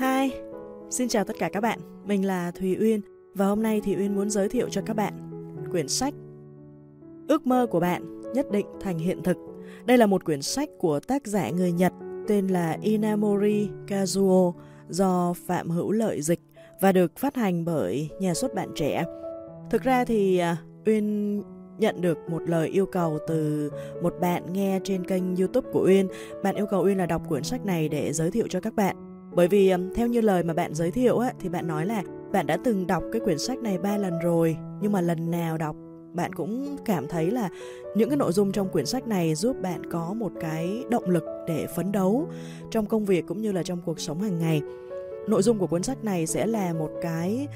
Hi, xin chào tất cả các bạn. Mình là Thùy Uyên và hôm nay thì Uyên muốn giới thiệu cho các bạn quyển sách Ước mơ của bạn nhất định thành hiện thực. Đây là một quyển sách của tác giả người Nhật tên là Inamori Kazuo do Phạm Hữu Lợi dịch và được phát hành bởi nhà xuất bản trẻ. Thực ra thì à, Uyên nhận được một lời yêu cầu từ một bạn nghe trên kênh YouTube của Uyên. Bạn yêu cầu Uyên là đọc quyển sách này để giới thiệu cho các bạn. Bởi vì theo như lời mà bạn giới thiệu á, thì bạn nói là bạn đã từng đọc cái quyển sách này ba lần rồi, nhưng mà lần nào đọc bạn cũng cảm thấy là những cái nội dung trong quyển sách này giúp bạn có một cái động lực để phấn đấu trong công việc cũng như là trong cuộc sống hàng ngày. Nội dung của cuốn sách này sẽ là một cái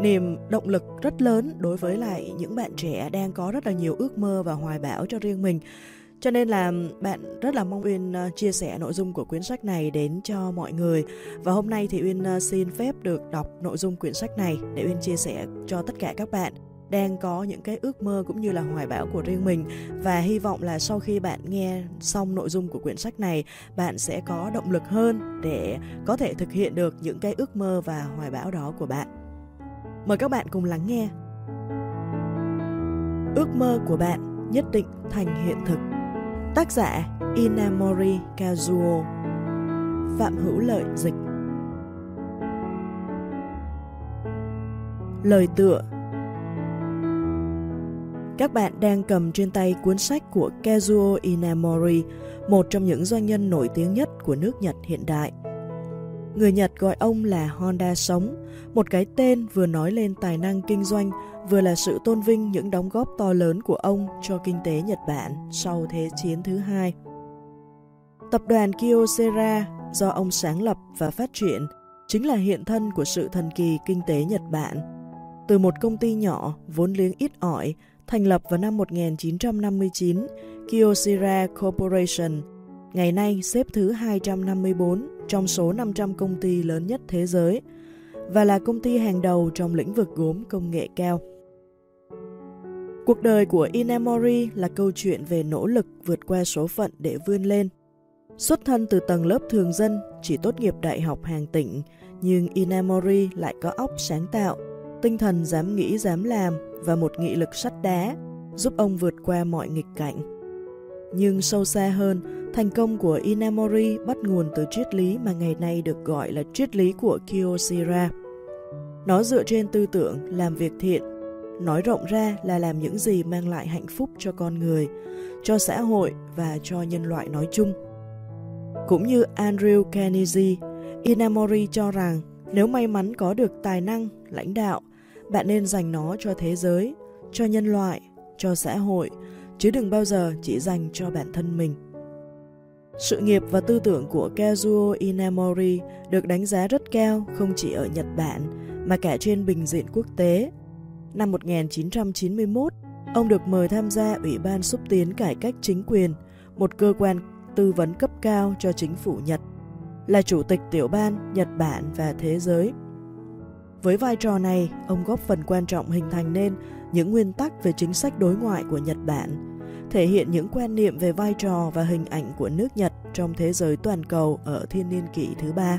niềm động lực rất lớn đối với lại những bạn trẻ đang có rất là nhiều ước mơ và hoài bão cho riêng mình. Cho nên là bạn rất là mong Uyên ờ, chia sẻ nội dung của quyển sách này đến cho mọi người. Và hôm nay thì Uyên ờ, xin phép được đọc nội dung quyển sách này để Uyên chia sẻ cho tất cả các bạn đang có những cái ước mơ cũng như là hoài bão của riêng mình và hy vọng là sau khi bạn nghe xong nội dung của quyển sách này, bạn sẽ có động lực hơn để có thể thực hiện được những cái ước mơ và hoài bão đó của bạn. Mời các bạn cùng lắng nghe. Ước mơ của bạn nhất định thành hiện thực. Tác giả Inamori Kazuo. Phạm Hữu Lợi Dịch. Lời tựa. Các bạn đang cầm trên tay cuốn sách của Kazuo Inamori, một trong những doanh nhân nổi tiếng nhất của nước Nhật hiện đại. Người Nhật gọi ông là Honda Sống, một cái tên vừa nói lên tài năng kinh doanh, vừa là sự tôn vinh những đóng góp to lớn của ông cho kinh tế Nhật Bản sau Thế chiến thứ hai. Tập đoàn Kyocera do ông sáng lập và phát triển chính là hiện thân của sự thần kỳ kinh tế Nhật Bản. Từ một công ty nhỏ, vốn liếng ít ỏi, thành lập vào năm 1959, Kyocera Corporation, ngày nay xếp thứ 254 trong số 500 công ty lớn nhất thế giới và là công ty hàng đầu trong lĩnh vực gốm công nghệ cao. Cuộc đời của Inamori là câu chuyện về nỗ lực vượt qua số phận để vươn lên. Xuất thân từ tầng lớp thường dân, chỉ tốt nghiệp đại học hàng tỉnh, nhưng Inamori lại có óc sáng tạo, tinh thần dám nghĩ dám làm và một nghị lực sắt đá, giúp ông vượt qua mọi nghịch cảnh. Nhưng sâu xa hơn, thành công của Inamori bắt nguồn từ triết lý mà ngày nay được gọi là triết lý của Kyocera. Nó dựa trên tư tưởng làm việc thiện, nói rộng ra là làm những gì mang lại hạnh phúc cho con người, cho xã hội và cho nhân loại nói chung. Cũng như Andrew Carnegie, Inamori cho rằng nếu may mắn có được tài năng, lãnh đạo, bạn nên dành nó cho thế giới, cho nhân loại, cho xã hội, chứ đừng bao giờ chỉ dành cho bản thân mình. Sự nghiệp và tư tưởng của Kazuo Inamori được đánh giá rất cao không chỉ ở Nhật Bản mà cả trên bình diện quốc tế. Năm 1991, ông được mời tham gia Ủy ban xúc tiến cải cách chính quyền, một cơ quan tư vấn cấp cao cho chính phủ Nhật, là chủ tịch tiểu ban Nhật Bản và thế giới. Với vai trò này, ông góp phần quan trọng hình thành nên những nguyên tắc về chính sách đối ngoại của Nhật Bản, thể hiện những quan niệm về vai trò và hình ảnh của nước Nhật trong thế giới toàn cầu ở thiên niên kỷ thứ ba.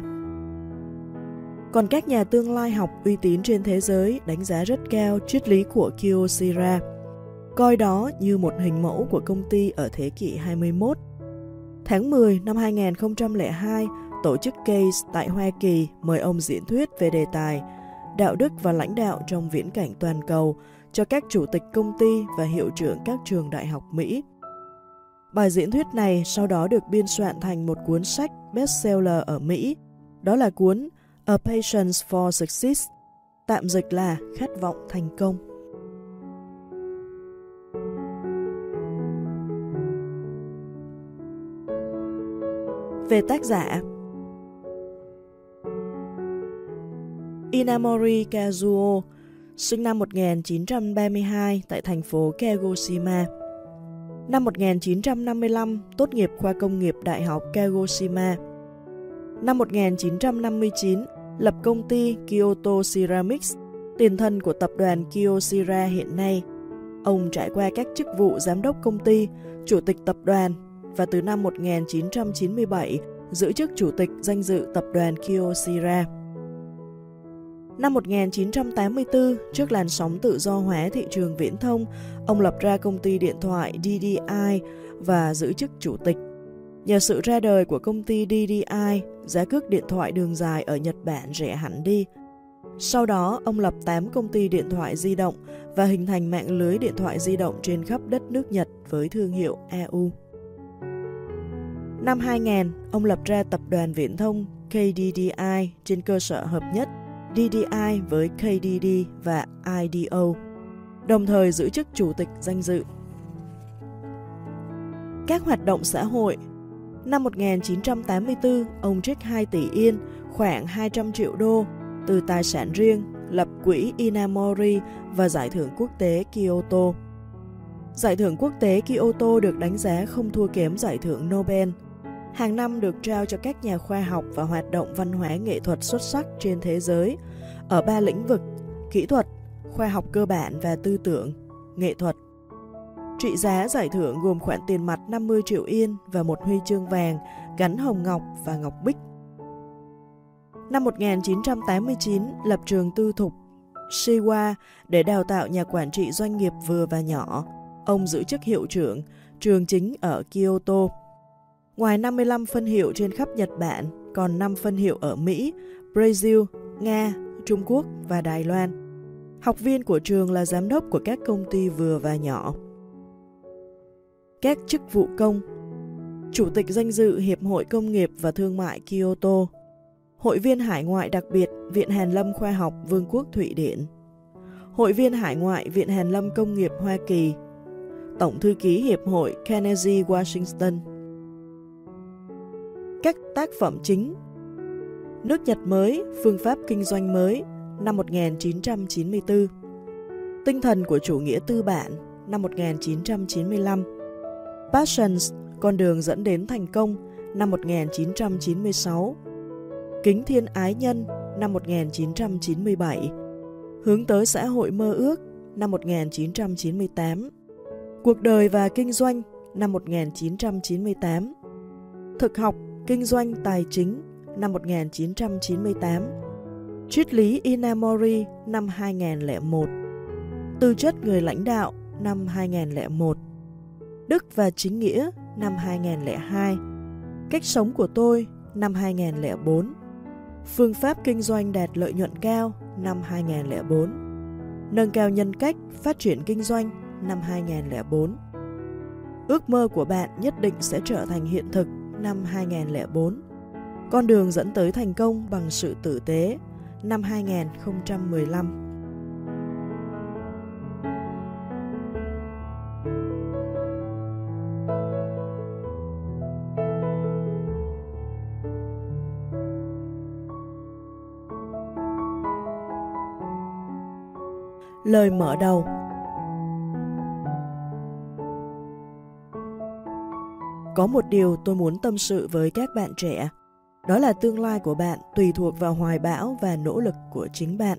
Còn các nhà tương lai học uy tín trên thế giới đánh giá rất cao triết lý của Kyocera, coi đó như một hình mẫu của công ty ở thế kỷ 21. Tháng 10 năm 2002, tổ chức Case tại Hoa Kỳ mời ông diễn thuyết về đề tài đạo đức và lãnh đạo trong viễn cảnh toàn cầu cho các chủ tịch công ty và hiệu trưởng các trường đại học Mỹ. Bài diễn thuyết này sau đó được biên soạn thành một cuốn sách bestseller ở Mỹ, đó là cuốn A Patience for Success, tạm dịch là Khát vọng thành công. Về tác giả Inamori Kazuo, sinh năm 1932 tại thành phố Kagoshima. Năm 1955, tốt nghiệp khoa công nghiệp Đại học Kagoshima. Năm 1959, lập công ty Kyoto Ceramics, tiền thân của tập đoàn Kyocera hiện nay. Ông trải qua các chức vụ giám đốc công ty, chủ tịch tập đoàn và từ năm 1997, giữ chức chủ tịch danh dự tập đoàn Kyocera. Năm 1984, trước làn sóng tự do hóa thị trường viễn thông, ông lập ra công ty điện thoại DDI và giữ chức chủ tịch. Nhờ sự ra đời của công ty DDI, giá cước điện thoại đường dài ở Nhật Bản rẻ hẳn đi. Sau đó, ông lập 8 công ty điện thoại di động và hình thành mạng lưới điện thoại di động trên khắp đất nước Nhật với thương hiệu EU. Năm 2000, ông lập ra tập đoàn viễn thông KDDI trên cơ sở hợp nhất DDI với KDD và IDO, đồng thời giữ chức chủ tịch danh dự. Các hoạt động xã hội Năm 1984, ông trích 2 tỷ yên, khoảng 200 triệu đô, từ tài sản riêng, lập quỹ Inamori và giải thưởng quốc tế Kyoto. Giải thưởng quốc tế Kyoto được đánh giá không thua kém giải thưởng Nobel. Hàng năm được trao cho các nhà khoa học và hoạt động văn hóa nghệ thuật xuất sắc trên thế giới ở ba lĩnh vực kỹ thuật, khoa học cơ bản và tư tưởng, nghệ thuật. Trị giá giải thưởng gồm khoản tiền mặt 50 triệu yên và một huy chương vàng gắn hồng ngọc và ngọc bích. Năm 1989, lập trường tư thục Siwa để đào tạo nhà quản trị doanh nghiệp vừa và nhỏ. Ông giữ chức hiệu trưởng, trường chính ở Kyoto. Ngoài 55 phân hiệu trên khắp Nhật Bản, còn 5 phân hiệu ở Mỹ, Brazil, Nga, Trung Quốc và Đài Loan. Học viên của trường là giám đốc của các công ty vừa và nhỏ. Các chức vụ công. Chủ tịch danh dự Hiệp hội Công nghiệp và Thương mại Kyoto Hội viên hải ngoại đặc biệt Viện Hàn Lâm Khoa học Vương quốc Thụy Điển Hội viên hải ngoại Viện Hàn Lâm Công nghiệp Hoa Kỳ Tổng thư ký Hiệp hội Kennedy Washington. Các tác phẩm chính Nước Nhật mới, phương pháp kinh doanh mới năm 1994 Tinh thần của chủ nghĩa tư bản năm 1995 Passions, con đường dẫn đến thành công năm 1996 Kính thiên ái nhân năm 1997 Hướng tới xã hội mơ ước năm 1998 Cuộc đời và kinh doanh năm 1998 Thực học, kinh doanh tài chính năm 1998, Triết lý Inamori năm 2001, Tư chất người lãnh đạo năm 2001, và chính nghĩa năm 2002, Cách sống của tôi năm 2004, Phương pháp kinh doanh đạt lợi nhuận cao năm 2004, Nâng cao nhân cách, phát triển kinh doanh năm 2004. Ước mơ của bạn nhất định sẽ trở thành hiện thực năm 2004 con đường dẫn tới thành công bằng sự tử tế năm 2015. Lời mở đầu Có một điều tôi muốn tâm sự với các bạn trẻ đó là tương lai của bạn tùy thuộc vào hoài bão và nỗ lực của chính bạn.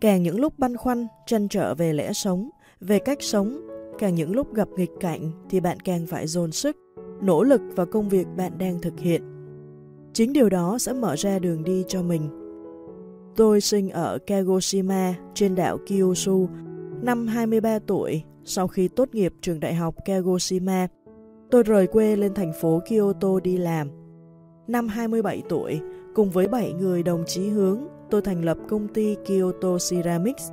Càng những lúc băn khoăn, trăn trở về lẽ sống, về cách sống, càng những lúc gặp nghịch cảnh thì bạn càng phải dồn sức, nỗ lực vào công việc bạn đang thực hiện. Chính điều đó sẽ mở ra đường đi cho mình. Tôi sinh ở Kagoshima trên đảo Kyushu, năm 23 tuổi, sau khi tốt nghiệp trường đại học Kagoshima. Tôi rời quê lên thành phố Kyoto đi làm Năm 27 tuổi, cùng với 7 người đồng chí hướng, tôi thành lập công ty Kyoto Ceramics,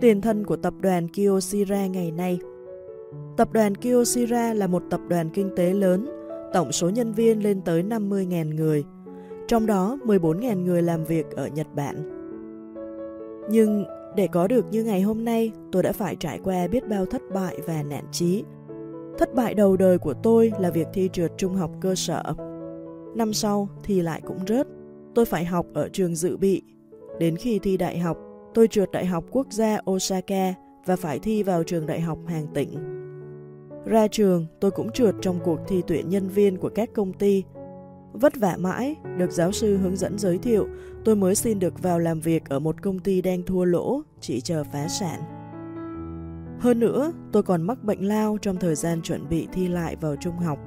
tiền thân của tập đoàn Kyocera ngày nay. Tập đoàn Kyocera là một tập đoàn kinh tế lớn, tổng số nhân viên lên tới 50.000 người, trong đó 14.000 người làm việc ở Nhật Bản. Nhưng để có được như ngày hôm nay, tôi đã phải trải qua biết bao thất bại và nản chí. Thất bại đầu đời của tôi là việc thi trượt trung học cơ sở Năm sau thì lại cũng rớt. Tôi phải học ở trường dự bị. Đến khi thi đại học, tôi trượt Đại học Quốc gia Osaka và phải thi vào trường đại học hàng tỉnh. Ra trường, tôi cũng trượt trong cuộc thi tuyển nhân viên của các công ty. Vất vả mãi, được giáo sư hướng dẫn giới thiệu, tôi mới xin được vào làm việc ở một công ty đang thua lỗ, chỉ chờ phá sản. Hơn nữa, tôi còn mắc bệnh lao trong thời gian chuẩn bị thi lại vào trung học.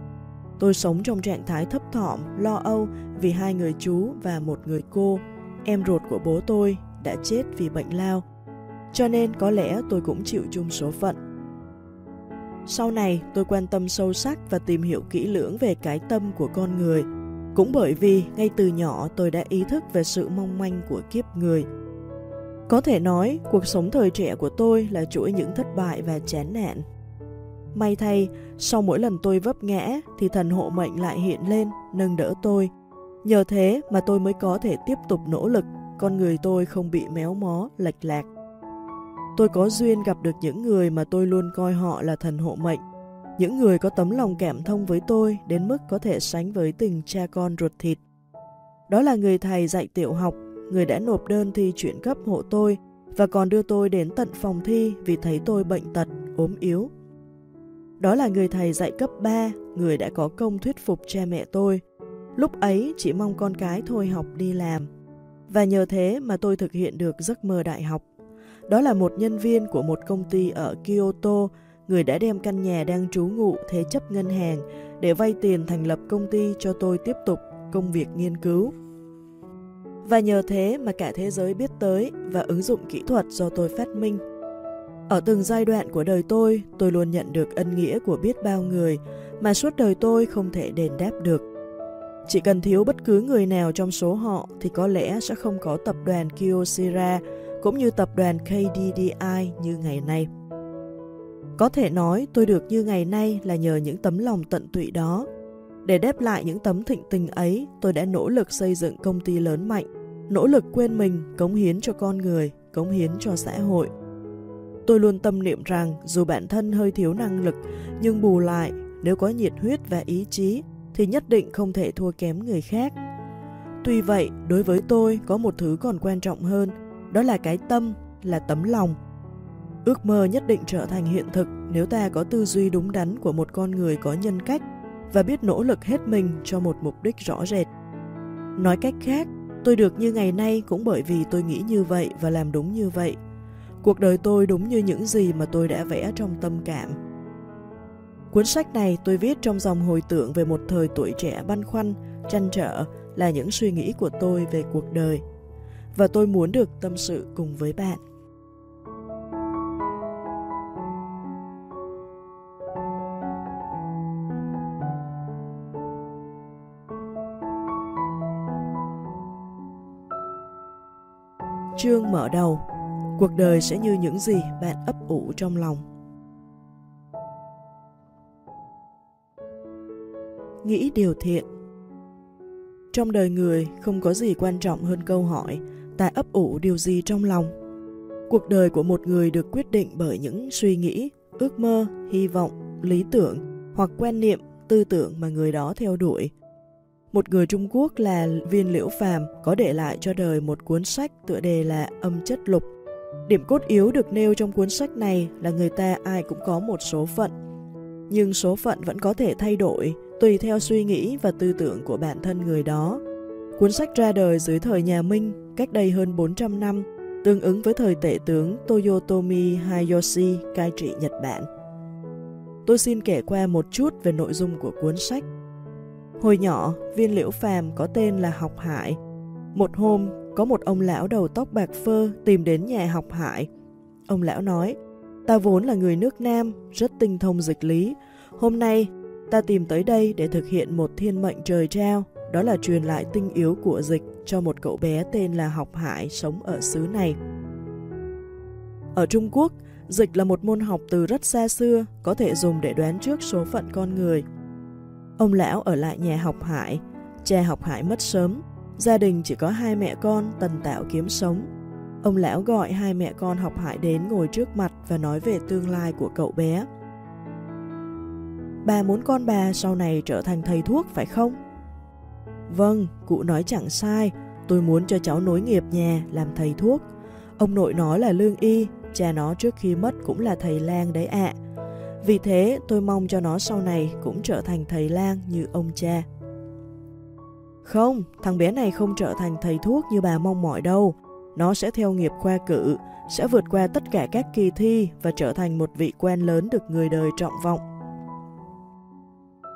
Tôi sống trong trạng thái thấp thỏm, lo âu vì hai người chú và một người cô, em ruột của bố tôi, đã chết vì bệnh lao. Cho nên có lẽ tôi cũng chịu chung số phận. Sau này, tôi quan tâm sâu sắc và tìm hiểu kỹ lưỡng về cái tâm của con người. Cũng bởi vì ngay từ nhỏ tôi đã ý thức về sự mong manh của kiếp người. Có thể nói, cuộc sống thời trẻ của tôi là chuỗi những thất bại và chán nản. May thay, sau mỗi lần tôi vấp ngã thì thần hộ mệnh lại hiện lên, nâng đỡ tôi. Nhờ thế mà tôi mới có thể tiếp tục nỗ lực, con người tôi không bị méo mó, lệch lạc. Tôi có duyên gặp được những người mà tôi luôn coi họ là thần hộ mệnh. Những người có tấm lòng cảm thông với tôi đến mức có thể sánh với tình cha con ruột thịt. Đó là người thầy dạy tiểu học, người đã nộp đơn thi chuyển cấp hộ tôi và còn đưa tôi đến tận phòng thi vì thấy tôi bệnh tật, ốm yếu. Đó là người thầy dạy cấp 3, người đã có công thuyết phục cha mẹ tôi. Lúc ấy chỉ mong con cái thôi học đi làm. Và nhờ thế mà tôi thực hiện được giấc mơ đại học. Đó là một nhân viên của một công ty ở Kyoto, người đã đem căn nhà đang trú ngụ thế chấp ngân hàng để vay tiền thành lập công ty cho tôi tiếp tục công việc nghiên cứu. Và nhờ thế mà cả thế giới biết tới và ứng dụng kỹ thuật do tôi phát minh ở từng giai đoạn của đời tôi, tôi luôn nhận được ân nghĩa của biết bao người mà suốt đời tôi không thể đền đáp được. Chỉ cần thiếu bất cứ người nào trong số họ thì có lẽ sẽ không có tập đoàn Kyocera cũng như tập đoàn KDDI như ngày nay. Có thể nói tôi được như ngày nay là nhờ những tấm lòng tận tụy đó. Để đáp lại những tấm thịnh tình ấy, tôi đã nỗ lực xây dựng công ty lớn mạnh, nỗ lực quên mình, cống hiến cho con người, cống hiến cho xã hội. Tôi luôn tâm niệm rằng dù bản thân hơi thiếu năng lực, nhưng bù lại, nếu có nhiệt huyết và ý chí, thì nhất định không thể thua kém người khác. Tuy vậy, đối với tôi có một thứ còn quan trọng hơn, đó là cái tâm, là tấm lòng. Ước mơ nhất định trở thành hiện thực nếu ta có tư duy đúng đắn của một con người có nhân cách và biết nỗ lực hết mình cho một mục đích rõ rệt. Nói cách khác, tôi được như ngày nay cũng bởi vì tôi nghĩ như vậy và làm đúng như vậy Cuộc đời tôi đúng như những gì mà tôi đã vẽ trong tâm cảm. Cuốn sách này tôi viết trong dòng hồi tưởng về một thời tuổi trẻ băn khoăn, tranh trở là những suy nghĩ của tôi về cuộc đời. Và tôi muốn được tâm sự cùng với bạn. Chương mở đầu Cuộc đời sẽ như những gì bạn ấp ủ trong lòng. Nghĩ điều thiện Trong đời người không có gì quan trọng hơn câu hỏi ta ấp ủ điều gì trong lòng. Cuộc đời của một người được quyết định bởi những suy nghĩ, ước mơ, hy vọng, lý tưởng hoặc quan niệm, tư tưởng mà người đó theo đuổi. Một người Trung Quốc là Viên Liễu Phàm có để lại cho đời một cuốn sách tựa đề là Âm chất lục Điểm cốt yếu được nêu trong cuốn sách này là người ta ai cũng có một số phận. Nhưng số phận vẫn có thể thay đổi tùy theo suy nghĩ và tư tưởng của bản thân người đó. Cuốn sách ra đời dưới thời nhà Minh cách đây hơn 400 năm, tương ứng với thời tể tướng Toyotomi Hayashi cai trị Nhật Bản. Tôi xin kể qua một chút về nội dung của cuốn sách. Hồi nhỏ, viên liễu phàm có tên là Học Hải. Một hôm, có một ông lão đầu tóc bạc phơ tìm đến nhà học hải. Ông lão nói, ta vốn là người nước Nam, rất tinh thông dịch lý. Hôm nay, ta tìm tới đây để thực hiện một thiên mệnh trời trao, đó là truyền lại tinh yếu của dịch cho một cậu bé tên là Học Hải sống ở xứ này. Ở Trung Quốc, dịch là một môn học từ rất xa xưa, có thể dùng để đoán trước số phận con người. Ông lão ở lại nhà học Hải, cha học Hải mất sớm, Gia đình chỉ có hai mẹ con tần tạo kiếm sống. Ông lão gọi hai mẹ con học hải đến ngồi trước mặt và nói về tương lai của cậu bé. Bà muốn con bà sau này trở thành thầy thuốc phải không? Vâng, cụ nói chẳng sai, tôi muốn cho cháu nối nghiệp nhà làm thầy thuốc. Ông nội nói là lương y, cha nó trước khi mất cũng là thầy lang đấy ạ. Vì thế tôi mong cho nó sau này cũng trở thành thầy lang như ông cha. Không, thằng bé này không trở thành thầy thuốc như bà mong mỏi đâu. Nó sẽ theo nghiệp khoa cử, sẽ vượt qua tất cả các kỳ thi và trở thành một vị quan lớn được người đời trọng vọng.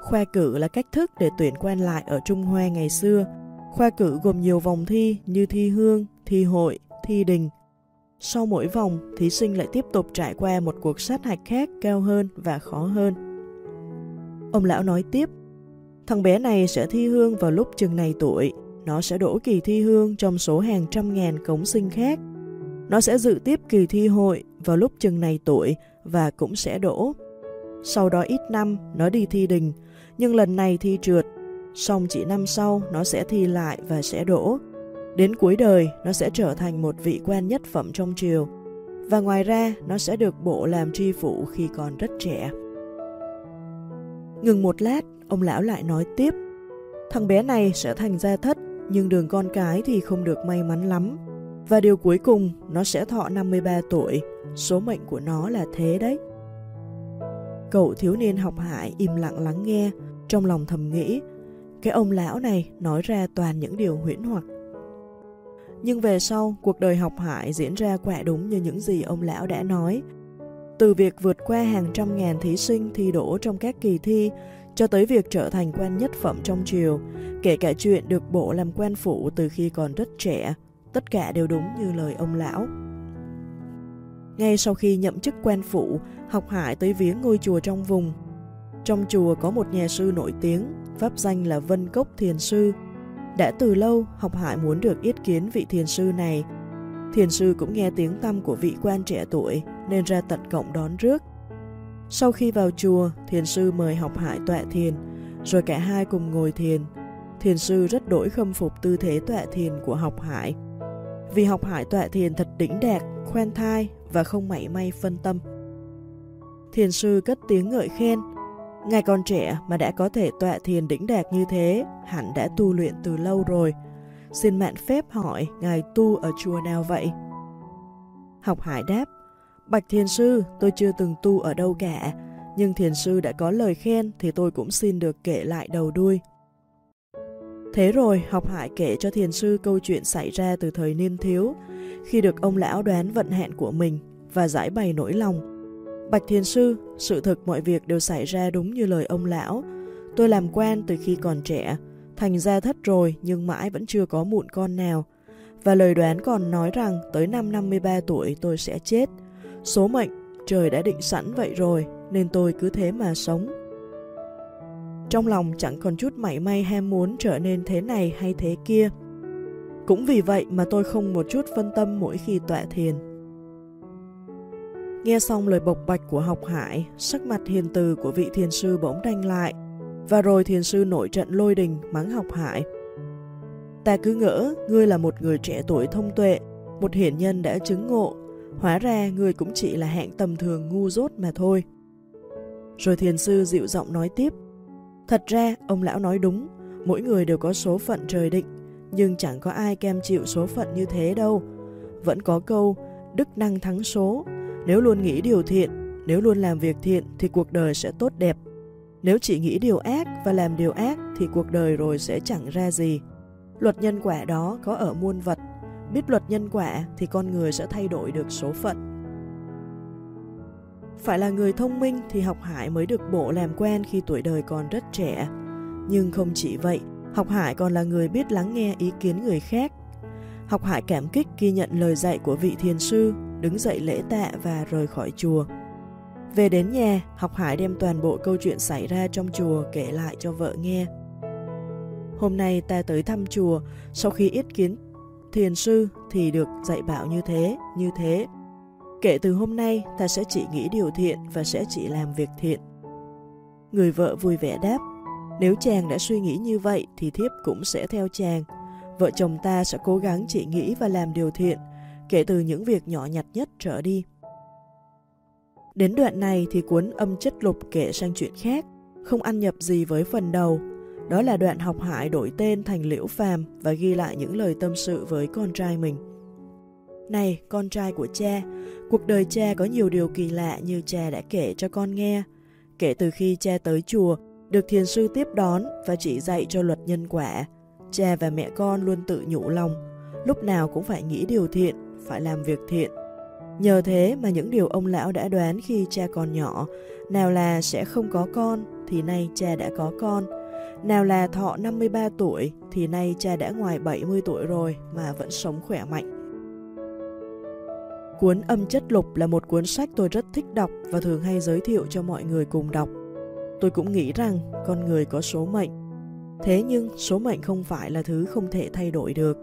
Khoa cử là cách thức để tuyển quan lại ở Trung Hoa ngày xưa. Khoa cử gồm nhiều vòng thi như thi hương, thi hội, thi đình. Sau mỗi vòng, thí sinh lại tiếp tục trải qua một cuộc sát hạch khác cao hơn và khó hơn. Ông lão nói tiếp, thằng bé này sẽ thi hương vào lúc chừng này tuổi, nó sẽ đổ kỳ thi hương trong số hàng trăm ngàn cống sinh khác. Nó sẽ dự tiếp kỳ thi hội vào lúc chừng này tuổi và cũng sẽ đổ. Sau đó ít năm, nó đi thi đình, nhưng lần này thi trượt. Xong chỉ năm sau, nó sẽ thi lại và sẽ đổ. Đến cuối đời, nó sẽ trở thành một vị quan nhất phẩm trong triều. Và ngoài ra, nó sẽ được bộ làm tri phụ khi còn rất trẻ. Ngừng một lát, ông lão lại nói tiếp. Thằng bé này sẽ thành gia thất, nhưng đường con cái thì không được may mắn lắm. Và điều cuối cùng, nó sẽ thọ 53 tuổi. Số mệnh của nó là thế đấy. Cậu thiếu niên học hải im lặng lắng nghe, trong lòng thầm nghĩ, cái ông lão này nói ra toàn những điều huyễn hoặc. Nhưng về sau, cuộc đời học hải diễn ra quả đúng như những gì ông lão đã nói. Từ việc vượt qua hàng trăm ngàn thí sinh thi đỗ trong các kỳ thi, cho tới việc trở thành quan nhất phẩm trong triều, kể cả chuyện được bộ làm quan phụ từ khi còn rất trẻ, tất cả đều đúng như lời ông lão. Ngay sau khi nhậm chức quan phụ, học hải tới viếng ngôi chùa trong vùng. Trong chùa có một nhà sư nổi tiếng, pháp danh là Vân Cốc Thiền Sư. Đã từ lâu, học hải muốn được yết kiến vị thiền sư này. Thiền sư cũng nghe tiếng tăm của vị quan trẻ tuổi nên ra tận cộng đón rước. Sau khi vào chùa, thiền sư mời học hải tọa thiền, rồi cả hai cùng ngồi thiền. Thiền sư rất đổi khâm phục tư thế tọa thiền của học hải. Vì học hải tọa thiền thật đỉnh đạt, khoan thai và không mảy may phân tâm. Thiền sư cất tiếng ngợi khen. Ngài còn trẻ mà đã có thể tọa thiền đỉnh đạt như thế, hẳn đã tu luyện từ lâu rồi. Xin mạn phép hỏi, Ngài tu ở chùa nào vậy? Học Hải đáp, Bạch Thiền Sư, tôi chưa từng tu ở đâu cả, nhưng Thiền Sư đã có lời khen thì tôi cũng xin được kể lại đầu đuôi. Thế rồi, học hải kể cho thiền sư câu chuyện xảy ra từ thời niên thiếu, khi được ông lão đoán vận hạn của mình và giải bày nỗi lòng. Bạch thiền sư, sự thực mọi việc đều xảy ra đúng như lời ông lão. Tôi làm quan từ khi còn trẻ, thành ra thất rồi nhưng mãi vẫn chưa có mụn con nào. Và lời đoán còn nói rằng tới năm 53 tuổi tôi sẽ chết. Số mệnh, trời đã định sẵn vậy rồi, nên tôi cứ thế mà sống. Trong lòng chẳng còn chút mảy may ham muốn trở nên thế này hay thế kia. Cũng vì vậy mà tôi không một chút phân tâm mỗi khi tọa thiền. Nghe xong lời bộc bạch của học hải, sắc mặt hiền từ của vị thiền sư bỗng đanh lại, và rồi thiền sư nổi trận lôi đình mắng học hải. Ta cứ ngỡ ngươi là một người trẻ tuổi thông tuệ, một hiển nhân đã chứng ngộ, hóa ra ngươi cũng chỉ là hạng tầm thường ngu dốt mà thôi. Rồi thiền sư dịu giọng nói tiếp, Thật ra, ông lão nói đúng, mỗi người đều có số phận trời định, nhưng chẳng có ai kem chịu số phận như thế đâu. Vẫn có câu, đức năng thắng số, nếu luôn nghĩ điều thiện, nếu luôn làm việc thiện thì cuộc đời sẽ tốt đẹp. Nếu chỉ nghĩ điều ác và làm điều ác thì cuộc đời rồi sẽ chẳng ra gì. Luật nhân quả đó có ở muôn vật, biết luật nhân quả thì con người sẽ thay đổi được số phận. Phải là người thông minh thì học Hải mới được bộ làm quen khi tuổi đời còn rất trẻ. Nhưng không chỉ vậy, học Hải còn là người biết lắng nghe ý kiến người khác. Học Hải cảm kích ghi nhận lời dạy của vị thiền sư, đứng dậy lễ tạ và rời khỏi chùa. Về đến nhà, học Hải đem toàn bộ câu chuyện xảy ra trong chùa kể lại cho vợ nghe. Hôm nay ta tới thăm chùa, sau khi yết kiến thiền sư thì được dạy bảo như thế, như thế. Kể từ hôm nay, ta sẽ chỉ nghĩ điều thiện và sẽ chỉ làm việc thiện. Người vợ vui vẻ đáp, nếu chàng đã suy nghĩ như vậy thì thiếp cũng sẽ theo chàng. Vợ chồng ta sẽ cố gắng chỉ nghĩ và làm điều thiện, kể từ những việc nhỏ nhặt nhất trở đi. Đến đoạn này thì cuốn âm chất lục kể sang chuyện khác, không ăn nhập gì với phần đầu. Đó là đoạn học hải đổi tên thành Liễu Phàm và ghi lại những lời tâm sự với con trai mình. Này, con trai của cha, cuộc đời cha có nhiều điều kỳ lạ như cha đã kể cho con nghe. Kể từ khi cha tới chùa, được thiền sư tiếp đón và chỉ dạy cho luật nhân quả, cha và mẹ con luôn tự nhủ lòng, lúc nào cũng phải nghĩ điều thiện, phải làm việc thiện. Nhờ thế mà những điều ông lão đã đoán khi cha còn nhỏ, nào là sẽ không có con thì nay cha đã có con, nào là thọ 53 tuổi thì nay cha đã ngoài 70 tuổi rồi mà vẫn sống khỏe mạnh. Cuốn Âm chất lục là một cuốn sách tôi rất thích đọc và thường hay giới thiệu cho mọi người cùng đọc. Tôi cũng nghĩ rằng con người có số mệnh. Thế nhưng số mệnh không phải là thứ không thể thay đổi được.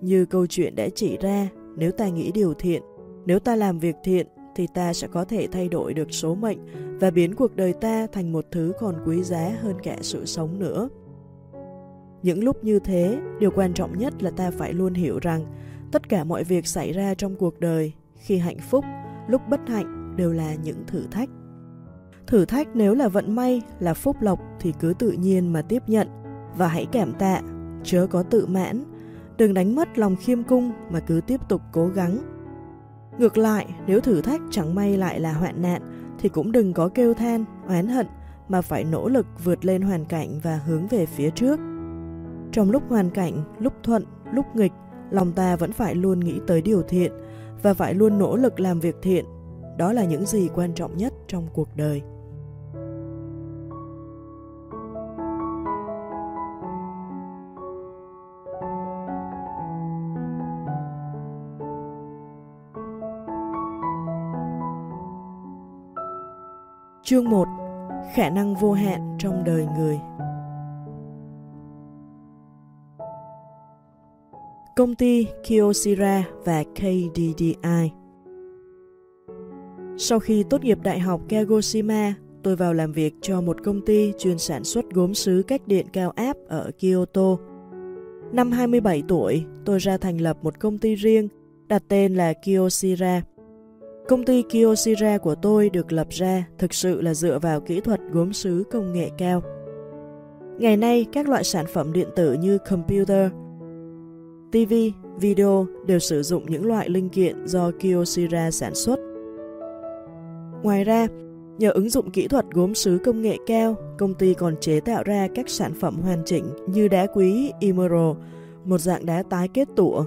Như câu chuyện đã chỉ ra, nếu ta nghĩ điều thiện, nếu ta làm việc thiện thì ta sẽ có thể thay đổi được số mệnh và biến cuộc đời ta thành một thứ còn quý giá hơn cả sự sống nữa. Những lúc như thế, điều quan trọng nhất là ta phải luôn hiểu rằng tất cả mọi việc xảy ra trong cuộc đời, khi hạnh phúc, lúc bất hạnh đều là những thử thách. Thử thách nếu là vận may, là phúc lộc thì cứ tự nhiên mà tiếp nhận và hãy cảm tạ, chớ có tự mãn, đừng đánh mất lòng khiêm cung mà cứ tiếp tục cố gắng Ngược lại, nếu thử thách chẳng may lại là hoạn nạn, thì cũng đừng có kêu than, oán hận, mà phải nỗ lực vượt lên hoàn cảnh và hướng về phía trước. Trong lúc hoàn cảnh, lúc thuận, lúc nghịch, lòng ta vẫn phải luôn nghĩ tới điều thiện và phải luôn nỗ lực làm việc thiện. Đó là những gì quan trọng nhất trong cuộc đời. Chương 1 Khả năng vô hạn trong đời người Công ty Kyocera và KDDI Sau khi tốt nghiệp Đại học Kagoshima, tôi vào làm việc cho một công ty chuyên sản xuất gốm sứ cách điện cao áp ở Kyoto. Năm 27 tuổi, tôi ra thành lập một công ty riêng, đặt tên là Kyocera. Công ty Kyocera của tôi được lập ra thực sự là dựa vào kỹ thuật gốm sứ công nghệ cao. Ngày nay, các loại sản phẩm điện tử như computer, TV, video đều sử dụng những loại linh kiện do Kyocera sản xuất. Ngoài ra, nhờ ứng dụng kỹ thuật gốm sứ công nghệ cao, công ty còn chế tạo ra các sản phẩm hoàn chỉnh như đá quý Emerald, một dạng đá tái kết tủa,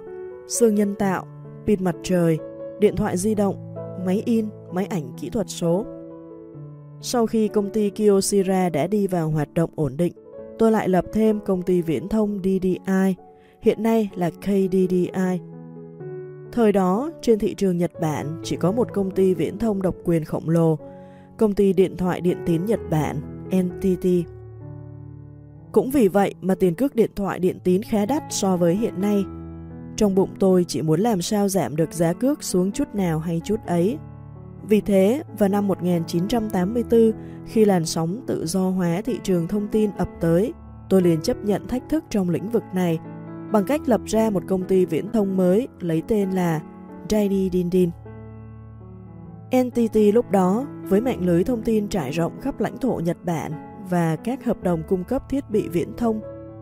xương nhân tạo, pin mặt trời, điện thoại di động máy in, máy ảnh kỹ thuật số. Sau khi công ty Kyocera đã đi vào hoạt động ổn định, tôi lại lập thêm công ty viễn thông DDI, hiện nay là KDDI. Thời đó, trên thị trường Nhật Bản chỉ có một công ty viễn thông độc quyền khổng lồ, công ty điện thoại điện tín Nhật Bản, NTT. Cũng vì vậy mà tiền cước điện thoại điện tín khá đắt so với hiện nay, trong bụng tôi chỉ muốn làm sao giảm được giá cước xuống chút nào hay chút ấy. Vì thế, vào năm 1984, khi làn sóng tự do hóa thị trường thông tin ập tới, tôi liền chấp nhận thách thức trong lĩnh vực này bằng cách lập ra một công ty viễn thông mới lấy tên là Daily Dindin. NTT lúc đó, với mạng lưới thông tin trải rộng khắp lãnh thổ Nhật Bản và các hợp đồng cung cấp thiết bị viễn thông,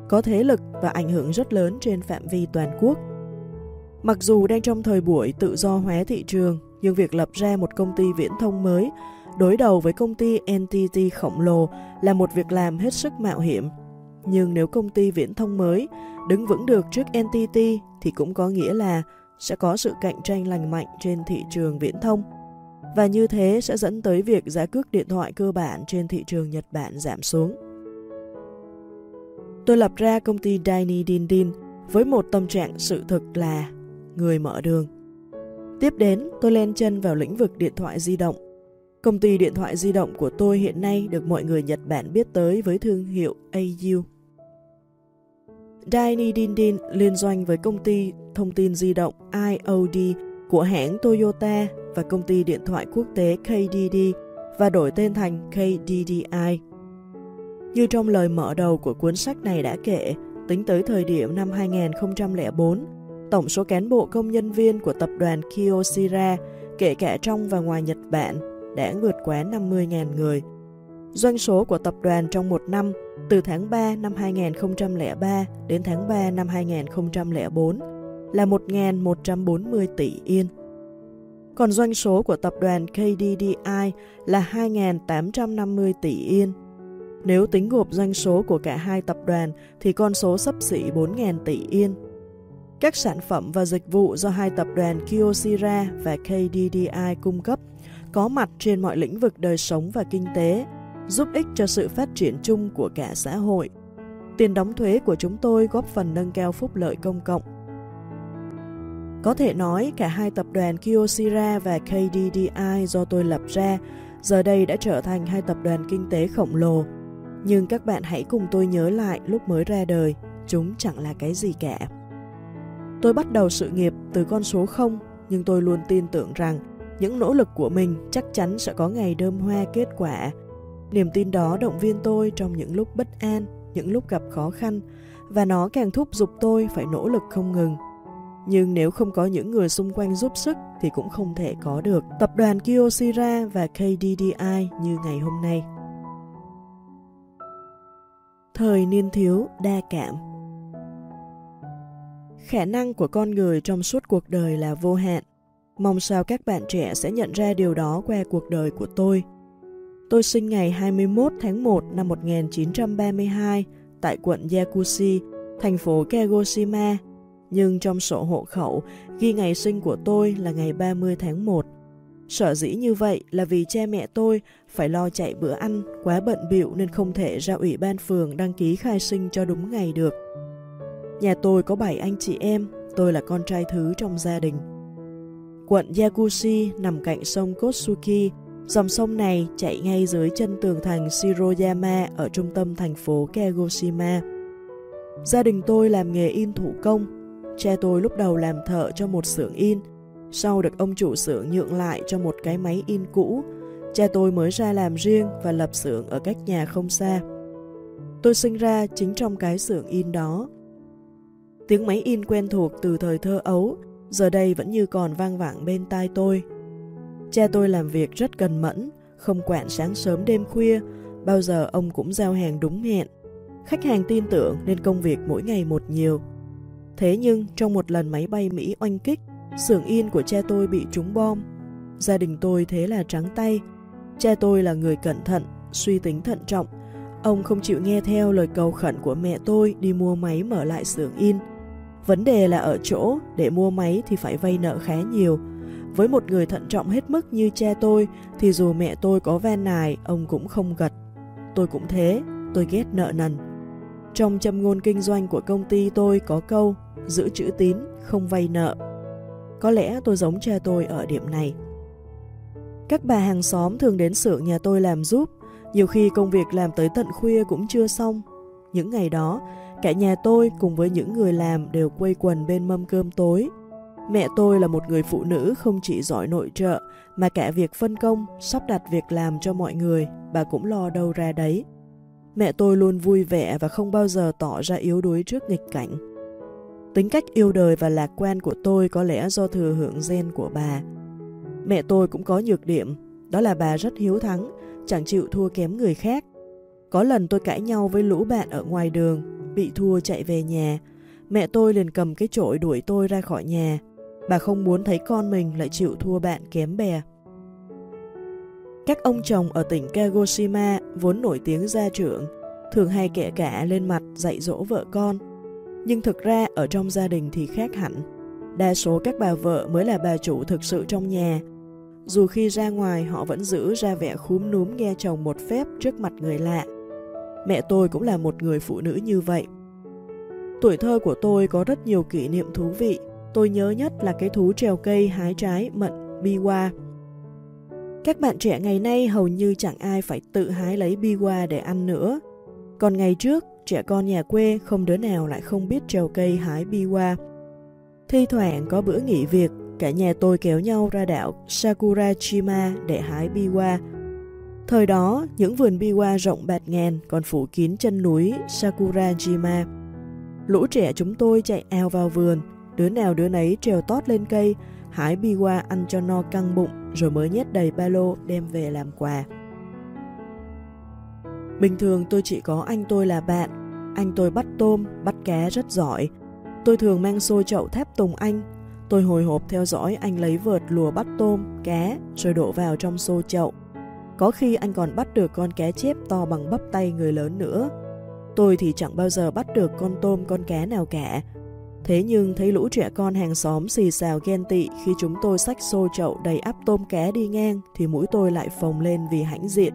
có thế lực và ảnh hưởng rất lớn trên phạm vi toàn quốc. Mặc dù đang trong thời buổi tự do hóa thị trường, nhưng việc lập ra một công ty viễn thông mới đối đầu với công ty NTT khổng lồ là một việc làm hết sức mạo hiểm. Nhưng nếu công ty viễn thông mới đứng vững được trước NTT thì cũng có nghĩa là sẽ có sự cạnh tranh lành mạnh trên thị trường viễn thông. Và như thế sẽ dẫn tới việc giá cước điện thoại cơ bản trên thị trường Nhật Bản giảm xuống. Tôi lập ra công ty Dini Dindin với một tâm trạng sự thực là người mở đường. Tiếp đến, tôi len chân vào lĩnh vực điện thoại di động. Công ty điện thoại di động của tôi hiện nay được mọi người Nhật Bản biết tới với thương hiệu AU. Daini Dindin liên doanh với công ty thông tin di động IOD của hãng Toyota và công ty điện thoại quốc tế KDD và đổi tên thành KDDI. Như trong lời mở đầu của cuốn sách này đã kể, tính tới thời điểm năm 2004, tổng số cán bộ công nhân viên của tập đoàn Kyocera, kể cả trong và ngoài Nhật Bản, đã vượt quá 50.000 người. Doanh số của tập đoàn trong một năm, từ tháng 3 năm 2003 đến tháng 3 năm 2004, là 1.140 tỷ yên. Còn doanh số của tập đoàn KDDI là 2.850 tỷ yên. Nếu tính gộp doanh số của cả hai tập đoàn thì con số sấp xỉ 4.000 tỷ yên. Các sản phẩm và dịch vụ do hai tập đoàn Kyocera và KDDI cung cấp có mặt trên mọi lĩnh vực đời sống và kinh tế, giúp ích cho sự phát triển chung của cả xã hội. Tiền đóng thuế của chúng tôi góp phần nâng cao phúc lợi công cộng. Có thể nói cả hai tập đoàn Kyocera và KDDI do tôi lập ra giờ đây đã trở thành hai tập đoàn kinh tế khổng lồ. Nhưng các bạn hãy cùng tôi nhớ lại lúc mới ra đời, chúng chẳng là cái gì cả. Tôi bắt đầu sự nghiệp từ con số 0, nhưng tôi luôn tin tưởng rằng những nỗ lực của mình chắc chắn sẽ có ngày đơm hoa kết quả. Niềm tin đó động viên tôi trong những lúc bất an, những lúc gặp khó khăn, và nó càng thúc giục tôi phải nỗ lực không ngừng. Nhưng nếu không có những người xung quanh giúp sức thì cũng không thể có được tập đoàn Kyocera và KDDI như ngày hôm nay. Thời niên thiếu đa cảm Khả năng của con người trong suốt cuộc đời là vô hạn. Mong sao các bạn trẻ sẽ nhận ra điều đó qua cuộc đời của tôi. Tôi sinh ngày 21 tháng 1 năm 1932 tại quận Yakushi, thành phố Kagoshima, nhưng trong sổ hộ khẩu ghi ngày sinh của tôi là ngày 30 tháng 1. Sở dĩ như vậy là vì cha mẹ tôi phải lo chạy bữa ăn, quá bận bịu nên không thể ra ủy ban phường đăng ký khai sinh cho đúng ngày được. Nhà tôi có 7 anh chị em, tôi là con trai thứ trong gia đình. Quận Yakushi nằm cạnh sông Kotsuki, dòng sông này chạy ngay dưới chân tường thành Shiroyama ở trung tâm thành phố Kagoshima. Gia đình tôi làm nghề in thủ công. Cha tôi lúc đầu làm thợ cho một xưởng in, sau được ông chủ xưởng nhượng lại cho một cái máy in cũ. Cha tôi mới ra làm riêng và lập xưởng ở cách nhà không xa. Tôi sinh ra chính trong cái xưởng in đó. Tiếng máy in quen thuộc từ thời thơ ấu, giờ đây vẫn như còn vang vẳng bên tai tôi. Cha tôi làm việc rất cần mẫn, không quản sáng sớm đêm khuya, bao giờ ông cũng giao hàng đúng hẹn. Khách hàng tin tưởng nên công việc mỗi ngày một nhiều. Thế nhưng trong một lần máy bay Mỹ oanh kích, xưởng in của cha tôi bị trúng bom. Gia đình tôi thế là trắng tay. Cha tôi là người cẩn thận, suy tính thận trọng. Ông không chịu nghe theo lời cầu khẩn của mẹ tôi đi mua máy mở lại xưởng in. Vấn đề là ở chỗ, để mua máy thì phải vay nợ khá nhiều. Với một người thận trọng hết mức như cha tôi, thì dù mẹ tôi có van nài, ông cũng không gật. Tôi cũng thế, tôi ghét nợ nần. Trong châm ngôn kinh doanh của công ty tôi có câu, giữ chữ tín, không vay nợ. Có lẽ tôi giống cha tôi ở điểm này. Các bà hàng xóm thường đến xưởng nhà tôi làm giúp, nhiều khi công việc làm tới tận khuya cũng chưa xong. Những ngày đó, Cả nhà tôi cùng với những người làm đều quây quần bên mâm cơm tối. Mẹ tôi là một người phụ nữ không chỉ giỏi nội trợ, mà cả việc phân công, sắp đặt việc làm cho mọi người, bà cũng lo đâu ra đấy. Mẹ tôi luôn vui vẻ và không bao giờ tỏ ra yếu đuối trước nghịch cảnh. Tính cách yêu đời và lạc quan của tôi có lẽ do thừa hưởng gen của bà. Mẹ tôi cũng có nhược điểm, đó là bà rất hiếu thắng, chẳng chịu thua kém người khác. Có lần tôi cãi nhau với lũ bạn ở ngoài đường, bị thua chạy về nhà. Mẹ tôi liền cầm cái chổi đuổi tôi ra khỏi nhà. Bà không muốn thấy con mình lại chịu thua bạn kém bè. Các ông chồng ở tỉnh Kagoshima vốn nổi tiếng gia trưởng, thường hay kẻ cả lên mặt dạy dỗ vợ con. Nhưng thực ra ở trong gia đình thì khác hẳn. Đa số các bà vợ mới là bà chủ thực sự trong nhà. Dù khi ra ngoài họ vẫn giữ ra vẻ khúm núm nghe chồng một phép trước mặt người lạ. Mẹ tôi cũng là một người phụ nữ như vậy. Tuổi thơ của tôi có rất nhiều kỷ niệm thú vị. Tôi nhớ nhất là cái thú trèo cây hái trái mận biwa. Các bạn trẻ ngày nay hầu như chẳng ai phải tự hái lấy biwa để ăn nữa. Còn ngày trước, trẻ con nhà quê không đứa nào lại không biết trèo cây hái biwa. Thi thoảng có bữa nghỉ việc, cả nhà tôi kéo nhau ra đảo Sakurajima để hái biwa Thời đó, những vườn biwa rộng bạt ngàn còn phủ kín chân núi Sakurajima. Lũ trẻ chúng tôi chạy ao vào vườn, đứa nào đứa nấy trèo tót lên cây, hái biwa ăn cho no căng bụng rồi mới nhét đầy ba lô đem về làm quà. Bình thường tôi chỉ có anh tôi là bạn, anh tôi bắt tôm, bắt cá rất giỏi. Tôi thường mang xô chậu thép tùng anh, tôi hồi hộp theo dõi anh lấy vợt lùa bắt tôm, cá rồi đổ vào trong xô chậu. Có khi anh còn bắt được con cá chép to bằng bắp tay người lớn nữa. Tôi thì chẳng bao giờ bắt được con tôm con cá nào cả. Thế nhưng thấy lũ trẻ con hàng xóm xì xào ghen tị khi chúng tôi xách xô chậu đầy ắp tôm cá đi ngang thì mũi tôi lại phồng lên vì hãnh diện.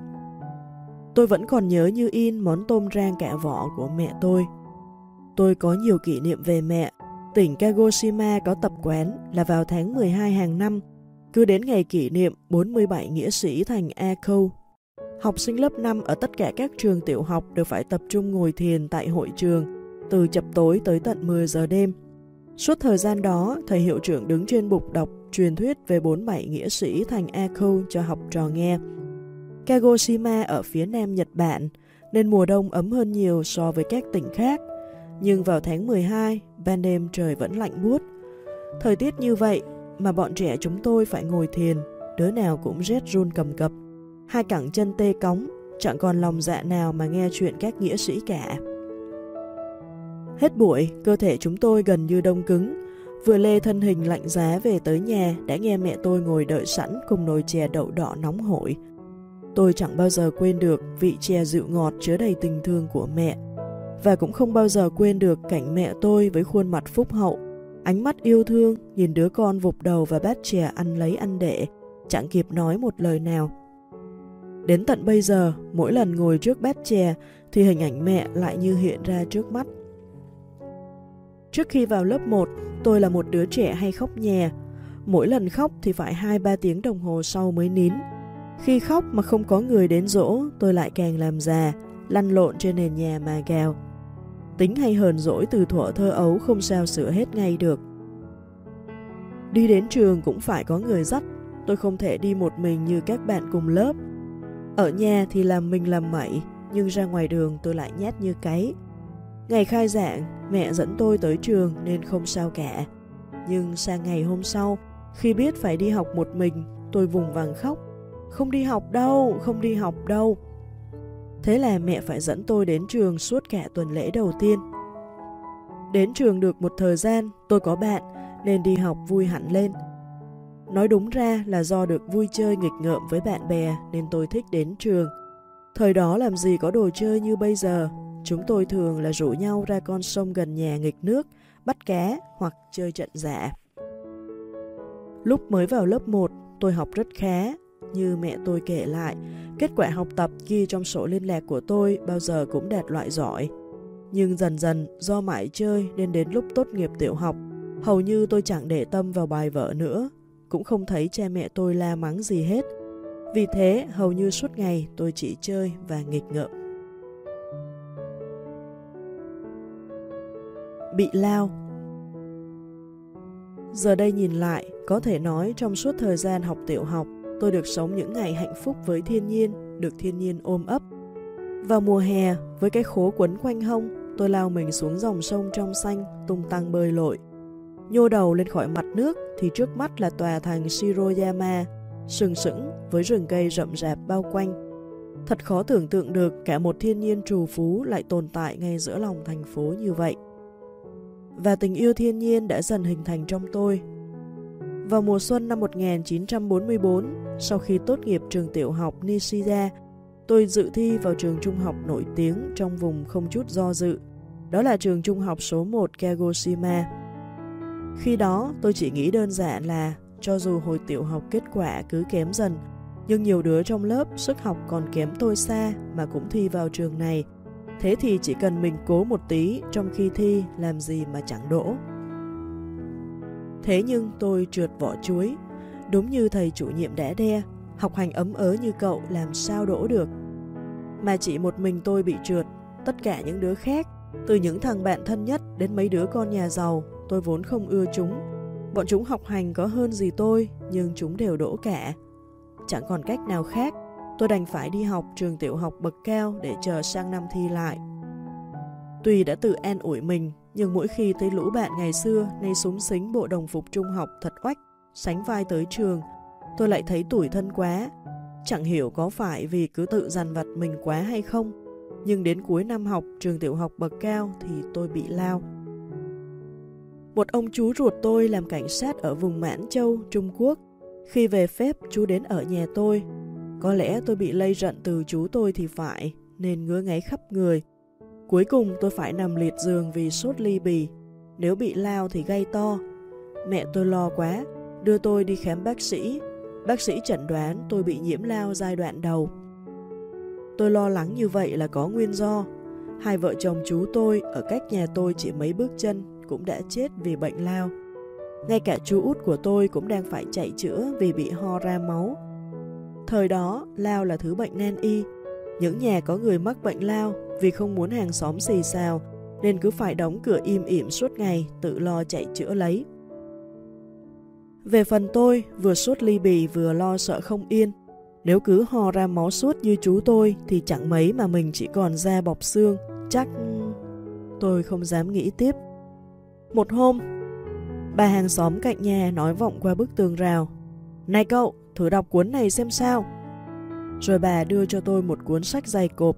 Tôi vẫn còn nhớ như in món tôm rang cả vỏ của mẹ tôi. Tôi có nhiều kỷ niệm về mẹ. Tỉnh Kagoshima có tập quán là vào tháng 12 hàng năm, cứ đến ngày kỷ niệm 47 nghĩa sĩ thành Ako. Học sinh lớp 5 ở tất cả các trường tiểu học đều phải tập trung ngồi thiền tại hội trường từ chập tối tới tận 10 giờ đêm. Suốt thời gian đó, thầy hiệu trưởng đứng trên bục đọc truyền thuyết về 47 nghĩa sĩ thành Ako cho học trò nghe. Kagoshima ở phía nam Nhật Bản, nên mùa đông ấm hơn nhiều so với các tỉnh khác. Nhưng vào tháng 12, ban đêm trời vẫn lạnh buốt. Thời tiết như vậy mà bọn trẻ chúng tôi phải ngồi thiền, đứa nào cũng rét run cầm cập. Hai cẳng chân tê cống, chẳng còn lòng dạ nào mà nghe chuyện các nghĩa sĩ cả. Hết buổi, cơ thể chúng tôi gần như đông cứng. Vừa lê thân hình lạnh giá về tới nhà đã nghe mẹ tôi ngồi đợi sẵn cùng nồi chè đậu đỏ nóng hổi. Tôi chẳng bao giờ quên được vị chè dịu ngọt chứa đầy tình thương của mẹ. Và cũng không bao giờ quên được cảnh mẹ tôi với khuôn mặt phúc hậu, ánh mắt yêu thương nhìn đứa con vụp đầu và bát chè ăn lấy ăn đệ, chẳng kịp nói một lời nào. Đến tận bây giờ, mỗi lần ngồi trước bát chè thì hình ảnh mẹ lại như hiện ra trước mắt. Trước khi vào lớp 1, tôi là một đứa trẻ hay khóc nhè. Mỗi lần khóc thì phải 2-3 tiếng đồng hồ sau mới nín. Khi khóc mà không có người đến dỗ, tôi lại càng làm già, lăn lộn trên nền nhà mà gào. Tính hay hờn dỗi từ thuở thơ ấu không sao sửa hết ngay được. Đi đến trường cũng phải có người dắt, tôi không thể đi một mình như các bạn cùng lớp. Ở nhà thì làm mình làm mẩy, nhưng ra ngoài đường tôi lại nhát như cái. Ngày khai giảng, mẹ dẫn tôi tới trường nên không sao cả. Nhưng sang ngày hôm sau, khi biết phải đi học một mình, tôi vùng vằng khóc. Không đi học đâu, không đi học đâu. Thế là mẹ phải dẫn tôi đến trường suốt cả tuần lễ đầu tiên. Đến trường được một thời gian, tôi có bạn nên đi học vui hẳn lên. Nói đúng ra là do được vui chơi nghịch ngợm với bạn bè nên tôi thích đến trường. Thời đó làm gì có đồ chơi như bây giờ, chúng tôi thường là rủ nhau ra con sông gần nhà nghịch nước, bắt cá hoặc chơi trận giả. Lúc mới vào lớp 1, tôi học rất khá, như mẹ tôi kể lại, kết quả học tập ghi trong sổ liên lạc của tôi bao giờ cũng đạt loại giỏi. Nhưng dần dần do mãi chơi nên đến lúc tốt nghiệp tiểu học, hầu như tôi chẳng để tâm vào bài vở nữa, cũng không thấy cha mẹ tôi la mắng gì hết. Vì thế, hầu như suốt ngày tôi chỉ chơi và nghịch ngợm. Bị lao Giờ đây nhìn lại, có thể nói trong suốt thời gian học tiểu học, tôi được sống những ngày hạnh phúc với thiên nhiên, được thiên nhiên ôm ấp. Vào mùa hè, với cái khố quấn quanh hông, tôi lao mình xuống dòng sông trong xanh, tung tăng bơi lội. Nhô đầu lên khỏi mặt nước thì trước mắt là tòa thành Shiroyama, sừng sững với rừng cây rậm rạp bao quanh. Thật khó tưởng tượng được cả một thiên nhiên trù phú lại tồn tại ngay giữa lòng thành phố như vậy. Và tình yêu thiên nhiên đã dần hình thành trong tôi vào mùa xuân năm 1944, sau khi tốt nghiệp trường tiểu học Nishida, tôi dự thi vào trường trung học nổi tiếng trong vùng không chút do dự. Đó là trường trung học số 1 Kagoshima. Khi đó, tôi chỉ nghĩ đơn giản là cho dù hồi tiểu học kết quả cứ kém dần, nhưng nhiều đứa trong lớp sức học còn kém tôi xa mà cũng thi vào trường này. Thế thì chỉ cần mình cố một tí trong khi thi làm gì mà chẳng đỗ. Thế nhưng tôi trượt vỏ chuối, đúng như thầy chủ nhiệm đã đe, học hành ấm ớ như cậu làm sao đổ được. Mà chỉ một mình tôi bị trượt, tất cả những đứa khác, từ những thằng bạn thân nhất đến mấy đứa con nhà giàu, tôi vốn không ưa chúng. Bọn chúng học hành có hơn gì tôi, nhưng chúng đều đổ cả. Chẳng còn cách nào khác, tôi đành phải đi học trường tiểu học bậc cao để chờ sang năm thi lại. Tuy đã tự an ủi mình nhưng mỗi khi thấy lũ bạn ngày xưa nay súng xính bộ đồng phục trung học thật oách, sánh vai tới trường, tôi lại thấy tủi thân quá. Chẳng hiểu có phải vì cứ tự dằn vặt mình quá hay không, nhưng đến cuối năm học trường tiểu học bậc cao thì tôi bị lao. Một ông chú ruột tôi làm cảnh sát ở vùng Mãn Châu, Trung Quốc. Khi về phép, chú đến ở nhà tôi. Có lẽ tôi bị lây rận từ chú tôi thì phải, nên ngứa ngáy khắp người. Cuối cùng tôi phải nằm liệt giường vì sốt ly bì. nếu bị lao thì gây to. Mẹ tôi lo quá, đưa tôi đi khám bác sĩ. Bác sĩ chẩn đoán tôi bị nhiễm lao giai đoạn đầu. Tôi lo lắng như vậy là có nguyên do. Hai vợ chồng chú tôi ở cách nhà tôi chỉ mấy bước chân cũng đã chết vì bệnh lao. Ngay cả chú út của tôi cũng đang phải chạy chữa vì bị ho ra máu. Thời đó, lao là thứ bệnh nan y. Những nhà có người mắc bệnh lao vì không muốn hàng xóm xì xào nên cứ phải đóng cửa im ỉm suốt ngày tự lo chạy chữa lấy. Về phần tôi, vừa suốt ly bì vừa lo sợ không yên. Nếu cứ hò ra máu suốt như chú tôi thì chẳng mấy mà mình chỉ còn da bọc xương, chắc... Tôi không dám nghĩ tiếp. Một hôm, bà hàng xóm cạnh nhà nói vọng qua bức tường rào. Này cậu, thử đọc cuốn này xem sao. Rồi bà đưa cho tôi một cuốn sách dày cộp,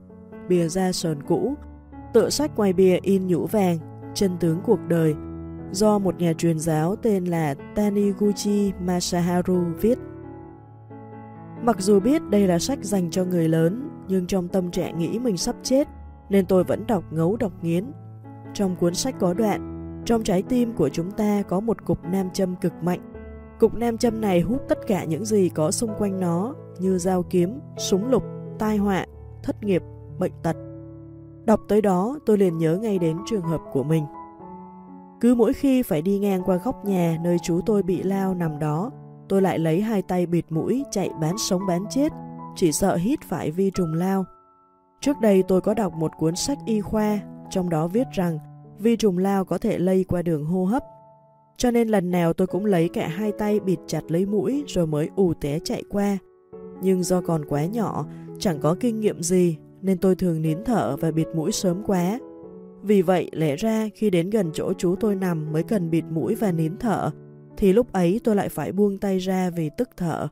bìa da sờn cũ, tựa sách ngoài bìa in nhũ vàng, chân tướng cuộc đời, do một nhà truyền giáo tên là Taniguchi Masaharu viết. Mặc dù biết đây là sách dành cho người lớn, nhưng trong tâm trạng nghĩ mình sắp chết, nên tôi vẫn đọc ngấu đọc nghiến. Trong cuốn sách có đoạn, trong trái tim của chúng ta có một cục nam châm cực mạnh. Cục nam châm này hút tất cả những gì có xung quanh nó, như dao kiếm, súng lục, tai họa, thất nghiệp, bệnh tật. Đọc tới đó, tôi liền nhớ ngay đến trường hợp của mình. Cứ mỗi khi phải đi ngang qua góc nhà nơi chú tôi bị lao nằm đó, tôi lại lấy hai tay bịt mũi chạy bán sống bán chết, chỉ sợ hít phải vi trùng lao. Trước đây tôi có đọc một cuốn sách y khoa, trong đó viết rằng vi trùng lao có thể lây qua đường hô hấp. Cho nên lần nào tôi cũng lấy cả hai tay bịt chặt lấy mũi rồi mới ù té chạy qua. Nhưng do còn quá nhỏ, chẳng có kinh nghiệm gì nên tôi thường nín thở và bịt mũi sớm quá. Vì vậy, lẽ ra khi đến gần chỗ chú tôi nằm mới cần bịt mũi và nín thở, thì lúc ấy tôi lại phải buông tay ra vì tức thở.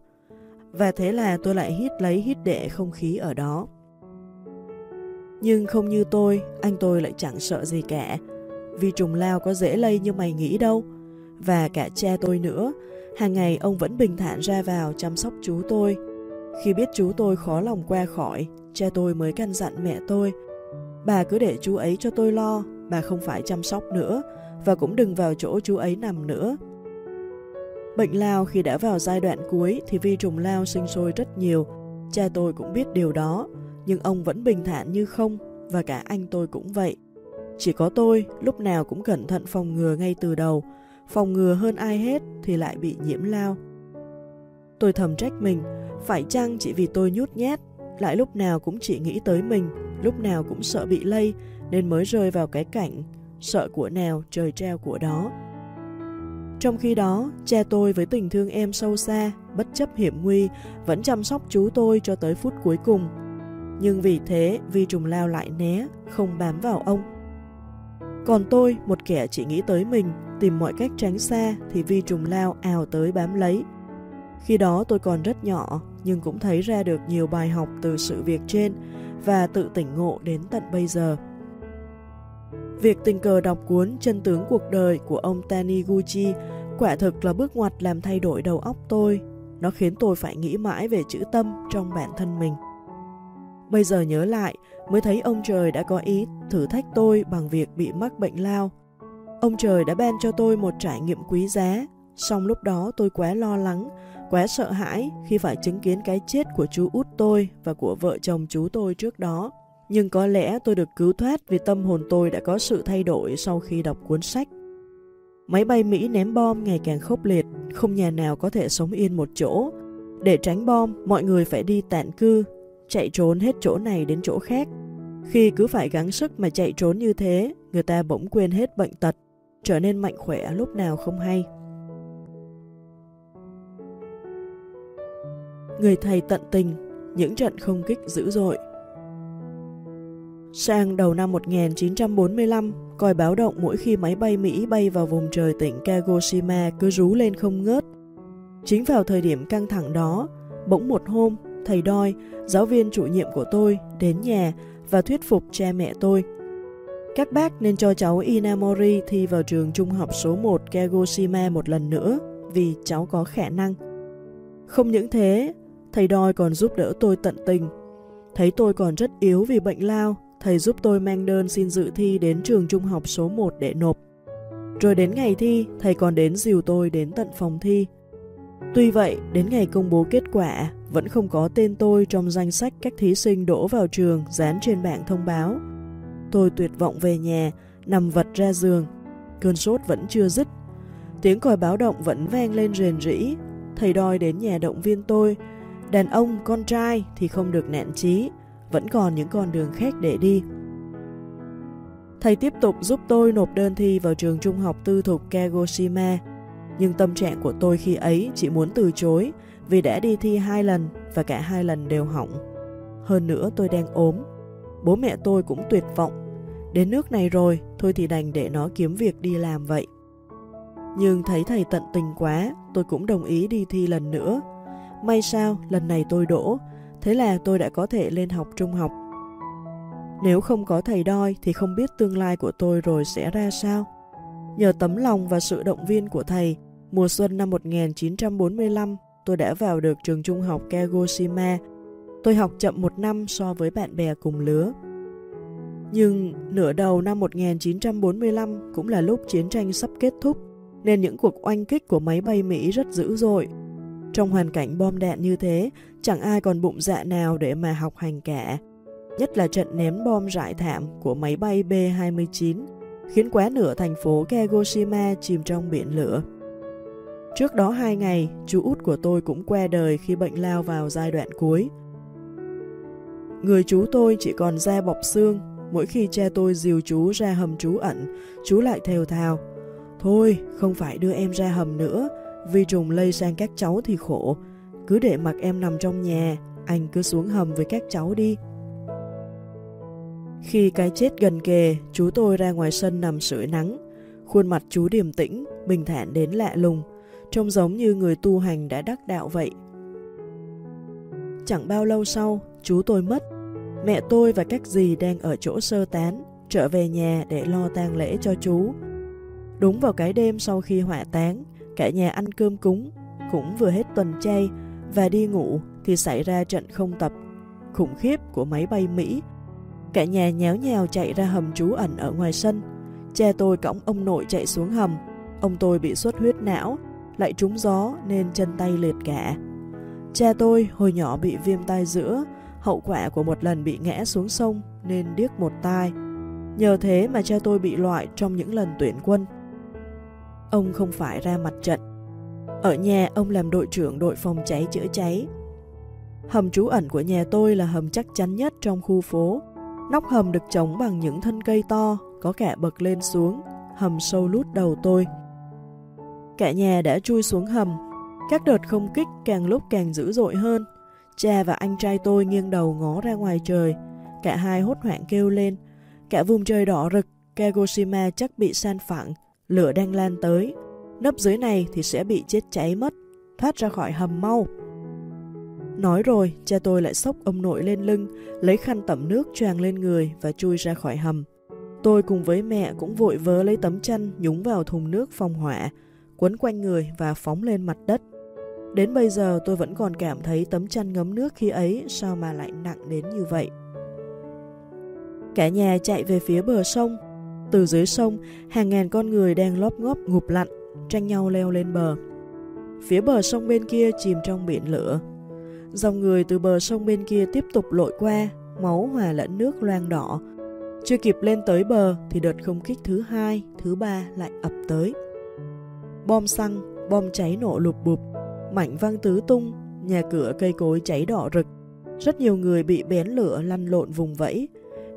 Và thế là tôi lại hít lấy hít đệ không khí ở đó. Nhưng không như tôi, anh tôi lại chẳng sợ gì cả. Vì trùng lao có dễ lây như mày nghĩ đâu. Và cả cha tôi nữa, hàng ngày ông vẫn bình thản ra vào chăm sóc chú tôi. Khi biết chú tôi khó lòng qua khỏi, cha tôi mới căn dặn mẹ tôi. Bà cứ để chú ấy cho tôi lo, bà không phải chăm sóc nữa, và cũng đừng vào chỗ chú ấy nằm nữa. Bệnh lao khi đã vào giai đoạn cuối thì vi trùng lao sinh sôi rất nhiều. Cha tôi cũng biết điều đó, nhưng ông vẫn bình thản như không, và cả anh tôi cũng vậy. Chỉ có tôi lúc nào cũng cẩn thận phòng ngừa ngay từ đầu, phòng ngừa hơn ai hết thì lại bị nhiễm lao. Tôi thầm trách mình, phải chăng chỉ vì tôi nhút nhát, lại lúc nào cũng chỉ nghĩ tới mình, lúc nào cũng sợ bị lây nên mới rơi vào cái cảnh sợ của nào trời treo của đó. Trong khi đó, cha tôi với tình thương em sâu xa, bất chấp hiểm nguy, vẫn chăm sóc chú tôi cho tới phút cuối cùng. Nhưng vì thế, vi trùng lao lại né, không bám vào ông. Còn tôi, một kẻ chỉ nghĩ tới mình, tìm mọi cách tránh xa thì vi trùng lao ào tới bám lấy. Khi đó tôi còn rất nhỏ, nhưng cũng thấy ra được nhiều bài học từ sự việc trên và tự tỉnh ngộ đến tận bây giờ. Việc tình cờ đọc cuốn Chân tướng cuộc đời của ông Taniguchi quả thực là bước ngoặt làm thay đổi đầu óc tôi. Nó khiến tôi phải nghĩ mãi về chữ tâm trong bản thân mình. Bây giờ nhớ lại, mới thấy ông trời đã có ý thử thách tôi bằng việc bị mắc bệnh lao. Ông trời đã ban cho tôi một trải nghiệm quý giá, song lúc đó tôi quá lo lắng, quá sợ hãi khi phải chứng kiến cái chết của chú út tôi và của vợ chồng chú tôi trước đó. Nhưng có lẽ tôi được cứu thoát vì tâm hồn tôi đã có sự thay đổi sau khi đọc cuốn sách. Máy bay Mỹ ném bom ngày càng khốc liệt, không nhà nào có thể sống yên một chỗ. Để tránh bom, mọi người phải đi tản cư, chạy trốn hết chỗ này đến chỗ khác. Khi cứ phải gắng sức mà chạy trốn như thế, người ta bỗng quên hết bệnh tật, trở nên mạnh khỏe lúc nào không hay. Người thầy tận tình, những trận không kích dữ dội. Sang đầu năm 1945, coi báo động mỗi khi máy bay Mỹ bay vào vùng trời tỉnh Kagoshima cứ rú lên không ngớt. Chính vào thời điểm căng thẳng đó, bỗng một hôm, thầy Đoi, giáo viên chủ nhiệm của tôi, đến nhà và thuyết phục cha mẹ tôi. Các bác nên cho cháu Inamori thi vào trường trung học số 1 Kagoshima một lần nữa vì cháu có khả năng. Không những thế, thầy Đoi còn giúp đỡ tôi tận tình. Thấy tôi còn rất yếu vì bệnh lao, thầy giúp tôi mang đơn xin dự thi đến trường trung học số 1 để nộp. Rồi đến ngày thi, thầy còn đến dìu tôi đến tận phòng thi. Tuy vậy, đến ngày công bố kết quả, vẫn không có tên tôi trong danh sách các thí sinh đổ vào trường dán trên bảng thông báo. Tôi tuyệt vọng về nhà, nằm vật ra giường. Cơn sốt vẫn chưa dứt. Tiếng còi báo động vẫn vang lên rền rĩ. Thầy đòi đến nhà động viên tôi. Đàn ông, con trai thì không được nẹn trí vẫn còn những con đường khác để đi. Thầy tiếp tục giúp tôi nộp đơn thi vào trường trung học tư thục Kagoshima, nhưng tâm trạng của tôi khi ấy chỉ muốn từ chối vì đã đi thi hai lần và cả hai lần đều hỏng. Hơn nữa tôi đang ốm. Bố mẹ tôi cũng tuyệt vọng. Đến nước này rồi, thôi thì đành để nó kiếm việc đi làm vậy. Nhưng thấy thầy tận tình quá, tôi cũng đồng ý đi thi lần nữa. May sao, lần này tôi đỗ, thế là tôi đã có thể lên học trung học. Nếu không có thầy đôi thì không biết tương lai của tôi rồi sẽ ra sao. Nhờ tấm lòng và sự động viên của thầy, mùa xuân năm 1945, tôi đã vào được trường trung học Kagoshima. Tôi học chậm một năm so với bạn bè cùng lứa. Nhưng nửa đầu năm 1945 cũng là lúc chiến tranh sắp kết thúc, nên những cuộc oanh kích của máy bay Mỹ rất dữ dội. Trong hoàn cảnh bom đạn như thế, chẳng ai còn bụng dạ nào để mà học hành cả. Nhất là trận ném bom rải thảm của máy bay B-29, khiến quá nửa thành phố Kagoshima chìm trong biển lửa. Trước đó hai ngày, chú út của tôi cũng qua đời khi bệnh lao vào giai đoạn cuối. Người chú tôi chỉ còn da bọc xương, mỗi khi cha tôi dìu chú ra hầm trú ẩn, chú lại thều thào. Thôi, không phải đưa em ra hầm nữa, Vi trùng lây sang các cháu thì khổ. Cứ để mặc em nằm trong nhà, anh cứ xuống hầm với các cháu đi. Khi cái chết gần kề, chú tôi ra ngoài sân nằm sưởi nắng. Khuôn mặt chú điềm tĩnh, bình thản đến lạ lùng, trông giống như người tu hành đã đắc đạo vậy. Chẳng bao lâu sau, chú tôi mất. Mẹ tôi và các dì đang ở chỗ sơ tán, trở về nhà để lo tang lễ cho chú. Đúng vào cái đêm sau khi hỏa táng, cả nhà ăn cơm cúng, cũng vừa hết tuần chay và đi ngủ thì xảy ra trận không tập khủng khiếp của máy bay Mỹ. Cả nhà nháo nhào chạy ra hầm trú ẩn ở ngoài sân. Cha tôi cõng ông nội chạy xuống hầm. Ông tôi bị xuất huyết não, lại trúng gió nên chân tay liệt cả. Cha tôi hồi nhỏ bị viêm tai giữa, hậu quả của một lần bị ngã xuống sông nên điếc một tai. Nhờ thế mà cha tôi bị loại trong những lần tuyển quân. Ông không phải ra mặt trận. Ở nhà ông làm đội trưởng đội phòng cháy chữa cháy. Hầm trú ẩn của nhà tôi là hầm chắc chắn nhất trong khu phố. Nóc hầm được chống bằng những thân cây to, có cả bậc lên xuống, hầm sâu lút đầu tôi. Cả nhà đã chui xuống hầm. Các đợt không kích càng lúc càng dữ dội hơn. Cha và anh trai tôi nghiêng đầu ngó ra ngoài trời. Cả hai hốt hoảng kêu lên. Cả vùng trời đỏ rực, Kagoshima chắc bị san phẳng. Lửa đang lan tới. Nấp dưới này thì sẽ bị chết cháy mất. Thoát ra khỏi hầm mau. Nói rồi, cha tôi lại xốc ông nội lên lưng, lấy khăn tẩm nước choàng lên người và chui ra khỏi hầm. Tôi cùng với mẹ cũng vội vớ lấy tấm chăn nhúng vào thùng nước phòng hỏa, quấn quanh người và phóng lên mặt đất. Đến bây giờ tôi vẫn còn cảm thấy tấm chăn ngấm nước khi ấy sao mà lại nặng đến như vậy. Cả nhà chạy về phía bờ sông. Từ dưới sông, hàng ngàn con người đang lóp ngóp ngụp lặn, tranh nhau leo lên bờ. Phía bờ sông bên kia chìm trong biển lửa. Dòng người từ bờ sông bên kia tiếp tục lội qua, máu hòa lẫn nước loang đỏ. Chưa kịp lên tới bờ thì đợt không kích thứ hai, thứ ba lại ập tới. Bom xăng, bom cháy nổ lụp bụp, mảnh văng tứ tung, nhà cửa cây cối cháy đỏ rực. Rất nhiều người bị bén lửa lăn lộn vùng vẫy.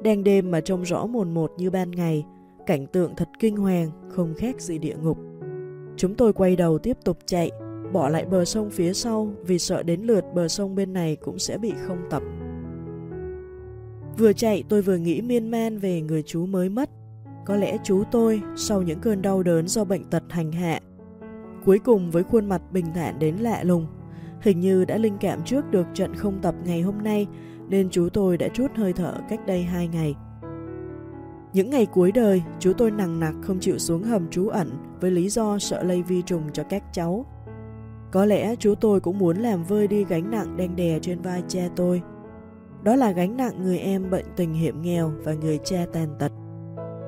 Đèn đêm mà trông rõ mồn một như ban ngày, cảnh tượng thật kinh hoàng, không khác gì địa ngục. Chúng tôi quay đầu tiếp tục chạy, bỏ lại bờ sông phía sau vì sợ đến lượt bờ sông bên này cũng sẽ bị không tập. Vừa chạy tôi vừa nghĩ miên man về người chú mới mất. Có lẽ chú tôi, sau những cơn đau đớn do bệnh tật hành hạ, cuối cùng với khuôn mặt bình thản đến lạ lùng, hình như đã linh cảm trước được trận không tập ngày hôm nay nên chú tôi đã chút hơi thở cách đây hai ngày. Những ngày cuối đời, chú tôi nặng nặc không chịu xuống hầm trú ẩn với lý do sợ lây vi trùng cho các cháu. Có lẽ chú tôi cũng muốn làm vơi đi gánh nặng đen đè trên vai cha tôi. Đó là gánh nặng người em bệnh tình hiểm nghèo và người cha tàn tật.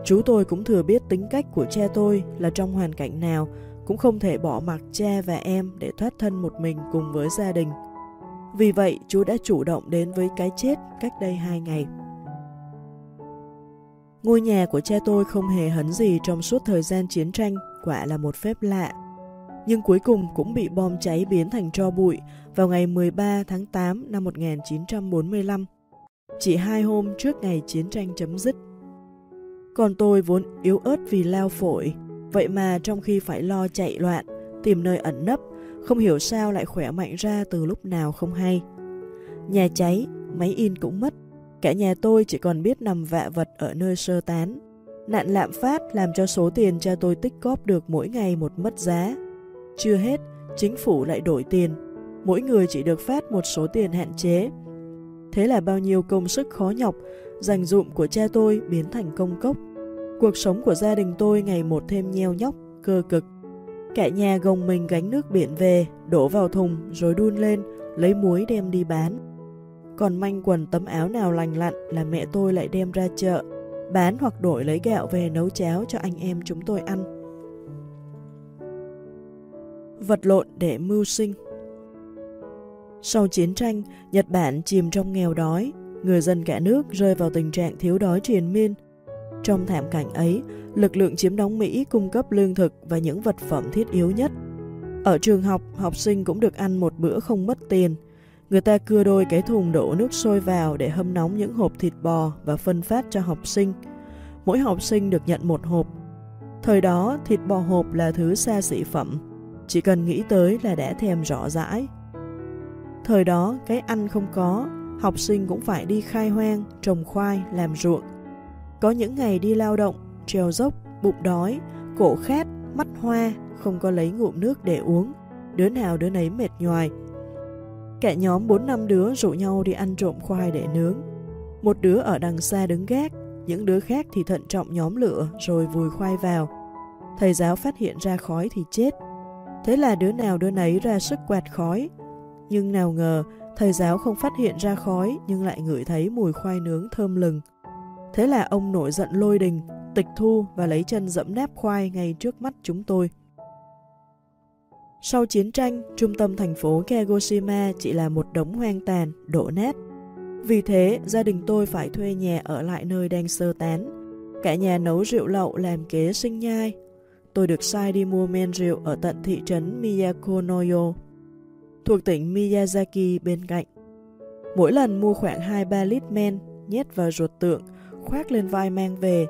Chú tôi cũng thừa biết tính cách của cha tôi là trong hoàn cảnh nào cũng không thể bỏ mặc cha và em để thoát thân một mình cùng với gia đình. Vì vậy, chú đã chủ động đến với cái chết cách đây hai ngày. Ngôi nhà của cha tôi không hề hấn gì trong suốt thời gian chiến tranh, quả là một phép lạ. Nhưng cuối cùng cũng bị bom cháy biến thành tro bụi vào ngày 13 tháng 8 năm 1945, chỉ hai hôm trước ngày chiến tranh chấm dứt. Còn tôi vốn yếu ớt vì lao phổi, vậy mà trong khi phải lo chạy loạn, tìm nơi ẩn nấp, không hiểu sao lại khỏe mạnh ra từ lúc nào không hay. Nhà cháy, máy in cũng mất, cả nhà tôi chỉ còn biết nằm vạ vật ở nơi sơ tán. Nạn lạm phát làm cho số tiền cha tôi tích góp được mỗi ngày một mất giá. Chưa hết, chính phủ lại đổi tiền, mỗi người chỉ được phát một số tiền hạn chế. Thế là bao nhiêu công sức khó nhọc, dành dụm của cha tôi biến thành công cốc. Cuộc sống của gia đình tôi ngày một thêm nheo nhóc, cơ cực. Cả nhà gồng mình gánh nước biển về, đổ vào thùng rồi đun lên, lấy muối đem đi bán. Còn manh quần tấm áo nào lành lặn là mẹ tôi lại đem ra chợ, bán hoặc đổi lấy gạo về nấu cháo cho anh em chúng tôi ăn. Vật lộn để mưu sinh Sau chiến tranh, Nhật Bản chìm trong nghèo đói, người dân cả nước rơi vào tình trạng thiếu đói triền miên. Trong thảm cảnh ấy, lực lượng chiếm đóng Mỹ cung cấp lương thực và những vật phẩm thiết yếu nhất. Ở trường học, học sinh cũng được ăn một bữa không mất tiền. Người ta cưa đôi cái thùng đổ nước sôi vào để hâm nóng những hộp thịt bò và phân phát cho học sinh. Mỗi học sinh được nhận một hộp. Thời đó, thịt bò hộp là thứ xa xỉ phẩm. Chỉ cần nghĩ tới là đã thèm rõ rãi. Thời đó, cái ăn không có, học sinh cũng phải đi khai hoang, trồng khoai, làm ruộng. Có những ngày đi lao động, trèo dốc, bụng đói, cổ khát, mắt hoa, không có lấy ngụm nước để uống, đứa nào đứa nấy mệt nhoài. Cả nhóm 4 năm đứa rủ nhau đi ăn trộm khoai để nướng. Một đứa ở đằng xa đứng gác, những đứa khác thì thận trọng nhóm lửa rồi vùi khoai vào. Thầy giáo phát hiện ra khói thì chết. Thế là đứa nào đứa nấy ra sức quạt khói. Nhưng nào ngờ, thầy giáo không phát hiện ra khói nhưng lại ngửi thấy mùi khoai nướng thơm lừng. Thế là ông nổi giận lôi đình, tịch thu và lấy chân dẫm nếp khoai ngay trước mắt chúng tôi. Sau chiến tranh, trung tâm thành phố Kagoshima chỉ là một đống hoang tàn, đổ nát. Vì thế, gia đình tôi phải thuê nhà ở lại nơi đang sơ tán. Cả nhà nấu rượu lậu làm kế sinh nhai. Tôi được sai đi mua men rượu ở tận thị trấn Miyakonoyo, thuộc tỉnh Miyazaki bên cạnh. Mỗi lần mua khoảng 2-3 lít men, nhét vào ruột tượng, khoác lên vai mang về,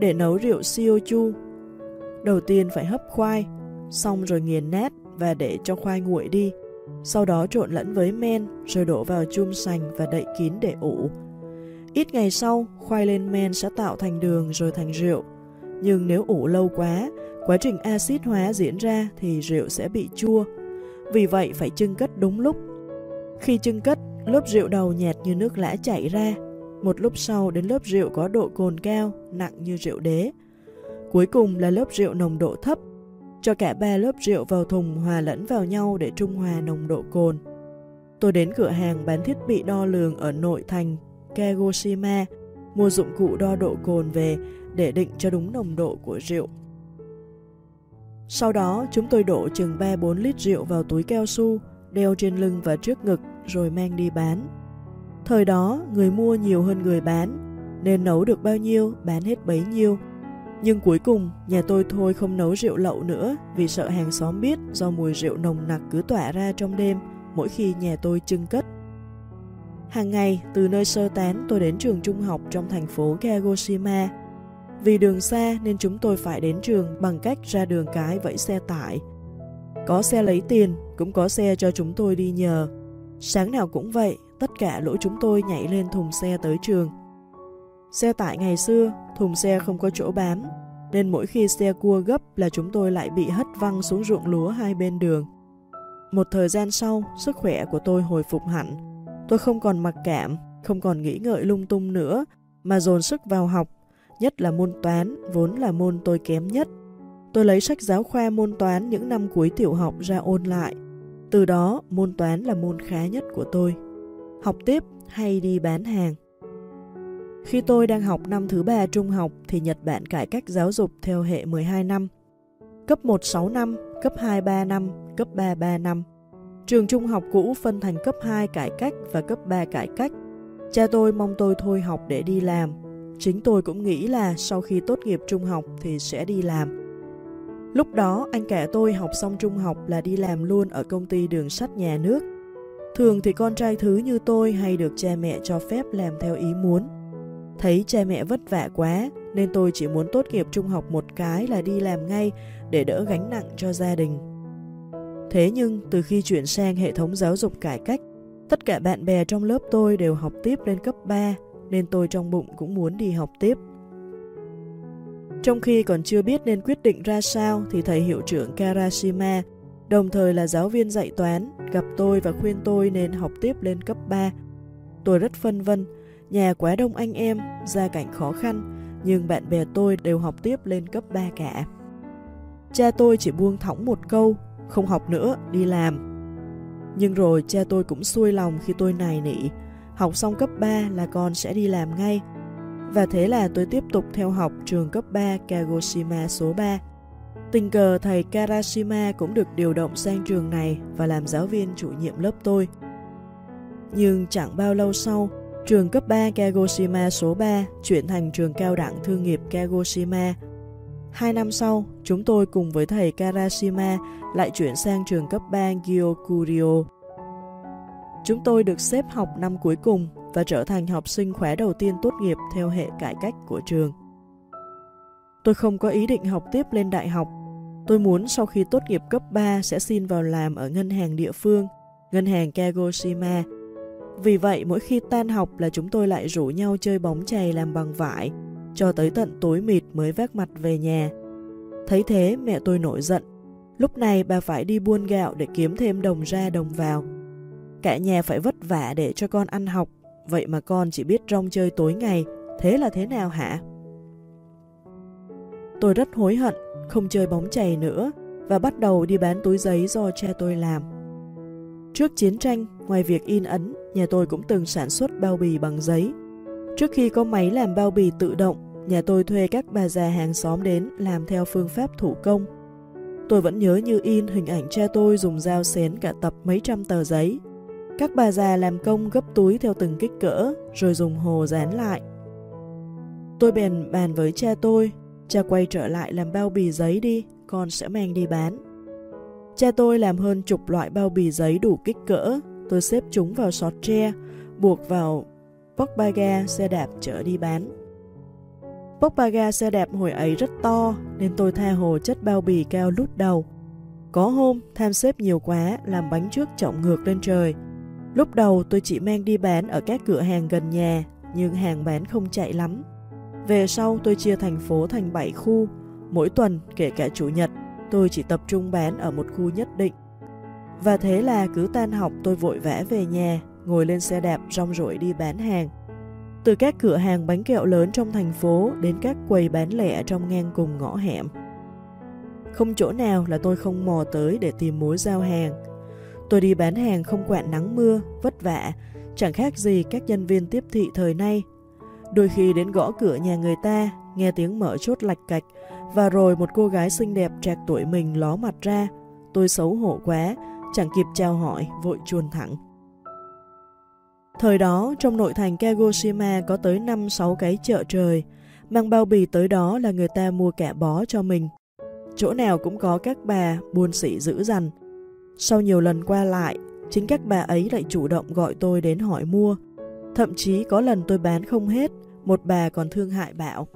để nấu rượu siochu. Đầu tiên phải hấp khoai, xong rồi nghiền nát và để cho khoai nguội đi. Sau đó trộn lẫn với men rồi đổ vào chum sành và đậy kín để ủ. Ít ngày sau, khoai lên men sẽ tạo thành đường rồi thành rượu. Nhưng nếu ủ lâu quá, quá trình axit hóa diễn ra thì rượu sẽ bị chua. Vì vậy phải chưng cất đúng lúc. Khi chưng cất, lớp rượu đầu nhạt như nước lã chảy ra. Một lúc sau đến lớp rượu có độ cồn cao, nặng như rượu đế. Cuối cùng là lớp rượu nồng độ thấp, cho cả ba lớp rượu vào thùng hòa lẫn vào nhau để trung hòa nồng độ cồn. Tôi đến cửa hàng bán thiết bị đo lường ở nội thành Kagoshima, mua dụng cụ đo độ cồn về để định cho đúng nồng độ của rượu. Sau đó, chúng tôi đổ chừng 3-4 lít rượu vào túi keo su, đeo trên lưng và trước ngực rồi mang đi bán. Thời đó, người mua nhiều hơn người bán, nên nấu được bao nhiêu, bán hết bấy nhiêu. Nhưng cuối cùng, nhà tôi thôi không nấu rượu lậu nữa vì sợ hàng xóm biết do mùi rượu nồng nặc cứ tỏa ra trong đêm mỗi khi nhà tôi trưng cất. Hàng ngày, từ nơi sơ tán tôi đến trường trung học trong thành phố Kagoshima. Vì đường xa nên chúng tôi phải đến trường bằng cách ra đường cái vẫy xe tải. Có xe lấy tiền, cũng có xe cho chúng tôi đi nhờ. Sáng nào cũng vậy, tất cả lũ chúng tôi nhảy lên thùng xe tới trường. Xe tải ngày xưa, thùng xe không có chỗ bám, nên mỗi khi xe cua gấp là chúng tôi lại bị hất văng xuống ruộng lúa hai bên đường. Một thời gian sau, sức khỏe của tôi hồi phục hẳn. Tôi không còn mặc cảm, không còn nghĩ ngợi lung tung nữa, mà dồn sức vào học, nhất là môn toán, vốn là môn tôi kém nhất. Tôi lấy sách giáo khoa môn toán những năm cuối tiểu học ra ôn lại. Từ đó, môn toán là môn khá nhất của tôi. Học tiếp hay đi bán hàng. Khi tôi đang học năm thứ ba trung học thì Nhật Bản cải cách giáo dục theo hệ 12 năm. Cấp 1 6 năm, cấp 2 3 năm, cấp 3 3 năm. Trường trung học cũ phân thành cấp 2 cải cách và cấp 3 cải cách. Cha tôi mong tôi thôi học để đi làm. Chính tôi cũng nghĩ là sau khi tốt nghiệp trung học thì sẽ đi làm. Lúc đó anh cả tôi học xong trung học là đi làm luôn ở công ty đường sắt nhà nước. Thường thì con trai thứ như tôi hay được cha mẹ cho phép làm theo ý muốn. Thấy cha mẹ vất vả quá nên tôi chỉ muốn tốt nghiệp trung học một cái là đi làm ngay để đỡ gánh nặng cho gia đình. Thế nhưng từ khi chuyển sang hệ thống giáo dục cải cách, tất cả bạn bè trong lớp tôi đều học tiếp lên cấp 3 nên tôi trong bụng cũng muốn đi học tiếp. Trong khi còn chưa biết nên quyết định ra sao thì thầy hiệu trưởng Karashima, đồng thời là giáo viên dạy toán, gặp tôi và khuyên tôi nên học tiếp lên cấp 3. Tôi rất phân vân, nhà quá đông anh em, gia cảnh khó khăn, nhưng bạn bè tôi đều học tiếp lên cấp 3 cả. Cha tôi chỉ buông thõng một câu, không học nữa, đi làm. Nhưng rồi cha tôi cũng xuôi lòng khi tôi nài nỉ, học xong cấp 3 là con sẽ đi làm ngay. Và thế là tôi tiếp tục theo học trường cấp 3 Kagoshima số 3. Tình cờ thầy Karashima cũng được điều động sang trường này và làm giáo viên chủ nhiệm lớp tôi. Nhưng chẳng bao lâu sau, trường cấp 3 Kagoshima số 3 chuyển thành trường cao đẳng thương nghiệp Kagoshima. Hai năm sau, chúng tôi cùng với thầy Karashima lại chuyển sang trường cấp 3 Gyokuryo. Chúng tôi được xếp học năm cuối cùng và trở thành học sinh khóa đầu tiên tốt nghiệp theo hệ cải cách của trường. Tôi không có ý định học tiếp lên đại học. Tôi muốn sau khi tốt nghiệp cấp 3 sẽ xin vào làm ở ngân hàng địa phương, ngân hàng Kagoshima. Vì vậy, mỗi khi tan học là chúng tôi lại rủ nhau chơi bóng chày làm bằng vải, cho tới tận tối mịt mới vác mặt về nhà. Thấy thế, mẹ tôi nổi giận. Lúc này bà phải đi buôn gạo để kiếm thêm đồng ra đồng vào. Cả nhà phải vất vả để cho con ăn học, vậy mà con chỉ biết rong chơi tối ngày, thế là thế nào hả? Tôi rất hối hận, không chơi bóng chày nữa và bắt đầu đi bán túi giấy do cha tôi làm. Trước chiến tranh, ngoài việc in ấn, nhà tôi cũng từng sản xuất bao bì bằng giấy. Trước khi có máy làm bao bì tự động, nhà tôi thuê các bà già hàng xóm đến làm theo phương pháp thủ công. Tôi vẫn nhớ như in hình ảnh cha tôi dùng dao xén cả tập mấy trăm tờ giấy. Các bà già làm công gấp túi theo từng kích cỡ, rồi dùng hồ dán lại. Tôi bèn bàn với cha tôi, cha quay trở lại làm bao bì giấy đi, con sẽ mang đi bán. Cha tôi làm hơn chục loại bao bì giấy đủ kích cỡ, tôi xếp chúng vào sọt tre, buộc vào bóc ba ga xe đạp chở đi bán. Bóc ba ga xe đạp hồi ấy rất to nên tôi tha hồ chất bao bì cao lút đầu. Có hôm tham xếp nhiều quá làm bánh trước trọng ngược lên trời. Lúc đầu tôi chỉ mang đi bán ở các cửa hàng gần nhà nhưng hàng bán không chạy lắm. Về sau tôi chia thành phố thành 7 khu, mỗi tuần kể cả chủ nhật tôi chỉ tập trung bán ở một khu nhất định. Và thế là cứ tan học tôi vội vã về nhà, ngồi lên xe đạp rong rổi đi bán hàng. Từ các cửa hàng bánh kẹo lớn trong thành phố đến các quầy bán lẻ trong ngang cùng ngõ hẻm. Không chỗ nào là tôi không mò tới để tìm mối giao hàng. Tôi đi bán hàng không quản nắng mưa, vất vả, chẳng khác gì các nhân viên tiếp thị thời nay. Đôi khi đến gõ cửa nhà người ta, nghe tiếng mở chốt lạch cạch, và rồi một cô gái xinh đẹp trạc tuổi mình ló mặt ra. Tôi xấu hổ quá, chẳng kịp chào hỏi, vội chuồn thẳng. Thời đó, trong nội thành Kagoshima có tới 5-6 cái chợ trời, mang bao bì tới đó là người ta mua cả bó cho mình. Chỗ nào cũng có các bà buôn sĩ giữ dằn. Sau nhiều lần qua lại, chính các bà ấy lại chủ động gọi tôi đến hỏi mua. Thậm chí có lần tôi bán không hết, một bà còn thương hại bảo.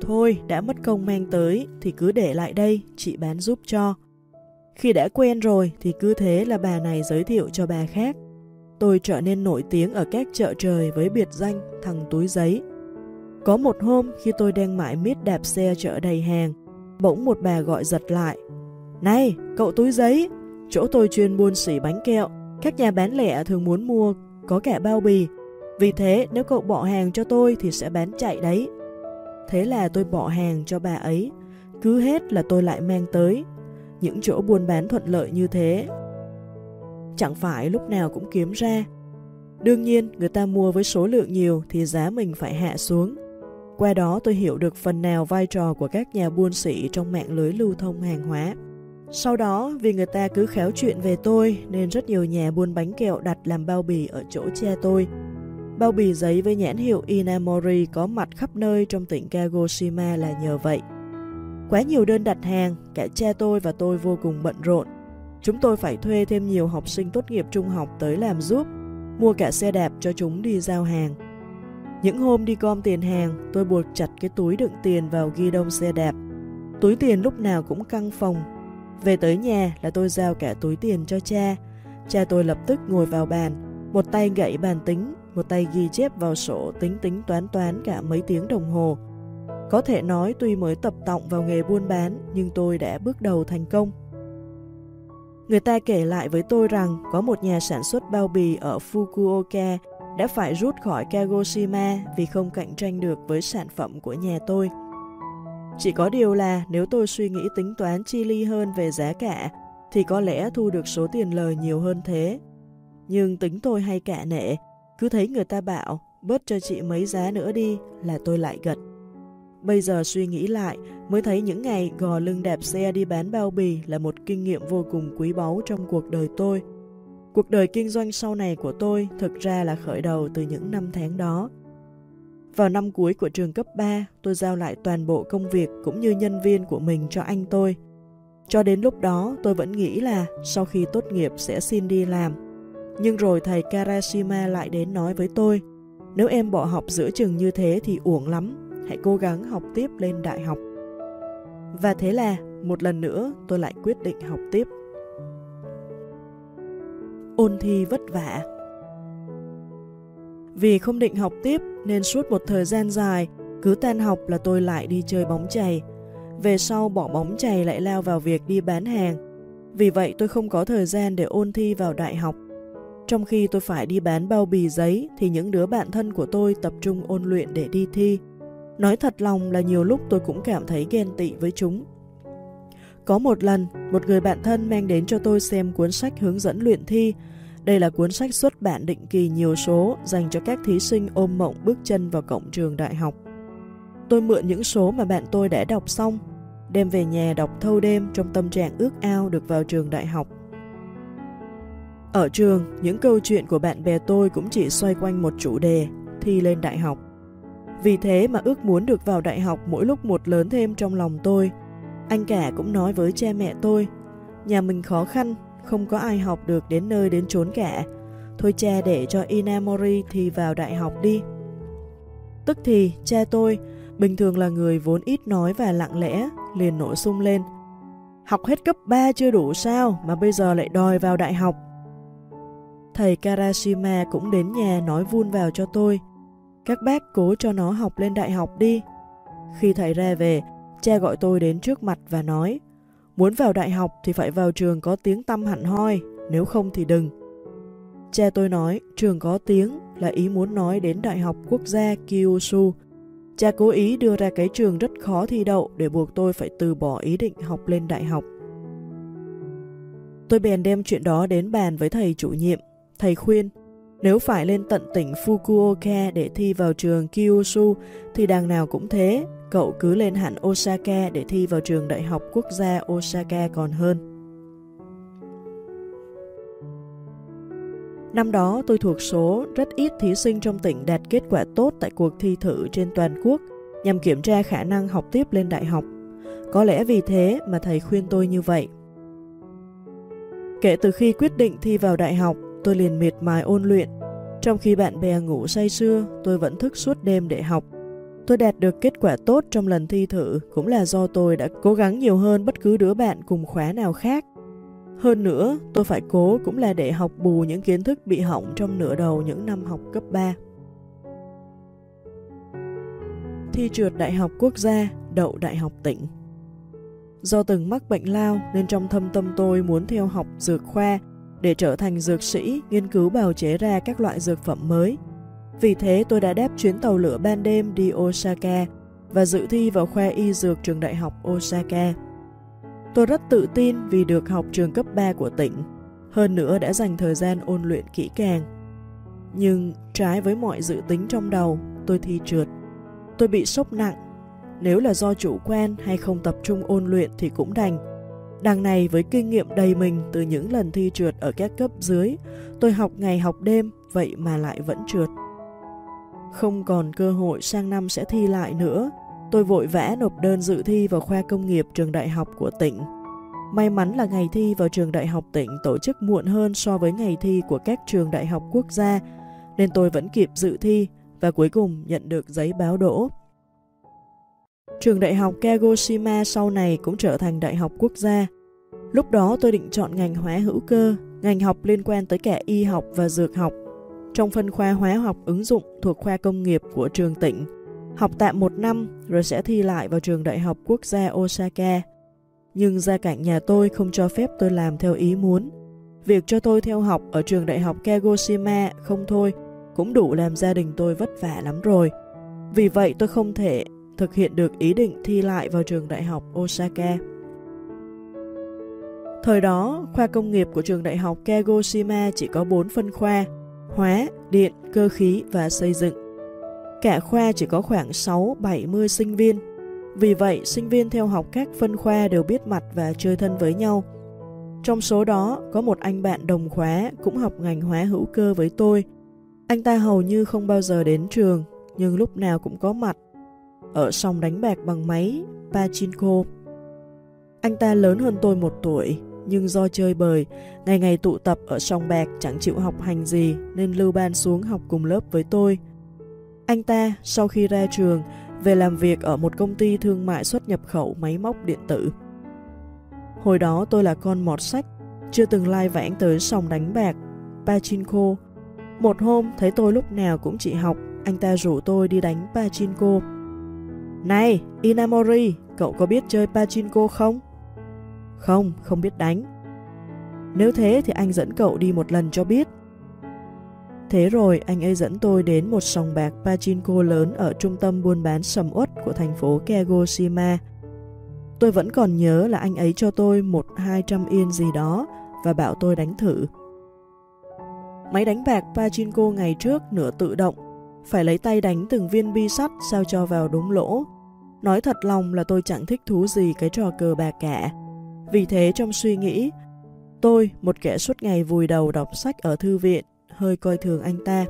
Thôi, đã mất công mang tới thì cứ để lại đây, chị bán giúp cho. Khi đã quen rồi thì cứ thế là bà này giới thiệu cho bà khác. Tôi trở nên nổi tiếng ở các chợ trời với biệt danh thằng túi giấy. Có một hôm khi tôi đang mãi miết đạp xe chợ đầy hàng, bỗng một bà gọi giật lại. Này, cậu túi giấy, chỗ tôi chuyên buôn xỉ bánh kẹo, các nhà bán lẻ thường muốn mua có cả bao bì. Vì thế nếu cậu bỏ hàng cho tôi thì sẽ bán chạy đấy. Thế là tôi bỏ hàng cho bà ấy, cứ hết là tôi lại mang tới. Những chỗ buôn bán thuận lợi như thế, chẳng phải lúc nào cũng kiếm ra. Đương nhiên, người ta mua với số lượng nhiều thì giá mình phải hạ xuống. Qua đó tôi hiểu được phần nào vai trò của các nhà buôn sĩ trong mạng lưới lưu thông hàng hóa. Sau đó, vì người ta cứ khéo chuyện về tôi nên rất nhiều nhà buôn bánh kẹo đặt làm bao bì ở chỗ cha tôi. Bao bì giấy với nhãn hiệu Inamori có mặt khắp nơi trong tỉnh Kagoshima là nhờ vậy. Quá nhiều đơn đặt hàng, cả cha tôi và tôi vô cùng bận rộn. Chúng tôi phải thuê thêm nhiều học sinh tốt nghiệp trung học tới làm giúp, mua cả xe đạp cho chúng đi giao hàng. Những hôm đi gom tiền hàng, tôi buộc chặt cái túi đựng tiền vào ghi đông xe đạp. Túi tiền lúc nào cũng căng phòng. Về tới nhà là tôi giao cả túi tiền cho cha. Cha tôi lập tức ngồi vào bàn, một tay gậy bàn tính, một tay ghi chép vào sổ tính tính toán toán cả mấy tiếng đồng hồ. Có thể nói tuy mới tập tọng vào nghề buôn bán nhưng tôi đã bước đầu thành công. Người ta kể lại với tôi rằng có một nhà sản xuất bao bì ở Fukuoka đã phải rút khỏi Kagoshima vì không cạnh tranh được với sản phẩm của nhà tôi. Chỉ có điều là nếu tôi suy nghĩ tính toán chi ly hơn về giá cả thì có lẽ thu được số tiền lời nhiều hơn thế. Nhưng tính tôi hay cả nệ, cứ thấy người ta bảo bớt cho chị mấy giá nữa đi là tôi lại gật. Bây giờ suy nghĩ lại mới thấy những ngày gò lưng đạp xe đi bán bao bì là một kinh nghiệm vô cùng quý báu trong cuộc đời tôi. Cuộc đời kinh doanh sau này của tôi thực ra là khởi đầu từ những năm tháng đó. Vào năm cuối của trường cấp 3, tôi giao lại toàn bộ công việc cũng như nhân viên của mình cho anh tôi. Cho đến lúc đó, tôi vẫn nghĩ là sau khi tốt nghiệp sẽ xin đi làm. Nhưng rồi thầy Karashima lại đến nói với tôi, nếu em bỏ học giữa trường như thế thì uổng lắm, hãy cố gắng học tiếp lên đại học. Và thế là, một lần nữa tôi lại quyết định học tiếp. Ôn thi vất vả Vì không định học tiếp nên suốt một thời gian dài, cứ tan học là tôi lại đi chơi bóng chày. Về sau bỏ bóng chày lại lao vào việc đi bán hàng. Vì vậy tôi không có thời gian để ôn thi vào đại học. Trong khi tôi phải đi bán bao bì giấy thì những đứa bạn thân của tôi tập trung ôn luyện để đi thi. Nói thật lòng là nhiều lúc tôi cũng cảm thấy ghen tị với chúng. Có một lần, một người bạn thân mang đến cho tôi xem cuốn sách hướng dẫn luyện thi. Đây là cuốn sách xuất bản định kỳ nhiều số dành cho các thí sinh ôm mộng bước chân vào cổng trường đại học. Tôi mượn những số mà bạn tôi đã đọc xong, đem về nhà đọc thâu đêm trong tâm trạng ước ao được vào trường đại học. Ở trường, những câu chuyện của bạn bè tôi cũng chỉ xoay quanh một chủ đề, thi lên đại học. Vì thế mà ước muốn được vào đại học mỗi lúc một lớn thêm trong lòng tôi. Anh cả cũng nói với cha mẹ tôi, nhà mình khó khăn, không có ai học được đến nơi đến chốn cả. Thôi cha để cho Inamori thì vào đại học đi. Tức thì, cha tôi, bình thường là người vốn ít nói và lặng lẽ, liền nổi sung lên. Học hết cấp 3 chưa đủ sao mà bây giờ lại đòi vào đại học. Thầy Karashima cũng đến nhà nói vun vào cho tôi. Các bác cố cho nó học lên đại học đi. Khi thầy ra về, cha gọi tôi đến trước mặt và nói Muốn vào đại học thì phải vào trường có tiếng tâm hẳn hoi, nếu không thì đừng. Cha tôi nói trường có tiếng là ý muốn nói đến Đại học Quốc gia Kyushu. Cha cố ý đưa ra cái trường rất khó thi đậu để buộc tôi phải từ bỏ ý định học lên đại học. Tôi bèn đem chuyện đó đến bàn với thầy chủ nhiệm. Thầy khuyên, nếu phải lên tận tỉnh Fukuoka để thi vào trường Kyushu thì đằng nào cũng thế, cậu cứ lên hẳn Osaka để thi vào trường Đại học Quốc gia Osaka còn hơn. Năm đó tôi thuộc số rất ít thí sinh trong tỉnh đạt kết quả tốt tại cuộc thi thử trên toàn quốc nhằm kiểm tra khả năng học tiếp lên đại học. Có lẽ vì thế mà thầy khuyên tôi như vậy. Kể từ khi quyết định thi vào đại học, tôi liền miệt mài ôn luyện. Trong khi bạn bè ngủ say sưa, tôi vẫn thức suốt đêm để học. Tôi đạt được kết quả tốt trong lần thi thử cũng là do tôi đã cố gắng nhiều hơn bất cứ đứa bạn cùng khóa nào khác. Hơn nữa, tôi phải cố cũng là để học bù những kiến thức bị hỏng trong nửa đầu những năm học cấp 3. Thi trượt Đại học Quốc gia, đậu Đại học tỉnh. Do từng mắc bệnh lao nên trong thâm tâm tôi muốn theo học dược khoa để trở thành dược sĩ, nghiên cứu bào chế ra các loại dược phẩm mới. Vì thế tôi đã đáp chuyến tàu lửa ban đêm đi Osaka và dự thi vào khoa y dược trường đại học Osaka. Tôi rất tự tin vì được học trường cấp 3 của tỉnh, hơn nữa đã dành thời gian ôn luyện kỹ càng. Nhưng trái với mọi dự tính trong đầu, tôi thi trượt. Tôi bị sốc nặng. Nếu là do chủ quan hay không tập trung ôn luyện thì cũng đành. Đằng này với kinh nghiệm đầy mình từ những lần thi trượt ở các cấp dưới, tôi học ngày học đêm, vậy mà lại vẫn trượt. Không còn cơ hội sang năm sẽ thi lại nữa, tôi vội vã nộp đơn dự thi vào khoa công nghiệp trường đại học của tỉnh. May mắn là ngày thi vào trường đại học tỉnh tổ chức muộn hơn so với ngày thi của các trường đại học quốc gia, nên tôi vẫn kịp dự thi và cuối cùng nhận được giấy báo đỗ. Trường đại học Kagoshima sau này cũng trở thành đại học quốc gia. Lúc đó tôi định chọn ngành hóa hữu cơ, ngành học liên quan tới cả y học và dược học. Trong phân khoa hóa học ứng dụng thuộc khoa công nghiệp của trường tỉnh, học tạm một năm rồi sẽ thi lại vào trường đại học quốc gia Osaka. Nhưng gia cảnh nhà tôi không cho phép tôi làm theo ý muốn. Việc cho tôi theo học ở trường đại học Kagoshima không thôi cũng đủ làm gia đình tôi vất vả lắm rồi. Vì vậy tôi không thể thực hiện được ý định thi lại vào trường đại học Osaka. Thời đó, khoa công nghiệp của trường đại học Kagoshima chỉ có 4 phân khoa, hóa, điện, cơ khí và xây dựng. Cả khoa chỉ có khoảng 6-70 sinh viên. Vì vậy, sinh viên theo học các phân khoa đều biết mặt và chơi thân với nhau. Trong số đó, có một anh bạn đồng khóa cũng học ngành hóa hữu cơ với tôi. Anh ta hầu như không bao giờ đến trường, nhưng lúc nào cũng có mặt ở sòng đánh bạc bằng máy Pachinko. Anh ta lớn hơn tôi một tuổi, nhưng do chơi bời, ngày ngày tụ tập ở sòng bạc chẳng chịu học hành gì nên lưu ban xuống học cùng lớp với tôi. Anh ta, sau khi ra trường, về làm việc ở một công ty thương mại xuất nhập khẩu máy móc điện tử. Hồi đó tôi là con mọt sách, chưa từng lai vãng tới sòng đánh bạc, Pachinko. Một hôm thấy tôi lúc nào cũng chỉ học, anh ta rủ tôi đi đánh Pachinko. Này, Inamori, cậu có biết chơi Pachinko không? Không, không biết đánh. Nếu thế thì anh dẫn cậu đi một lần cho biết. Thế rồi anh ấy dẫn tôi đến một sòng bạc Pachinko lớn ở trung tâm buôn bán sầm uất của thành phố Kagoshima. Tôi vẫn còn nhớ là anh ấy cho tôi một hai trăm yên gì đó và bảo tôi đánh thử. Máy đánh bạc Pachinko ngày trước nửa tự động, phải lấy tay đánh từng viên bi sắt sao cho vào đúng lỗ. Nói thật lòng là tôi chẳng thích thú gì cái trò cờ bạc cả. Vì thế trong suy nghĩ, tôi, một kẻ suốt ngày vùi đầu đọc sách ở thư viện, hơi coi thường anh ta.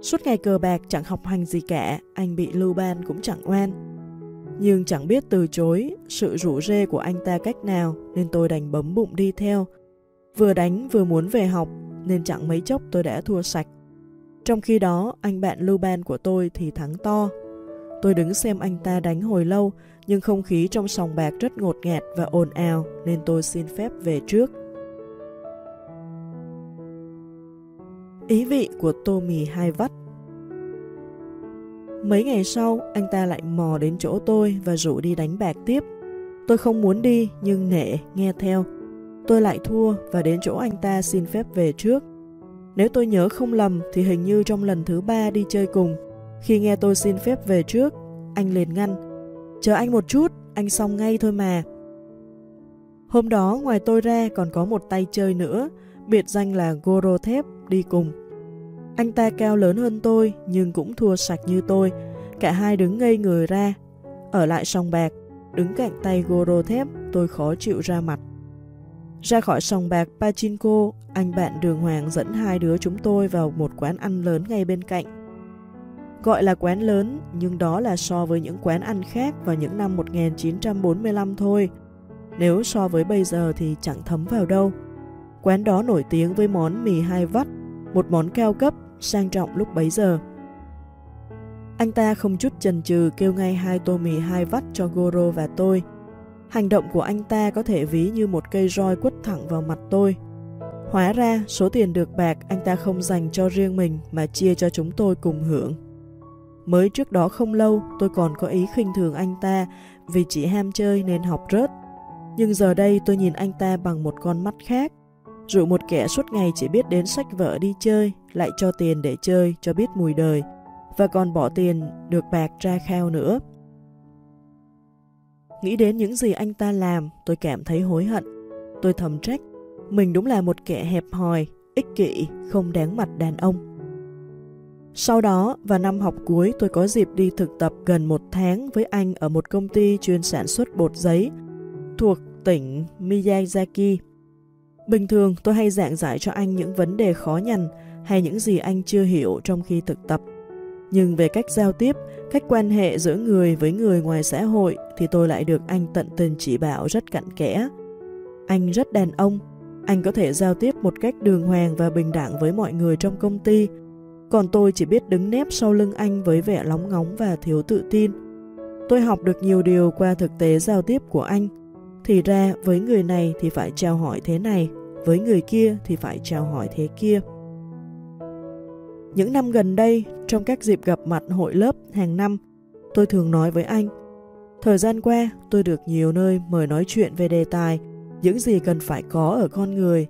Suốt ngày cờ bạc chẳng học hành gì cả, anh bị lưu ban cũng chẳng oan. Nhưng chẳng biết từ chối sự rủ rê của anh ta cách nào nên tôi đành bấm bụng đi theo. Vừa đánh vừa muốn về học nên chẳng mấy chốc tôi đã thua sạch. Trong khi đó, anh bạn lưu ban của tôi thì thắng to. Tôi đứng xem anh ta đánh hồi lâu, nhưng không khí trong sòng bạc rất ngột ngạt và ồn ào nên tôi xin phép về trước. Ý vị của tô mì hai vắt Mấy ngày sau, anh ta lại mò đến chỗ tôi và rủ đi đánh bạc tiếp. Tôi không muốn đi nhưng nể, nghe theo. Tôi lại thua và đến chỗ anh ta xin phép về trước. Nếu tôi nhớ không lầm thì hình như trong lần thứ ba đi chơi cùng, khi nghe tôi xin phép về trước, anh liền ngăn. Chờ anh một chút, anh xong ngay thôi mà. Hôm đó ngoài tôi ra còn có một tay chơi nữa, biệt danh là Goro Thép đi cùng. Anh ta cao lớn hơn tôi nhưng cũng thua sạch như tôi, cả hai đứng ngây người ra. Ở lại sòng bạc, đứng cạnh tay Goro Thép tôi khó chịu ra mặt. Ra khỏi sòng bạc Pachinko, anh bạn Đường Hoàng dẫn hai đứa chúng tôi vào một quán ăn lớn ngay bên cạnh. Gọi là quán lớn, nhưng đó là so với những quán ăn khác vào những năm 1945 thôi. Nếu so với bây giờ thì chẳng thấm vào đâu. Quán đó nổi tiếng với món mì hai vắt, một món cao cấp, sang trọng lúc bấy giờ. Anh ta không chút chần chừ kêu ngay hai tô mì hai vắt cho Goro và tôi. Hành động của anh ta có thể ví như một cây roi quất thẳng vào mặt tôi. Hóa ra, số tiền được bạc anh ta không dành cho riêng mình mà chia cho chúng tôi cùng hưởng. Mới trước đó không lâu tôi còn có ý khinh thường anh ta vì chỉ ham chơi nên học rớt. Nhưng giờ đây tôi nhìn anh ta bằng một con mắt khác. Dụ một kẻ suốt ngày chỉ biết đến sách vở đi chơi, lại cho tiền để chơi cho biết mùi đời, và còn bỏ tiền được bạc ra khao nữa. Nghĩ đến những gì anh ta làm, tôi cảm thấy hối hận. Tôi thầm trách, mình đúng là một kẻ hẹp hòi, ích kỷ, không đáng mặt đàn ông. Sau đó, vào năm học cuối, tôi có dịp đi thực tập gần một tháng với anh ở một công ty chuyên sản xuất bột giấy thuộc tỉnh Miyazaki. Bình thường, tôi hay giảng giải cho anh những vấn đề khó nhằn hay những gì anh chưa hiểu trong khi thực tập. Nhưng về cách giao tiếp, cách quan hệ giữa người với người ngoài xã hội thì tôi lại được anh tận tình chỉ bảo rất cặn kẽ. Anh rất đàn ông, anh có thể giao tiếp một cách đường hoàng và bình đẳng với mọi người trong công ty, còn tôi chỉ biết đứng nép sau lưng anh với vẻ lóng ngóng và thiếu tự tin. Tôi học được nhiều điều qua thực tế giao tiếp của anh. Thì ra với người này thì phải chào hỏi thế này, với người kia thì phải chào hỏi thế kia. Những năm gần đây, trong các dịp gặp mặt hội lớp hàng năm, tôi thường nói với anh, thời gian qua tôi được nhiều nơi mời nói chuyện về đề tài, những gì cần phải có ở con người.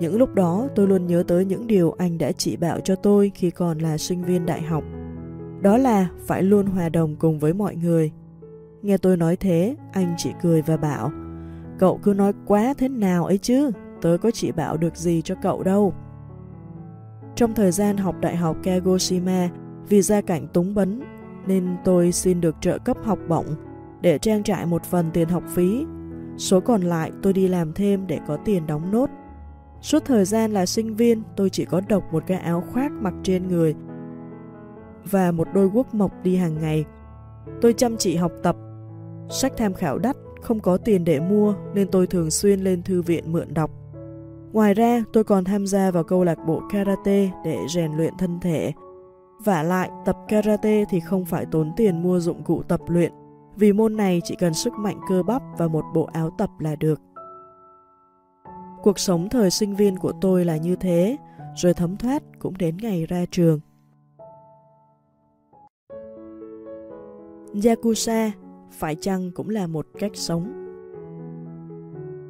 Những lúc đó tôi luôn nhớ tới những điều anh đã chỉ bảo cho tôi khi còn là sinh viên đại học. Đó là phải luôn hòa đồng cùng với mọi người. Nghe tôi nói thế, anh chỉ cười và bảo, cậu cứ nói quá thế nào ấy chứ, tớ có chỉ bảo được gì cho cậu đâu. Trong thời gian học đại học Kagoshima, vì gia cảnh túng bấn nên tôi xin được trợ cấp học bổng để trang trải một phần tiền học phí. Số còn lại tôi đi làm thêm để có tiền đóng nốt. Suốt thời gian là sinh viên, tôi chỉ có độc một cái áo khoác mặc trên người và một đôi guốc mộc đi hàng ngày. Tôi chăm chỉ học tập, sách tham khảo đắt, không có tiền để mua nên tôi thường xuyên lên thư viện mượn đọc. Ngoài ra, tôi còn tham gia vào câu lạc bộ karate để rèn luyện thân thể. Và lại, tập karate thì không phải tốn tiền mua dụng cụ tập luyện, vì môn này chỉ cần sức mạnh cơ bắp và một bộ áo tập là được. Cuộc sống thời sinh viên của tôi là như thế, rồi thấm thoát cũng đến ngày ra trường. Yakuza phải chăng cũng là một cách sống?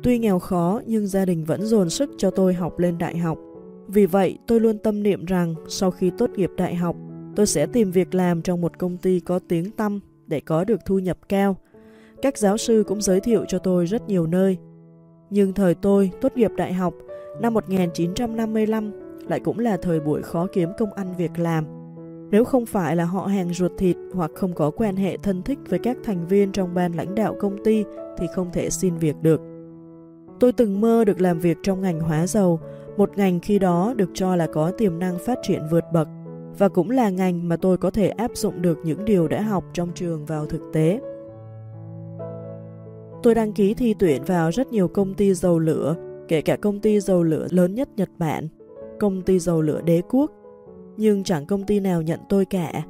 Tuy nghèo khó nhưng gia đình vẫn dồn sức cho tôi học lên đại học. Vì vậy tôi luôn tâm niệm rằng sau khi tốt nghiệp đại học, tôi sẽ tìm việc làm trong một công ty có tiếng tăm để có được thu nhập cao. Các giáo sư cũng giới thiệu cho tôi rất nhiều nơi. Nhưng thời tôi tốt nghiệp đại học năm 1955 lại cũng là thời buổi khó kiếm công ăn việc làm. Nếu không phải là họ hàng ruột thịt hoặc không có quan hệ thân thích với các thành viên trong ban lãnh đạo công ty thì không thể xin việc được. Tôi từng mơ được làm việc trong ngành hóa dầu, một ngành khi đó được cho là có tiềm năng phát triển vượt bậc và cũng là ngành mà tôi có thể áp dụng được những điều đã học trong trường vào thực tế. Tôi đăng ký thi tuyển vào rất nhiều công ty dầu lửa, kể cả công ty dầu lửa lớn nhất Nhật Bản, công ty dầu lửa đế quốc, nhưng chẳng công ty nào nhận tôi cả.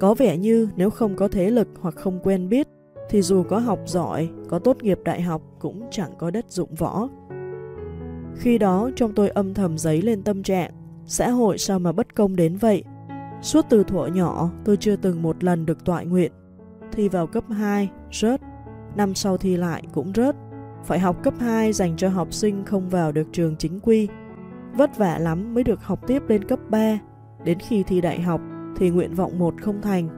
Có vẻ như nếu không có thế lực hoặc không quen biết thì dù có học giỏi, có tốt nghiệp đại học cũng chẳng có đất dụng võ. Khi đó trong tôi âm thầm giấy lên tâm trạng, xã hội sao mà bất công đến vậy? Suốt từ thuở nhỏ tôi chưa từng một lần được tọa nguyện. Thi vào cấp 2, rớt. Năm sau thi lại cũng rớt. Phải học cấp 2 dành cho học sinh không vào được trường chính quy. Vất vả lắm mới được học tiếp lên cấp 3. Đến khi thi đại học thì nguyện vọng một không thành,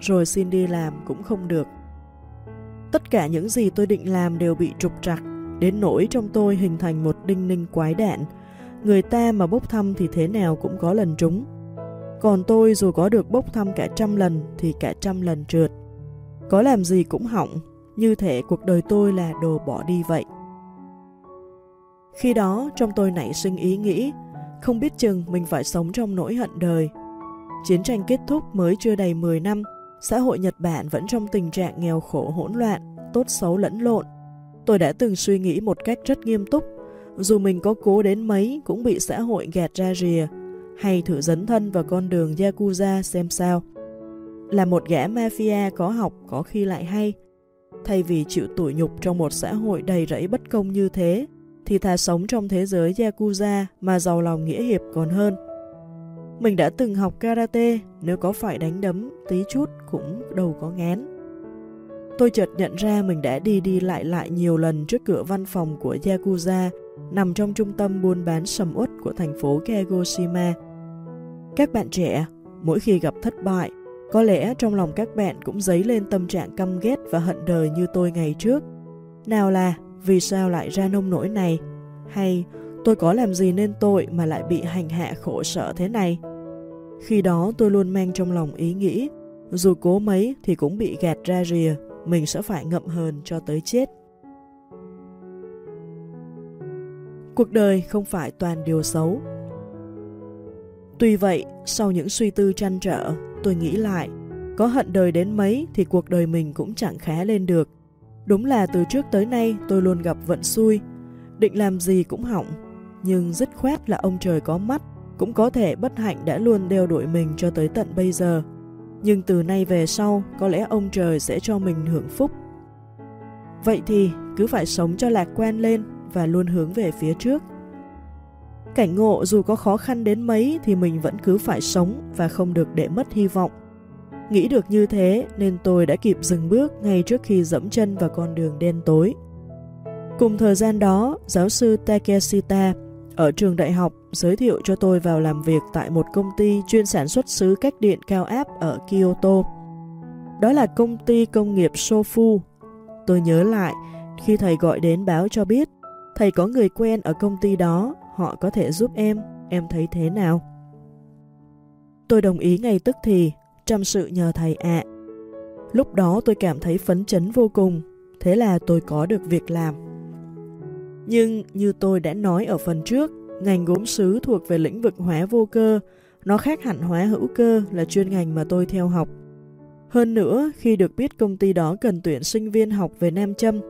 rồi xin đi làm cũng không được. Tất cả những gì tôi định làm đều bị trục trặc, đến nỗi trong tôi hình thành một đinh ninh quái đạn. Người ta mà bốc thăm thì thế nào cũng có lần trúng. Còn tôi dù có được bốc thăm cả trăm lần thì cả trăm lần trượt. Có làm gì cũng hỏng, như thể cuộc đời tôi là đồ bỏ đi vậy. Khi đó trong tôi nảy sinh ý nghĩ, không biết chừng mình phải sống trong nỗi hận đời. Chiến tranh kết thúc mới chưa đầy 10 năm, xã hội Nhật Bản vẫn trong tình trạng nghèo khổ hỗn loạn, tốt xấu lẫn lộn. Tôi đã từng suy nghĩ một cách rất nghiêm túc, dù mình có cố đến mấy cũng bị xã hội gạt ra rìa, hay thử dấn thân vào con đường Yakuza xem sao. Là một gã mafia có học có khi lại hay. Thay vì chịu tủi nhục trong một xã hội đầy rẫy bất công như thế, thì thà sống trong thế giới Yakuza mà giàu lòng nghĩa hiệp còn hơn. Mình đã từng học karate, nếu có phải đánh đấm tí chút cũng đâu có ngán. Tôi chợt nhận ra mình đã đi đi lại lại nhiều lần trước cửa văn phòng của Yakuza nằm trong trung tâm buôn bán sầm uất của thành phố Kagoshima. Các bạn trẻ, mỗi khi gặp thất bại, có lẽ trong lòng các bạn cũng dấy lên tâm trạng căm ghét và hận đời như tôi ngày trước. Nào là, vì sao lại ra nông nỗi này? Hay tôi có làm gì nên tội mà lại bị hành hạ khổ sở thế này? Khi đó tôi luôn mang trong lòng ý nghĩ, dù cố mấy thì cũng bị gạt ra rìa, mình sẽ phải ngậm hờn cho tới chết. Cuộc đời không phải toàn điều xấu. Tuy vậy, sau những suy tư trăn trở, tôi nghĩ lại, có hận đời đến mấy thì cuộc đời mình cũng chẳng khá lên được. Đúng là từ trước tới nay tôi luôn gặp vận xui, định làm gì cũng hỏng, nhưng dứt khoát là ông trời có mắt, cũng có thể bất hạnh đã luôn đeo đuổi mình cho tới tận bây giờ. Nhưng từ nay về sau, có lẽ ông trời sẽ cho mình hưởng phúc. Vậy thì cứ phải sống cho lạc quan lên và luôn hướng về phía trước. Cảnh ngộ dù có khó khăn đến mấy thì mình vẫn cứ phải sống và không được để mất hy vọng. Nghĩ được như thế nên tôi đã kịp dừng bước ngay trước khi dẫm chân vào con đường đen tối. Cùng thời gian đó, giáo sư Takeshita ở trường đại học giới thiệu cho tôi vào làm việc tại một công ty chuyên sản xuất sứ cách điện cao áp ở Kyoto. Đó là công ty công nghiệp Sofu. Tôi nhớ lại khi thầy gọi đến báo cho biết thầy có người quen ở công ty đó, họ có thể giúp em, em thấy thế nào? Tôi đồng ý ngay tức thì, chăm sự nhờ thầy ạ. Lúc đó tôi cảm thấy phấn chấn vô cùng, thế là tôi có được việc làm. Nhưng như tôi đã nói ở phần trước, ngành gốm sứ thuộc về lĩnh vực hóa vô cơ, nó khác hẳn hóa hữu cơ là chuyên ngành mà tôi theo học. Hơn nữa, khi được biết công ty đó cần tuyển sinh viên học về nam châm,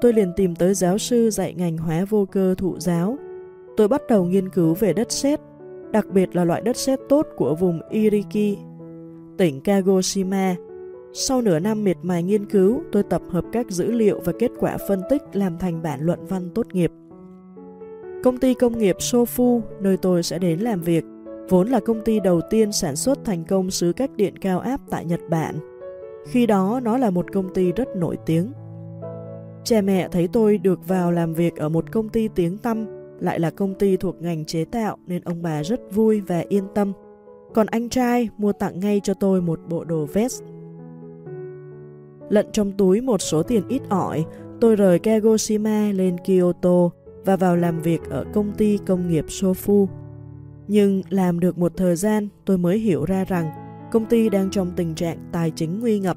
tôi liền tìm tới giáo sư dạy ngành hóa vô cơ thụ giáo. Tôi bắt đầu nghiên cứu về đất sét, đặc biệt là loại đất sét tốt của vùng Iriki, tỉnh Kagoshima. Sau nửa năm miệt mài nghiên cứu, tôi tập hợp các dữ liệu và kết quả phân tích làm thành bản luận văn tốt nghiệp. Công ty công nghiệp Sofu, nơi tôi sẽ đến làm việc, vốn là công ty đầu tiên sản xuất thành công sứ cách điện cao áp tại Nhật Bản. Khi đó nó là một công ty rất nổi tiếng. Cha mẹ thấy tôi được vào làm việc ở một công ty tiếng tăm, lại là công ty thuộc ngành chế tạo nên ông bà rất vui và yên tâm. Còn anh trai mua tặng ngay cho tôi một bộ đồ vest. Lận trong túi một số tiền ít ỏi, tôi rời Kagoshima lên Kyoto và vào làm việc ở công ty công nghiệp Sofu. Nhưng làm được một thời gian tôi mới hiểu ra rằng công ty đang trong tình trạng tài chính nguy ngập.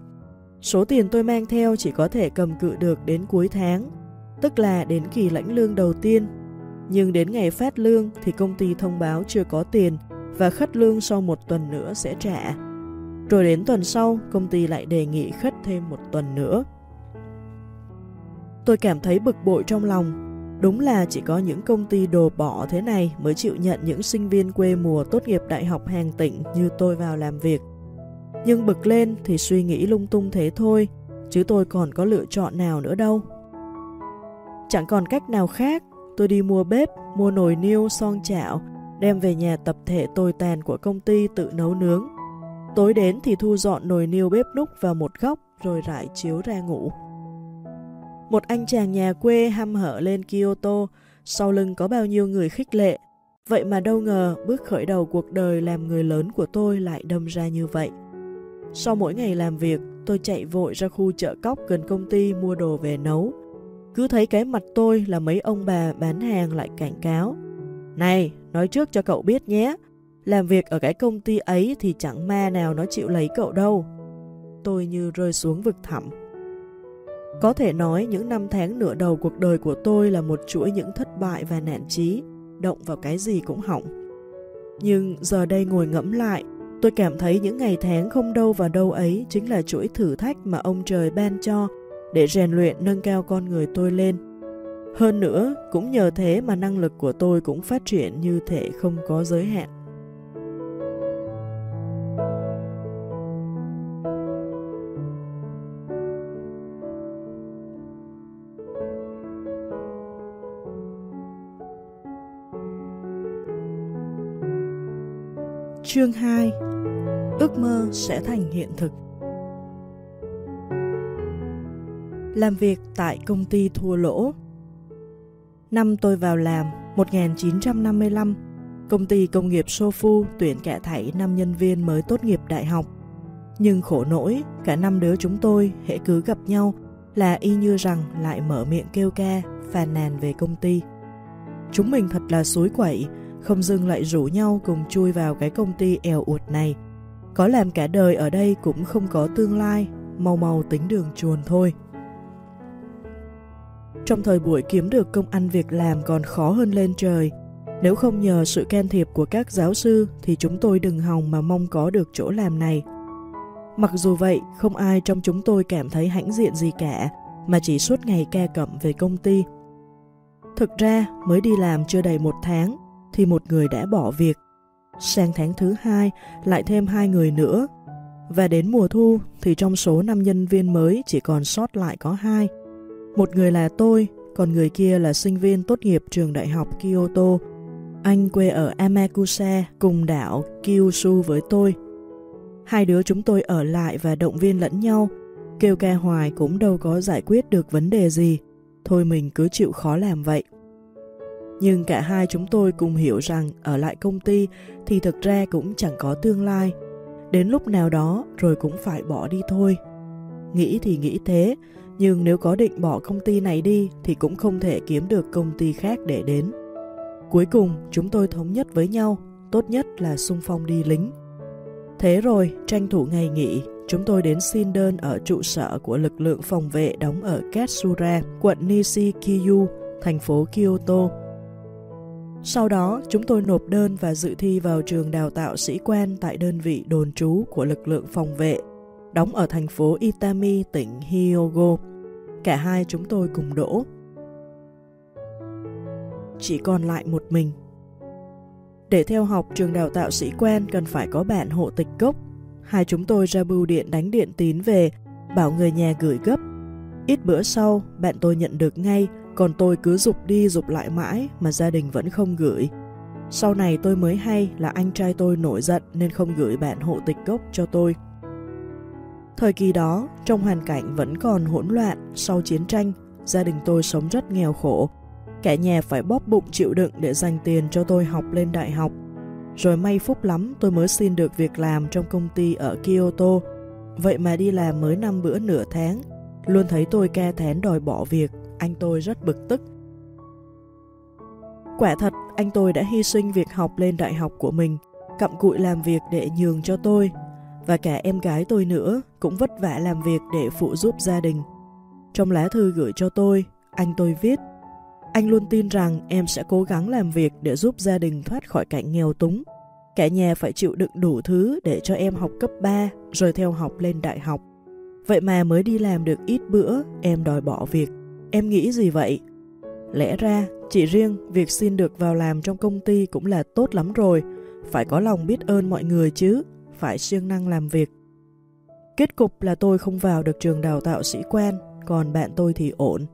Số tiền tôi mang theo chỉ có thể cầm cự được đến cuối tháng, tức là đến kỳ lãnh lương đầu tiên. Nhưng đến ngày phát lương thì công ty thông báo chưa có tiền và khất lương sau một tuần nữa sẽ trả. Rồi đến tuần sau, công ty lại đề nghị khất thêm một tuần nữa. Tôi cảm thấy bực bội trong lòng. Đúng là chỉ có những công ty đồ bỏ thế này mới chịu nhận những sinh viên quê mùa tốt nghiệp đại học hàng tỉnh như tôi vào làm việc. Nhưng bực lên thì suy nghĩ lung tung thế thôi, chứ tôi còn có lựa chọn nào nữa đâu. Chẳng còn cách nào khác, tôi đi mua bếp, mua nồi niêu, son chảo, đem về nhà tập thể tồi tàn của công ty tự nấu nướng. Tối đến thì thu dọn nồi niêu bếp núc vào một góc rồi rải chiếu ra ngủ. Một anh chàng nhà quê hăm hở lên Kyoto, sau lưng có bao nhiêu người khích lệ. Vậy mà đâu ngờ bước khởi đầu cuộc đời làm người lớn của tôi lại đâm ra như vậy. Sau mỗi ngày làm việc, tôi chạy vội ra khu chợ cóc gần công ty mua đồ về nấu. Cứ thấy cái mặt tôi là mấy ông bà bán hàng lại cảnh cáo. Này, nói trước cho cậu biết nhé, làm việc ở cái công ty ấy thì chẳng ma nào nó chịu lấy cậu đâu. Tôi như rơi xuống vực thẳm. Có thể nói những năm tháng nửa đầu cuộc đời của tôi là một chuỗi những thất bại và nạn chí, động vào cái gì cũng hỏng. Nhưng giờ đây ngồi ngẫm lại, tôi cảm thấy những ngày tháng không đâu vào đâu ấy chính là chuỗi thử thách mà ông trời ban cho để rèn luyện nâng cao con người tôi lên. Hơn nữa, cũng nhờ thế mà năng lực của tôi cũng phát triển như thể không có giới hạn. Chương 2 Ước mơ sẽ thành hiện thực Làm việc tại công ty thua lỗ Năm tôi vào làm, 1955, công ty công nghiệp Sofu tuyển cả thảy 5 nhân viên mới tốt nghiệp đại học. Nhưng khổ nỗi, cả năm đứa chúng tôi hệ cứ gặp nhau là y như rằng lại mở miệng kêu ca, phàn nàn về công ty. Chúng mình thật là suối quẩy, không dưng lại rủ nhau cùng chui vào cái công ty eo uột này. Có làm cả đời ở đây cũng không có tương lai, mau mau tính đường chuồn thôi. Trong thời buổi kiếm được công ăn việc làm còn khó hơn lên trời, nếu không nhờ sự can thiệp của các giáo sư thì chúng tôi đừng hòng mà mong có được chỗ làm này. Mặc dù vậy, không ai trong chúng tôi cảm thấy hãnh diện gì cả, mà chỉ suốt ngày ca cẩm về công ty. Thực ra, mới đi làm chưa đầy một tháng, thì một người đã bỏ việc. Sang tháng thứ hai, lại thêm hai người nữa. Và đến mùa thu, thì trong số năm nhân viên mới chỉ còn sót lại có hai. Một người là tôi, còn người kia là sinh viên tốt nghiệp trường đại học Kyoto. Anh quê ở Amakusa cùng đảo Kyushu với tôi. Hai đứa chúng tôi ở lại và động viên lẫn nhau, kêu ca hoài cũng đâu có giải quyết được vấn đề gì, thôi mình cứ chịu khó làm vậy. Nhưng cả hai chúng tôi cùng hiểu rằng ở lại công ty thì thực ra cũng chẳng có tương lai, đến lúc nào đó rồi cũng phải bỏ đi thôi. Nghĩ thì nghĩ thế, nhưng nếu có định bỏ công ty này đi thì cũng không thể kiếm được công ty khác để đến. Cuối cùng chúng tôi thống nhất với nhau, tốt nhất là sung phong đi lính. Thế rồi, tranh thủ ngày nghỉ, chúng tôi đến xin đơn ở trụ sở của lực lượng phòng vệ đóng ở Katsura, quận Nishikiyu, thành phố Kyoto. Sau đó, chúng tôi nộp đơn và dự thi vào trường đào tạo sĩ quan tại đơn vị đồn trú của lực lượng phòng vệ, đóng ở thành phố Itami, tỉnh Hyogo. Cả hai chúng tôi cùng đỗ. Chỉ còn lại một mình để theo học trường đào tạo sĩ quan cần phải có bạn hộ tịch gốc. Hai chúng tôi ra bưu điện đánh điện tín về, bảo người nhà gửi gấp. Ít bữa sau, bạn tôi nhận được ngay, còn tôi cứ dục đi dục lại mãi mà gia đình vẫn không gửi. Sau này tôi mới hay là anh trai tôi nổi giận nên không gửi bạn hộ tịch gốc cho tôi. Thời kỳ đó, trong hoàn cảnh vẫn còn hỗn loạn sau chiến tranh, gia đình tôi sống rất nghèo khổ, Cả nhà phải bóp bụng chịu đựng để dành tiền cho tôi học lên đại học. Rồi may phúc lắm tôi mới xin được việc làm trong công ty ở Kyoto. Vậy mà đi làm mới năm bữa nửa tháng, luôn thấy tôi ca thán đòi bỏ việc, anh tôi rất bực tức. Quả thật, anh tôi đã hy sinh việc học lên đại học của mình, cặm cụi làm việc để nhường cho tôi, và cả em gái tôi nữa cũng vất vả làm việc để phụ giúp gia đình. Trong lá thư gửi cho tôi, anh tôi viết anh luôn tin rằng em sẽ cố gắng làm việc để giúp gia đình thoát khỏi cảnh nghèo túng. Cả nhà phải chịu đựng đủ thứ để cho em học cấp 3 rồi theo học lên đại học. Vậy mà mới đi làm được ít bữa, em đòi bỏ việc. Em nghĩ gì vậy? Lẽ ra, chỉ riêng việc xin được vào làm trong công ty cũng là tốt lắm rồi. Phải có lòng biết ơn mọi người chứ, phải siêng năng làm việc. Kết cục là tôi không vào được trường đào tạo sĩ quan, còn bạn tôi thì ổn.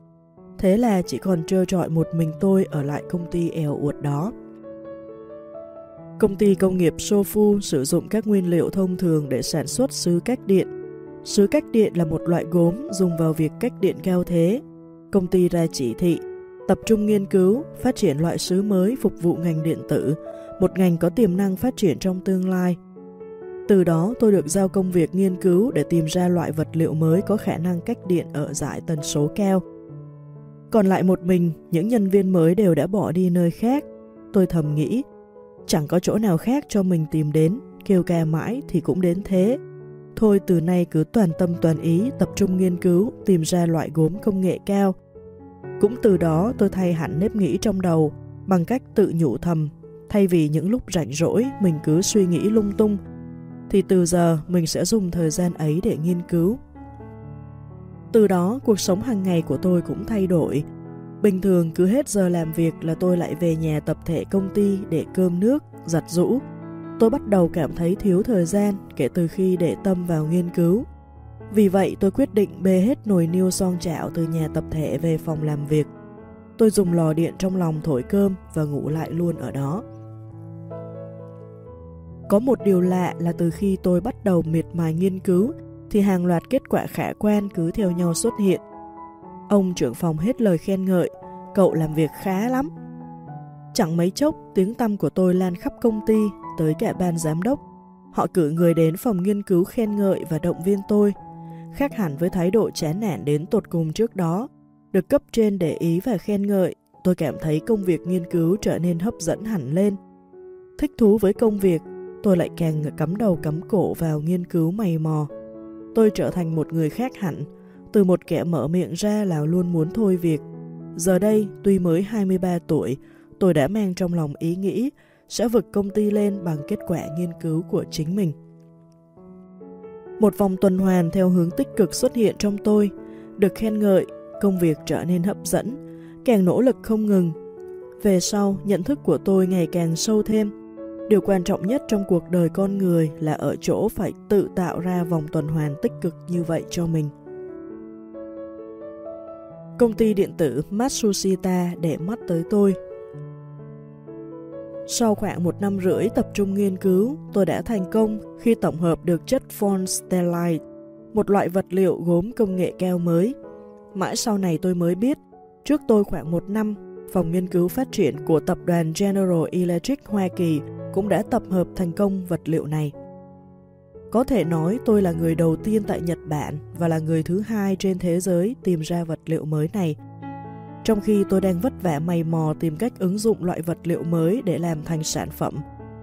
Thế là chỉ còn trơ trọi một mình tôi ở lại công ty eo uột đó. Công ty công nghiệp Sofu sử dụng các nguyên liệu thông thường để sản xuất sứ cách điện. Sứ cách điện là một loại gốm dùng vào việc cách điện cao thế. Công ty ra chỉ thị, tập trung nghiên cứu, phát triển loại sứ mới phục vụ ngành điện tử, một ngành có tiềm năng phát triển trong tương lai. Từ đó tôi được giao công việc nghiên cứu để tìm ra loại vật liệu mới có khả năng cách điện ở dải tần số cao, còn lại một mình, những nhân viên mới đều đã bỏ đi nơi khác. Tôi thầm nghĩ, chẳng có chỗ nào khác cho mình tìm đến, kêu ca mãi thì cũng đến thế. Thôi từ nay cứ toàn tâm toàn ý tập trung nghiên cứu, tìm ra loại gốm công nghệ cao. Cũng từ đó tôi thay hẳn nếp nghĩ trong đầu bằng cách tự nhủ thầm, thay vì những lúc rảnh rỗi mình cứ suy nghĩ lung tung, thì từ giờ mình sẽ dùng thời gian ấy để nghiên cứu. Từ đó, cuộc sống hàng ngày của tôi cũng thay đổi. Bình thường cứ hết giờ làm việc là tôi lại về nhà tập thể công ty để cơm nước, giặt rũ. Tôi bắt đầu cảm thấy thiếu thời gian kể từ khi để tâm vào nghiên cứu. Vì vậy tôi quyết định bê hết nồi niêu son chảo từ nhà tập thể về phòng làm việc. Tôi dùng lò điện trong lòng thổi cơm và ngủ lại luôn ở đó. Có một điều lạ là từ khi tôi bắt đầu miệt mài nghiên cứu thì hàng loạt kết quả khả quan cứ theo nhau xuất hiện. Ông trưởng phòng hết lời khen ngợi, cậu làm việc khá lắm. Chẳng mấy chốc, tiếng tăm của tôi lan khắp công ty, tới cả ban giám đốc. Họ cử người đến phòng nghiên cứu khen ngợi và động viên tôi, khác hẳn với thái độ chán nản đến tột cùng trước đó. Được cấp trên để ý và khen ngợi, tôi cảm thấy công việc nghiên cứu trở nên hấp dẫn hẳn lên. thích thú với công việc, tôi lại càng cắm đầu cắm cổ vào nghiên cứu mày mò. Tôi trở thành một người khác hẳn, từ một kẻ mở miệng ra là luôn muốn thôi việc. Giờ đây, tuy mới 23 tuổi, tôi đã mang trong lòng ý nghĩ sẽ vực công ty lên bằng kết quả nghiên cứu của chính mình. Một vòng tuần hoàn theo hướng tích cực xuất hiện trong tôi, được khen ngợi, công việc trở nên hấp dẫn, càng nỗ lực không ngừng. Về sau, nhận thức của tôi ngày càng sâu thêm. Điều quan trọng nhất trong cuộc đời con người là ở chỗ phải tự tạo ra vòng tuần hoàn tích cực như vậy cho mình. Công ty điện tử Matsushita để mắt tới tôi sau khoảng một năm rưỡi tập trung nghiên cứu, tôi đã thành công khi tổng hợp được chất Von Stellite, một loại vật liệu gốm công nghệ cao mới. Mãi sau này tôi mới biết, trước tôi khoảng một năm, phòng nghiên cứu phát triển của tập đoàn General Electric Hoa Kỳ cũng đã tập hợp thành công vật liệu này. Có thể nói tôi là người đầu tiên tại Nhật Bản và là người thứ hai trên thế giới tìm ra vật liệu mới này – trong khi tôi đang vất vả mày mò tìm cách ứng dụng loại vật liệu mới để làm thành sản phẩm,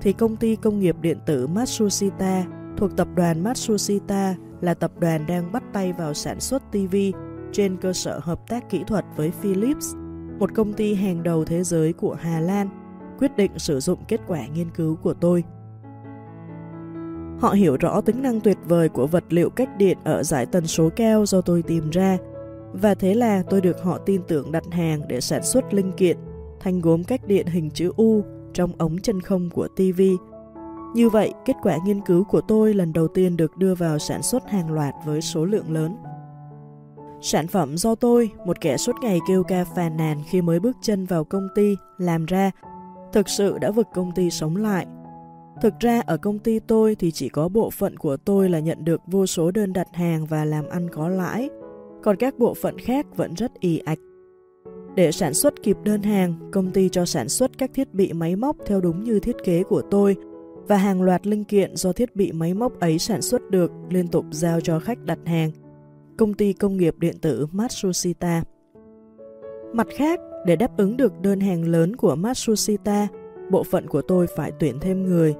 thì công ty công nghiệp điện tử Matsushita thuộc tập đoàn Matsushita là tập đoàn đang bắt tay vào sản xuất TV trên cơ sở hợp tác kỹ thuật với Philips, một công ty hàng đầu thế giới của Hà Lan, quyết định sử dụng kết quả nghiên cứu của tôi. Họ hiểu rõ tính năng tuyệt vời của vật liệu cách điện ở giải tần số cao do tôi tìm ra và thế là tôi được họ tin tưởng đặt hàng để sản xuất linh kiện, thanh gốm cách điện hình chữ U trong ống chân không của TV. Như vậy, kết quả nghiên cứu của tôi lần đầu tiên được đưa vào sản xuất hàng loạt với số lượng lớn. Sản phẩm do tôi, một kẻ suốt ngày kêu ca phàn nàn khi mới bước chân vào công ty, làm ra, thực sự đã vực công ty sống lại. Thực ra ở công ty tôi thì chỉ có bộ phận của tôi là nhận được vô số đơn đặt hàng và làm ăn có lãi, còn các bộ phận khác vẫn rất ì ạch. Để sản xuất kịp đơn hàng, công ty cho sản xuất các thiết bị máy móc theo đúng như thiết kế của tôi và hàng loạt linh kiện do thiết bị máy móc ấy sản xuất được liên tục giao cho khách đặt hàng. Công ty công nghiệp điện tử Matsushita Mặt khác, để đáp ứng được đơn hàng lớn của Matsushita, bộ phận của tôi phải tuyển thêm người.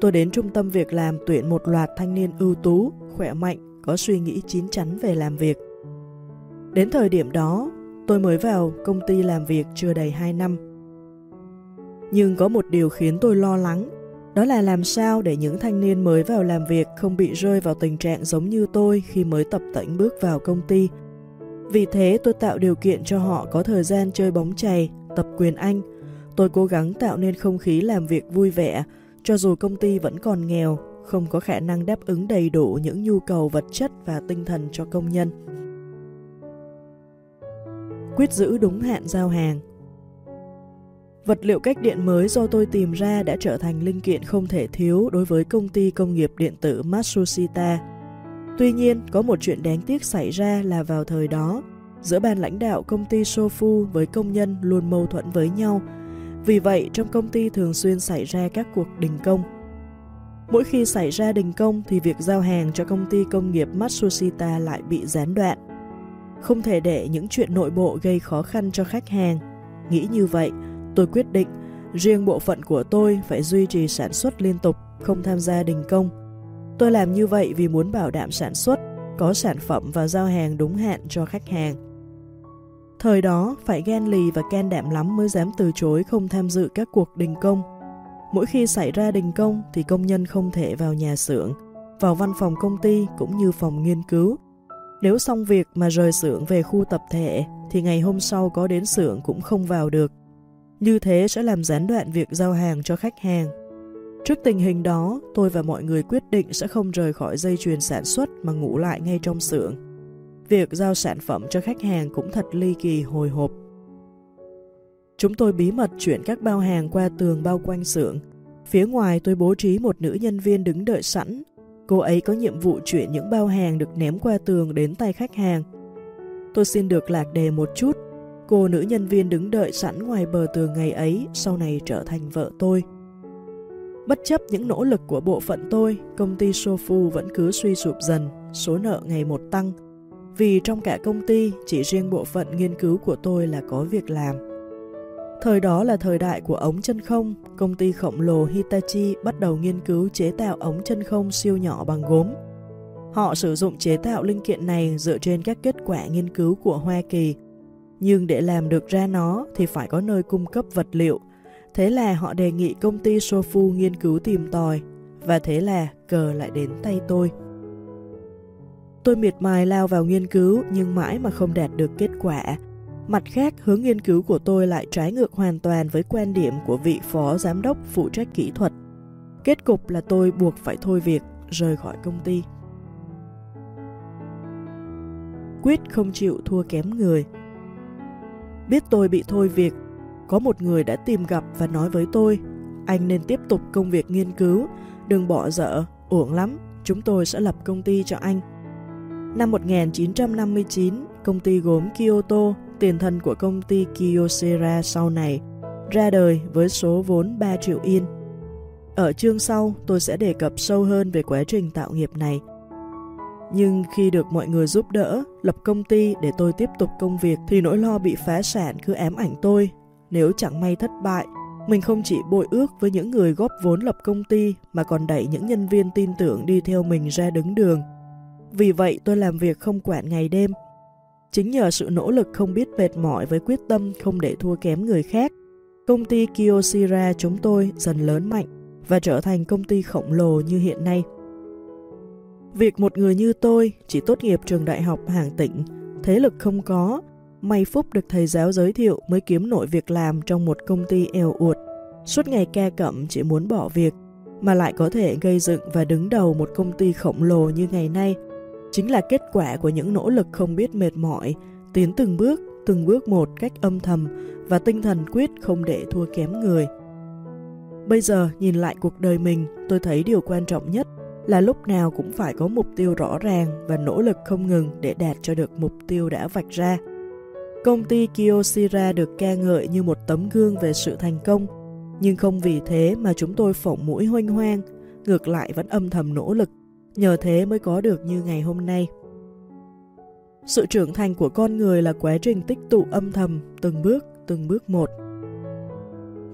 Tôi đến trung tâm việc làm tuyển một loạt thanh niên ưu tú, khỏe mạnh, có suy nghĩ chín chắn về làm việc. Đến thời điểm đó, tôi mới vào công ty làm việc chưa đầy 2 năm. Nhưng có một điều khiến tôi lo lắng, đó là làm sao để những thanh niên mới vào làm việc không bị rơi vào tình trạng giống như tôi khi mới tập tễnh bước vào công ty. Vì thế tôi tạo điều kiện cho họ có thời gian chơi bóng chày, tập quyền Anh. Tôi cố gắng tạo nên không khí làm việc vui vẻ, cho dù công ty vẫn còn nghèo, không có khả năng đáp ứng đầy đủ những nhu cầu vật chất và tinh thần cho công nhân quyết giữ đúng hạn giao hàng. Vật liệu cách điện mới do tôi tìm ra đã trở thành linh kiện không thể thiếu đối với công ty công nghiệp điện tử Matsushita. Tuy nhiên, có một chuyện đáng tiếc xảy ra là vào thời đó, giữa ban lãnh đạo công ty Sofu với công nhân luôn mâu thuẫn với nhau. Vì vậy, trong công ty thường xuyên xảy ra các cuộc đình công. Mỗi khi xảy ra đình công thì việc giao hàng cho công ty công nghiệp Matsushita lại bị gián đoạn. Không thể để những chuyện nội bộ gây khó khăn cho khách hàng. Nghĩ như vậy, tôi quyết định riêng bộ phận của tôi phải duy trì sản xuất liên tục, không tham gia đình công. Tôi làm như vậy vì muốn bảo đảm sản xuất, có sản phẩm và giao hàng đúng hạn cho khách hàng. Thời đó, phải gan lì và can đảm lắm mới dám từ chối không tham dự các cuộc đình công. Mỗi khi xảy ra đình công thì công nhân không thể vào nhà xưởng, vào văn phòng công ty cũng như phòng nghiên cứu, nếu xong việc mà rời xưởng về khu tập thể thì ngày hôm sau có đến xưởng cũng không vào được. Như thế sẽ làm gián đoạn việc giao hàng cho khách hàng. Trước tình hình đó, tôi và mọi người quyết định sẽ không rời khỏi dây chuyền sản xuất mà ngủ lại ngay trong xưởng. Việc giao sản phẩm cho khách hàng cũng thật ly kỳ hồi hộp. Chúng tôi bí mật chuyển các bao hàng qua tường bao quanh xưởng. Phía ngoài tôi bố trí một nữ nhân viên đứng đợi sẵn Cô ấy có nhiệm vụ chuyển những bao hàng được ném qua tường đến tay khách hàng. Tôi xin được lạc đề một chút. Cô nữ nhân viên đứng đợi sẵn ngoài bờ tường ngày ấy sau này trở thành vợ tôi. Bất chấp những nỗ lực của bộ phận tôi, công ty Sofu vẫn cứ suy sụp dần, số nợ ngày một tăng. Vì trong cả công ty, chỉ riêng bộ phận nghiên cứu của tôi là có việc làm. Thời đó là thời đại của ống chân không, công ty khổng lồ Hitachi bắt đầu nghiên cứu chế tạo ống chân không siêu nhỏ bằng gốm. Họ sử dụng chế tạo linh kiện này dựa trên các kết quả nghiên cứu của Hoa Kỳ. Nhưng để làm được ra nó thì phải có nơi cung cấp vật liệu. Thế là họ đề nghị công ty Sofu nghiên cứu tìm tòi, và thế là cờ lại đến tay tôi. Tôi miệt mài lao vào nghiên cứu nhưng mãi mà không đạt được kết quả. Mặt khác, hướng nghiên cứu của tôi lại trái ngược hoàn toàn với quan điểm của vị phó giám đốc phụ trách kỹ thuật. Kết cục là tôi buộc phải thôi việc, rời khỏi công ty. Quyết không chịu thua kém người. Biết tôi bị thôi việc, có một người đã tìm gặp và nói với tôi, anh nên tiếp tục công việc nghiên cứu, đừng bỏ dở, uổng lắm, chúng tôi sẽ lập công ty cho anh. Năm 1959, công ty gốm Kyoto, tiền thân của công ty Kyocera sau này, ra đời với số vốn 3 triệu yên. Ở chương sau, tôi sẽ đề cập sâu hơn về quá trình tạo nghiệp này. Nhưng khi được mọi người giúp đỡ, lập công ty để tôi tiếp tục công việc thì nỗi lo bị phá sản cứ ám ảnh tôi. Nếu chẳng may thất bại, mình không chỉ bội ước với những người góp vốn lập công ty mà còn đẩy những nhân viên tin tưởng đi theo mình ra đứng đường vì vậy tôi làm việc không quản ngày đêm. Chính nhờ sự nỗ lực không biết mệt mỏi với quyết tâm không để thua kém người khác, công ty Kyocera chúng tôi dần lớn mạnh và trở thành công ty khổng lồ như hiện nay. Việc một người như tôi chỉ tốt nghiệp trường đại học hàng tỉnh, thế lực không có, may phúc được thầy giáo giới thiệu mới kiếm nổi việc làm trong một công ty eo uột. Suốt ngày ca cẩm chỉ muốn bỏ việc, mà lại có thể gây dựng và đứng đầu một công ty khổng lồ như ngày nay chính là kết quả của những nỗ lực không biết mệt mỏi, tiến từng bước, từng bước một cách âm thầm và tinh thần quyết không để thua kém người. Bây giờ nhìn lại cuộc đời mình, tôi thấy điều quan trọng nhất là lúc nào cũng phải có mục tiêu rõ ràng và nỗ lực không ngừng để đạt cho được mục tiêu đã vạch ra. Công ty Kyocera được ca ngợi như một tấm gương về sự thành công, nhưng không vì thế mà chúng tôi phỏng mũi hoanh hoang, ngược lại vẫn âm thầm nỗ lực nhờ thế mới có được như ngày hôm nay. Sự trưởng thành của con người là quá trình tích tụ âm thầm, từng bước, từng bước một.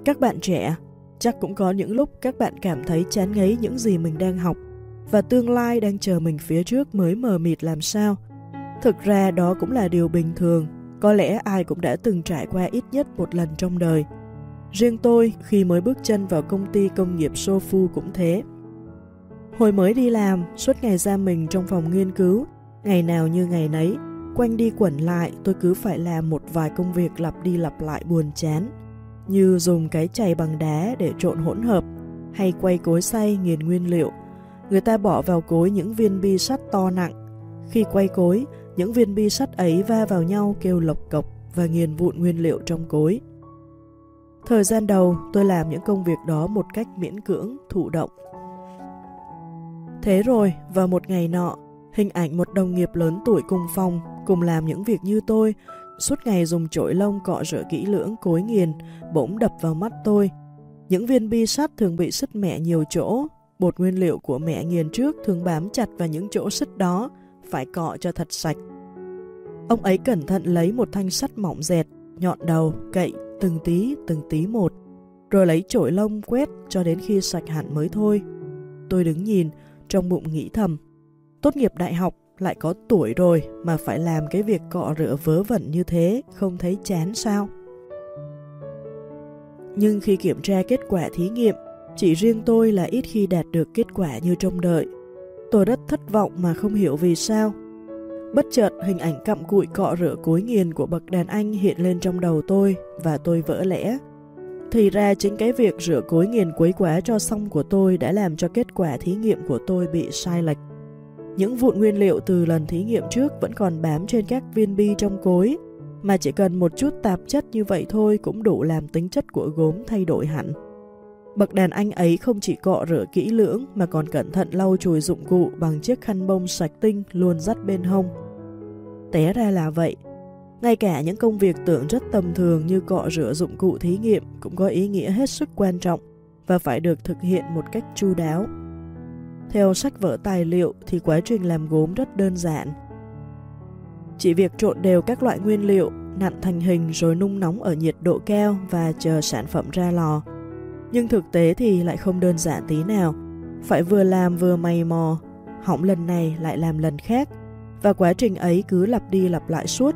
Các bạn trẻ, chắc cũng có những lúc các bạn cảm thấy chán ngấy những gì mình đang học và tương lai đang chờ mình phía trước mới mờ mịt làm sao. Thực ra đó cũng là điều bình thường, có lẽ ai cũng đã từng trải qua ít nhất một lần trong đời. Riêng tôi, khi mới bước chân vào công ty công nghiệp Sofu cũng thế. Hồi mới đi làm, suốt ngày ra mình trong phòng nghiên cứu, ngày nào như ngày nấy, quanh đi quẩn lại tôi cứ phải làm một vài công việc lặp đi lặp lại buồn chán, như dùng cái chày bằng đá để trộn hỗn hợp, hay quay cối xay nghiền nguyên liệu. Người ta bỏ vào cối những viên bi sắt to nặng. Khi quay cối, những viên bi sắt ấy va vào nhau kêu lộc cộc và nghiền vụn nguyên liệu trong cối. Thời gian đầu, tôi làm những công việc đó một cách miễn cưỡng, thụ động. Thế rồi, vào một ngày nọ, hình ảnh một đồng nghiệp lớn tuổi cùng phòng, cùng làm những việc như tôi, suốt ngày dùng chổi lông cọ rửa kỹ lưỡng cối nghiền, bỗng đập vào mắt tôi. Những viên bi sắt thường bị sứt mẹ nhiều chỗ, bột nguyên liệu của mẹ nghiền trước thường bám chặt vào những chỗ sứt đó, phải cọ cho thật sạch. Ông ấy cẩn thận lấy một thanh sắt mỏng dẹt, nhọn đầu, cậy từng tí từng tí một, rồi lấy chổi lông quét cho đến khi sạch hẳn mới thôi. Tôi đứng nhìn, trong bụng nghĩ thầm. Tốt nghiệp đại học lại có tuổi rồi mà phải làm cái việc cọ rửa vớ vẩn như thế, không thấy chán sao? Nhưng khi kiểm tra kết quả thí nghiệm, chỉ riêng tôi là ít khi đạt được kết quả như trông đợi. Tôi rất thất vọng mà không hiểu vì sao. Bất chợt hình ảnh cặm cụi cọ rửa cối nghiền của bậc đàn anh hiện lên trong đầu tôi và tôi vỡ lẽ. Thì ra chính cái việc rửa cối nghiền quấy quá cho xong của tôi đã làm cho kết quả thí nghiệm của tôi bị sai lệch. Những vụn nguyên liệu từ lần thí nghiệm trước vẫn còn bám trên các viên bi trong cối, mà chỉ cần một chút tạp chất như vậy thôi cũng đủ làm tính chất của gốm thay đổi hẳn. Bậc đàn anh ấy không chỉ cọ rửa kỹ lưỡng mà còn cẩn thận lau chùi dụng cụ bằng chiếc khăn bông sạch tinh luôn dắt bên hông. Té ra là vậy, ngay cả những công việc tưởng rất tầm thường như cọ rửa dụng cụ thí nghiệm cũng có ý nghĩa hết sức quan trọng và phải được thực hiện một cách chu đáo. Theo sách vở tài liệu thì quá trình làm gốm rất đơn giản. Chỉ việc trộn đều các loại nguyên liệu, nặn thành hình rồi nung nóng ở nhiệt độ cao và chờ sản phẩm ra lò. Nhưng thực tế thì lại không đơn giản tí nào. Phải vừa làm vừa mày mò, hỏng lần này lại làm lần khác. Và quá trình ấy cứ lặp đi lặp lại suốt.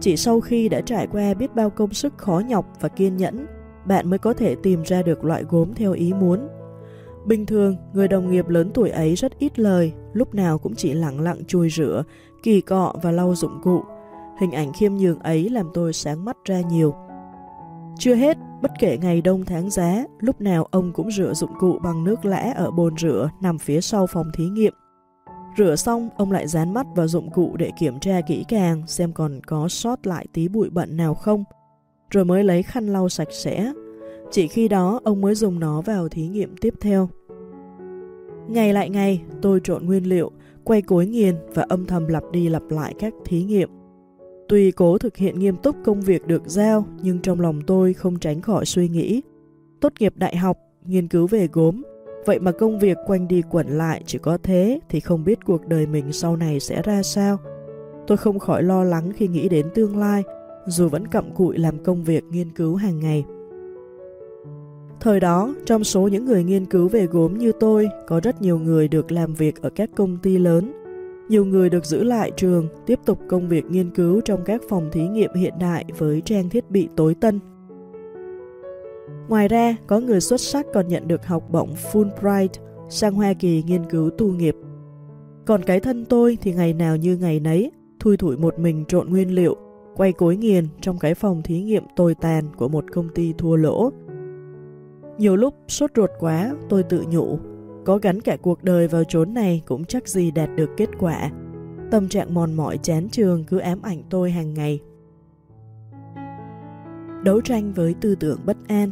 Chỉ sau khi đã trải qua biết bao công sức khó nhọc và kiên nhẫn, bạn mới có thể tìm ra được loại gốm theo ý muốn. Bình thường, người đồng nghiệp lớn tuổi ấy rất ít lời, lúc nào cũng chỉ lặng lặng chui rửa, kỳ cọ và lau dụng cụ. Hình ảnh khiêm nhường ấy làm tôi sáng mắt ra nhiều. Chưa hết, bất kể ngày đông tháng giá, lúc nào ông cũng rửa dụng cụ bằng nước lã ở bồn rửa nằm phía sau phòng thí nghiệm. Rửa xong, ông lại dán mắt vào dụng cụ để kiểm tra kỹ càng xem còn có sót lại tí bụi bẩn nào không, rồi mới lấy khăn lau sạch sẽ. Chỉ khi đó ông mới dùng nó vào thí nghiệm tiếp theo. Ngày lại ngày, tôi trộn nguyên liệu, quay cối nghiền và âm thầm lặp đi lặp lại các thí nghiệm. Tuy cố thực hiện nghiêm túc công việc được giao, nhưng trong lòng tôi không tránh khỏi suy nghĩ. Tốt nghiệp đại học, nghiên cứu về gốm, vậy mà công việc quanh đi quẩn lại chỉ có thế thì không biết cuộc đời mình sau này sẽ ra sao. Tôi không khỏi lo lắng khi nghĩ đến tương lai, dù vẫn cặm cụi làm công việc nghiên cứu hàng ngày. Thời đó, trong số những người nghiên cứu về gốm như tôi, có rất nhiều người được làm việc ở các công ty lớn. Nhiều người được giữ lại trường, tiếp tục công việc nghiên cứu trong các phòng thí nghiệm hiện đại với trang thiết bị tối tân. Ngoài ra, có người xuất sắc còn nhận được học bổng Fulbright sang Hoa Kỳ nghiên cứu tu nghiệp. Còn cái thân tôi thì ngày nào như ngày nấy, thui thủi một mình trộn nguyên liệu, quay cối nghiền trong cái phòng thí nghiệm tồi tàn của một công ty thua lỗ. Nhiều lúc sốt ruột quá, tôi tự nhủ, có gắn cả cuộc đời vào chốn này cũng chắc gì đạt được kết quả. Tâm trạng mòn mỏi, chán trường cứ ám ảnh tôi hàng ngày. Đấu tranh với tư tưởng bất an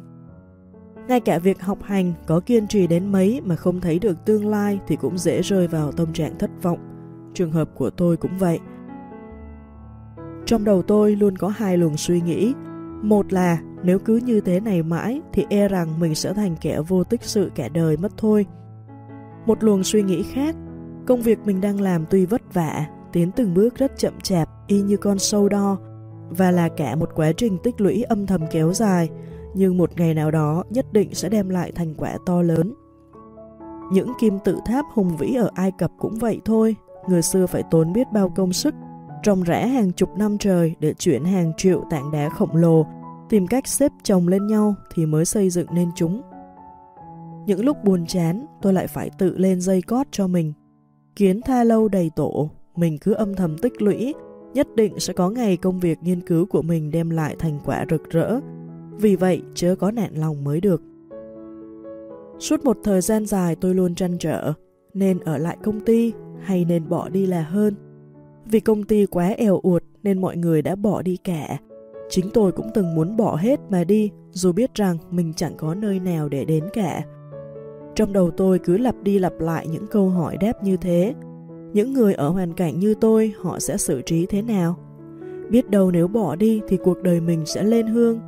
Ngay cả việc học hành có kiên trì đến mấy mà không thấy được tương lai thì cũng dễ rơi vào tâm trạng thất vọng. Trường hợp của tôi cũng vậy. Trong đầu tôi luôn có hai luồng suy nghĩ. Một là, nếu cứ như thế này mãi thì e rằng mình sẽ thành kẻ vô tích sự cả đời mất thôi. Một luồng suy nghĩ khác, công việc mình đang làm tuy vất vả, tiến từng bước rất chậm chạp, y như con sâu đo, và là cả một quá trình tích lũy âm thầm kéo dài, nhưng một ngày nào đó nhất định sẽ đem lại thành quả to lớn. Những kim tự tháp hùng vĩ ở Ai Cập cũng vậy thôi, người xưa phải tốn biết bao công sức, trồng rẽ hàng chục năm trời để chuyển hàng triệu tảng đá khổng lồ, tìm cách xếp chồng lên nhau thì mới xây dựng nên chúng. Những lúc buồn chán, tôi lại phải tự lên dây cót cho mình. Kiến tha lâu đầy tổ, mình cứ âm thầm tích lũy, nhất định sẽ có ngày công việc nghiên cứu của mình đem lại thành quả rực rỡ. Vì vậy, chớ có nản lòng mới được. Suốt một thời gian dài tôi luôn trăn trở, nên ở lại công ty hay nên bỏ đi là hơn. Vì công ty quá eo uột nên mọi người đã bỏ đi cả. Chính tôi cũng từng muốn bỏ hết mà đi, dù biết rằng mình chẳng có nơi nào để đến cả. Trong đầu tôi cứ lặp đi lặp lại những câu hỏi đáp như thế. Những người ở hoàn cảnh như tôi họ sẽ xử trí thế nào? Biết đâu nếu bỏ đi thì cuộc đời mình sẽ lên hương.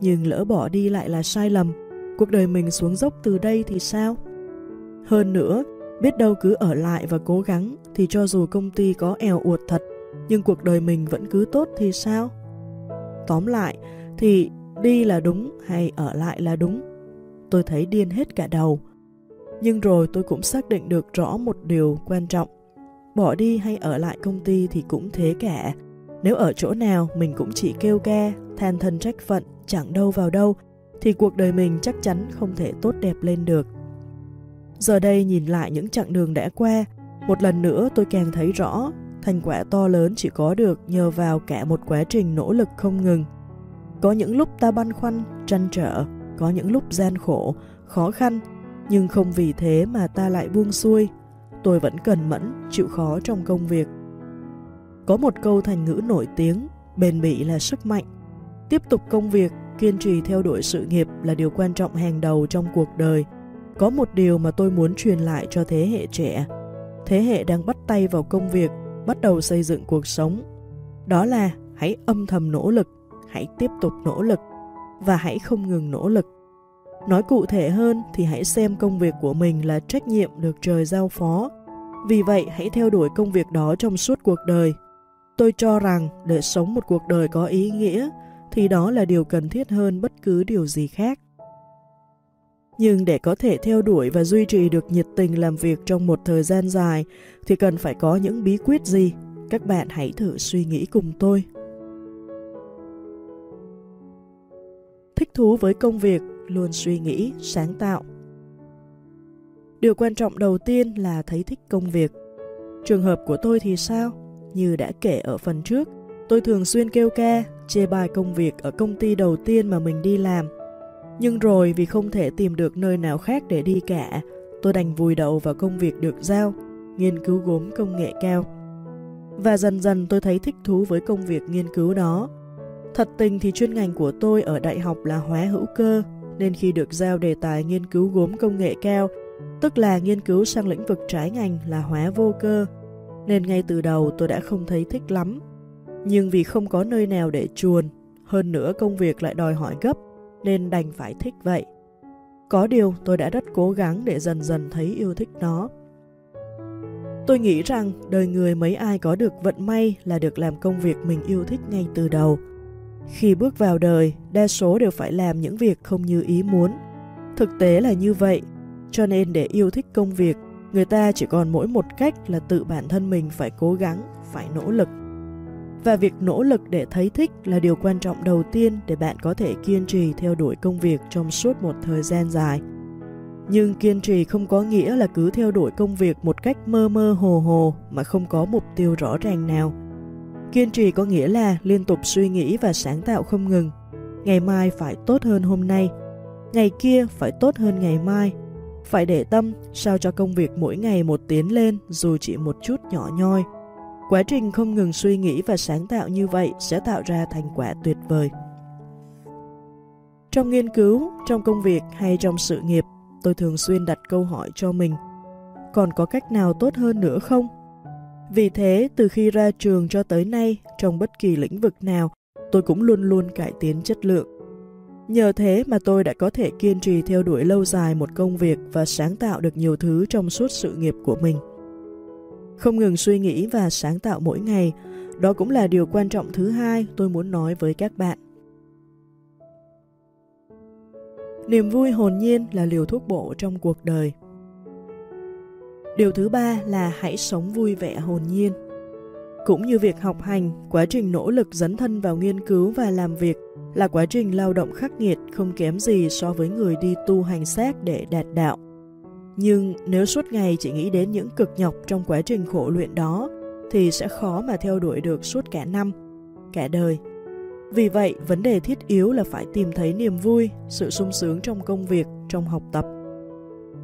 Nhưng lỡ bỏ đi lại là sai lầm, cuộc đời mình xuống dốc từ đây thì sao? Hơn nữa, biết đâu cứ ở lại và cố gắng thì cho dù công ty có eo uột thật, nhưng cuộc đời mình vẫn cứ tốt thì sao? Tóm lại, thì đi là đúng hay ở lại là đúng? Tôi thấy điên hết cả đầu. Nhưng rồi tôi cũng xác định được rõ một điều quan trọng. Bỏ đi hay ở lại công ty thì cũng thế cả. Nếu ở chỗ nào mình cũng chỉ kêu ca, than thân trách phận, chẳng đâu vào đâu, thì cuộc đời mình chắc chắn không thể tốt đẹp lên được. Giờ đây nhìn lại những chặng đường đã qua, một lần nữa tôi càng thấy rõ thành quả to lớn chỉ có được nhờ vào cả một quá trình nỗ lực không ngừng. Có những lúc ta băn khoăn, trăn trở, có những lúc gian khổ, khó khăn, nhưng không vì thế mà ta lại buông xuôi. Tôi vẫn cần mẫn, chịu khó trong công việc. Có một câu thành ngữ nổi tiếng, bền bỉ là sức mạnh. Tiếp tục công việc, kiên trì theo đuổi sự nghiệp là điều quan trọng hàng đầu trong cuộc đời. Có một điều mà tôi muốn truyền lại cho thế hệ trẻ. Thế hệ đang bắt tay vào công việc, bắt đầu xây dựng cuộc sống. Đó là hãy âm thầm nỗ lực, hãy tiếp tục nỗ lực và hãy không ngừng nỗ lực. Nói cụ thể hơn thì hãy xem công việc của mình là trách nhiệm được trời giao phó. Vì vậy hãy theo đuổi công việc đó trong suốt cuộc đời. Tôi cho rằng để sống một cuộc đời có ý nghĩa thì đó là điều cần thiết hơn bất cứ điều gì khác. Nhưng để có thể theo đuổi và duy trì được nhiệt tình làm việc trong một thời gian dài thì cần phải có những bí quyết gì? Các bạn hãy thử suy nghĩ cùng tôi. Thích thú với công việc, luôn suy nghĩ, sáng tạo. Điều quan trọng đầu tiên là thấy thích công việc. Trường hợp của tôi thì sao? Như đã kể ở phần trước, tôi thường xuyên kêu ca, chê bài công việc ở công ty đầu tiên mà mình đi làm. Nhưng rồi vì không thể tìm được nơi nào khác để đi cả, tôi đành vùi đầu vào công việc được giao, nghiên cứu gốm công nghệ cao. Và dần dần tôi thấy thích thú với công việc nghiên cứu đó. Thật tình thì chuyên ngành của tôi ở đại học là hóa hữu cơ, nên khi được giao đề tài nghiên cứu gốm công nghệ cao, tức là nghiên cứu sang lĩnh vực trái ngành là hóa vô cơ, nên ngay từ đầu tôi đã không thấy thích lắm. Nhưng vì không có nơi nào để chuồn, hơn nữa công việc lại đòi hỏi gấp, nên đành phải thích vậy. Có điều tôi đã rất cố gắng để dần dần thấy yêu thích nó. Tôi nghĩ rằng đời người mấy ai có được vận may là được làm công việc mình yêu thích ngay từ đầu. Khi bước vào đời, đa số đều phải làm những việc không như ý muốn. Thực tế là như vậy, cho nên để yêu thích công việc, người ta chỉ còn mỗi một cách là tự bản thân mình phải cố gắng, phải nỗ lực. Và việc nỗ lực để thấy thích là điều quan trọng đầu tiên để bạn có thể kiên trì theo đuổi công việc trong suốt một thời gian dài. Nhưng kiên trì không có nghĩa là cứ theo đuổi công việc một cách mơ mơ hồ hồ mà không có mục tiêu rõ ràng nào. Kiên trì có nghĩa là liên tục suy nghĩ và sáng tạo không ngừng. Ngày mai phải tốt hơn hôm nay, ngày kia phải tốt hơn ngày mai. Phải để tâm sao cho công việc mỗi ngày một tiến lên dù chỉ một chút nhỏ nhoi. Quá trình không ngừng suy nghĩ và sáng tạo như vậy sẽ tạo ra thành quả tuyệt vời. Trong nghiên cứu, trong công việc hay trong sự nghiệp, tôi thường xuyên đặt câu hỏi cho mình. Còn có cách nào tốt hơn nữa không? Vì thế, từ khi ra trường cho tới nay, trong bất kỳ lĩnh vực nào, tôi cũng luôn luôn cải tiến chất lượng. Nhờ thế mà tôi đã có thể kiên trì theo đuổi lâu dài một công việc và sáng tạo được nhiều thứ trong suốt sự nghiệp của mình. Không ngừng suy nghĩ và sáng tạo mỗi ngày, đó cũng là điều quan trọng thứ hai tôi muốn nói với các bạn. Niềm vui hồn nhiên là liều thuốc bổ trong cuộc đời. Điều thứ ba là hãy sống vui vẻ hồn nhiên. Cũng như việc học hành, quá trình nỗ lực dấn thân vào nghiên cứu và làm việc là quá trình lao động khắc nghiệt không kém gì so với người đi tu hành xác để đạt đạo. Nhưng nếu suốt ngày chỉ nghĩ đến những cực nhọc trong quá trình khổ luyện đó, thì sẽ khó mà theo đuổi được suốt cả năm, cả đời. Vì vậy, vấn đề thiết yếu là phải tìm thấy niềm vui, sự sung sướng trong công việc, trong học tập.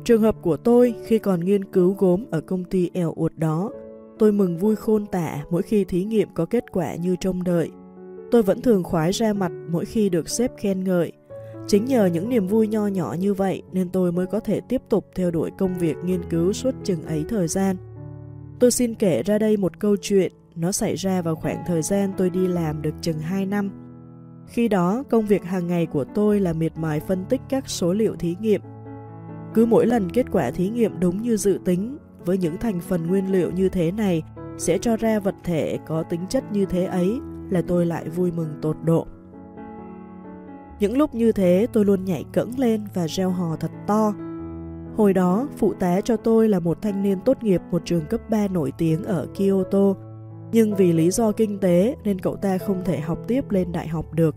Trường hợp của tôi khi còn nghiên cứu gốm ở công ty eo uột đó, tôi mừng vui khôn tả mỗi khi thí nghiệm có kết quả như trông đợi. Tôi vẫn thường khoái ra mặt mỗi khi được xếp khen ngợi. Chính nhờ những niềm vui nho nhỏ như vậy nên tôi mới có thể tiếp tục theo đuổi công việc nghiên cứu suốt chừng ấy thời gian. Tôi xin kể ra đây một câu chuyện, nó xảy ra vào khoảng thời gian tôi đi làm được chừng 2 năm. Khi đó, công việc hàng ngày của tôi là miệt mài phân tích các số liệu thí nghiệm. Cứ mỗi lần kết quả thí nghiệm đúng như dự tính, với những thành phần nguyên liệu như thế này, sẽ cho ra vật thể có tính chất như thế ấy là tôi lại vui mừng tột độ. Những lúc như thế tôi luôn nhảy cẫng lên và reo hò thật to. Hồi đó, phụ tá cho tôi là một thanh niên tốt nghiệp một trường cấp 3 nổi tiếng ở Kyoto, nhưng vì lý do kinh tế nên cậu ta không thể học tiếp lên đại học được.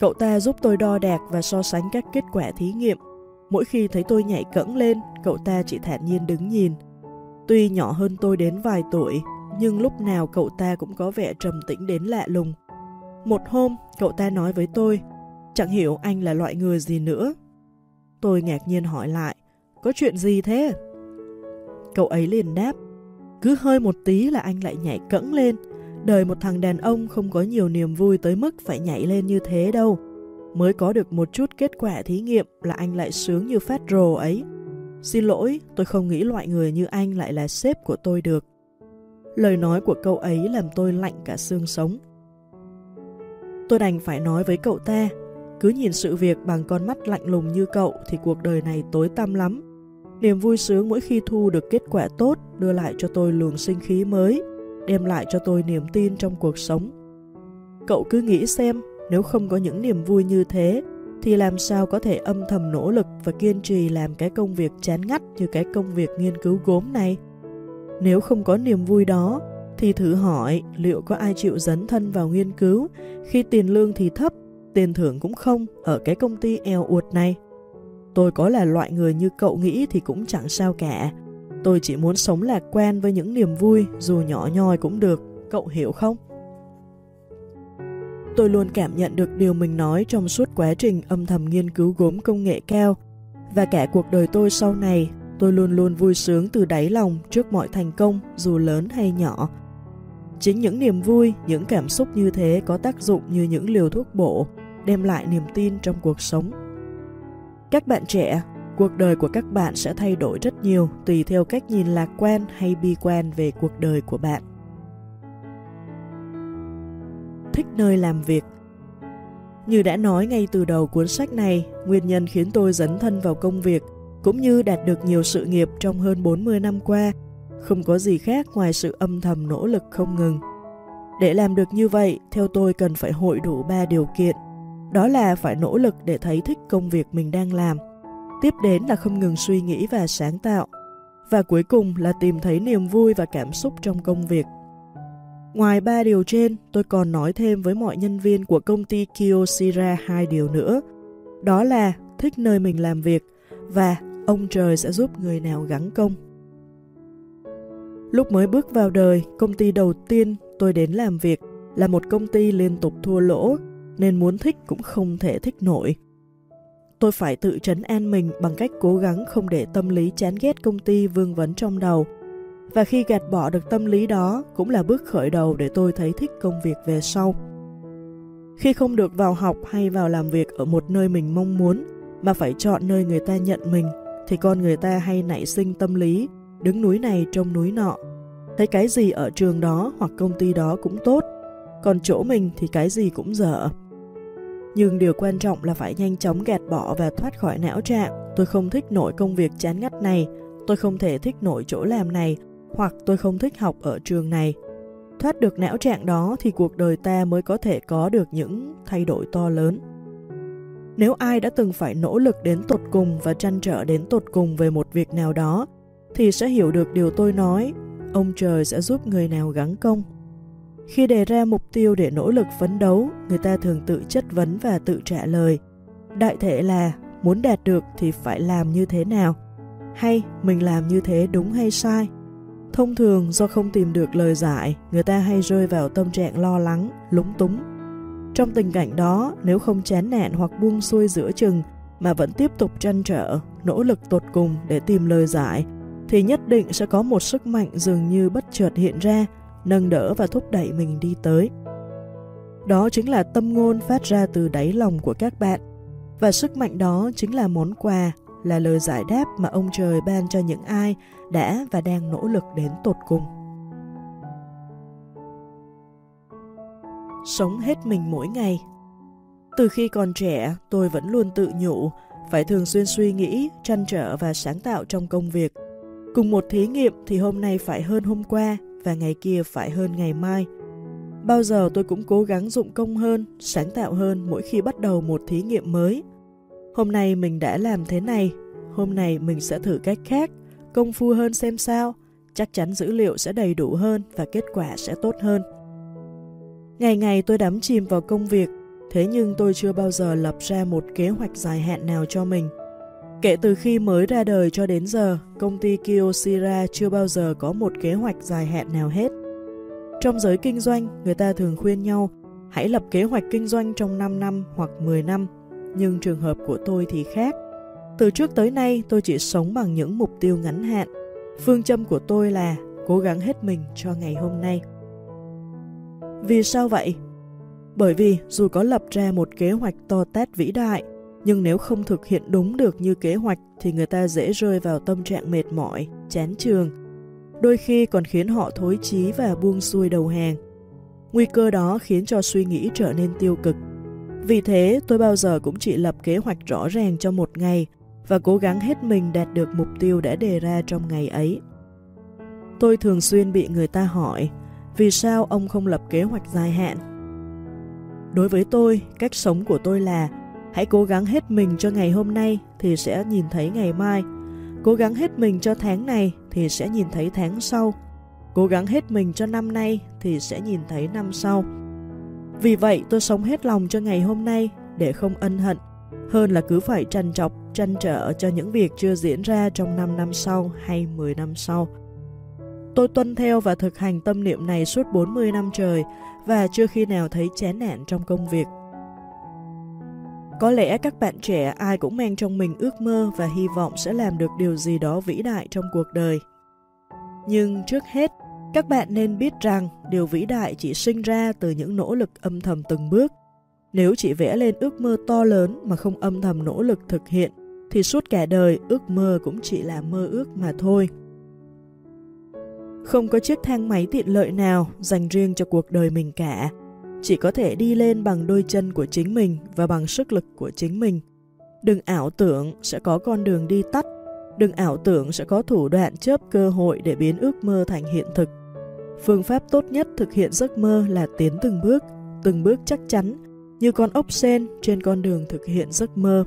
Cậu ta giúp tôi đo đạc và so sánh các kết quả thí nghiệm. Mỗi khi thấy tôi nhảy cẫng lên, cậu ta chỉ thản nhiên đứng nhìn. Tuy nhỏ hơn tôi đến vài tuổi, nhưng lúc nào cậu ta cũng có vẻ trầm tĩnh đến lạ lùng. Một hôm, cậu ta nói với tôi, chẳng hiểu anh là loại người gì nữa. Tôi ngạc nhiên hỏi lại, có chuyện gì thế? Cậu ấy liền đáp, cứ hơi một tí là anh lại nhảy cẫng lên. Đời một thằng đàn ông không có nhiều niềm vui tới mức phải nhảy lên như thế đâu. Mới có được một chút kết quả thí nghiệm là anh lại sướng như phát rồ ấy. Xin lỗi, tôi không nghĩ loại người như anh lại là sếp của tôi được. Lời nói của cậu ấy làm tôi lạnh cả xương sống. Tôi đành phải nói với cậu ta, cứ nhìn sự việc bằng con mắt lạnh lùng như cậu thì cuộc đời này tối tăm lắm. Niềm vui sướng mỗi khi thu được kết quả tốt đưa lại cho tôi luồng sinh khí mới, đem lại cho tôi niềm tin trong cuộc sống. Cậu cứ nghĩ xem, nếu không có những niềm vui như thế, thì làm sao có thể âm thầm nỗ lực và kiên trì làm cái công việc chán ngắt như cái công việc nghiên cứu gốm này? Nếu không có niềm vui đó, thì thử hỏi liệu có ai chịu dấn thân vào nghiên cứu khi tiền lương thì thấp, tiền thưởng cũng không ở cái công ty eo uột này. Tôi có là loại người như cậu nghĩ thì cũng chẳng sao cả. Tôi chỉ muốn sống lạc quan với những niềm vui dù nhỏ nhoi cũng được, cậu hiểu không? Tôi luôn cảm nhận được điều mình nói trong suốt quá trình âm thầm nghiên cứu gốm công nghệ cao và cả cuộc đời tôi sau này tôi luôn luôn vui sướng từ đáy lòng trước mọi thành công dù lớn hay nhỏ. Chính những niềm vui, những cảm xúc như thế có tác dụng như những liều thuốc bổ, đem lại niềm tin trong cuộc sống. Các bạn trẻ, cuộc đời của các bạn sẽ thay đổi rất nhiều tùy theo cách nhìn lạc quan hay bi quan về cuộc đời của bạn. Thích nơi làm việc Như đã nói ngay từ đầu cuốn sách này, nguyên nhân khiến tôi dấn thân vào công việc cũng như đạt được nhiều sự nghiệp trong hơn 40 năm qua, không có gì khác ngoài sự âm thầm nỗ lực không ngừng. Để làm được như vậy, theo tôi cần phải hội đủ 3 điều kiện. Đó là phải nỗ lực để thấy thích công việc mình đang làm. Tiếp đến là không ngừng suy nghĩ và sáng tạo. Và cuối cùng là tìm thấy niềm vui và cảm xúc trong công việc. Ngoài ba điều trên, tôi còn nói thêm với mọi nhân viên của công ty Kyocera hai điều nữa. Đó là thích nơi mình làm việc và ông trời sẽ giúp người nào gắng công. Lúc mới bước vào đời, công ty đầu tiên tôi đến làm việc là một công ty liên tục thua lỗ, nên muốn thích cũng không thể thích nổi. Tôi phải tự trấn an mình bằng cách cố gắng không để tâm lý chán ghét công ty vương vấn trong đầu. Và khi gạt bỏ được tâm lý đó cũng là bước khởi đầu để tôi thấy thích công việc về sau. Khi không được vào học hay vào làm việc ở một nơi mình mong muốn, mà phải chọn nơi người ta nhận mình, thì con người ta hay nảy sinh tâm lý, đứng núi này trông núi nọ. Thấy cái gì ở trường đó hoặc công ty đó cũng tốt, còn chỗ mình thì cái gì cũng dở. Nhưng điều quan trọng là phải nhanh chóng gạt bỏ và thoát khỏi não trạng. Tôi không thích nổi công việc chán ngắt này, tôi không thể thích nổi chỗ làm này, hoặc tôi không thích học ở trường này. Thoát được não trạng đó thì cuộc đời ta mới có thể có được những thay đổi to lớn. Nếu ai đã từng phải nỗ lực đến tột cùng và trăn trở đến tột cùng về một việc nào đó, thì sẽ hiểu được điều tôi nói, ông trời sẽ giúp người nào gắng công. Khi đề ra mục tiêu để nỗ lực phấn đấu, người ta thường tự chất vấn và tự trả lời. Đại thể là muốn đạt được thì phải làm như thế nào? Hay mình làm như thế đúng hay sai? Thông thường do không tìm được lời giải, người ta hay rơi vào tâm trạng lo lắng, lúng túng trong tình cảnh đó, nếu không chán nản hoặc buông xuôi giữa chừng mà vẫn tiếp tục trăn trở, nỗ lực tột cùng để tìm lời giải, thì nhất định sẽ có một sức mạnh dường như bất chợt hiện ra, nâng đỡ và thúc đẩy mình đi tới. Đó chính là tâm ngôn phát ra từ đáy lòng của các bạn. Và sức mạnh đó chính là món quà, là lời giải đáp mà ông trời ban cho những ai đã và đang nỗ lực đến tột cùng. sống hết mình mỗi ngày. Từ khi còn trẻ, tôi vẫn luôn tự nhủ, phải thường xuyên suy nghĩ, trăn trở và sáng tạo trong công việc. Cùng một thí nghiệm thì hôm nay phải hơn hôm qua và ngày kia phải hơn ngày mai. Bao giờ tôi cũng cố gắng dụng công hơn, sáng tạo hơn mỗi khi bắt đầu một thí nghiệm mới. Hôm nay mình đã làm thế này, hôm nay mình sẽ thử cách khác, công phu hơn xem sao, chắc chắn dữ liệu sẽ đầy đủ hơn và kết quả sẽ tốt hơn. Ngày ngày tôi đắm chìm vào công việc, thế nhưng tôi chưa bao giờ lập ra một kế hoạch dài hạn nào cho mình. Kể từ khi mới ra đời cho đến giờ, công ty Kyocera chưa bao giờ có một kế hoạch dài hạn nào hết. Trong giới kinh doanh, người ta thường khuyên nhau hãy lập kế hoạch kinh doanh trong 5 năm hoặc 10 năm, nhưng trường hợp của tôi thì khác. Từ trước tới nay, tôi chỉ sống bằng những mục tiêu ngắn hạn. Phương châm của tôi là cố gắng hết mình cho ngày hôm nay. Vì sao vậy? Bởi vì dù có lập ra một kế hoạch to tát vĩ đại, nhưng nếu không thực hiện đúng được như kế hoạch thì người ta dễ rơi vào tâm trạng mệt mỏi, chán trường. Đôi khi còn khiến họ thối chí và buông xuôi đầu hàng. Nguy cơ đó khiến cho suy nghĩ trở nên tiêu cực. Vì thế, tôi bao giờ cũng chỉ lập kế hoạch rõ ràng cho một ngày và cố gắng hết mình đạt được mục tiêu đã đề ra trong ngày ấy. Tôi thường xuyên bị người ta hỏi vì sao ông không lập kế hoạch dài hạn. Đối với tôi, cách sống của tôi là hãy cố gắng hết mình cho ngày hôm nay thì sẽ nhìn thấy ngày mai. Cố gắng hết mình cho tháng này thì sẽ nhìn thấy tháng sau. Cố gắng hết mình cho năm nay thì sẽ nhìn thấy năm sau. Vì vậy tôi sống hết lòng cho ngày hôm nay để không ân hận, hơn là cứ phải trằn trọc, trăn trở cho những việc chưa diễn ra trong 5 năm sau hay 10 năm sau. Tôi tuân theo và thực hành tâm niệm này suốt 40 năm trời và chưa khi nào thấy chán nản trong công việc. Có lẽ các bạn trẻ ai cũng mang trong mình ước mơ và hy vọng sẽ làm được điều gì đó vĩ đại trong cuộc đời. Nhưng trước hết, các bạn nên biết rằng điều vĩ đại chỉ sinh ra từ những nỗ lực âm thầm từng bước. Nếu chỉ vẽ lên ước mơ to lớn mà không âm thầm nỗ lực thực hiện, thì suốt cả đời ước mơ cũng chỉ là mơ ước mà thôi. Không có chiếc thang máy tiện lợi nào dành riêng cho cuộc đời mình cả. Chỉ có thể đi lên bằng đôi chân của chính mình và bằng sức lực của chính mình. Đừng ảo tưởng sẽ có con đường đi tắt. Đừng ảo tưởng sẽ có thủ đoạn chớp cơ hội để biến ước mơ thành hiện thực. Phương pháp tốt nhất thực hiện giấc mơ là tiến từng bước, từng bước chắc chắn, như con ốc sen trên con đường thực hiện giấc mơ.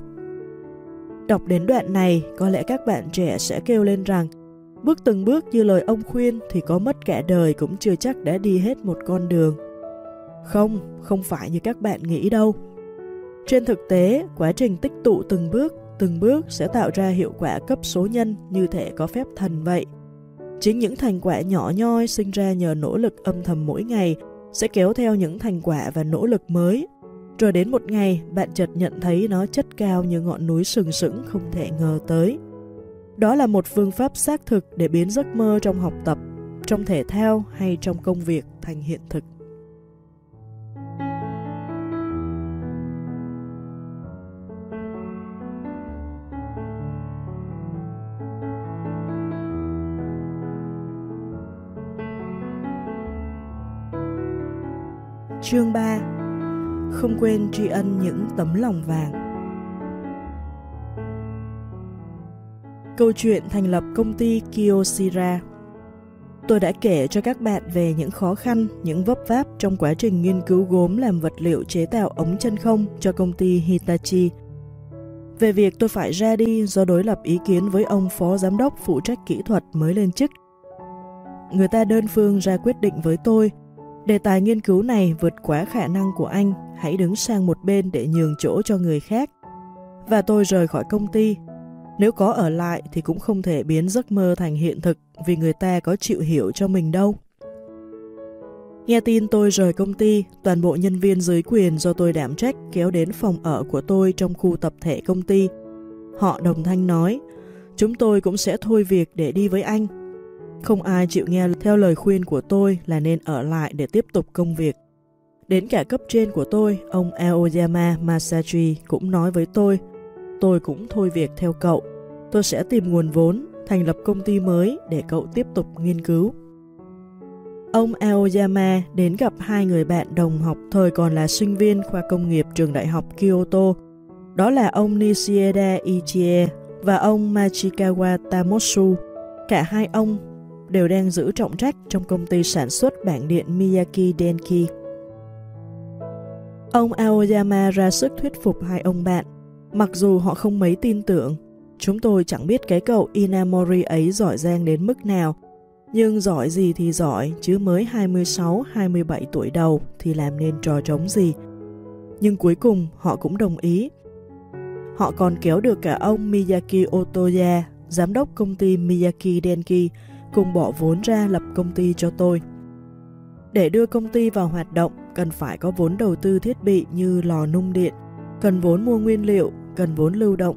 Đọc đến đoạn này, có lẽ các bạn trẻ sẽ kêu lên rằng Bước từng bước như lời ông khuyên thì có mất cả đời cũng chưa chắc đã đi hết một con đường. Không, không phải như các bạn nghĩ đâu. Trên thực tế, quá trình tích tụ từng bước, từng bước sẽ tạo ra hiệu quả cấp số nhân như thể có phép thần vậy. Chính những thành quả nhỏ nhoi sinh ra nhờ nỗ lực âm thầm mỗi ngày sẽ kéo theo những thành quả và nỗ lực mới. Rồi đến một ngày, bạn chợt nhận thấy nó chất cao như ngọn núi sừng sững không thể ngờ tới. Đó là một phương pháp xác thực để biến giấc mơ trong học tập, trong thể thao hay trong công việc thành hiện thực. Chương 3 Không quên tri ân những tấm lòng vàng Câu chuyện thành lập công ty Kyocera Tôi đã kể cho các bạn về những khó khăn, những vấp váp trong quá trình nghiên cứu gốm làm vật liệu chế tạo ống chân không cho công ty Hitachi. Về việc tôi phải ra đi do đối lập ý kiến với ông phó giám đốc phụ trách kỹ thuật mới lên chức. Người ta đơn phương ra quyết định với tôi, đề tài nghiên cứu này vượt quá khả năng của anh, hãy đứng sang một bên để nhường chỗ cho người khác. Và tôi rời khỏi công ty, nếu có ở lại thì cũng không thể biến giấc mơ thành hiện thực vì người ta có chịu hiểu cho mình đâu. Nghe tin tôi rời công ty, toàn bộ nhân viên dưới quyền do tôi đảm trách kéo đến phòng ở của tôi trong khu tập thể công ty. Họ đồng thanh nói, chúng tôi cũng sẽ thôi việc để đi với anh. Không ai chịu nghe theo lời khuyên của tôi là nên ở lại để tiếp tục công việc. Đến cả cấp trên của tôi, ông Aoyama Masachi cũng nói với tôi tôi cũng thôi việc theo cậu. Tôi sẽ tìm nguồn vốn, thành lập công ty mới để cậu tiếp tục nghiên cứu. Ông Aoyama đến gặp hai người bạn đồng học thời còn là sinh viên khoa công nghiệp trường đại học Kyoto. Đó là ông Nishieda Ichie và ông Machikawa Tamotsu. Cả hai ông đều đang giữ trọng trách trong công ty sản xuất bảng điện Miyaki Denki. Ông Aoyama ra sức thuyết phục hai ông bạn Mặc dù họ không mấy tin tưởng, chúng tôi chẳng biết cái cậu Inamori ấy giỏi giang đến mức nào, nhưng giỏi gì thì giỏi, chứ mới 26-27 tuổi đầu thì làm nên trò trống gì. Nhưng cuối cùng họ cũng đồng ý. Họ còn kéo được cả ông Miyaki Otoya, giám đốc công ty Miyaki Denki, cùng bỏ vốn ra lập công ty cho tôi. Để đưa công ty vào hoạt động, cần phải có vốn đầu tư thiết bị như lò nung điện, cần vốn mua nguyên liệu, cần vốn lưu động.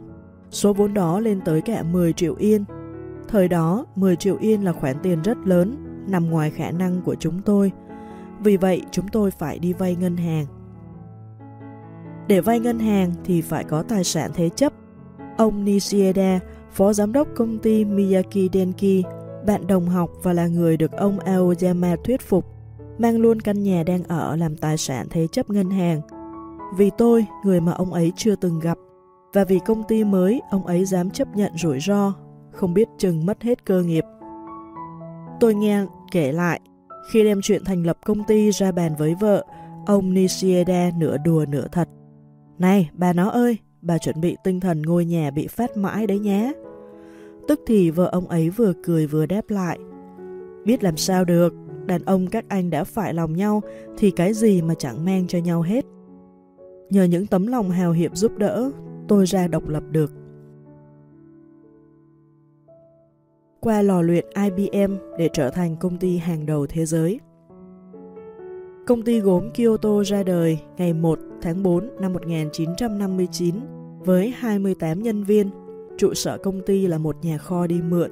Số vốn đó lên tới cả 10 triệu yên. Thời đó, 10 triệu yên là khoản tiền rất lớn, nằm ngoài khả năng của chúng tôi. Vì vậy, chúng tôi phải đi vay ngân hàng. Để vay ngân hàng thì phải có tài sản thế chấp. Ông Nishieda, phó giám đốc công ty Miyaki Denki, bạn đồng học và là người được ông Aoyama thuyết phục, mang luôn căn nhà đang ở làm tài sản thế chấp ngân hàng. Vì tôi, người mà ông ấy chưa từng gặp, Và vì công ty mới, ông ấy dám chấp nhận rủi ro, không biết chừng mất hết cơ nghiệp. Tôi nghe kể lại, khi đem chuyện thành lập công ty ra bàn với vợ, ông Nishieda nửa đùa nửa thật. Này, bà nó ơi, bà chuẩn bị tinh thần ngôi nhà bị phát mãi đấy nhé. Tức thì vợ ông ấy vừa cười vừa đáp lại. Biết làm sao được, đàn ông các anh đã phải lòng nhau thì cái gì mà chẳng mang cho nhau hết. Nhờ những tấm lòng hào hiệp giúp đỡ, tôi ra độc lập được. Qua lò luyện IBM để trở thành công ty hàng đầu thế giới. Công ty gốm Kyoto ra đời ngày 1 tháng 4 năm 1959 với 28 nhân viên. Trụ sở công ty là một nhà kho đi mượn.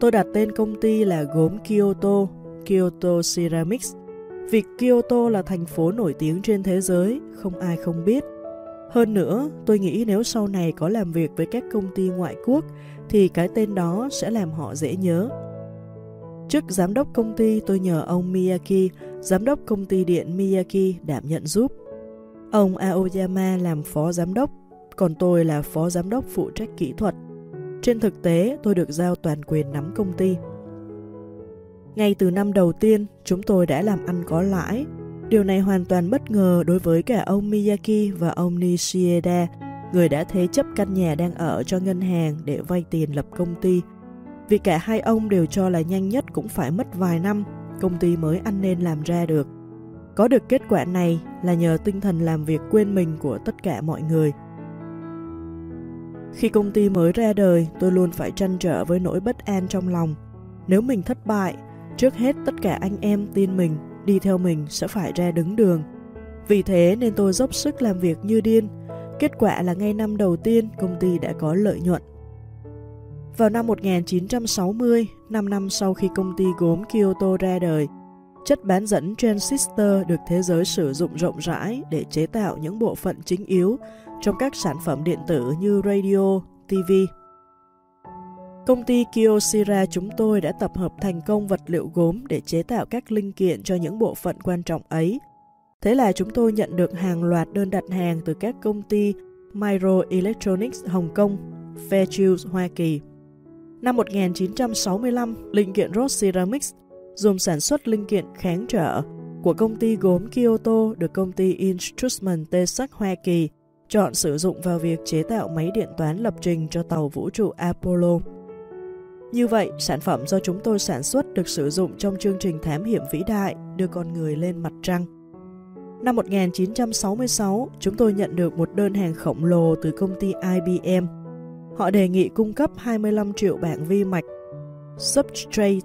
Tôi đặt tên công ty là gốm Kyoto, Kyoto Ceramics. Việc Kyoto là thành phố nổi tiếng trên thế giới, không ai không biết. Hơn nữa, tôi nghĩ nếu sau này có làm việc với các công ty ngoại quốc thì cái tên đó sẽ làm họ dễ nhớ. Trước giám đốc công ty tôi nhờ ông Miyaki, giám đốc công ty điện Miyaki đảm nhận giúp. Ông Aoyama làm phó giám đốc, còn tôi là phó giám đốc phụ trách kỹ thuật. Trên thực tế, tôi được giao toàn quyền nắm công ty. Ngay từ năm đầu tiên, chúng tôi đã làm ăn có lãi. Điều này hoàn toàn bất ngờ đối với cả ông Miyaki và ông Nishieda, người đã thế chấp căn nhà đang ở cho ngân hàng để vay tiền lập công ty. Vì cả hai ông đều cho là nhanh nhất cũng phải mất vài năm, công ty mới ăn nên làm ra được. Có được kết quả này là nhờ tinh thần làm việc quên mình của tất cả mọi người. Khi công ty mới ra đời, tôi luôn phải trăn trở với nỗi bất an trong lòng. Nếu mình thất bại, trước hết tất cả anh em tin mình, đi theo mình sẽ phải ra đứng đường. Vì thế nên tôi dốc sức làm việc như điên. Kết quả là ngay năm đầu tiên công ty đã có lợi nhuận. Vào năm 1960, 5 năm sau khi công ty gốm Kyoto ra đời, chất bán dẫn transistor được thế giới sử dụng rộng rãi để chế tạo những bộ phận chính yếu trong các sản phẩm điện tử như radio, TV. Công ty Kyocera chúng tôi đã tập hợp thành công vật liệu gốm để chế tạo các linh kiện cho những bộ phận quan trọng ấy. Thế là chúng tôi nhận được hàng loạt đơn đặt hàng từ các công ty Micro Electronics Hồng Kông, Fairchild Hoa Kỳ. Năm 1965, linh kiện Ross Ceramics dùng sản xuất linh kiện kháng trở của công ty gốm Kyoto được công ty Instrument Tesac Hoa Kỳ chọn sử dụng vào việc chế tạo máy điện toán lập trình cho tàu vũ trụ Apollo. Như vậy, sản phẩm do chúng tôi sản xuất được sử dụng trong chương trình thám hiểm vĩ đại đưa con người lên mặt trăng. Năm 1966, chúng tôi nhận được một đơn hàng khổng lồ từ công ty IBM. Họ đề nghị cung cấp 25 triệu bảng vi mạch Substrate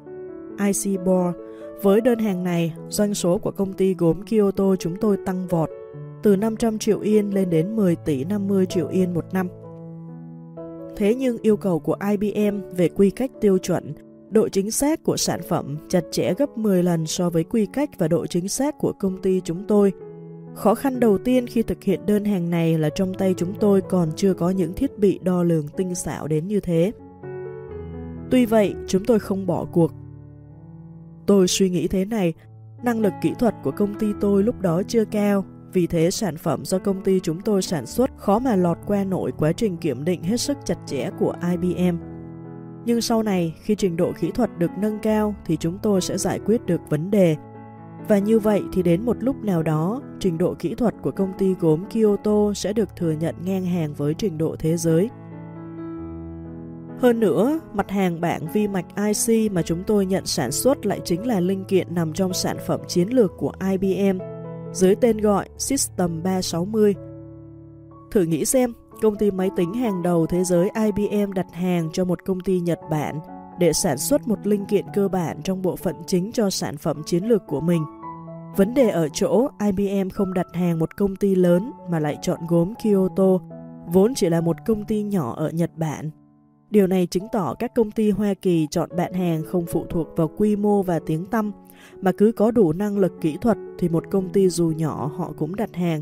IC Board. Với đơn hàng này, doanh số của công ty gốm Kyoto chúng tôi tăng vọt từ 500 triệu yên lên đến 10 tỷ 50 triệu yên một năm. Thế nhưng yêu cầu của IBM về quy cách tiêu chuẩn, độ chính xác của sản phẩm chặt chẽ gấp 10 lần so với quy cách và độ chính xác của công ty chúng tôi. Khó khăn đầu tiên khi thực hiện đơn hàng này là trong tay chúng tôi còn chưa có những thiết bị đo lường tinh xảo đến như thế. Tuy vậy, chúng tôi không bỏ cuộc. Tôi suy nghĩ thế này, năng lực kỹ thuật của công ty tôi lúc đó chưa cao vì thế sản phẩm do công ty chúng tôi sản xuất khó mà lọt qua nổi quá trình kiểm định hết sức chặt chẽ của IBM. Nhưng sau này, khi trình độ kỹ thuật được nâng cao thì chúng tôi sẽ giải quyết được vấn đề. Và như vậy thì đến một lúc nào đó, trình độ kỹ thuật của công ty gốm Kyoto sẽ được thừa nhận ngang hàng với trình độ thế giới. Hơn nữa, mặt hàng bảng vi mạch IC mà chúng tôi nhận sản xuất lại chính là linh kiện nằm trong sản phẩm chiến lược của IBM dưới tên gọi System 360. Thử nghĩ xem, công ty máy tính hàng đầu thế giới IBM đặt hàng cho một công ty Nhật Bản để sản xuất một linh kiện cơ bản trong bộ phận chính cho sản phẩm chiến lược của mình. Vấn đề ở chỗ IBM không đặt hàng một công ty lớn mà lại chọn gốm Kyoto, vốn chỉ là một công ty nhỏ ở Nhật Bản. Điều này chứng tỏ các công ty Hoa Kỳ chọn bạn hàng không phụ thuộc vào quy mô và tiếng tăm, mà cứ có đủ năng lực kỹ thuật thì một công ty dù nhỏ họ cũng đặt hàng.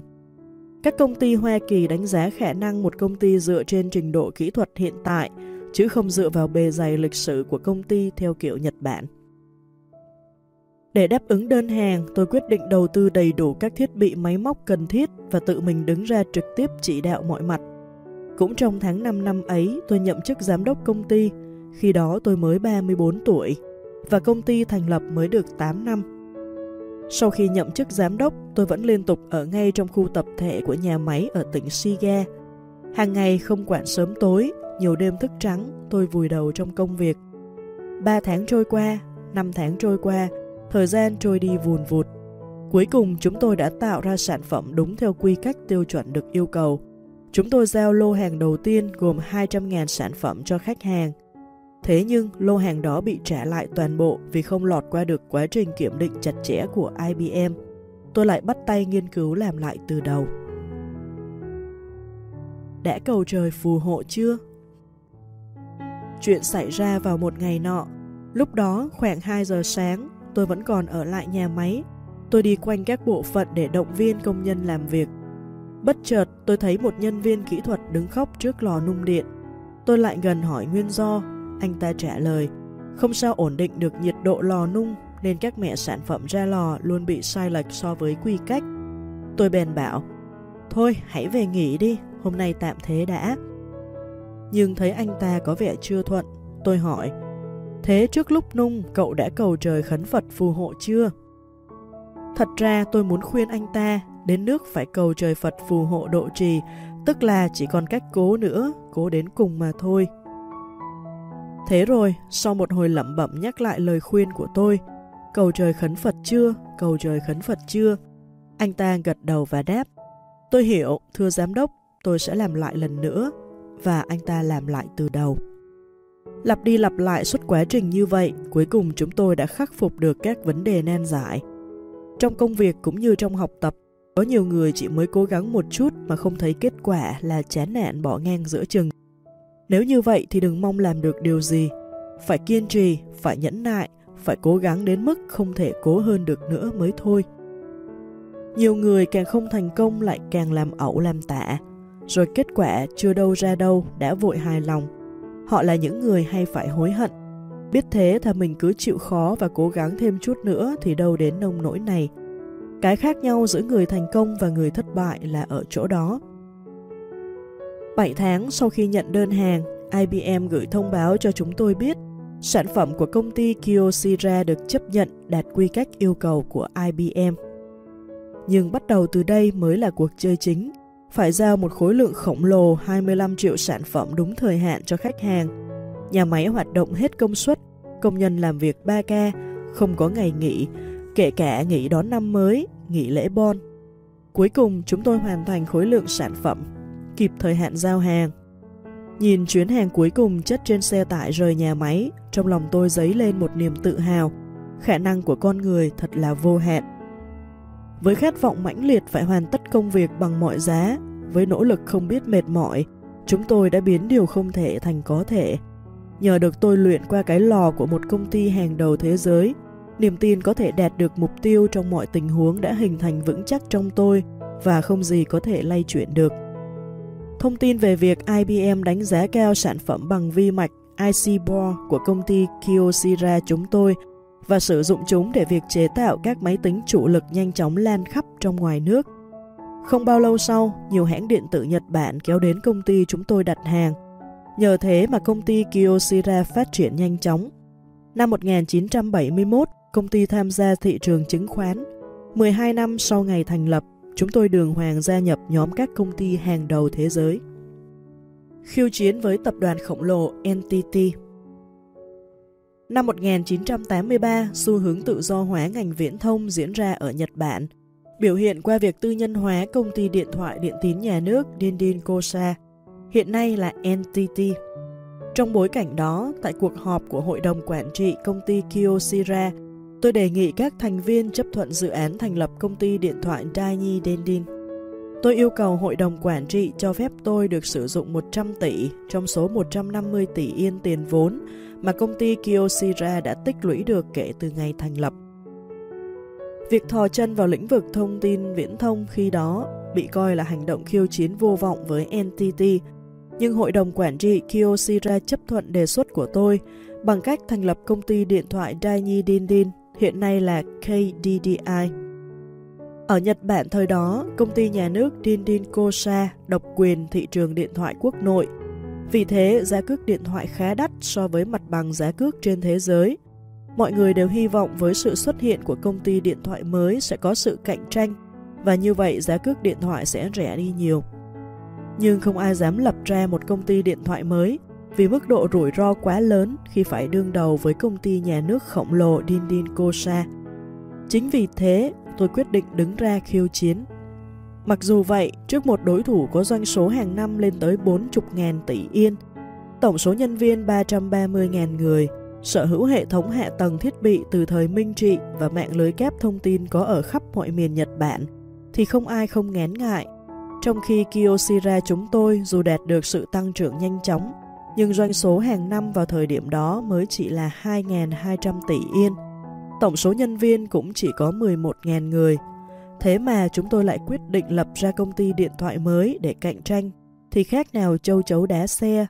Các công ty Hoa Kỳ đánh giá khả năng một công ty dựa trên trình độ kỹ thuật hiện tại, chứ không dựa vào bề dày lịch sử của công ty theo kiểu Nhật Bản. Để đáp ứng đơn hàng, tôi quyết định đầu tư đầy đủ các thiết bị máy móc cần thiết và tự mình đứng ra trực tiếp chỉ đạo mọi mặt. Cũng trong tháng 5 năm ấy, tôi nhậm chức giám đốc công ty, khi đó tôi mới 34 tuổi, và công ty thành lập mới được 8 năm. Sau khi nhậm chức giám đốc, tôi vẫn liên tục ở ngay trong khu tập thể của nhà máy ở tỉnh Shiga. Hàng ngày không quản sớm tối, nhiều đêm thức trắng, tôi vùi đầu trong công việc. Ba tháng trôi qua, năm tháng trôi qua, thời gian trôi đi vùn vụt. Cuối cùng chúng tôi đã tạo ra sản phẩm đúng theo quy cách tiêu chuẩn được yêu cầu. Chúng tôi giao lô hàng đầu tiên gồm 200.000 sản phẩm cho khách hàng. Thế nhưng lô hàng đó bị trả lại toàn bộ vì không lọt qua được quá trình kiểm định chặt chẽ của IBM. Tôi lại bắt tay nghiên cứu làm lại từ đầu. Đã cầu trời phù hộ chưa? Chuyện xảy ra vào một ngày nọ. Lúc đó khoảng 2 giờ sáng, tôi vẫn còn ở lại nhà máy. Tôi đi quanh các bộ phận để động viên công nhân làm việc. Bất chợt, tôi thấy một nhân viên kỹ thuật đứng khóc trước lò nung điện. Tôi lại gần hỏi nguyên do. Anh ta trả lời, không sao ổn định được nhiệt độ lò nung nên các mẹ sản phẩm ra lò luôn bị sai lệch so với quy cách. Tôi bèn bảo, thôi hãy về nghỉ đi, hôm nay tạm thế đã. Nhưng thấy anh ta có vẻ chưa thuận, tôi hỏi, thế trước lúc nung cậu đã cầu trời khấn Phật phù hộ chưa? Thật ra tôi muốn khuyên anh ta đến nước phải cầu trời Phật phù hộ độ trì, tức là chỉ còn cách cố nữa, cố đến cùng mà thôi. Thế rồi, sau một hồi lẩm bẩm nhắc lại lời khuyên của tôi, cầu trời khấn Phật chưa, cầu trời khấn Phật chưa, anh ta gật đầu và đáp, tôi hiểu, thưa giám đốc, tôi sẽ làm lại lần nữa, và anh ta làm lại từ đầu. Lặp đi lặp lại suốt quá trình như vậy, cuối cùng chúng tôi đã khắc phục được các vấn đề nan giải. Trong công việc cũng như trong học tập, có nhiều người chỉ mới cố gắng một chút mà không thấy kết quả là chán nản bỏ ngang giữa chừng. Nếu như vậy thì đừng mong làm được điều gì. Phải kiên trì, phải nhẫn nại, phải cố gắng đến mức không thể cố hơn được nữa mới thôi. Nhiều người càng không thành công lại càng làm ẩu làm tạ, rồi kết quả chưa đâu ra đâu đã vội hài lòng. Họ là những người hay phải hối hận. Biết thế thì mình cứ chịu khó và cố gắng thêm chút nữa thì đâu đến nông nỗi này. Cái khác nhau giữa người thành công và người thất bại là ở chỗ đó. 7 tháng sau khi nhận đơn hàng, IBM gửi thông báo cho chúng tôi biết sản phẩm của công ty Kyocera được chấp nhận đạt quy cách yêu cầu của IBM. Nhưng bắt đầu từ đây mới là cuộc chơi chính, phải giao một khối lượng khổng lồ 25 triệu sản phẩm đúng thời hạn cho khách hàng. Nhà máy hoạt động hết công suất, công nhân làm việc 3K, không có ngày nghỉ, kể cả nghỉ đón năm mới, nghỉ lễ bon. Cuối cùng chúng tôi hoàn thành khối lượng sản phẩm, kịp thời hạn giao hàng. Nhìn chuyến hàng cuối cùng chất trên xe tải rời nhà máy, trong lòng tôi dấy lên một niềm tự hào. Khả năng của con người thật là vô hạn. Với khát vọng mãnh liệt phải hoàn tất công việc bằng mọi giá, với nỗ lực không biết mệt mỏi, chúng tôi đã biến điều không thể thành có thể. Nhờ được tôi luyện qua cái lò của một công ty hàng đầu thế giới, niềm tin có thể đạt được mục tiêu trong mọi tình huống đã hình thành vững chắc trong tôi và không gì có thể lay chuyển được. Thông tin về việc IBM đánh giá cao sản phẩm bằng vi mạch IC Board của công ty Kyocera chúng tôi và sử dụng chúng để việc chế tạo các máy tính chủ lực nhanh chóng lan khắp trong ngoài nước. Không bao lâu sau, nhiều hãng điện tử Nhật Bản kéo đến công ty chúng tôi đặt hàng. Nhờ thế mà công ty Kyocera phát triển nhanh chóng. Năm 1971, công ty tham gia thị trường chứng khoán. 12 năm sau ngày thành lập, chúng tôi đường hoàng gia nhập nhóm các công ty hàng đầu thế giới. Khiêu chiến với tập đoàn khổng lồ NTT Năm 1983, xu hướng tự do hóa ngành viễn thông diễn ra ở Nhật Bản, biểu hiện qua việc tư nhân hóa công ty điện thoại điện tín nhà nước Dindin Kosa, hiện nay là NTT. Trong bối cảnh đó, tại cuộc họp của Hội đồng Quản trị công ty Kyocera, tôi đề nghị các thành viên chấp thuận dự án thành lập công ty điện thoại Daini Dendin. Tôi yêu cầu Hội đồng Quản trị cho phép tôi được sử dụng 100 tỷ trong số 150 tỷ yên tiền vốn mà công ty Kyocera đã tích lũy được kể từ ngày thành lập. Việc thò chân vào lĩnh vực thông tin viễn thông khi đó bị coi là hành động khiêu chiến vô vọng với NTT, nhưng Hội đồng Quản trị Kyocera chấp thuận đề xuất của tôi bằng cách thành lập công ty điện thoại Daini Dindin, hiện nay là KDDI. Ở Nhật Bản thời đó, công ty nhà nước Dindin độc quyền thị trường điện thoại quốc nội. Vì thế, giá cước điện thoại khá đắt so với mặt bằng giá cước trên thế giới. Mọi người đều hy vọng với sự xuất hiện của công ty điện thoại mới sẽ có sự cạnh tranh và như vậy giá cước điện thoại sẽ rẻ đi nhiều. Nhưng không ai dám lập ra một công ty điện thoại mới vì mức độ rủi ro quá lớn khi phải đương đầu với công ty nhà nước khổng lồ Dindin Kosa. Chính vì thế, tôi quyết định đứng ra khiêu chiến. Mặc dù vậy, trước một đối thủ có doanh số hàng năm lên tới 40.000 tỷ yên, tổng số nhân viên 330.000 người, sở hữu hệ thống hạ tầng thiết bị từ thời Minh Trị và mạng lưới kép thông tin có ở khắp mọi miền Nhật Bản, thì không ai không ngán ngại. Trong khi Kyocera chúng tôi dù đạt được sự tăng trưởng nhanh chóng, nhưng doanh số hàng năm vào thời điểm đó mới chỉ là 2.200 tỷ yên. Tổng số nhân viên cũng chỉ có 11.000 người. Thế mà chúng tôi lại quyết định lập ra công ty điện thoại mới để cạnh tranh, thì khác nào châu chấu đá xe.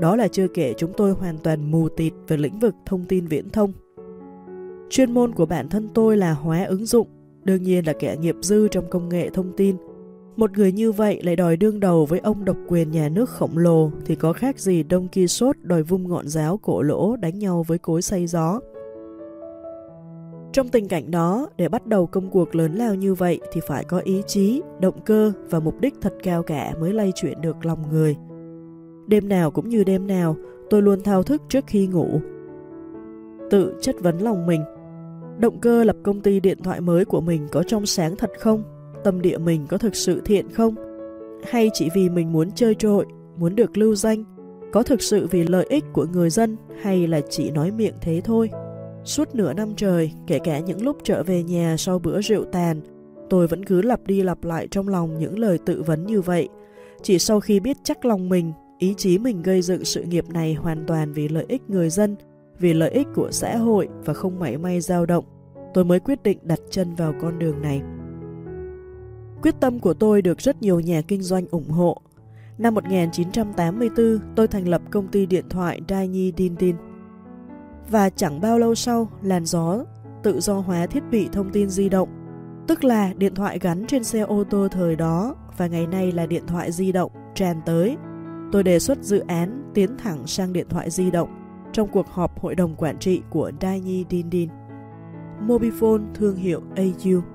Đó là chưa kể chúng tôi hoàn toàn mù tịt về lĩnh vực thông tin viễn thông. Chuyên môn của bản thân tôi là hóa ứng dụng, đương nhiên là kẻ nghiệp dư trong công nghệ thông tin – một người như vậy lại đòi đương đầu với ông độc quyền nhà nước khổng lồ thì có khác gì Đông Quixote đòi vung ngọn giáo cổ lỗ đánh nhau với cối xay gió. Trong tình cảnh đó, để bắt đầu công cuộc lớn lao như vậy thì phải có ý chí, động cơ và mục đích thật cao cả mới lay chuyển được lòng người. Đêm nào cũng như đêm nào, tôi luôn thao thức trước khi ngủ. Tự chất vấn lòng mình, động cơ lập công ty điện thoại mới của mình có trong sáng thật không? Tâm địa mình có thực sự thiện không? Hay chỉ vì mình muốn chơi trội, muốn được lưu danh, có thực sự vì lợi ích của người dân hay là chỉ nói miệng thế thôi? Suốt nửa năm trời, kể cả những lúc trở về nhà sau bữa rượu tàn, tôi vẫn cứ lặp đi lặp lại trong lòng những lời tự vấn như vậy. Chỉ sau khi biết chắc lòng mình, ý chí mình gây dựng sự nghiệp này hoàn toàn vì lợi ích người dân, vì lợi ích của xã hội và không mảy may dao động, tôi mới quyết định đặt chân vào con đường này. Quyết tâm của tôi được rất nhiều nhà kinh doanh ủng hộ. Năm 1984, tôi thành lập công ty điện thoại Dainyi Dindin. Và chẳng bao lâu sau, làn gió tự do hóa thiết bị thông tin di động, tức là điện thoại gắn trên xe ô tô thời đó và ngày nay là điện thoại di động, tràn tới. Tôi đề xuất dự án tiến thẳng sang điện thoại di động trong cuộc họp hội đồng quản trị của Dainyi Dindin. Mobifone thương hiệu AU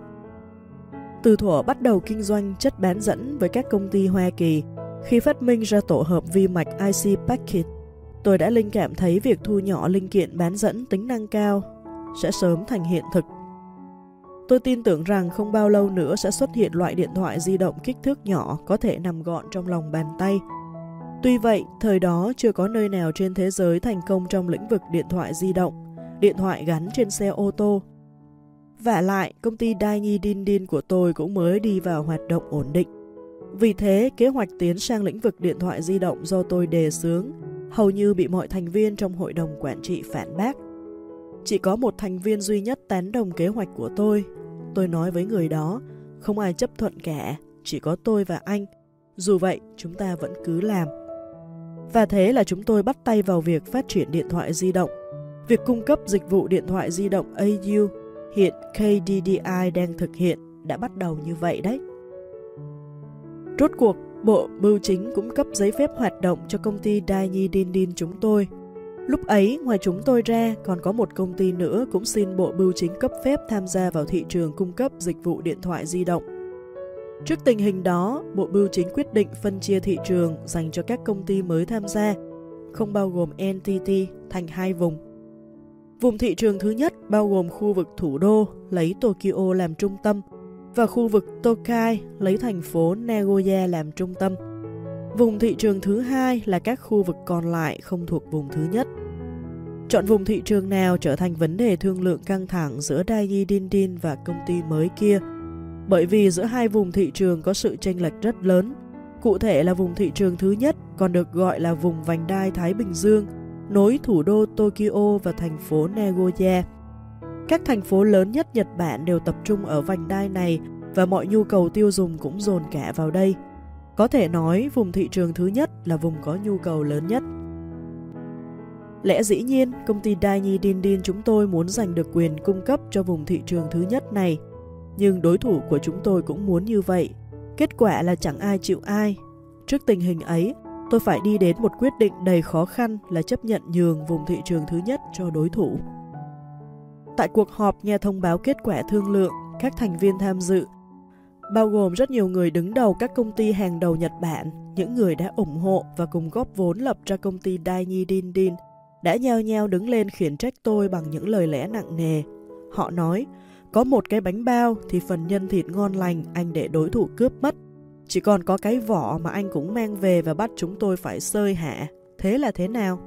từ thuở bắt đầu kinh doanh chất bán dẫn với các công ty Hoa Kỳ, khi phát minh ra tổ hợp vi mạch IC Packet, tôi đã linh cảm thấy việc thu nhỏ linh kiện bán dẫn tính năng cao sẽ sớm thành hiện thực. Tôi tin tưởng rằng không bao lâu nữa sẽ xuất hiện loại điện thoại di động kích thước nhỏ có thể nằm gọn trong lòng bàn tay. Tuy vậy, thời đó chưa có nơi nào trên thế giới thành công trong lĩnh vực điện thoại di động, điện thoại gắn trên xe ô tô và lại, công ty Daini Din Din của tôi cũng mới đi vào hoạt động ổn định. Vì thế, kế hoạch tiến sang lĩnh vực điện thoại di động do tôi đề xướng hầu như bị mọi thành viên trong hội đồng quản trị phản bác. Chỉ có một thành viên duy nhất tán đồng kế hoạch của tôi. Tôi nói với người đó, không ai chấp thuận cả, chỉ có tôi và anh. Dù vậy, chúng ta vẫn cứ làm. Và thế là chúng tôi bắt tay vào việc phát triển điện thoại di động. Việc cung cấp dịch vụ điện thoại di động AU hiện KDDI đang thực hiện đã bắt đầu như vậy đấy. Rốt cuộc, Bộ Bưu chính cũng cấp giấy phép hoạt động cho công ty Dainyi Dindin chúng tôi. Lúc ấy, ngoài chúng tôi ra, còn có một công ty nữa cũng xin Bộ Bưu chính cấp phép tham gia vào thị trường cung cấp dịch vụ điện thoại di động. Trước tình hình đó, Bộ Bưu chính quyết định phân chia thị trường dành cho các công ty mới tham gia, không bao gồm NTT, thành hai vùng Vùng thị trường thứ nhất bao gồm khu vực thủ đô lấy Tokyo làm trung tâm và khu vực Tokai lấy thành phố Nagoya làm trung tâm. Vùng thị trường thứ hai là các khu vực còn lại không thuộc vùng thứ nhất. Chọn vùng thị trường nào trở thành vấn đề thương lượng căng thẳng giữa Daiyi Dindin và công ty mới kia, bởi vì giữa hai vùng thị trường có sự chênh lệch rất lớn. Cụ thể là vùng thị trường thứ nhất còn được gọi là vùng vành đai Thái Bình Dương – nối thủ đô Tokyo và thành phố Nagoya. Các thành phố lớn nhất Nhật Bản đều tập trung ở vành đai này và mọi nhu cầu tiêu dùng cũng dồn cả vào đây. Có thể nói vùng thị trường thứ nhất là vùng có nhu cầu lớn nhất. Lẽ dĩ nhiên, công ty Daini Dindin chúng tôi muốn giành được quyền cung cấp cho vùng thị trường thứ nhất này. Nhưng đối thủ của chúng tôi cũng muốn như vậy. Kết quả là chẳng ai chịu ai. Trước tình hình ấy, tôi phải đi đến một quyết định đầy khó khăn là chấp nhận nhường vùng thị trường thứ nhất cho đối thủ. Tại cuộc họp nghe thông báo kết quả thương lượng, các thành viên tham dự, bao gồm rất nhiều người đứng đầu các công ty hàng đầu Nhật Bản, những người đã ủng hộ và cùng góp vốn lập ra công ty Daini Din Din, đã nhao nhao đứng lên khiển trách tôi bằng những lời lẽ nặng nề. Họ nói, có một cái bánh bao thì phần nhân thịt ngon lành anh để đối thủ cướp mất. Chỉ còn có cái vỏ mà anh cũng mang về và bắt chúng tôi phải sơi hạ. Thế là thế nào?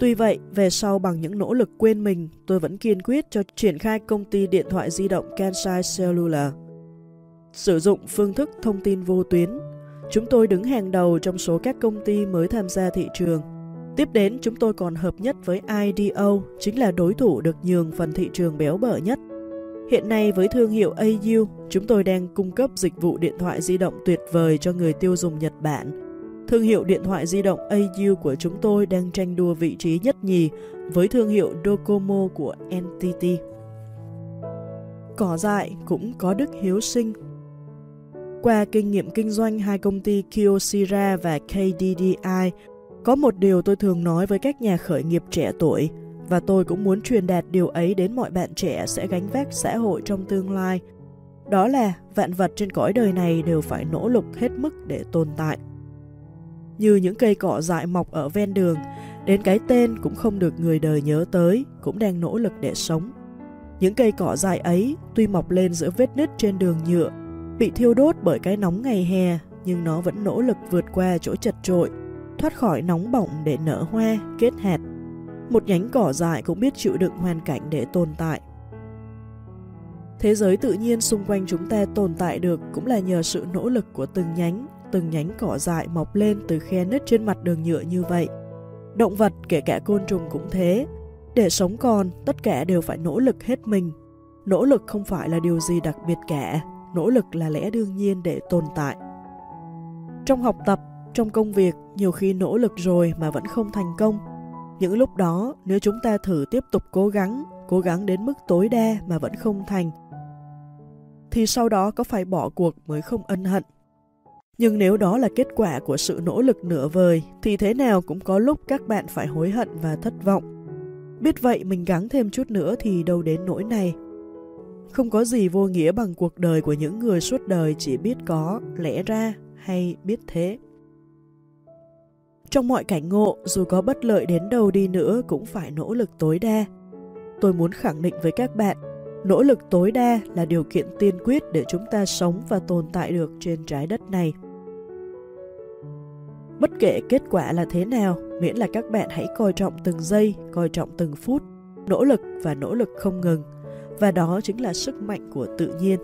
Tuy vậy, về sau bằng những nỗ lực quên mình, tôi vẫn kiên quyết cho triển khai công ty điện thoại di động Kansai Cellular. Sử dụng phương thức thông tin vô tuyến, chúng tôi đứng hàng đầu trong số các công ty mới tham gia thị trường. Tiếp đến, chúng tôi còn hợp nhất với IDO, chính là đối thủ được nhường phần thị trường béo bở nhất. Hiện nay với thương hiệu AU, chúng tôi đang cung cấp dịch vụ điện thoại di động tuyệt vời cho người tiêu dùng Nhật Bản Thương hiệu điện thoại di động AU của chúng tôi đang tranh đua vị trí nhất nhì với thương hiệu Docomo của NTT. Cỏ dại cũng có đức hiếu sinh. Qua kinh nghiệm kinh doanh hai công ty Kyocera và KDDI, có một điều tôi thường nói với các nhà khởi nghiệp trẻ tuổi và tôi cũng muốn truyền đạt điều ấy đến mọi bạn trẻ sẽ gánh vác xã hội trong tương lai. Đó là vạn vật trên cõi đời này đều phải nỗ lực hết mức để tồn tại như những cây cỏ dại mọc ở ven đường, đến cái tên cũng không được người đời nhớ tới, cũng đang nỗ lực để sống. Những cây cỏ dại ấy tuy mọc lên giữa vết nứt trên đường nhựa, bị thiêu đốt bởi cái nóng ngày hè, nhưng nó vẫn nỗ lực vượt qua chỗ chật trội, thoát khỏi nóng bỏng để nở hoa, kết hạt. Một nhánh cỏ dại cũng biết chịu đựng hoàn cảnh để tồn tại. Thế giới tự nhiên xung quanh chúng ta tồn tại được cũng là nhờ sự nỗ lực của từng nhánh, từng nhánh cỏ dại mọc lên từ khe nứt trên mặt đường nhựa như vậy. Động vật kể cả côn trùng cũng thế. Để sống còn, tất cả đều phải nỗ lực hết mình. Nỗ lực không phải là điều gì đặc biệt cả, nỗ lực là lẽ đương nhiên để tồn tại. Trong học tập, trong công việc, nhiều khi nỗ lực rồi mà vẫn không thành công. Những lúc đó, nếu chúng ta thử tiếp tục cố gắng, cố gắng đến mức tối đa mà vẫn không thành, thì sau đó có phải bỏ cuộc mới không ân hận. Nhưng nếu đó là kết quả của sự nỗ lực nửa vời, thì thế nào cũng có lúc các bạn phải hối hận và thất vọng. Biết vậy mình gắng thêm chút nữa thì đâu đến nỗi này. Không có gì vô nghĩa bằng cuộc đời của những người suốt đời chỉ biết có, lẽ ra hay biết thế. Trong mọi cảnh ngộ, dù có bất lợi đến đâu đi nữa cũng phải nỗ lực tối đa. Tôi muốn khẳng định với các bạn, nỗ lực tối đa là điều kiện tiên quyết để chúng ta sống và tồn tại được trên trái đất này. Bất kể kết quả là thế nào, miễn là các bạn hãy coi trọng từng giây, coi trọng từng phút, nỗ lực và nỗ lực không ngừng. Và đó chính là sức mạnh của tự nhiên.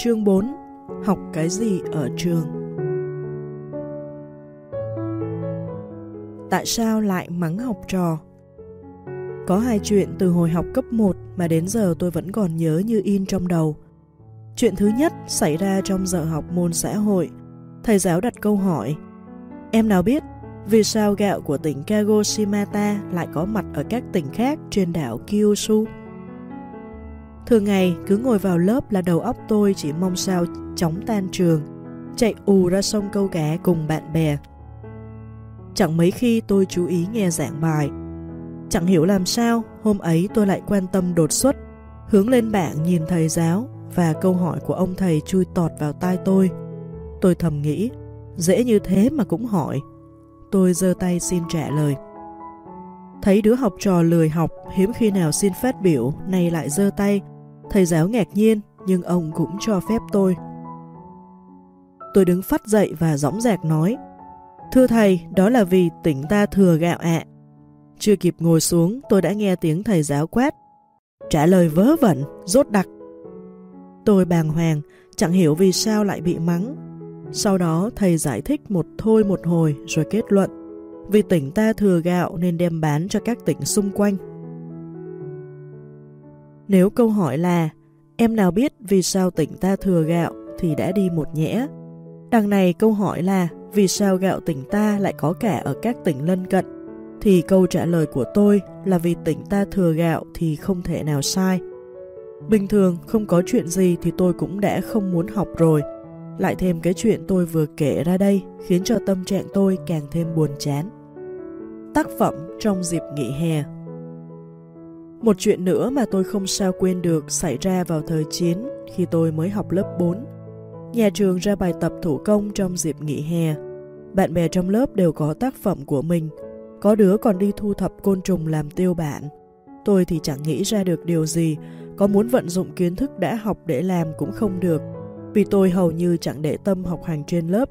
Chương 4 Học cái gì ở trường tại sao lại mắng học trò. Có hai chuyện từ hồi học cấp 1 mà đến giờ tôi vẫn còn nhớ như in trong đầu. Chuyện thứ nhất xảy ra trong giờ học môn xã hội. Thầy giáo đặt câu hỏi, em nào biết vì sao gạo của tỉnh Kagoshimata lại có mặt ở các tỉnh khác trên đảo Kyushu? Thường ngày cứ ngồi vào lớp là đầu óc tôi chỉ mong sao chóng tan trường, chạy ù ra sông câu cá cùng bạn bè. Chẳng mấy khi tôi chú ý nghe giảng bài. Chẳng hiểu làm sao, hôm ấy tôi lại quan tâm đột xuất, hướng lên bảng nhìn thầy giáo và câu hỏi của ông thầy chui tọt vào tai tôi. Tôi thầm nghĩ, dễ như thế mà cũng hỏi. Tôi giơ tay xin trả lời. Thấy đứa học trò lười học, hiếm khi nào xin phát biểu, nay lại giơ tay. Thầy giáo ngạc nhiên, nhưng ông cũng cho phép tôi. Tôi đứng phát dậy và dõng dạc nói, Thưa thầy, đó là vì tỉnh ta thừa gạo ạ. Chưa kịp ngồi xuống, tôi đã nghe tiếng thầy giáo quát. Trả lời vớ vẩn, rốt đặc. Tôi bàng hoàng, chẳng hiểu vì sao lại bị mắng. Sau đó thầy giải thích một thôi một hồi rồi kết luận. Vì tỉnh ta thừa gạo nên đem bán cho các tỉnh xung quanh. Nếu câu hỏi là, em nào biết vì sao tỉnh ta thừa gạo thì đã đi một nhẽ. Đằng này câu hỏi là, vì sao gạo tỉnh ta lại có cả ở các tỉnh lân cận thì câu trả lời của tôi là vì tỉnh ta thừa gạo thì không thể nào sai. Bình thường không có chuyện gì thì tôi cũng đã không muốn học rồi. Lại thêm cái chuyện tôi vừa kể ra đây khiến cho tâm trạng tôi càng thêm buồn chán. Tác phẩm trong dịp nghỉ hè Một chuyện nữa mà tôi không sao quên được xảy ra vào thời chiến khi tôi mới học lớp 4. Nhà trường ra bài tập thủ công trong dịp nghỉ hè. Bạn bè trong lớp đều có tác phẩm của mình. Có đứa còn đi thu thập côn trùng làm tiêu bản. Tôi thì chẳng nghĩ ra được điều gì, có muốn vận dụng kiến thức đã học để làm cũng không được, vì tôi hầu như chẳng để tâm học hành trên lớp.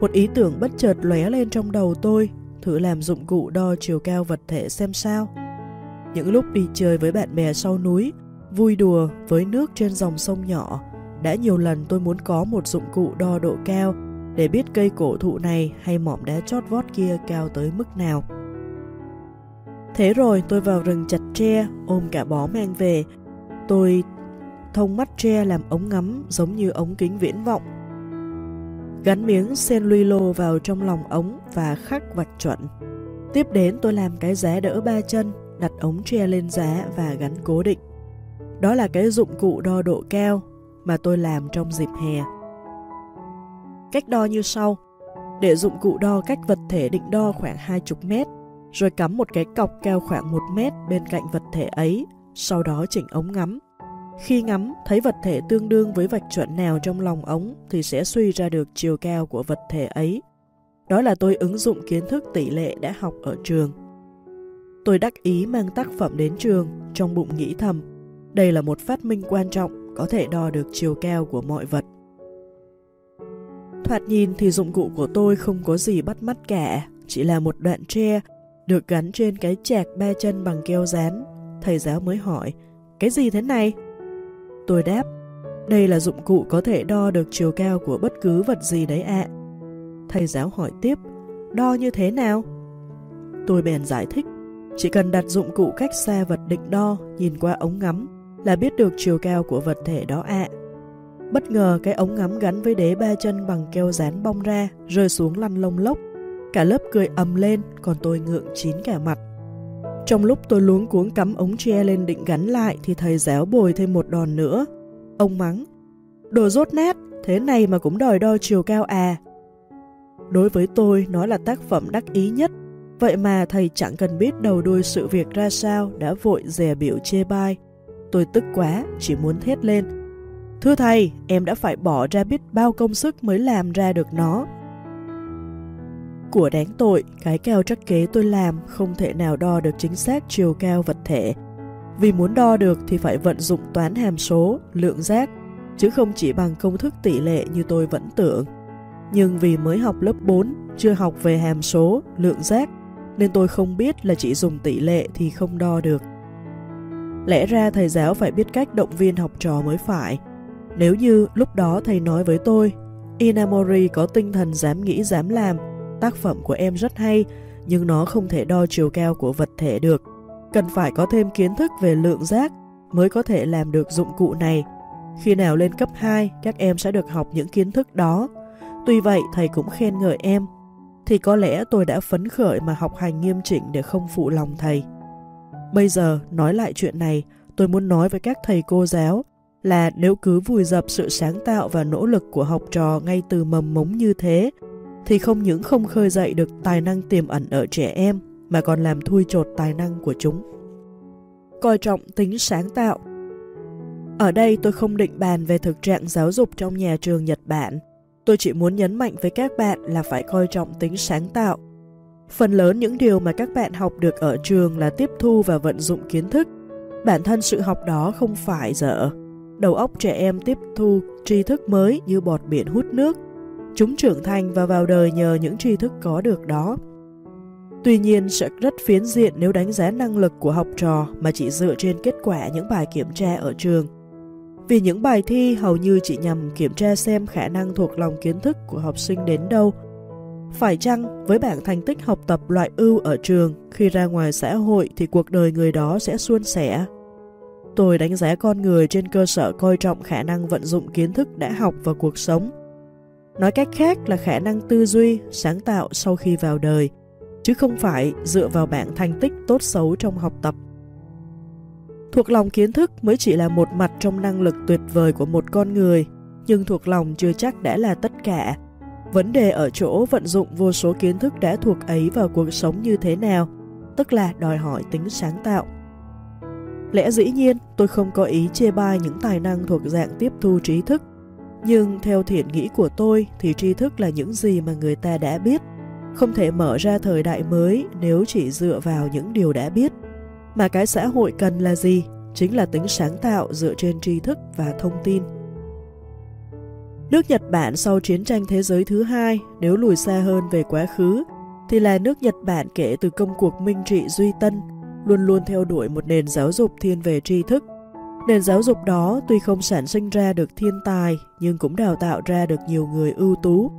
Một ý tưởng bất chợt lóe lên trong đầu tôi, thử làm dụng cụ đo chiều cao vật thể xem sao. Những lúc đi chơi với bạn bè sau núi, vui đùa với nước trên dòng sông nhỏ, đã nhiều lần tôi muốn có một dụng cụ đo độ cao để biết cây cổ thụ này hay mỏm đá chót vót kia cao tới mức nào. Thế rồi tôi vào rừng chặt tre, ôm cả bó mang về. Tôi thông mắt tre làm ống ngắm giống như ống kính viễn vọng. Gắn miếng sen luy lô vào trong lòng ống và khắc vạch chuẩn. Tiếp đến tôi làm cái giá đỡ ba chân, đặt ống tre lên giá và gắn cố định. Đó là cái dụng cụ đo độ cao mà tôi làm trong dịp hè. Cách đo như sau. Để dụng cụ đo cách vật thể định đo khoảng 20 mét, rồi cắm một cái cọc cao khoảng 1 mét bên cạnh vật thể ấy, sau đó chỉnh ống ngắm. Khi ngắm, thấy vật thể tương đương với vạch chuẩn nào trong lòng ống thì sẽ suy ra được chiều cao của vật thể ấy. Đó là tôi ứng dụng kiến thức tỷ lệ đã học ở trường. Tôi đắc ý mang tác phẩm đến trường, trong bụng nghĩ thầm, đây là một phát minh quan trọng, có thể đo được chiều cao của mọi vật. Thoạt nhìn thì dụng cụ của tôi không có gì bắt mắt cả, chỉ là một đoạn tre được gắn trên cái chạc ba chân bằng keo dán. Thầy giáo mới hỏi, cái gì thế này? Tôi đáp, đây là dụng cụ có thể đo được chiều cao của bất cứ vật gì đấy ạ. Thầy giáo hỏi tiếp, đo như thế nào? Tôi bèn giải thích, chỉ cần đặt dụng cụ cách xa vật định đo, nhìn qua ống ngắm là biết được chiều cao của vật thể đó ạ. Bất ngờ cái ống ngắm gắn với đế ba chân bằng keo dán bong ra, rơi xuống lăn lông lốc. Cả lớp cười ầm lên, còn tôi ngượng chín cả mặt. Trong lúc tôi luống cuống cắm ống tre lên định gắn lại thì thầy giáo bồi thêm một đòn nữa. Ông mắng, đồ rốt nát, thế này mà cũng đòi đo chiều cao à. Đối với tôi, nó là tác phẩm đắc ý nhất. Vậy mà thầy chẳng cần biết đầu đuôi sự việc ra sao đã vội dè biểu chê bai. Tôi tức quá, chỉ muốn thét lên. Thưa thầy, em đã phải bỏ ra biết bao công sức mới làm ra được nó. Của đáng tội, cái keo trắc kế tôi làm không thể nào đo được chính xác chiều cao vật thể. Vì muốn đo được thì phải vận dụng toán hàm số, lượng giác, chứ không chỉ bằng công thức tỷ lệ như tôi vẫn tưởng. Nhưng vì mới học lớp 4, chưa học về hàm số, lượng giác, nên tôi không biết là chỉ dùng tỷ lệ thì không đo được. Lẽ ra thầy giáo phải biết cách động viên học trò mới phải. Nếu như lúc đó thầy nói với tôi, Inamori có tinh thần dám nghĩ dám làm, tác phẩm của em rất hay, nhưng nó không thể đo chiều cao của vật thể được. Cần phải có thêm kiến thức về lượng giác mới có thể làm được dụng cụ này. Khi nào lên cấp 2, các em sẽ được học những kiến thức đó. Tuy vậy, thầy cũng khen ngợi em. Thì có lẽ tôi đã phấn khởi mà học hành nghiêm chỉnh để không phụ lòng thầy. Bây giờ, nói lại chuyện này, tôi muốn nói với các thầy cô giáo là nếu cứ vùi dập sự sáng tạo và nỗ lực của học trò ngay từ mầm mống như thế, thì không những không khơi dậy được tài năng tiềm ẩn ở trẻ em, mà còn làm thui chột tài năng của chúng. Coi trọng tính sáng tạo Ở đây tôi không định bàn về thực trạng giáo dục trong nhà trường Nhật Bản. Tôi chỉ muốn nhấn mạnh với các bạn là phải coi trọng tính sáng tạo. Phần lớn những điều mà các bạn học được ở trường là tiếp thu và vận dụng kiến thức. Bản thân sự học đó không phải dở. Đầu óc trẻ em tiếp thu tri thức mới như bọt biển hút nước, Chúng trưởng thành và vào đời nhờ những tri thức có được đó. Tuy nhiên sẽ rất phiến diện nếu đánh giá năng lực của học trò mà chỉ dựa trên kết quả những bài kiểm tra ở trường. Vì những bài thi hầu như chỉ nhằm kiểm tra xem khả năng thuộc lòng kiến thức của học sinh đến đâu. Phải chăng với bảng thành tích học tập loại ưu ở trường, khi ra ngoài xã hội thì cuộc đời người đó sẽ suôn sẻ? tôi đánh giá con người trên cơ sở coi trọng khả năng vận dụng kiến thức đã học vào cuộc sống. Nói cách khác là khả năng tư duy, sáng tạo sau khi vào đời, chứ không phải dựa vào bảng thành tích tốt xấu trong học tập. Thuộc lòng kiến thức mới chỉ là một mặt trong năng lực tuyệt vời của một con người, nhưng thuộc lòng chưa chắc đã là tất cả. Vấn đề ở chỗ vận dụng vô số kiến thức đã thuộc ấy vào cuộc sống như thế nào, tức là đòi hỏi tính sáng tạo. Lẽ dĩ nhiên, tôi không có ý chê bai những tài năng thuộc dạng tiếp thu trí thức, nhưng theo thiện nghĩ của tôi thì tri thức là những gì mà người ta đã biết, không thể mở ra thời đại mới nếu chỉ dựa vào những điều đã biết. Mà cái xã hội cần là gì? Chính là tính sáng tạo dựa trên tri thức và thông tin. Nước Nhật Bản sau chiến tranh thế giới thứ hai, nếu lùi xa hơn về quá khứ, thì là nước Nhật Bản kể từ công cuộc minh trị Duy Tân, luôn luôn theo đuổi một nền giáo dục thiên về tri thức. Nền giáo dục đó tuy không sản sinh ra được thiên tài, nhưng cũng đào tạo ra được nhiều người ưu tú.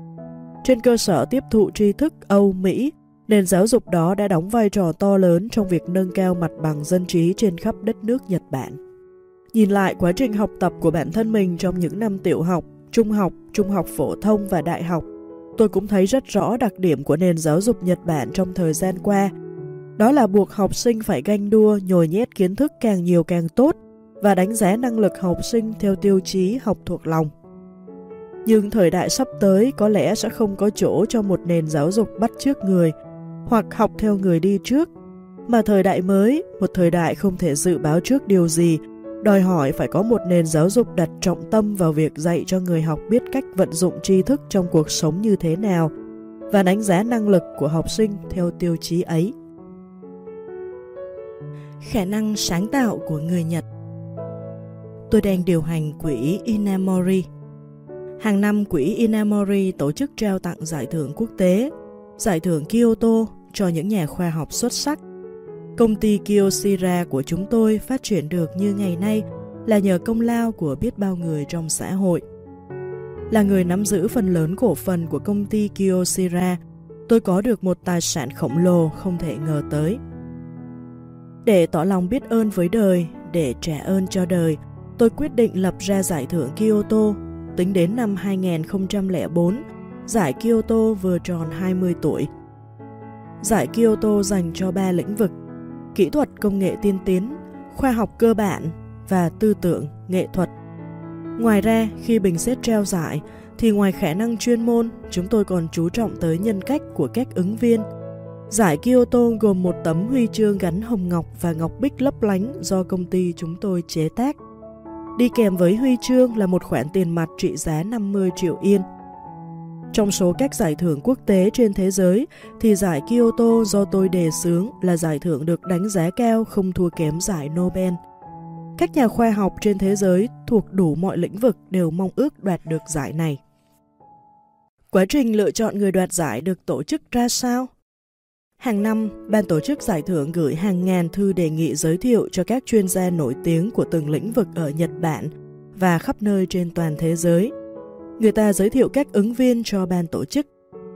Trên cơ sở tiếp thụ tri thức Âu, Mỹ, nền giáo dục đó đã đóng vai trò to lớn trong việc nâng cao mặt bằng dân trí trên khắp đất nước Nhật Bản. Nhìn lại quá trình học tập của bản thân mình trong những năm tiểu học, trung học, trung học phổ thông và đại học, tôi cũng thấy rất rõ đặc điểm của nền giáo dục Nhật Bản trong thời gian qua. Đó là buộc học sinh phải ganh đua, nhồi nhét kiến thức càng nhiều càng tốt và đánh giá năng lực học sinh theo tiêu chí học thuộc lòng. Nhưng thời đại sắp tới có lẽ sẽ không có chỗ cho một nền giáo dục bắt chước người hoặc học theo người đi trước, mà thời đại mới, một thời đại không thể dự báo trước điều gì, đòi hỏi phải có một nền giáo dục đặt trọng tâm vào việc dạy cho người học biết cách vận dụng tri thức trong cuộc sống như thế nào và đánh giá năng lực của học sinh theo tiêu chí ấy. Khả năng sáng tạo của người Nhật Tôi đang điều hành quỹ Inamori. Hàng năm quỹ Inamori tổ chức trao tặng giải thưởng quốc tế, giải thưởng Kyoto cho những nhà khoa học xuất sắc Công ty Kyocera của chúng tôi phát triển được như ngày nay là nhờ công lao của biết bao người trong xã hội. Là người nắm giữ phần lớn cổ phần của công ty Kyocera, tôi có được một tài sản khổng lồ không thể ngờ tới. Để tỏ lòng biết ơn với đời, để trả ơn cho đời, tôi quyết định lập ra giải thưởng Kyoto. Tính đến năm 2004, giải Kyoto vừa tròn 20 tuổi. Giải Kyoto dành cho ba lĩnh vực kỹ thuật công nghệ tiên tiến, khoa học cơ bản và tư tưởng, nghệ thuật. Ngoài ra, khi bình xét treo giải, thì ngoài khả năng chuyên môn, chúng tôi còn chú trọng tới nhân cách của các ứng viên. Giải Kyoto gồm một tấm huy chương gắn hồng ngọc và ngọc bích lấp lánh do công ty chúng tôi chế tác. Đi kèm với huy chương là một khoản tiền mặt trị giá 50 triệu yên. Trong số các giải thưởng quốc tế trên thế giới, thì giải Kyoto do tôi đề xướng là giải thưởng được đánh giá cao không thua kém giải Nobel. Các nhà khoa học trên thế giới thuộc đủ mọi lĩnh vực đều mong ước đoạt được giải này. Quá trình lựa chọn người đoạt giải được tổ chức ra sao? Hàng năm, ban tổ chức giải thưởng gửi hàng ngàn thư đề nghị giới thiệu cho các chuyên gia nổi tiếng của từng lĩnh vực ở Nhật Bản và khắp nơi trên toàn thế giới – Người ta giới thiệu các ứng viên cho ban tổ chức.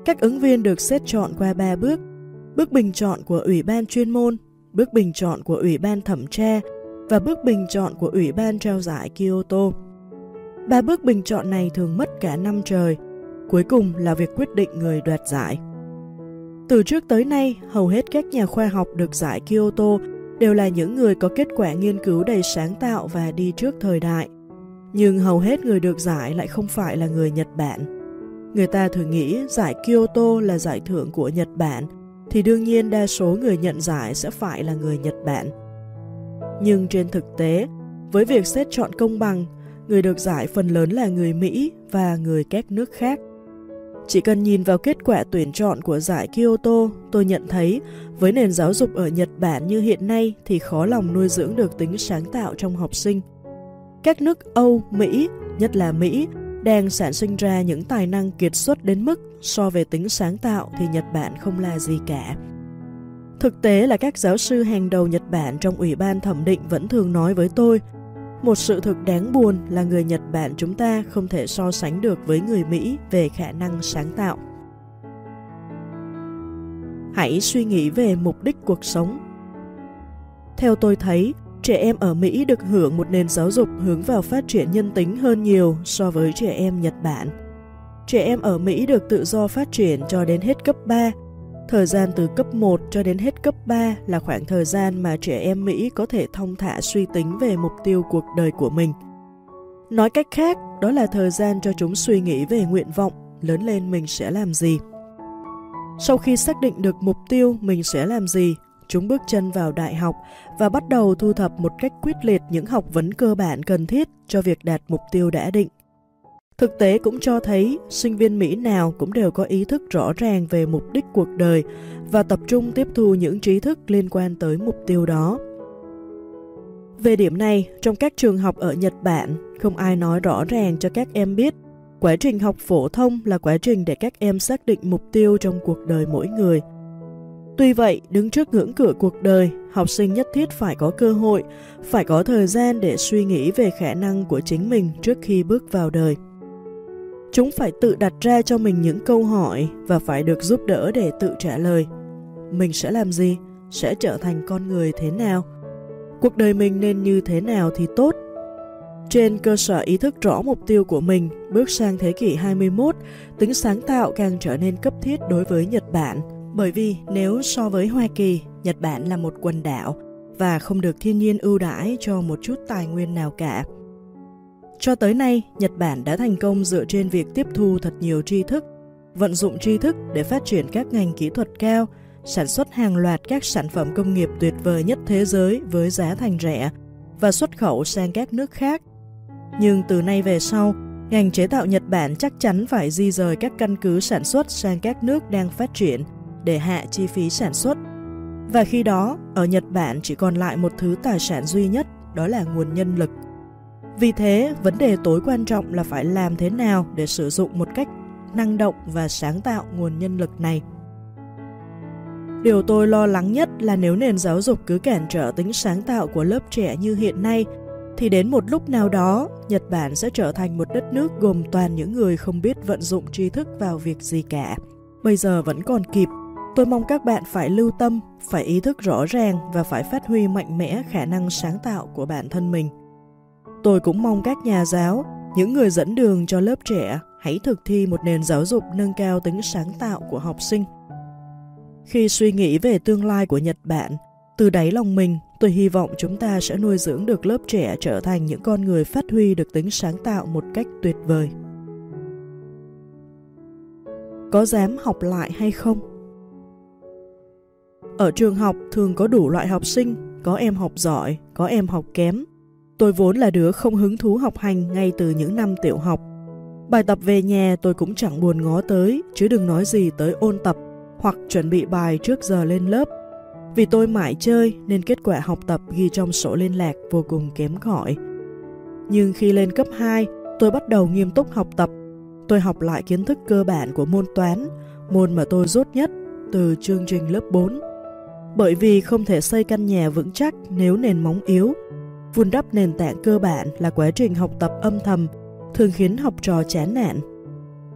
Các ứng viên được xét chọn qua 3 bước. Bước bình chọn của Ủy ban chuyên môn, bước bình chọn của Ủy ban thẩm tra và bước bình chọn của Ủy ban trao giải Kyoto. Ba bước bình chọn này thường mất cả năm trời, cuối cùng là việc quyết định người đoạt giải. Từ trước tới nay, hầu hết các nhà khoa học được giải Kyoto đều là những người có kết quả nghiên cứu đầy sáng tạo và đi trước thời đại. Nhưng hầu hết người được giải lại không phải là người Nhật Bản. Người ta thường nghĩ giải Kyoto là giải thưởng của Nhật Bản, thì đương nhiên đa số người nhận giải sẽ phải là người Nhật Bản. Nhưng trên thực tế, với việc xét chọn công bằng, người được giải phần lớn là người Mỹ và người các nước khác. Chỉ cần nhìn vào kết quả tuyển chọn của giải Kyoto, tôi nhận thấy với nền giáo dục ở Nhật Bản như hiện nay thì khó lòng nuôi dưỡng được tính sáng tạo trong học sinh. Các nước Âu, Mỹ, nhất là Mỹ, đang sản sinh ra những tài năng kiệt xuất đến mức so về tính sáng tạo thì Nhật Bản không là gì cả. Thực tế là các giáo sư hàng đầu Nhật Bản trong Ủy ban thẩm định vẫn thường nói với tôi một sự thực đáng buồn là người Nhật Bản chúng ta không thể so sánh được với người Mỹ về khả năng sáng tạo. Hãy suy nghĩ về mục đích cuộc sống. Theo tôi thấy, Trẻ em ở Mỹ được hưởng một nền giáo dục hướng vào phát triển nhân tính hơn nhiều so với trẻ em Nhật Bản. Trẻ em ở Mỹ được tự do phát triển cho đến hết cấp 3. Thời gian từ cấp 1 cho đến hết cấp 3 là khoảng thời gian mà trẻ em Mỹ có thể thông thả suy tính về mục tiêu cuộc đời của mình. Nói cách khác, đó là thời gian cho chúng suy nghĩ về nguyện vọng, lớn lên mình sẽ làm gì. Sau khi xác định được mục tiêu mình sẽ làm gì, chúng bước chân vào đại học và bắt đầu thu thập một cách quyết liệt những học vấn cơ bản cần thiết cho việc đạt mục tiêu đã định. Thực tế cũng cho thấy sinh viên Mỹ nào cũng đều có ý thức rõ ràng về mục đích cuộc đời và tập trung tiếp thu những trí thức liên quan tới mục tiêu đó. Về điểm này, trong các trường học ở Nhật Bản, không ai nói rõ ràng cho các em biết quá trình học phổ thông là quá trình để các em xác định mục tiêu trong cuộc đời mỗi người. Tuy vậy, đứng trước ngưỡng cửa cuộc đời, học sinh nhất thiết phải có cơ hội, phải có thời gian để suy nghĩ về khả năng của chính mình trước khi bước vào đời. Chúng phải tự đặt ra cho mình những câu hỏi và phải được giúp đỡ để tự trả lời. Mình sẽ làm gì? Sẽ trở thành con người thế nào? Cuộc đời mình nên như thế nào thì tốt? Trên cơ sở ý thức rõ mục tiêu của mình, bước sang thế kỷ 21, tính sáng tạo càng trở nên cấp thiết đối với Nhật Bản. Bởi vì nếu so với Hoa Kỳ, Nhật Bản là một quần đảo và không được thiên nhiên ưu đãi cho một chút tài nguyên nào cả. Cho tới nay, Nhật Bản đã thành công dựa trên việc tiếp thu thật nhiều tri thức, vận dụng tri thức để phát triển các ngành kỹ thuật cao, sản xuất hàng loạt các sản phẩm công nghiệp tuyệt vời nhất thế giới với giá thành rẻ và xuất khẩu sang các nước khác. Nhưng từ nay về sau, ngành chế tạo Nhật Bản chắc chắn phải di rời các căn cứ sản xuất sang các nước đang phát triển để hạ chi phí sản xuất. Và khi đó, ở Nhật Bản chỉ còn lại một thứ tài sản duy nhất, đó là nguồn nhân lực. Vì thế, vấn đề tối quan trọng là phải làm thế nào để sử dụng một cách năng động và sáng tạo nguồn nhân lực này. Điều tôi lo lắng nhất là nếu nền giáo dục cứ cản trở tính sáng tạo của lớp trẻ như hiện nay, thì đến một lúc nào đó, Nhật Bản sẽ trở thành một đất nước gồm toàn những người không biết vận dụng tri thức vào việc gì cả. Bây giờ vẫn còn kịp, tôi mong các bạn phải lưu tâm, phải ý thức rõ ràng và phải phát huy mạnh mẽ khả năng sáng tạo của bản thân mình. Tôi cũng mong các nhà giáo, những người dẫn đường cho lớp trẻ hãy thực thi một nền giáo dục nâng cao tính sáng tạo của học sinh. Khi suy nghĩ về tương lai của Nhật Bản, từ đáy lòng mình, tôi hy vọng chúng ta sẽ nuôi dưỡng được lớp trẻ trở thành những con người phát huy được tính sáng tạo một cách tuyệt vời. Có dám học lại hay không? Ở trường học thường có đủ loại học sinh, có em học giỏi, có em học kém, Tôi vốn là đứa không hứng thú học hành ngay từ những năm tiểu học. Bài tập về nhà tôi cũng chẳng buồn ngó tới, chứ đừng nói gì tới ôn tập hoặc chuẩn bị bài trước giờ lên lớp. Vì tôi mãi chơi nên kết quả học tập ghi trong sổ liên lạc vô cùng kém cỏi. Nhưng khi lên cấp 2, tôi bắt đầu nghiêm túc học tập. Tôi học lại kiến thức cơ bản của môn toán, môn mà tôi rốt nhất từ chương trình lớp 4. Bởi vì không thể xây căn nhà vững chắc nếu nền móng yếu, Vun đắp nền tảng cơ bản là quá trình học tập âm thầm, thường khiến học trò chán nản.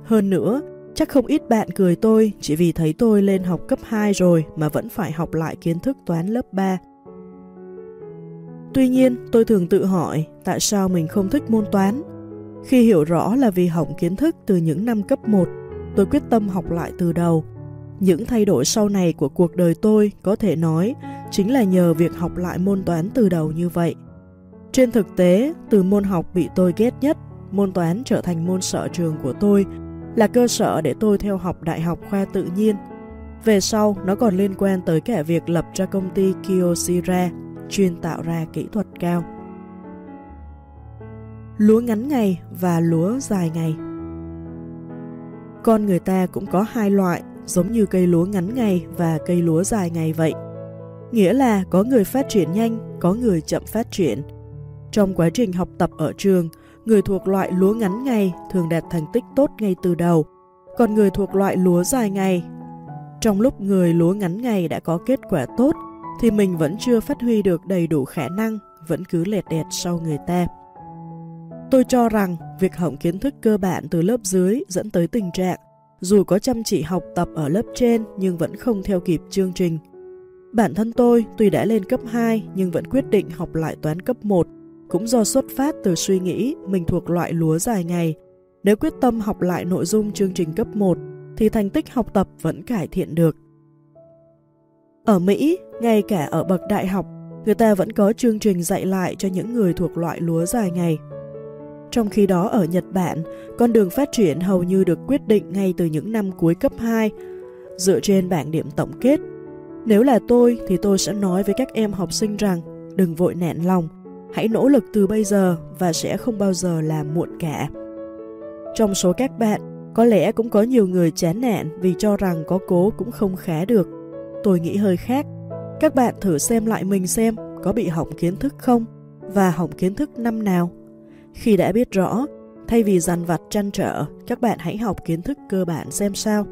Hơn nữa, chắc không ít bạn cười tôi chỉ vì thấy tôi lên học cấp 2 rồi mà vẫn phải học lại kiến thức toán lớp 3. Tuy nhiên, tôi thường tự hỏi tại sao mình không thích môn toán. Khi hiểu rõ là vì hỏng kiến thức từ những năm cấp 1, tôi quyết tâm học lại từ đầu. Những thay đổi sau này của cuộc đời tôi có thể nói chính là nhờ việc học lại môn toán từ đầu như vậy. Trên thực tế, từ môn học bị tôi ghét nhất, môn toán trở thành môn sở trường của tôi, là cơ sở để tôi theo học đại học khoa tự nhiên. Về sau, nó còn liên quan tới cả việc lập ra công ty Kyocera, chuyên tạo ra kỹ thuật cao. Lúa ngắn ngày và lúa dài ngày Con người ta cũng có hai loại, giống như cây lúa ngắn ngày và cây lúa dài ngày vậy. Nghĩa là có người phát triển nhanh, có người chậm phát triển, trong quá trình học tập ở trường, người thuộc loại lúa ngắn ngày thường đạt thành tích tốt ngay từ đầu, còn người thuộc loại lúa dài ngày. Trong lúc người lúa ngắn ngày đã có kết quả tốt, thì mình vẫn chưa phát huy được đầy đủ khả năng, vẫn cứ lẹt đẹt sau người ta. Tôi cho rằng việc hỏng kiến thức cơ bản từ lớp dưới dẫn tới tình trạng dù có chăm chỉ học tập ở lớp trên nhưng vẫn không theo kịp chương trình. Bản thân tôi tuy đã lên cấp 2 nhưng vẫn quyết định học lại toán cấp 1, cũng do xuất phát từ suy nghĩ mình thuộc loại lúa dài ngày. Nếu quyết tâm học lại nội dung chương trình cấp 1 thì thành tích học tập vẫn cải thiện được. Ở Mỹ, ngay cả ở bậc đại học, người ta vẫn có chương trình dạy lại cho những người thuộc loại lúa dài ngày. Trong khi đó ở Nhật Bản, con đường phát triển hầu như được quyết định ngay từ những năm cuối cấp 2, dựa trên bảng điểm tổng kết. Nếu là tôi thì tôi sẽ nói với các em học sinh rằng đừng vội nản lòng, hãy nỗ lực từ bây giờ và sẽ không bao giờ là muộn cả. Trong số các bạn, có lẽ cũng có nhiều người chán nản vì cho rằng có cố cũng không khá được. Tôi nghĩ hơi khác. Các bạn thử xem lại mình xem có bị hỏng kiến thức không và hỏng kiến thức năm nào. Khi đã biết rõ, thay vì dằn vặt trăn trở, các bạn hãy học kiến thức cơ bản xem sao.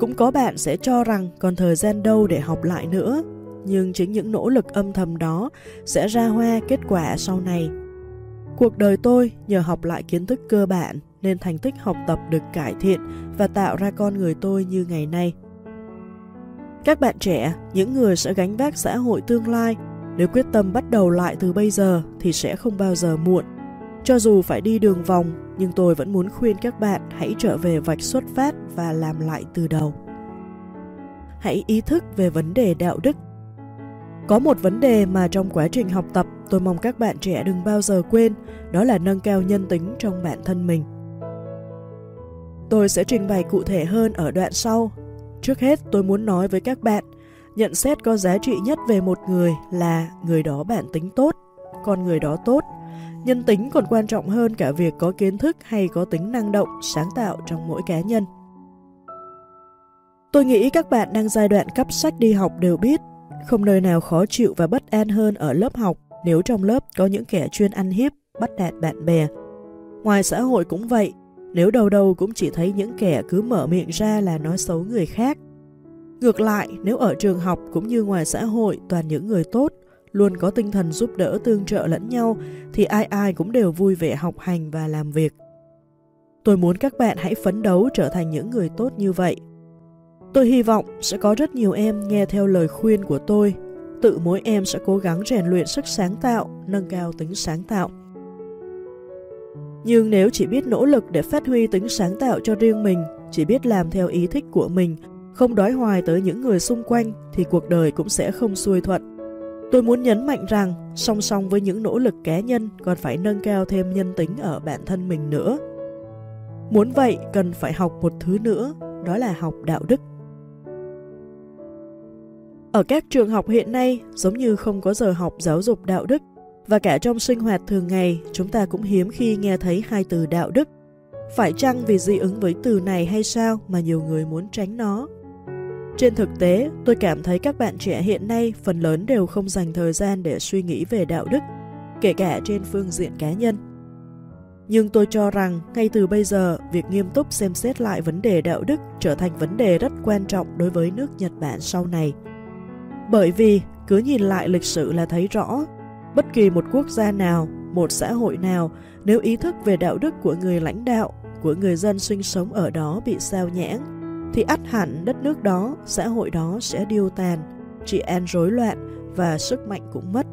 Cũng có bạn sẽ cho rằng còn thời gian đâu để học lại nữa, nhưng chính những nỗ lực âm thầm đó sẽ ra hoa kết quả sau này. Cuộc đời tôi nhờ học lại kiến thức cơ bản nên thành tích học tập được cải thiện và tạo ra con người tôi như ngày nay. Các bạn trẻ, những người sẽ gánh vác xã hội tương lai, nếu quyết tâm bắt đầu lại từ bây giờ thì sẽ không bao giờ muộn. Cho dù phải đi đường vòng, nhưng tôi vẫn muốn khuyên các bạn hãy trở về vạch xuất phát và làm lại từ đầu. Hãy ý thức về vấn đề đạo đức. Có một vấn đề mà trong quá trình học tập tôi mong các bạn trẻ đừng bao giờ quên, đó là nâng cao nhân tính trong bản thân mình. Tôi sẽ trình bày cụ thể hơn ở đoạn sau. Trước hết tôi muốn nói với các bạn, nhận xét có giá trị nhất về một người là người đó bản tính tốt, con người đó tốt. Nhân tính còn quan trọng hơn cả việc có kiến thức hay có tính năng động, sáng tạo trong mỗi cá nhân. Tôi nghĩ các bạn đang giai đoạn cấp sách đi học đều biết, không nơi nào khó chịu và bất an hơn ở lớp học nếu trong lớp có những kẻ chuyên ăn hiếp, bắt nạt bạn bè. Ngoài xã hội cũng vậy, nếu đầu đầu cũng chỉ thấy những kẻ cứ mở miệng ra là nói xấu người khác. Ngược lại, nếu ở trường học cũng như ngoài xã hội toàn những người tốt, luôn có tinh thần giúp đỡ tương trợ lẫn nhau, thì ai ai cũng đều vui vẻ học hành và làm việc. Tôi muốn các bạn hãy phấn đấu trở thành những người tốt như vậy. Tôi hy vọng sẽ có rất nhiều em nghe theo lời khuyên của tôi. Tự mỗi em sẽ cố gắng rèn luyện sức sáng tạo, nâng cao tính sáng tạo. Nhưng nếu chỉ biết nỗ lực để phát huy tính sáng tạo cho riêng mình, chỉ biết làm theo ý thích của mình, không đói hoài tới những người xung quanh thì cuộc đời cũng sẽ không xuôi thuận. Tôi muốn nhấn mạnh rằng, song song với những nỗ lực cá nhân còn phải nâng cao thêm nhân tính ở bản thân mình nữa. Muốn vậy cần phải học một thứ nữa, đó là học đạo đức. Ở các trường học hiện nay, giống như không có giờ học giáo dục đạo đức, và cả trong sinh hoạt thường ngày, chúng ta cũng hiếm khi nghe thấy hai từ đạo đức. Phải chăng vì dị ứng với từ này hay sao mà nhiều người muốn tránh nó? Trên thực tế, tôi cảm thấy các bạn trẻ hiện nay phần lớn đều không dành thời gian để suy nghĩ về đạo đức, kể cả trên phương diện cá nhân. Nhưng tôi cho rằng ngay từ bây giờ, việc nghiêm túc xem xét lại vấn đề đạo đức trở thành vấn đề rất quan trọng đối với nước Nhật Bản sau này. Bởi vì cứ nhìn lại lịch sử là thấy rõ Bất kỳ một quốc gia nào, một xã hội nào, nếu ý thức về đạo đức của người lãnh đạo, của người dân sinh sống ở đó bị sao nhãng, thì ắt hẳn đất nước đó, xã hội đó sẽ điêu tàn, trị an rối loạn và sức mạnh cũng mất.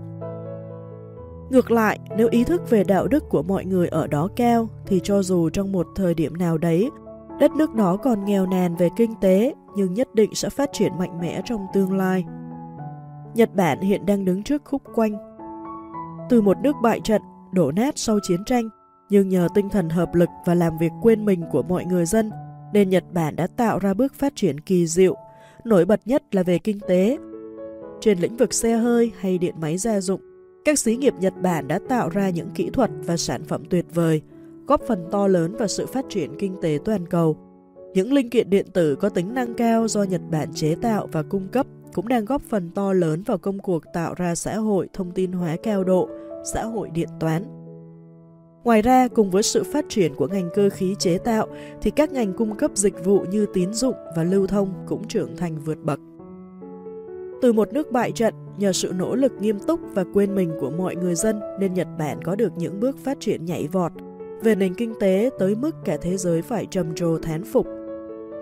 Ngược lại, nếu ý thức về đạo đức của mọi người ở đó cao, thì cho dù trong một thời điểm nào đấy, đất nước đó còn nghèo nàn về kinh tế, nhưng nhất định sẽ phát triển mạnh mẽ trong tương lai. Nhật Bản hiện đang đứng trước khúc quanh từ một nước bại trận, đổ nát sau chiến tranh, nhưng nhờ tinh thần hợp lực và làm việc quên mình của mọi người dân, nên Nhật Bản đã tạo ra bước phát triển kỳ diệu, nổi bật nhất là về kinh tế. Trên lĩnh vực xe hơi hay điện máy gia dụng, các xí nghiệp Nhật Bản đã tạo ra những kỹ thuật và sản phẩm tuyệt vời, góp phần to lớn vào sự phát triển kinh tế toàn cầu. Những linh kiện điện tử có tính năng cao do Nhật Bản chế tạo và cung cấp cũng đang góp phần to lớn vào công cuộc tạo ra xã hội thông tin hóa cao độ, xã hội điện toán. Ngoài ra, cùng với sự phát triển của ngành cơ khí chế tạo, thì các ngành cung cấp dịch vụ như tín dụng và lưu thông cũng trưởng thành vượt bậc. Từ một nước bại trận, nhờ sự nỗ lực nghiêm túc và quên mình của mọi người dân nên Nhật Bản có được những bước phát triển nhảy vọt về nền kinh tế tới mức cả thế giới phải trầm trồ thán phục.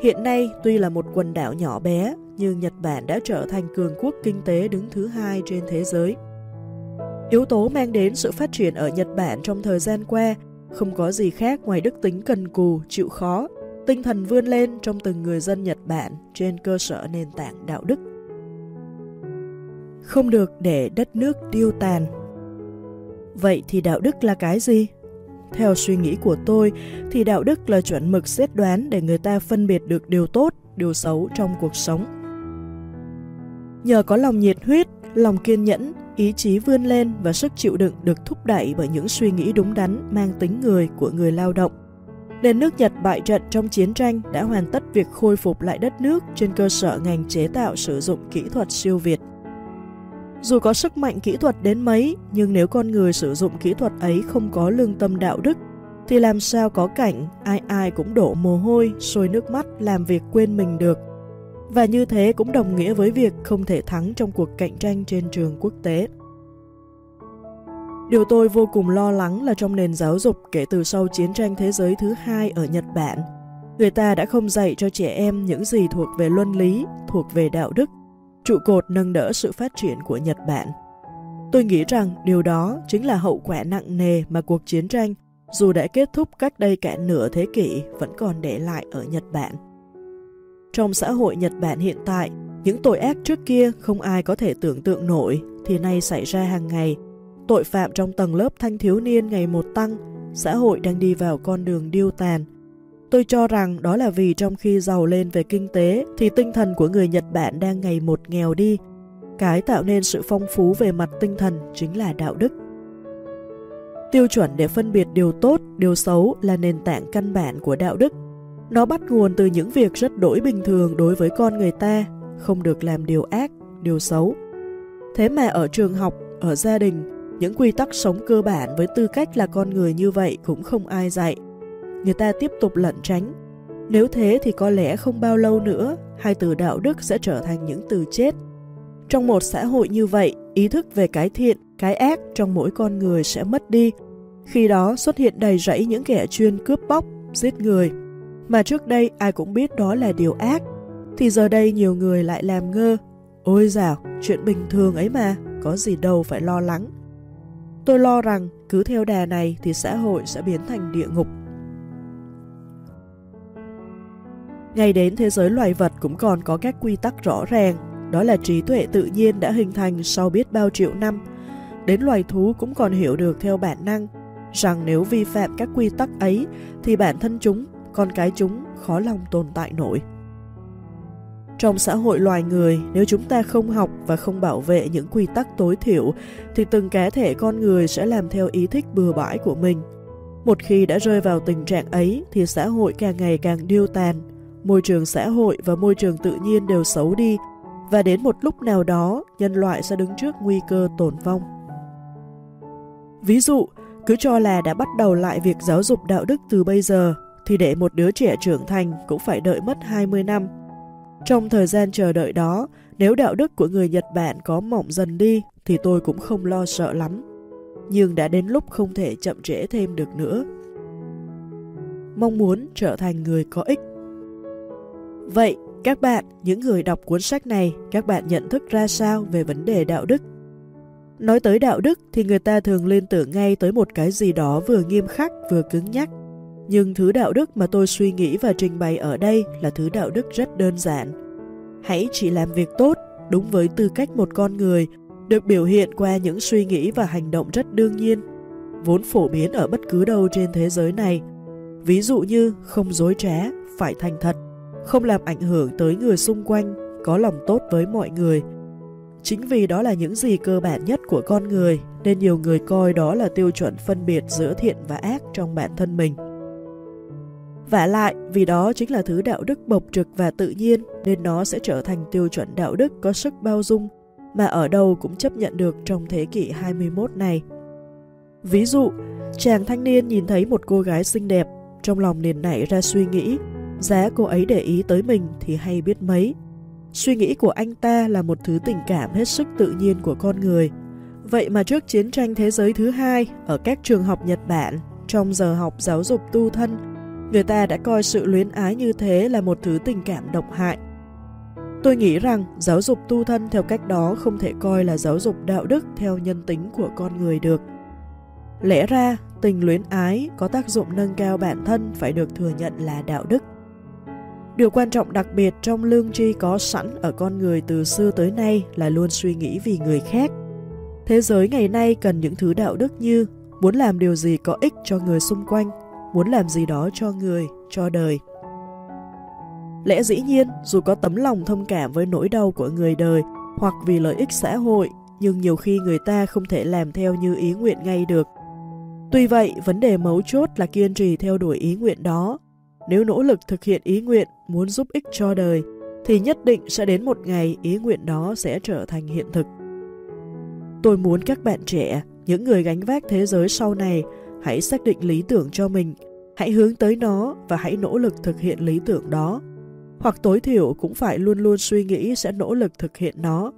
Hiện nay, tuy là một quần đảo nhỏ bé, nhưng Nhật Bản đã trở thành cường quốc kinh tế đứng thứ hai trên thế giới. Yếu tố mang đến sự phát triển ở Nhật Bản trong thời gian qua không có gì khác ngoài đức tính cần cù, chịu khó, tinh thần vươn lên trong từng người dân Nhật Bản trên cơ sở nền tảng đạo đức. Không được để đất nước tiêu tàn. Vậy thì đạo đức là cái gì? Theo suy nghĩ của tôi thì đạo đức là chuẩn mực xét đoán để người ta phân biệt được điều tốt, điều xấu trong cuộc sống. Nhờ có lòng nhiệt huyết, lòng kiên nhẫn, ý chí vươn lên và sức chịu đựng được thúc đẩy bởi những suy nghĩ đúng đắn mang tính người của người lao động. Nên nước Nhật bại trận trong chiến tranh đã hoàn tất việc khôi phục lại đất nước trên cơ sở ngành chế tạo sử dụng kỹ thuật siêu việt. Dù có sức mạnh kỹ thuật đến mấy, nhưng nếu con người sử dụng kỹ thuật ấy không có lương tâm đạo đức, thì làm sao có cảnh ai ai cũng đổ mồ hôi, sôi nước mắt làm việc quên mình được. Và như thế cũng đồng nghĩa với việc không thể thắng trong cuộc cạnh tranh trên trường quốc tế. Điều tôi vô cùng lo lắng là trong nền giáo dục kể từ sau chiến tranh thế giới thứ hai ở Nhật Bản, người ta đã không dạy cho trẻ em những gì thuộc về luân lý, thuộc về đạo đức, trụ cột nâng đỡ sự phát triển của Nhật Bản. Tôi nghĩ rằng điều đó chính là hậu quả nặng nề mà cuộc chiến tranh, dù đã kết thúc cách đây cả nửa thế kỷ, vẫn còn để lại ở Nhật Bản. Trong xã hội Nhật Bản hiện tại, những tội ác trước kia không ai có thể tưởng tượng nổi thì nay xảy ra hàng ngày. Tội phạm trong tầng lớp thanh thiếu niên ngày một tăng, xã hội đang đi vào con đường điêu tàn, Tôi cho rằng đó là vì trong khi giàu lên về kinh tế thì tinh thần của người Nhật Bản đang ngày một nghèo đi. Cái tạo nên sự phong phú về mặt tinh thần chính là đạo đức. Tiêu chuẩn để phân biệt điều tốt, điều xấu là nền tảng căn bản của đạo đức. Nó bắt nguồn từ những việc rất đổi bình thường đối với con người ta, không được làm điều ác, điều xấu. Thế mà ở trường học, ở gia đình, những quy tắc sống cơ bản với tư cách là con người như vậy cũng không ai dạy người ta tiếp tục lẩn tránh. Nếu thế thì có lẽ không bao lâu nữa, hai từ đạo đức sẽ trở thành những từ chết. Trong một xã hội như vậy, ý thức về cái thiện, cái ác trong mỗi con người sẽ mất đi. Khi đó xuất hiện đầy rẫy những kẻ chuyên cướp bóc, giết người. Mà trước đây ai cũng biết đó là điều ác, thì giờ đây nhiều người lại làm ngơ. Ôi dào, chuyện bình thường ấy mà, có gì đâu phải lo lắng. Tôi lo rằng cứ theo đà này thì xã hội sẽ biến thành địa ngục Ngay đến thế giới loài vật cũng còn có các quy tắc rõ ràng, đó là trí tuệ tự nhiên đã hình thành sau biết bao triệu năm. Đến loài thú cũng còn hiểu được theo bản năng, rằng nếu vi phạm các quy tắc ấy thì bản thân chúng, con cái chúng khó lòng tồn tại nổi. Trong xã hội loài người, nếu chúng ta không học và không bảo vệ những quy tắc tối thiểu, thì từng cá thể con người sẽ làm theo ý thích bừa bãi của mình. Một khi đã rơi vào tình trạng ấy, thì xã hội càng ngày càng điêu tàn, môi trường xã hội và môi trường tự nhiên đều xấu đi và đến một lúc nào đó nhân loại sẽ đứng trước nguy cơ tổn vong. Ví dụ, cứ cho là đã bắt đầu lại việc giáo dục đạo đức từ bây giờ thì để một đứa trẻ trưởng thành cũng phải đợi mất 20 năm. Trong thời gian chờ đợi đó, nếu đạo đức của người Nhật Bản có mỏng dần đi thì tôi cũng không lo sợ lắm. Nhưng đã đến lúc không thể chậm trễ thêm được nữa. Mong muốn trở thành người có ích Vậy, các bạn, những người đọc cuốn sách này, các bạn nhận thức ra sao về vấn đề đạo đức? Nói tới đạo đức thì người ta thường liên tưởng ngay tới một cái gì đó vừa nghiêm khắc vừa cứng nhắc. Nhưng thứ đạo đức mà tôi suy nghĩ và trình bày ở đây là thứ đạo đức rất đơn giản. Hãy chỉ làm việc tốt, đúng với tư cách một con người, được biểu hiện qua những suy nghĩ và hành động rất đương nhiên, vốn phổ biến ở bất cứ đâu trên thế giới này. Ví dụ như không dối trá, phải thành thật, không làm ảnh hưởng tới người xung quanh, có lòng tốt với mọi người. Chính vì đó là những gì cơ bản nhất của con người, nên nhiều người coi đó là tiêu chuẩn phân biệt giữa thiện và ác trong bản thân mình. Và lại, vì đó chính là thứ đạo đức bộc trực và tự nhiên, nên nó sẽ trở thành tiêu chuẩn đạo đức có sức bao dung, mà ở đâu cũng chấp nhận được trong thế kỷ 21 này. Ví dụ, chàng thanh niên nhìn thấy một cô gái xinh đẹp, trong lòng liền nảy ra suy nghĩ Giá cô ấy để ý tới mình thì hay biết mấy. Suy nghĩ của anh ta là một thứ tình cảm hết sức tự nhiên của con người. Vậy mà trước chiến tranh thế giới thứ hai, ở các trường học Nhật Bản, trong giờ học giáo dục tu thân, người ta đã coi sự luyến ái như thế là một thứ tình cảm độc hại. Tôi nghĩ rằng giáo dục tu thân theo cách đó không thể coi là giáo dục đạo đức theo nhân tính của con người được. Lẽ ra, tình luyến ái có tác dụng nâng cao bản thân phải được thừa nhận là đạo đức. Điều quan trọng đặc biệt trong lương tri có sẵn ở con người từ xưa tới nay là luôn suy nghĩ vì người khác. Thế giới ngày nay cần những thứ đạo đức như muốn làm điều gì có ích cho người xung quanh, muốn làm gì đó cho người, cho đời. Lẽ dĩ nhiên, dù có tấm lòng thông cảm với nỗi đau của người đời hoặc vì lợi ích xã hội, nhưng nhiều khi người ta không thể làm theo như ý nguyện ngay được. Tuy vậy, vấn đề mấu chốt là kiên trì theo đuổi ý nguyện đó. Nếu nỗ lực thực hiện ý nguyện muốn giúp ích cho đời, thì nhất định sẽ đến một ngày ý nguyện đó sẽ trở thành hiện thực. Tôi muốn các bạn trẻ, những người gánh vác thế giới sau này, hãy xác định lý tưởng cho mình, hãy hướng tới nó và hãy nỗ lực thực hiện lý tưởng đó. Hoặc tối thiểu cũng phải luôn luôn suy nghĩ sẽ nỗ lực thực hiện nó.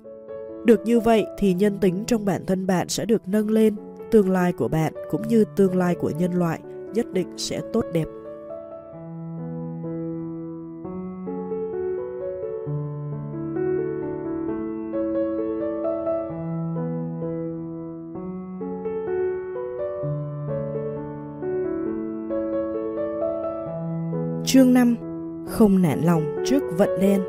Được như vậy thì nhân tính trong bản thân bạn sẽ được nâng lên, tương lai của bạn cũng như tương lai của nhân loại nhất định sẽ tốt đẹp. Chương 5 Không nản lòng trước vận đen.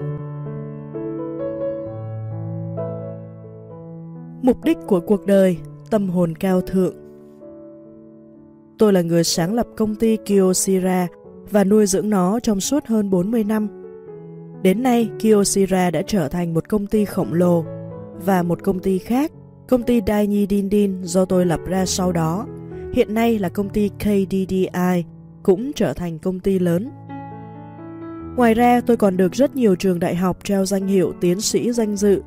Mục đích của cuộc đời Tâm hồn cao thượng. Tôi là người sáng lập công ty Kyocera và nuôi dưỡng nó trong suốt hơn 40 năm. Đến nay, Kyocera đã trở thành một công ty khổng lồ và một công ty khác, công ty Daini Dindin do tôi lập ra sau đó, hiện nay là công ty KDDI, cũng trở thành công ty lớn. Ngoài ra, tôi còn được rất nhiều trường đại học trao danh hiệu tiến sĩ danh dự,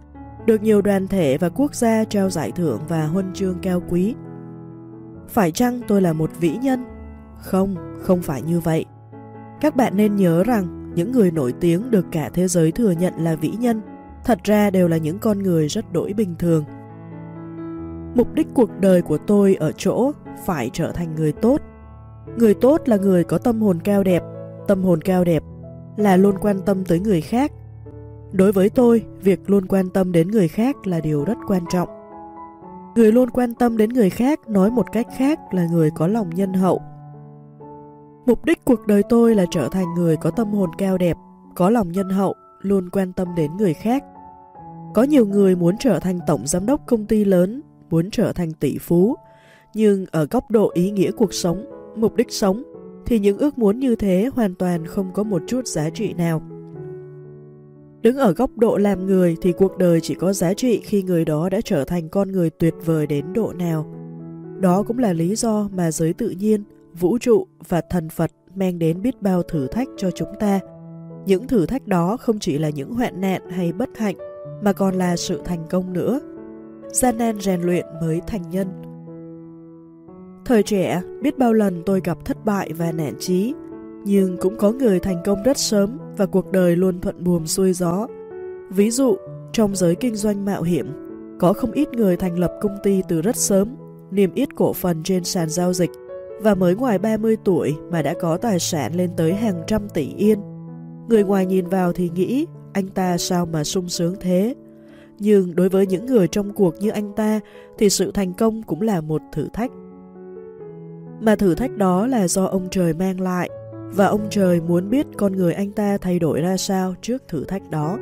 được nhiều đoàn thể và quốc gia trao giải thưởng và huân chương cao quý. Phải chăng tôi là một vĩ nhân? Không, không phải như vậy. Các bạn nên nhớ rằng những người nổi tiếng được cả thế giới thừa nhận là vĩ nhân, thật ra đều là những con người rất đổi bình thường. Mục đích cuộc đời của tôi ở chỗ phải trở thành người tốt. Người tốt là người có tâm hồn cao đẹp, tâm hồn cao đẹp là luôn quan tâm tới người khác. Đối với tôi, việc luôn quan tâm đến người khác là điều rất quan trọng. Người luôn quan tâm đến người khác nói một cách khác là người có lòng nhân hậu. Mục đích cuộc đời tôi là trở thành người có tâm hồn cao đẹp, có lòng nhân hậu, luôn quan tâm đến người khác. Có nhiều người muốn trở thành tổng giám đốc công ty lớn, muốn trở thành tỷ phú, nhưng ở góc độ ý nghĩa cuộc sống, mục đích sống, thì những ước muốn như thế hoàn toàn không có một chút giá trị nào. Đứng ở góc độ làm người thì cuộc đời chỉ có giá trị khi người đó đã trở thành con người tuyệt vời đến độ nào. Đó cũng là lý do mà giới tự nhiên, vũ trụ và thần Phật mang đến biết bao thử thách cho chúng ta. Những thử thách đó không chỉ là những hoạn nạn hay bất hạnh, mà còn là sự thành công nữa. Gian nan rèn luyện mới thành nhân, Thời trẻ, biết bao lần tôi gặp thất bại và nản chí, nhưng cũng có người thành công rất sớm và cuộc đời luôn thuận buồm xuôi gió. Ví dụ, trong giới kinh doanh mạo hiểm, có không ít người thành lập công ty từ rất sớm, niêm yết cổ phần trên sàn giao dịch và mới ngoài 30 tuổi mà đã có tài sản lên tới hàng trăm tỷ yên. Người ngoài nhìn vào thì nghĩ anh ta sao mà sung sướng thế. Nhưng đối với những người trong cuộc như anh ta thì sự thành công cũng là một thử thách mà thử thách đó là do ông trời mang lại và ông trời muốn biết con người anh ta thay đổi ra sao trước thử thách đó.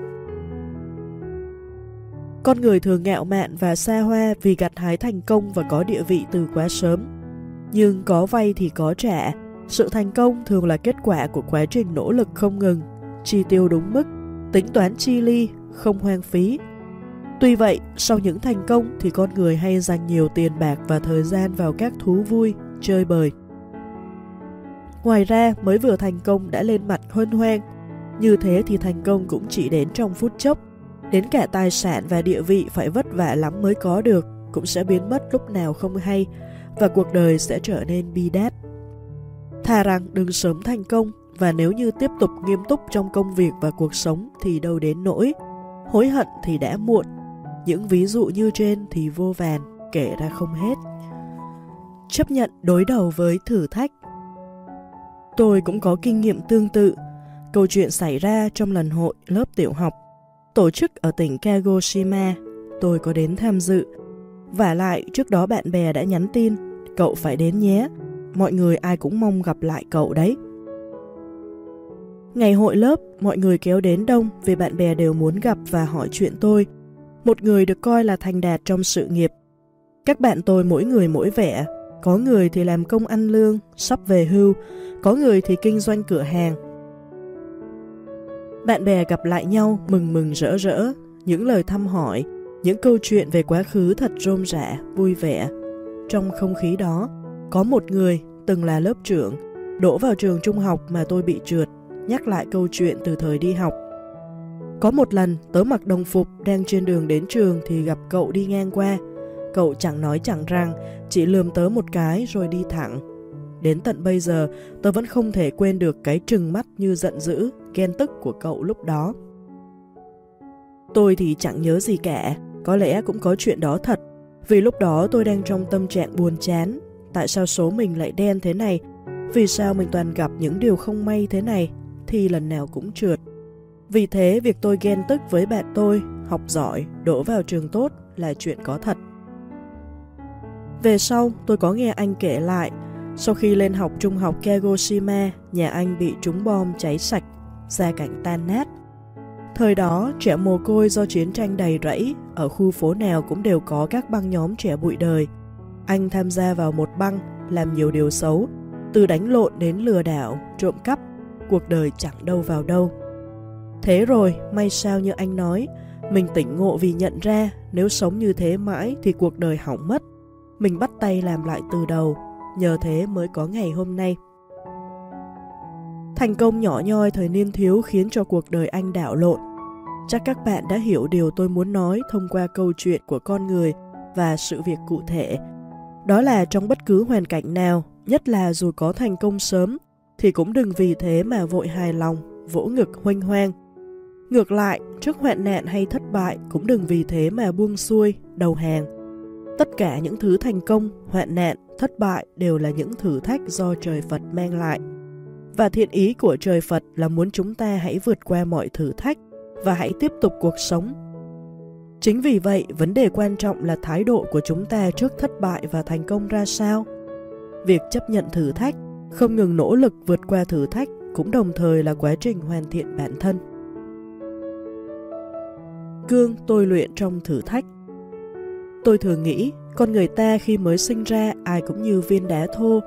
Con người thường ngạo mạn và xa hoa vì gặt hái thành công và có địa vị từ quá sớm. Nhưng có vay thì có trả, sự thành công thường là kết quả của quá trình nỗ lực không ngừng, chi tiêu đúng mức, tính toán chi ly, không hoang phí. Tuy vậy, sau những thành công thì con người hay dành nhiều tiền bạc và thời gian vào các thú vui, chơi bời. Ngoài ra, mới vừa thành công đã lên mặt huân hoang. Như thế thì thành công cũng chỉ đến trong phút chốc. Đến cả tài sản và địa vị phải vất vả lắm mới có được, cũng sẽ biến mất lúc nào không hay, và cuộc đời sẽ trở nên bi đát. Thà rằng đừng sớm thành công, và nếu như tiếp tục nghiêm túc trong công việc và cuộc sống thì đâu đến nỗi. Hối hận thì đã muộn. Những ví dụ như trên thì vô vàn, kể ra không hết chấp nhận đối đầu với thử thách. Tôi cũng có kinh nghiệm tương tự. Câu chuyện xảy ra trong lần hội lớp tiểu học. tổ chức ở tỉnh Kagoshima. Tôi có đến tham dự. Và lại, trước đó bạn bè đã nhắn tin, cậu phải đến nhé. Mọi người ai cũng mong gặp lại cậu đấy. Ngày hội lớp, mọi người kéo đến đông vì bạn bè đều muốn gặp và hỏi chuyện tôi. Một người được coi là thành đạt trong sự nghiệp. Các bạn tôi mỗi người mỗi vẻ, có người thì làm công ăn lương, sắp về hưu, có người thì kinh doanh cửa hàng. Bạn bè gặp lại nhau mừng mừng rỡ rỡ, những lời thăm hỏi, những câu chuyện về quá khứ thật rôm rã, vui vẻ. Trong không khí đó, có một người từng là lớp trưởng, đổ vào trường trung học mà tôi bị trượt, nhắc lại câu chuyện từ thời đi học. Có một lần, tớ mặc đồng phục đang trên đường đến trường thì gặp cậu đi ngang qua. Cậu chẳng nói chẳng rằng, chỉ lườm tớ một cái rồi đi thẳng. Đến tận bây giờ, tớ vẫn không thể quên được cái trừng mắt như giận dữ, ghen tức của cậu lúc đó. Tôi thì chẳng nhớ gì cả, có lẽ cũng có chuyện đó thật. Vì lúc đó tôi đang trong tâm trạng buồn chán. Tại sao số mình lại đen thế này? Vì sao mình toàn gặp những điều không may thế này? Thì lần nào cũng trượt. Vì thế, việc tôi ghen tức với bạn tôi, học giỏi, đổ vào trường tốt là chuyện có thật. Về sau, tôi có nghe anh kể lại, sau khi lên học trung học Kagoshima, nhà anh bị trúng bom cháy sạch, gia cảnh tan nát. Thời đó, trẻ mồ côi do chiến tranh đầy rẫy, ở khu phố nào cũng đều có các băng nhóm trẻ bụi đời. Anh tham gia vào một băng, làm nhiều điều xấu, từ đánh lộn đến lừa đảo, trộm cắp, cuộc đời chẳng đâu vào đâu. Thế rồi, may sao như anh nói, mình tỉnh ngộ vì nhận ra nếu sống như thế mãi thì cuộc đời hỏng mất. Mình bắt tay làm lại từ đầu, nhờ thế mới có ngày hôm nay. Thành công nhỏ nhoi thời niên thiếu khiến cho cuộc đời anh đảo lộn. Chắc các bạn đã hiểu điều tôi muốn nói thông qua câu chuyện của con người và sự việc cụ thể. Đó là trong bất cứ hoàn cảnh nào, nhất là dù có thành công sớm, thì cũng đừng vì thế mà vội hài lòng, vỗ ngực hoanh hoang. Ngược lại, trước hoạn nạn hay thất bại cũng đừng vì thế mà buông xuôi, đầu hàng. Tất cả những thứ thành công, hoạn nạn, thất bại đều là những thử thách do trời Phật mang lại. Và thiện ý của trời Phật là muốn chúng ta hãy vượt qua mọi thử thách và hãy tiếp tục cuộc sống. Chính vì vậy, vấn đề quan trọng là thái độ của chúng ta trước thất bại và thành công ra sao. Việc chấp nhận thử thách, không ngừng nỗ lực vượt qua thử thách cũng đồng thời là quá trình hoàn thiện bản thân. Cương tôi luyện trong thử thách Tôi thường nghĩ, con người ta khi mới sinh ra ai cũng như viên đá thô,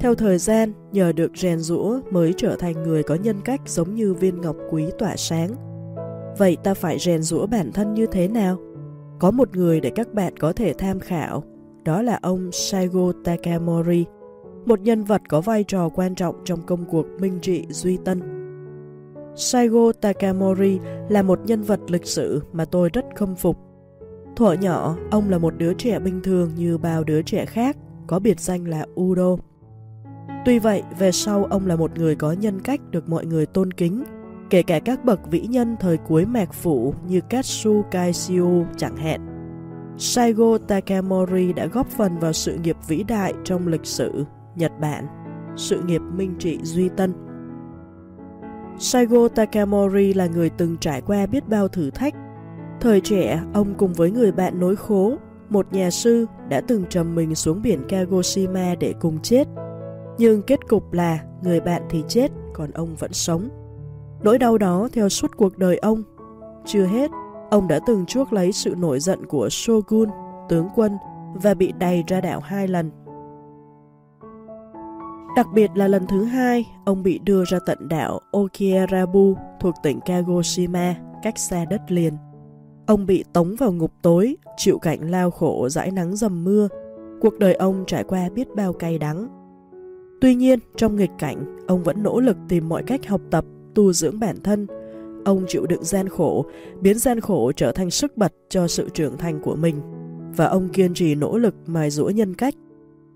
theo thời gian, nhờ được rèn rũa mới trở thành người có nhân cách giống như viên ngọc quý tỏa sáng. Vậy ta phải rèn rũa bản thân như thế nào? Có một người để các bạn có thể tham khảo, đó là ông Saigo Takamori, một nhân vật có vai trò quan trọng trong công cuộc minh trị Duy Tân. Saigo Takamori là một nhân vật lịch sử mà tôi rất khâm phục. Thuở nhỏ, ông là một đứa trẻ bình thường như bao đứa trẻ khác, có biệt danh là Udo. Tuy vậy, về sau ông là một người có nhân cách được mọi người tôn kính, kể cả các bậc vĩ nhân thời cuối mạc phủ như Katsu Kaishio chẳng hạn. Saigo Takamori đã góp phần vào sự nghiệp vĩ đại trong lịch sử Nhật Bản, sự nghiệp minh trị duy tân. Saigo Takamori là người từng trải qua biết bao thử thách. Thời trẻ, ông cùng với người bạn nối khố, một nhà sư đã từng trầm mình xuống biển Kagoshima để cùng chết nhưng kết cục là người bạn thì chết, còn ông vẫn sống. Nỗi đau đó theo suốt cuộc đời ông. Chưa hết, ông đã từng chuốc lấy sự nổi giận của Shogun, tướng quân, và bị đày ra đảo hai lần. Đặc biệt là lần thứ hai, ông bị đưa ra tận đảo Okiarabu thuộc tỉnh Kagoshima, cách xa đất liền. Ông bị tống vào ngục tối, chịu cảnh lao khổ dãi nắng dầm mưa. Cuộc đời ông trải qua biết bao cay đắng. Tuy nhiên, trong nghịch cảnh, ông vẫn nỗ lực tìm mọi cách học tập, tu dưỡng bản thân. Ông chịu đựng gian khổ, biến gian khổ trở thành sức bật cho sự trưởng thành của mình. Và ông kiên trì nỗ lực mài dũa nhân cách.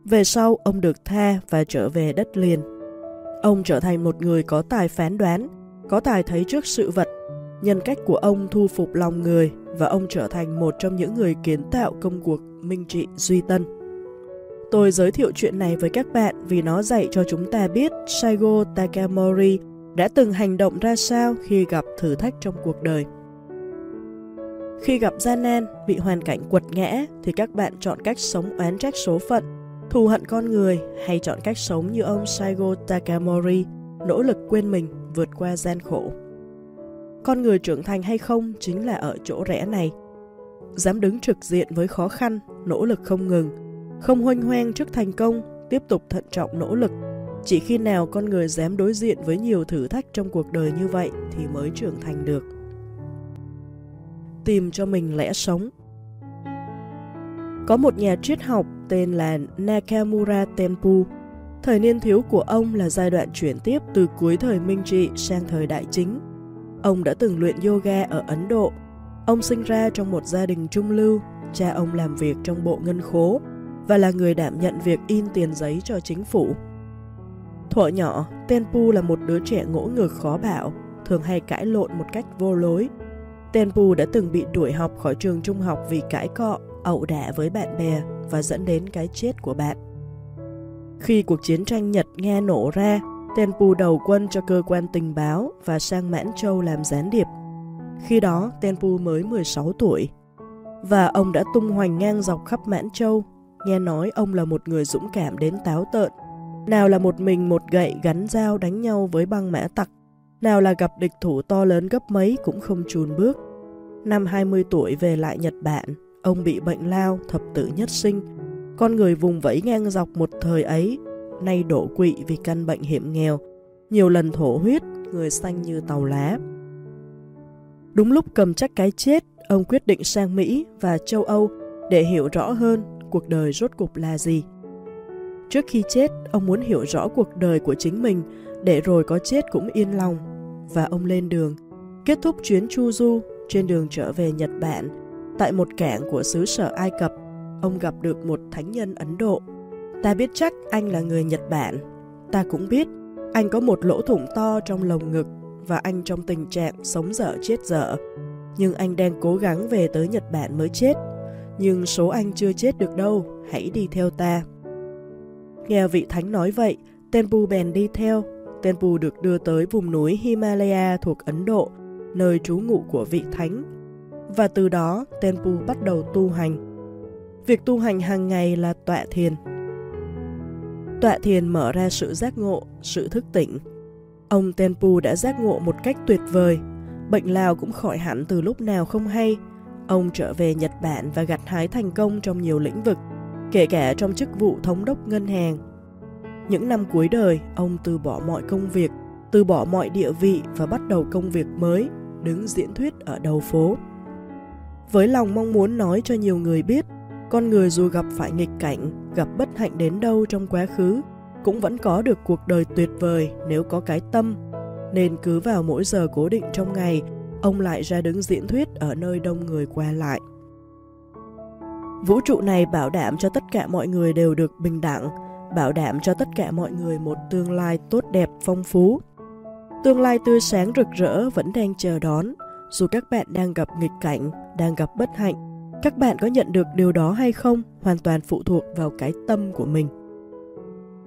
Về sau, ông được tha và trở về đất liền. Ông trở thành một người có tài phán đoán, có tài thấy trước sự vật. Nhân cách của ông thu phục lòng người và ông trở thành một trong những người kiến tạo công cuộc minh trị duy tân. Tôi giới thiệu chuyện này với các bạn vì nó dạy cho chúng ta biết Saigo Takamori đã từng hành động ra sao khi gặp thử thách trong cuộc đời. Khi gặp gian nan, bị hoàn cảnh quật ngã thì các bạn chọn cách sống oán trách số phận, thù hận con người hay chọn cách sống như ông Saigo Takamori, nỗ lực quên mình, vượt qua gian khổ. Con người trưởng thành hay không chính là ở chỗ rẽ này. Dám đứng trực diện với khó khăn, nỗ lực không ngừng, không hoanh hoang trước thành công, tiếp tục thận trọng nỗ lực. Chỉ khi nào con người dám đối diện với nhiều thử thách trong cuộc đời như vậy thì mới trưởng thành được. Tìm cho mình lẽ sống Có một nhà triết học tên là Nakamura Tenpu. Thời niên thiếu của ông là giai đoạn chuyển tiếp từ cuối thời Minh Trị sang thời Đại Chính. Ông đã từng luyện yoga ở Ấn Độ. Ông sinh ra trong một gia đình trung lưu, cha ông làm việc trong bộ ngân khố và là người đảm nhận việc in tiền giấy cho chính phủ. Thuở nhỏ, Tenpu là một đứa trẻ ngỗ ngược khó bảo, thường hay cãi lộn một cách vô lối. Tenpu đã từng bị đuổi học khỏi trường trung học vì cãi cọ, ẩu đả với bạn bè và dẫn đến cái chết của bạn. Khi cuộc chiến tranh Nhật-Nga nổ ra, Tenpu đầu quân cho cơ quan tình báo và sang Mãn Châu làm gián điệp. Khi đó, Tenpu mới 16 tuổi. Và ông đã tung hoành ngang dọc khắp Mãn Châu. Nghe nói ông là một người dũng cảm đến táo tợn. Nào là một mình một gậy gắn dao đánh nhau với băng mã tặc. Nào là gặp địch thủ to lớn gấp mấy cũng không chùn bước. Năm 20 tuổi về lại Nhật Bản, ông bị bệnh lao, thập tử nhất sinh. Con người vùng vẫy ngang dọc một thời ấy nay đổ quỵ vì căn bệnh hiểm nghèo, nhiều lần thổ huyết, người xanh như tàu lá. Đúng lúc cầm chắc cái chết, ông quyết định sang Mỹ và châu Âu để hiểu rõ hơn cuộc đời rốt cục là gì. Trước khi chết, ông muốn hiểu rõ cuộc đời của chính mình để rồi có chết cũng yên lòng. Và ông lên đường, kết thúc chuyến chu du trên đường trở về Nhật Bản. Tại một cảng của xứ sở Ai Cập, ông gặp được một thánh nhân Ấn Độ Ta biết chắc anh là người Nhật Bản. Ta cũng biết anh có một lỗ thủng to trong lồng ngực và anh trong tình trạng sống dở chết dở. Nhưng anh đang cố gắng về tới Nhật Bản mới chết. Nhưng số anh chưa chết được đâu, hãy đi theo ta. Nghe vị thánh nói vậy, Tenpu bèn đi theo. Tenpu được đưa tới vùng núi Himalaya thuộc Ấn Độ, nơi trú ngụ của vị thánh. Và từ đó, Tenpu bắt đầu tu hành. Việc tu hành hàng ngày là tọa thiền, Tọa thiền mở ra sự giác ngộ, sự thức tỉnh. Ông Tenpu đã giác ngộ một cách tuyệt vời. Bệnh Lào cũng khỏi hẳn từ lúc nào không hay. Ông trở về Nhật Bản và gặt hái thành công trong nhiều lĩnh vực, kể cả trong chức vụ thống đốc ngân hàng. Những năm cuối đời, ông từ bỏ mọi công việc, từ bỏ mọi địa vị và bắt đầu công việc mới, đứng diễn thuyết ở đầu phố. Với lòng mong muốn nói cho nhiều người biết con người dù gặp phải nghịch cảnh, gặp bất hạnh đến đâu trong quá khứ, cũng vẫn có được cuộc đời tuyệt vời nếu có cái tâm. Nên cứ vào mỗi giờ cố định trong ngày, ông lại ra đứng diễn thuyết ở nơi đông người qua lại. Vũ trụ này bảo đảm cho tất cả mọi người đều được bình đẳng, bảo đảm cho tất cả mọi người một tương lai tốt đẹp, phong phú. Tương lai tươi sáng rực rỡ vẫn đang chờ đón, dù các bạn đang gặp nghịch cảnh, đang gặp bất hạnh, các bạn có nhận được điều đó hay không hoàn toàn phụ thuộc vào cái tâm của mình.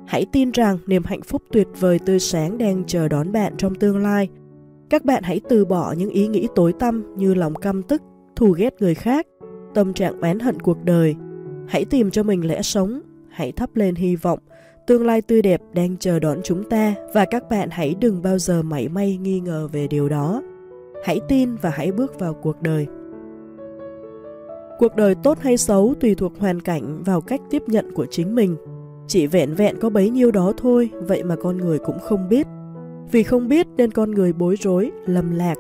Hãy tin rằng niềm hạnh phúc tuyệt vời tươi sáng đang chờ đón bạn trong tương lai. Các bạn hãy từ bỏ những ý nghĩ tối tăm như lòng căm tức, thù ghét người khác, tâm trạng oán hận cuộc đời. Hãy tìm cho mình lẽ sống, hãy thắp lên hy vọng, tương lai tươi đẹp đang chờ đón chúng ta và các bạn hãy đừng bao giờ mảy may nghi ngờ về điều đó. Hãy tin và hãy bước vào cuộc đời. Cuộc đời tốt hay xấu tùy thuộc hoàn cảnh vào cách tiếp nhận của chính mình. Chỉ vẹn vẹn có bấy nhiêu đó thôi, vậy mà con người cũng không biết. Vì không biết nên con người bối rối, lầm lạc.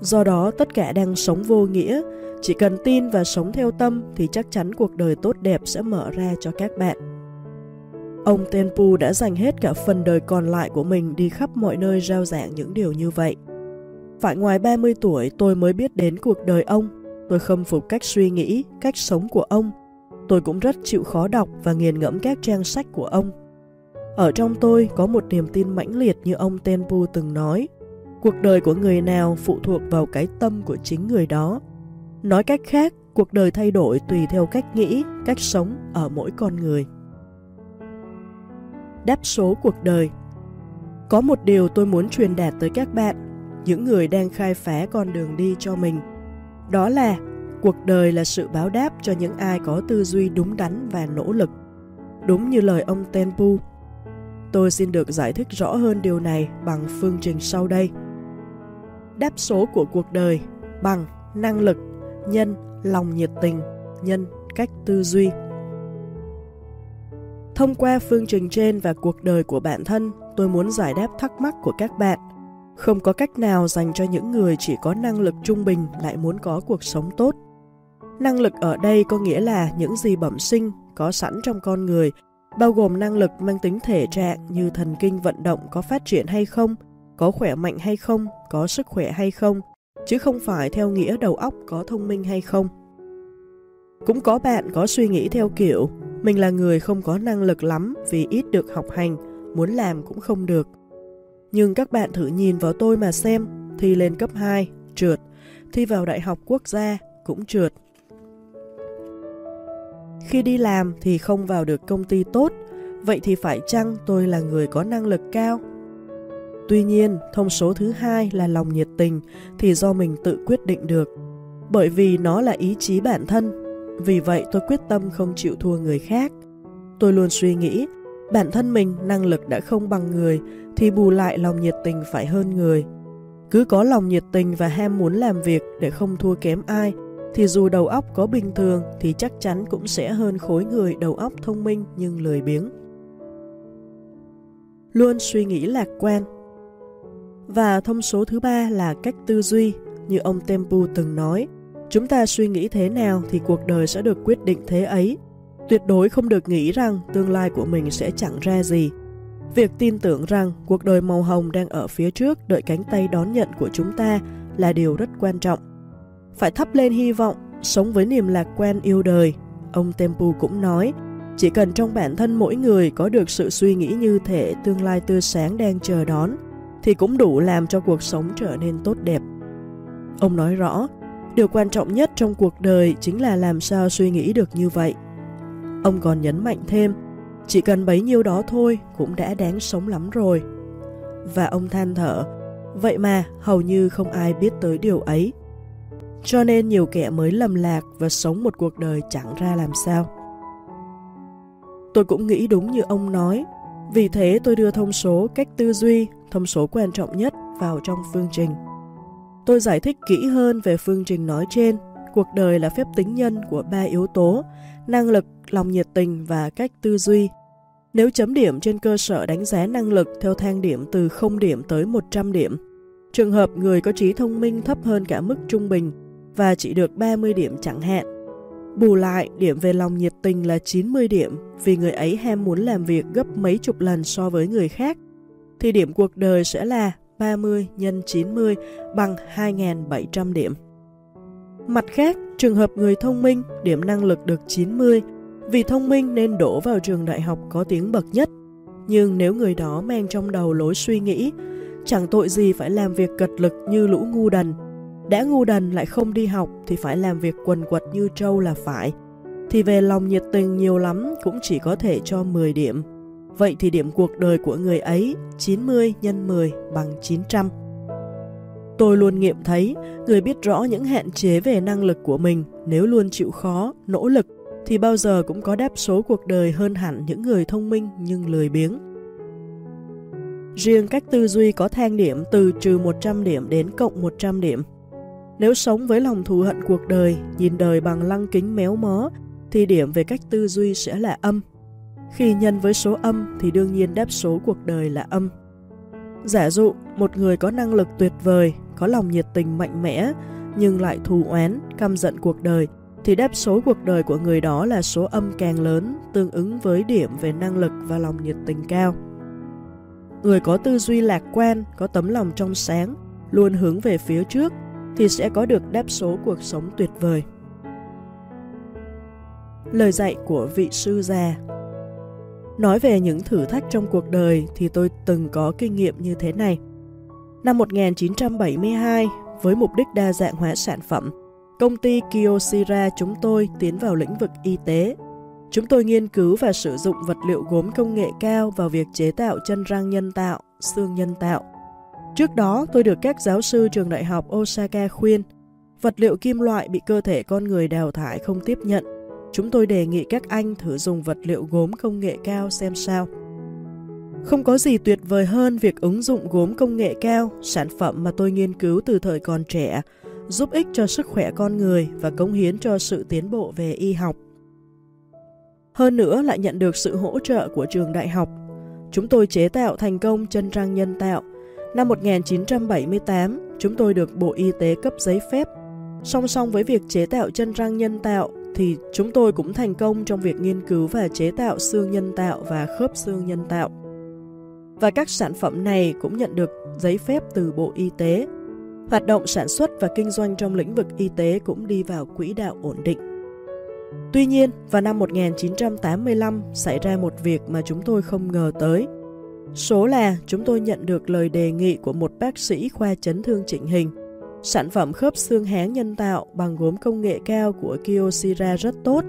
Do đó tất cả đang sống vô nghĩa, chỉ cần tin và sống theo tâm thì chắc chắn cuộc đời tốt đẹp sẽ mở ra cho các bạn. Ông Tenpu đã dành hết cả phần đời còn lại của mình đi khắp mọi nơi rao giảng những điều như vậy. Phải ngoài 30 tuổi tôi mới biết đến cuộc đời ông Tôi khâm phục cách suy nghĩ, cách sống của ông. Tôi cũng rất chịu khó đọc và nghiền ngẫm các trang sách của ông. Ở trong tôi có một niềm tin mãnh liệt như ông Tenpu từng nói. Cuộc đời của người nào phụ thuộc vào cái tâm của chính người đó. Nói cách khác, cuộc đời thay đổi tùy theo cách nghĩ, cách sống ở mỗi con người. Đáp số cuộc đời Có một điều tôi muốn truyền đạt tới các bạn, những người đang khai phá con đường đi cho mình – đó là cuộc đời là sự báo đáp cho những ai có tư duy đúng đắn và nỗ lực. Đúng như lời ông Tenpu. Tôi xin được giải thích rõ hơn điều này bằng phương trình sau đây. Đáp số của cuộc đời bằng năng lực, nhân, lòng nhiệt tình, nhân, cách tư duy. Thông qua phương trình trên và cuộc đời của bản thân, tôi muốn giải đáp thắc mắc của các bạn. Không có cách nào dành cho những người chỉ có năng lực trung bình lại muốn có cuộc sống tốt. Năng lực ở đây có nghĩa là những gì bẩm sinh có sẵn trong con người, bao gồm năng lực mang tính thể trạng như thần kinh vận động có phát triển hay không, có khỏe mạnh hay không, có sức khỏe hay không, chứ không phải theo nghĩa đầu óc có thông minh hay không. Cũng có bạn có suy nghĩ theo kiểu mình là người không có năng lực lắm vì ít được học hành, muốn làm cũng không được. Nhưng các bạn thử nhìn vào tôi mà xem, thi lên cấp 2, trượt, thi vào đại học quốc gia, cũng trượt. Khi đi làm thì không vào được công ty tốt, vậy thì phải chăng tôi là người có năng lực cao? Tuy nhiên, thông số thứ hai là lòng nhiệt tình thì do mình tự quyết định được, bởi vì nó là ý chí bản thân vì vậy tôi quyết tâm không chịu thua người khác. Tôi luôn suy nghĩ, bản thân mình năng lực đã không bằng người, thì bù lại lòng nhiệt tình phải hơn người. Cứ có lòng nhiệt tình và ham muốn làm việc để không thua kém ai, thì dù đầu óc có bình thường thì chắc chắn cũng sẽ hơn khối người đầu óc thông minh nhưng lười biếng. Luôn suy nghĩ lạc quan Và thông số thứ ba là cách tư duy, như ông Tempu từng nói, Chúng ta suy nghĩ thế nào thì cuộc đời sẽ được quyết định thế ấy. Tuyệt đối không được nghĩ rằng tương lai của mình sẽ chẳng ra gì. Việc tin tưởng rằng cuộc đời màu hồng đang ở phía trước đợi cánh tay đón nhận của chúng ta là điều rất quan trọng. Phải thắp lên hy vọng, sống với niềm lạc quan yêu đời. Ông Tempu cũng nói, chỉ cần trong bản thân mỗi người có được sự suy nghĩ như thể tương lai tươi sáng đang chờ đón, thì cũng đủ làm cho cuộc sống trở nên tốt đẹp. Ông nói rõ, Điều quan trọng nhất trong cuộc đời chính là làm sao suy nghĩ được như vậy. Ông còn nhấn mạnh thêm, chỉ cần bấy nhiêu đó thôi cũng đã đáng sống lắm rồi. Và ông than thở, vậy mà hầu như không ai biết tới điều ấy. Cho nên nhiều kẻ mới lầm lạc và sống một cuộc đời chẳng ra làm sao. Tôi cũng nghĩ đúng như ông nói, vì thế tôi đưa thông số cách tư duy, thông số quan trọng nhất vào trong phương trình. Tôi giải thích kỹ hơn về phương trình nói trên. Cuộc đời là phép tính nhân của ba yếu tố, năng lực, lòng nhiệt tình và cách tư duy. Nếu chấm điểm trên cơ sở đánh giá năng lực theo thang điểm từ 0 điểm tới 100 điểm, trường hợp người có trí thông minh thấp hơn cả mức trung bình và chỉ được 30 điểm chẳng hạn. Bù lại, điểm về lòng nhiệt tình là 90 điểm vì người ấy ham muốn làm việc gấp mấy chục lần so với người khác, thì điểm cuộc đời sẽ là 30 nhân 90 bằng 2.700 điểm. Mặt khác, trường hợp người thông minh, điểm năng lực được 90, vì thông minh nên đổ vào trường đại học có tiếng bậc nhất. Nhưng nếu người đó mang trong đầu lối suy nghĩ, chẳng tội gì phải làm việc cật lực như lũ ngu đần. Đã ngu đần lại không đi học thì phải làm việc quần quật như trâu là phải. Thì về lòng nhiệt tình nhiều lắm cũng chỉ có thể cho 10 điểm. Vậy thì điểm cuộc đời của người ấy 90 x 10 bằng 900. Tôi luôn nghiệm thấy, người biết rõ những hạn chế về năng lực của mình nếu luôn chịu khó, nỗ lực thì bao giờ cũng có đáp số cuộc đời hơn hẳn những người thông minh nhưng lười biếng. Riêng cách tư duy có thang điểm từ trừ 100 điểm đến cộng 100 điểm. Nếu sống với lòng thù hận cuộc đời, nhìn đời bằng lăng kính méo mó, thì điểm về cách tư duy sẽ là âm. Khi nhân với số âm thì đương nhiên đáp số cuộc đời là âm. Giả dụ, một người có năng lực tuyệt vời, có lòng nhiệt tình mạnh mẽ, nhưng lại thù oán, căm giận cuộc đời, thì đáp số cuộc đời của người đó là số âm càng lớn, tương ứng với điểm về năng lực và lòng nhiệt tình cao. Người có tư duy lạc quan, có tấm lòng trong sáng, luôn hướng về phía trước, thì sẽ có được đáp số cuộc sống tuyệt vời. Lời dạy của vị sư già Nói về những thử thách trong cuộc đời thì tôi từng có kinh nghiệm như thế này. Năm 1972, với mục đích đa dạng hóa sản phẩm, công ty Kyocera chúng tôi tiến vào lĩnh vực y tế. Chúng tôi nghiên cứu và sử dụng vật liệu gốm công nghệ cao vào việc chế tạo chân răng nhân tạo, xương nhân tạo. Trước đó, tôi được các giáo sư trường đại học Osaka khuyên vật liệu kim loại bị cơ thể con người đào thải không tiếp nhận. Chúng tôi đề nghị các anh thử dùng vật liệu gốm công nghệ cao xem sao. Không có gì tuyệt vời hơn việc ứng dụng gốm công nghệ cao, sản phẩm mà tôi nghiên cứu từ thời còn trẻ, giúp ích cho sức khỏe con người và cống hiến cho sự tiến bộ về y học. Hơn nữa lại nhận được sự hỗ trợ của trường đại học. Chúng tôi chế tạo thành công chân răng nhân tạo. Năm 1978, chúng tôi được Bộ Y tế cấp giấy phép. Song song với việc chế tạo chân răng nhân tạo, thì chúng tôi cũng thành công trong việc nghiên cứu và chế tạo xương nhân tạo và khớp xương nhân tạo. Và các sản phẩm này cũng nhận được giấy phép từ Bộ Y tế. Hoạt động sản xuất và kinh doanh trong lĩnh vực y tế cũng đi vào quỹ đạo ổn định. Tuy nhiên, vào năm 1985 xảy ra một việc mà chúng tôi không ngờ tới. Số là chúng tôi nhận được lời đề nghị của một bác sĩ khoa chấn thương chỉnh hình. Sản phẩm khớp xương háng nhân tạo bằng gốm công nghệ cao của Kyocera rất tốt.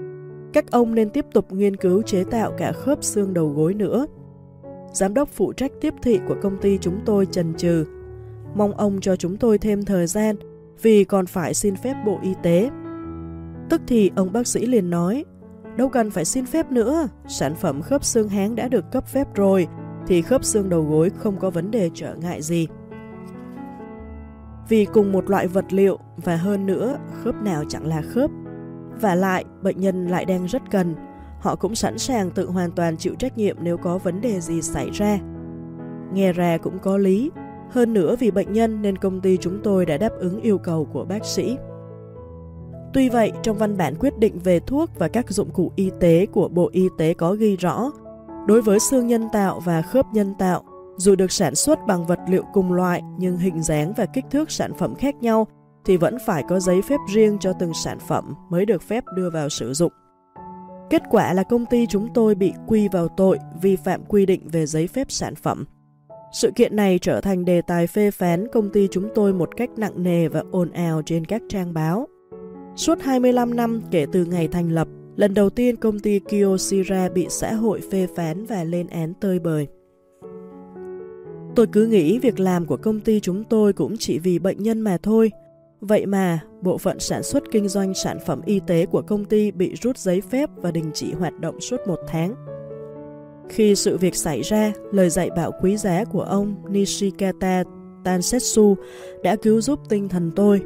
Các ông nên tiếp tục nghiên cứu chế tạo cả khớp xương đầu gối nữa. Giám đốc phụ trách tiếp thị của công ty chúng tôi chần chừ. Mong ông cho chúng tôi thêm thời gian vì còn phải xin phép Bộ Y tế. Tức thì ông bác sĩ liền nói, đâu cần phải xin phép nữa, sản phẩm khớp xương háng đã được cấp phép rồi, thì khớp xương đầu gối không có vấn đề trở ngại gì. Vì cùng một loại vật liệu và hơn nữa, khớp nào chẳng là khớp. Và lại, bệnh nhân lại đang rất cần, họ cũng sẵn sàng tự hoàn toàn chịu trách nhiệm nếu có vấn đề gì xảy ra. Nghe ra cũng có lý, hơn nữa vì bệnh nhân nên công ty chúng tôi đã đáp ứng yêu cầu của bác sĩ. Tuy vậy, trong văn bản quyết định về thuốc và các dụng cụ y tế của Bộ Y tế có ghi rõ, đối với xương nhân tạo và khớp nhân tạo, dù được sản xuất bằng vật liệu cùng loại nhưng hình dáng và kích thước sản phẩm khác nhau thì vẫn phải có giấy phép riêng cho từng sản phẩm mới được phép đưa vào sử dụng. Kết quả là công ty chúng tôi bị quy vào tội vi phạm quy định về giấy phép sản phẩm. Sự kiện này trở thành đề tài phê phán công ty chúng tôi một cách nặng nề và ồn ào trên các trang báo. Suốt 25 năm kể từ ngày thành lập, lần đầu tiên công ty Kyocera bị xã hội phê phán và lên án tơi bời. Tôi cứ nghĩ việc làm của công ty chúng tôi cũng chỉ vì bệnh nhân mà thôi. Vậy mà, bộ phận sản xuất kinh doanh sản phẩm y tế của công ty bị rút giấy phép và đình chỉ hoạt động suốt một tháng. Khi sự việc xảy ra, lời dạy bảo quý giá của ông Nishikata Tansetsu đã cứu giúp tinh thần tôi.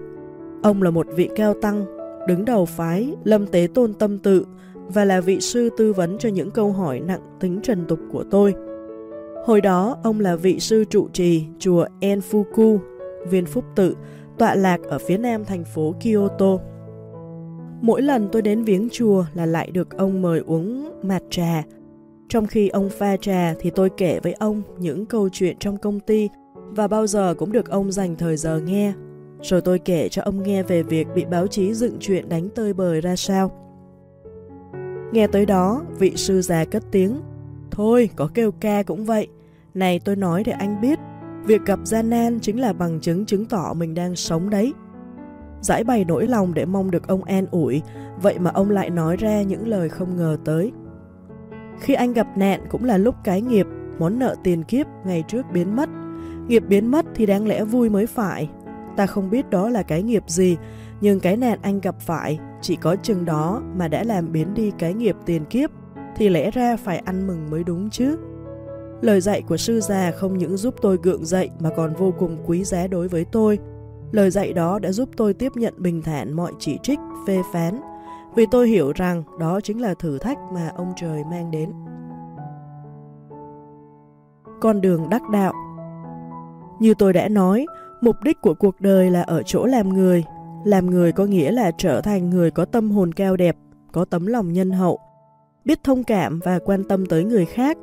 Ông là một vị cao tăng, đứng đầu phái Lâm Tế Tôn Tâm Tự và là vị sư tư vấn cho những câu hỏi nặng tính trần tục của tôi. Hồi đó, ông là vị sư trụ trì chùa Enfuku, viên phúc tự, tọa lạc ở phía nam thành phố Kyoto. Mỗi lần tôi đến viếng chùa là lại được ông mời uống mạt trà. Trong khi ông pha trà thì tôi kể với ông những câu chuyện trong công ty và bao giờ cũng được ông dành thời giờ nghe. Rồi tôi kể cho ông nghe về việc bị báo chí dựng chuyện đánh tơi bời ra sao. Nghe tới đó, vị sư già cất tiếng. Thôi, có kêu ca cũng vậy. Này tôi nói để anh biết, việc gặp gian nan chính là bằng chứng chứng tỏ mình đang sống đấy. Giải bày nỗi lòng để mong được ông an ủi, vậy mà ông lại nói ra những lời không ngờ tới. Khi anh gặp nạn cũng là lúc cái nghiệp, món nợ tiền kiếp ngày trước biến mất. Nghiệp biến mất thì đáng lẽ vui mới phải. Ta không biết đó là cái nghiệp gì, nhưng cái nạn anh gặp phải chỉ có chừng đó mà đã làm biến đi cái nghiệp tiền kiếp, thì lẽ ra phải ăn mừng mới đúng chứ. Lời dạy của sư già không những giúp tôi gượng dậy mà còn vô cùng quý giá đối với tôi. Lời dạy đó đã giúp tôi tiếp nhận bình thản mọi chỉ trích, phê phán, vì tôi hiểu rằng đó chính là thử thách mà ông trời mang đến. Con đường đắc đạo Như tôi đã nói, mục đích của cuộc đời là ở chỗ làm người. Làm người có nghĩa là trở thành người có tâm hồn cao đẹp, có tấm lòng nhân hậu, biết thông cảm và quan tâm tới người khác,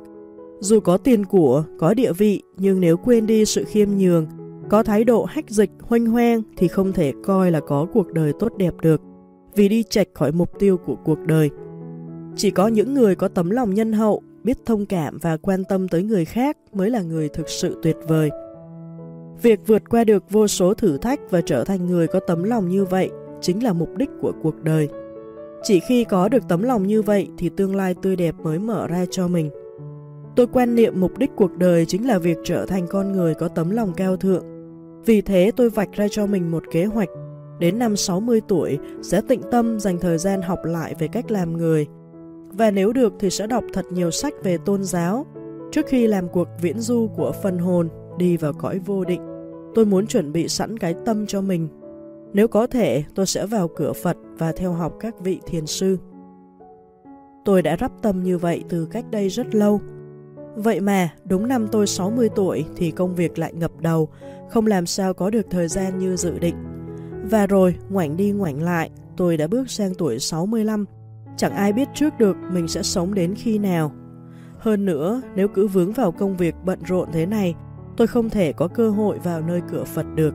dù có tiền của, có địa vị, nhưng nếu quên đi sự khiêm nhường, có thái độ hách dịch, hoanh hoang thì không thể coi là có cuộc đời tốt đẹp được, vì đi chệch khỏi mục tiêu của cuộc đời. Chỉ có những người có tấm lòng nhân hậu, biết thông cảm và quan tâm tới người khác mới là người thực sự tuyệt vời. Việc vượt qua được vô số thử thách và trở thành người có tấm lòng như vậy chính là mục đích của cuộc đời. Chỉ khi có được tấm lòng như vậy thì tương lai tươi đẹp mới mở ra cho mình. Tôi quan niệm mục đích cuộc đời chính là việc trở thành con người có tấm lòng cao thượng. Vì thế tôi vạch ra cho mình một kế hoạch. đến năm 60 tuổi sẽ tịnh tâm dành thời gian học lại về cách làm người. Và nếu được thì sẽ đọc thật nhiều sách về tôn giáo trước khi làm cuộc viễn du của phần hồn đi vào cõi vô định. Tôi muốn chuẩn bị sẵn cái tâm cho mình. Nếu có thể, tôi sẽ vào cửa Phật và theo học các vị thiền sư. Tôi đã rắp tâm như vậy từ cách đây rất lâu. Vậy mà, đúng năm tôi 60 tuổi thì công việc lại ngập đầu, không làm sao có được thời gian như dự định. Và rồi, ngoảnh đi ngoảnh lại, tôi đã bước sang tuổi 65. Chẳng ai biết trước được mình sẽ sống đến khi nào. Hơn nữa, nếu cứ vướng vào công việc bận rộn thế này, tôi không thể có cơ hội vào nơi cửa Phật được.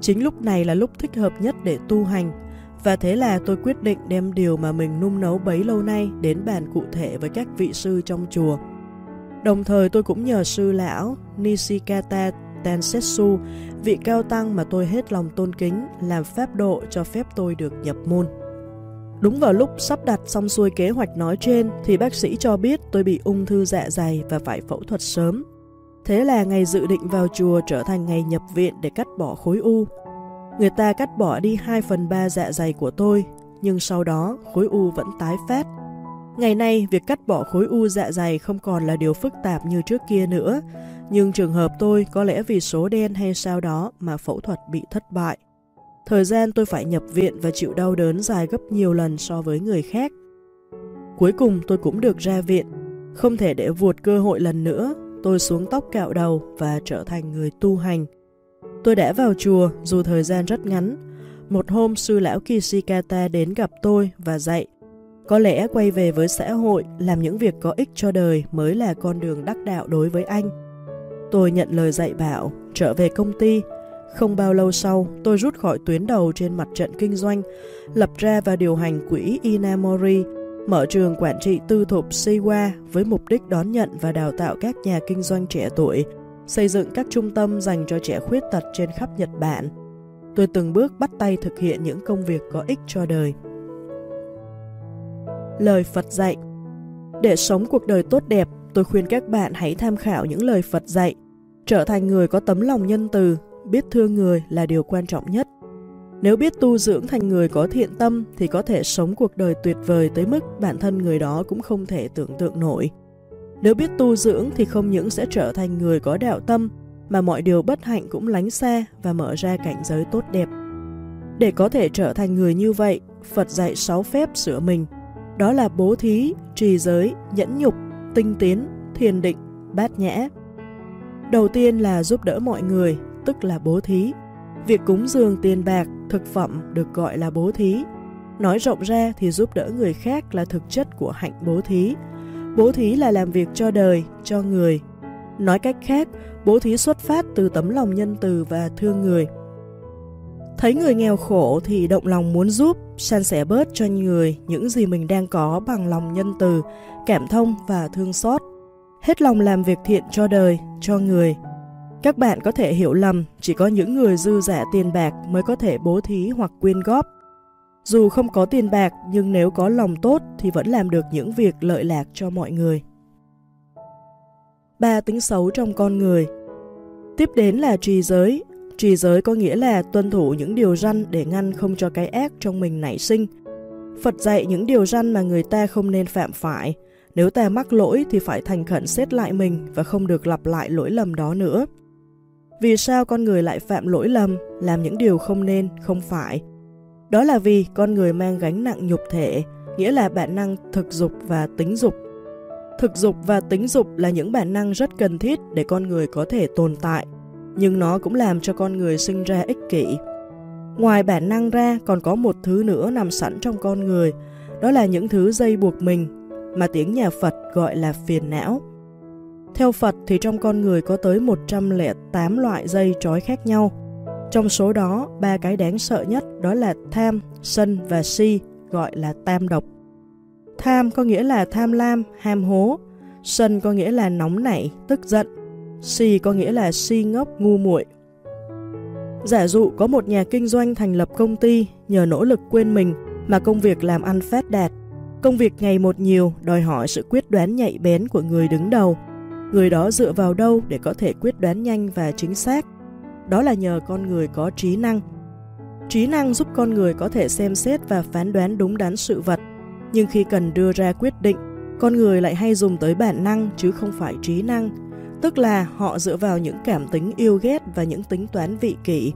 Chính lúc này là lúc thích hợp nhất để tu hành, và thế là tôi quyết định đem điều mà mình nung nấu bấy lâu nay đến bàn cụ thể với các vị sư trong chùa. Đồng thời tôi cũng nhờ sư lão Nishikata Tensetsu, vị cao tăng mà tôi hết lòng tôn kính, làm phép độ cho phép tôi được nhập môn. Đúng vào lúc sắp đặt xong xuôi kế hoạch nói trên thì bác sĩ cho biết tôi bị ung thư dạ dày và phải phẫu thuật sớm. Thế là ngày dự định vào chùa trở thành ngày nhập viện để cắt bỏ khối u. Người ta cắt bỏ đi 2 phần 3 dạ dày của tôi, nhưng sau đó khối u vẫn tái phát. Ngày nay, việc cắt bỏ khối u dạ dày không còn là điều phức tạp như trước kia nữa, nhưng trường hợp tôi có lẽ vì số đen hay sao đó mà phẫu thuật bị thất bại. Thời gian tôi phải nhập viện và chịu đau đớn dài gấp nhiều lần so với người khác. Cuối cùng tôi cũng được ra viện, không thể để vuột cơ hội lần nữa, tôi xuống tóc cạo đầu và trở thành người tu hành. Tôi đã vào chùa dù thời gian rất ngắn. Một hôm sư lão Kishikata đến gặp tôi và dạy. Có lẽ quay về với xã hội, làm những việc có ích cho đời mới là con đường đắc đạo đối với anh. Tôi nhận lời dạy bảo, trở về công ty. Không bao lâu sau, tôi rút khỏi tuyến đầu trên mặt trận kinh doanh, lập ra và điều hành quỹ Inamori, mở trường quản trị tư thục Siwa với mục đích đón nhận và đào tạo các nhà kinh doanh trẻ tuổi, xây dựng các trung tâm dành cho trẻ khuyết tật trên khắp Nhật Bản. Tôi từng bước bắt tay thực hiện những công việc có ích cho đời. Lời Phật dạy Để sống cuộc đời tốt đẹp, tôi khuyên các bạn hãy tham khảo những lời Phật dạy. Trở thành người có tấm lòng nhân từ, biết thương người là điều quan trọng nhất. Nếu biết tu dưỡng thành người có thiện tâm thì có thể sống cuộc đời tuyệt vời tới mức bản thân người đó cũng không thể tưởng tượng nổi. Nếu biết tu dưỡng thì không những sẽ trở thành người có đạo tâm, mà mọi điều bất hạnh cũng lánh xa và mở ra cảnh giới tốt đẹp. Để có thể trở thành người như vậy, Phật dạy sáu phép sửa mình. Đó là bố thí, trì giới, nhẫn nhục, tinh tiến, thiền định, bát nhã. Đầu tiên là giúp đỡ mọi người, tức là bố thí. Việc cúng dường tiền bạc, thực phẩm được gọi là bố thí. Nói rộng ra thì giúp đỡ người khác là thực chất của hạnh bố thí, Bố thí là làm việc cho đời, cho người. Nói cách khác, bố thí xuất phát từ tấm lòng nhân từ và thương người. Thấy người nghèo khổ thì động lòng muốn giúp, san sẻ bớt cho người những gì mình đang có bằng lòng nhân từ, cảm thông và thương xót. Hết lòng làm việc thiện cho đời, cho người. Các bạn có thể hiểu lầm chỉ có những người dư giả tiền bạc mới có thể bố thí hoặc quyên góp dù không có tiền bạc nhưng nếu có lòng tốt thì vẫn làm được những việc lợi lạc cho mọi người. Ba tính xấu trong con người Tiếp đến là trì giới. Trì giới có nghĩa là tuân thủ những điều răn để ngăn không cho cái ác trong mình nảy sinh. Phật dạy những điều răn mà người ta không nên phạm phải. Nếu ta mắc lỗi thì phải thành khẩn xét lại mình và không được lặp lại lỗi lầm đó nữa. Vì sao con người lại phạm lỗi lầm, làm những điều không nên, không phải? Đó là vì con người mang gánh nặng nhục thể, nghĩa là bản năng thực dục và tính dục. Thực dục và tính dục là những bản năng rất cần thiết để con người có thể tồn tại, nhưng nó cũng làm cho con người sinh ra ích kỷ. Ngoài bản năng ra còn có một thứ nữa nằm sẵn trong con người, đó là những thứ dây buộc mình, mà tiếng nhà Phật gọi là phiền não. Theo Phật thì trong con người có tới 108 loại dây trói khác nhau, trong số đó, ba cái đáng sợ nhất đó là tham, sân và si, gọi là tam độc. Tham có nghĩa là tham lam, ham hố. Sân có nghĩa là nóng nảy, tức giận. Si có nghĩa là si ngốc, ngu muội. Giả dụ có một nhà kinh doanh thành lập công ty nhờ nỗ lực quên mình mà công việc làm ăn phát đạt. Công việc ngày một nhiều đòi hỏi sự quyết đoán nhạy bén của người đứng đầu. Người đó dựa vào đâu để có thể quyết đoán nhanh và chính xác? đó là nhờ con người có trí năng. Trí năng giúp con người có thể xem xét và phán đoán đúng đắn sự vật, nhưng khi cần đưa ra quyết định, con người lại hay dùng tới bản năng chứ không phải trí năng, tức là họ dựa vào những cảm tính yêu ghét và những tính toán vị kỷ.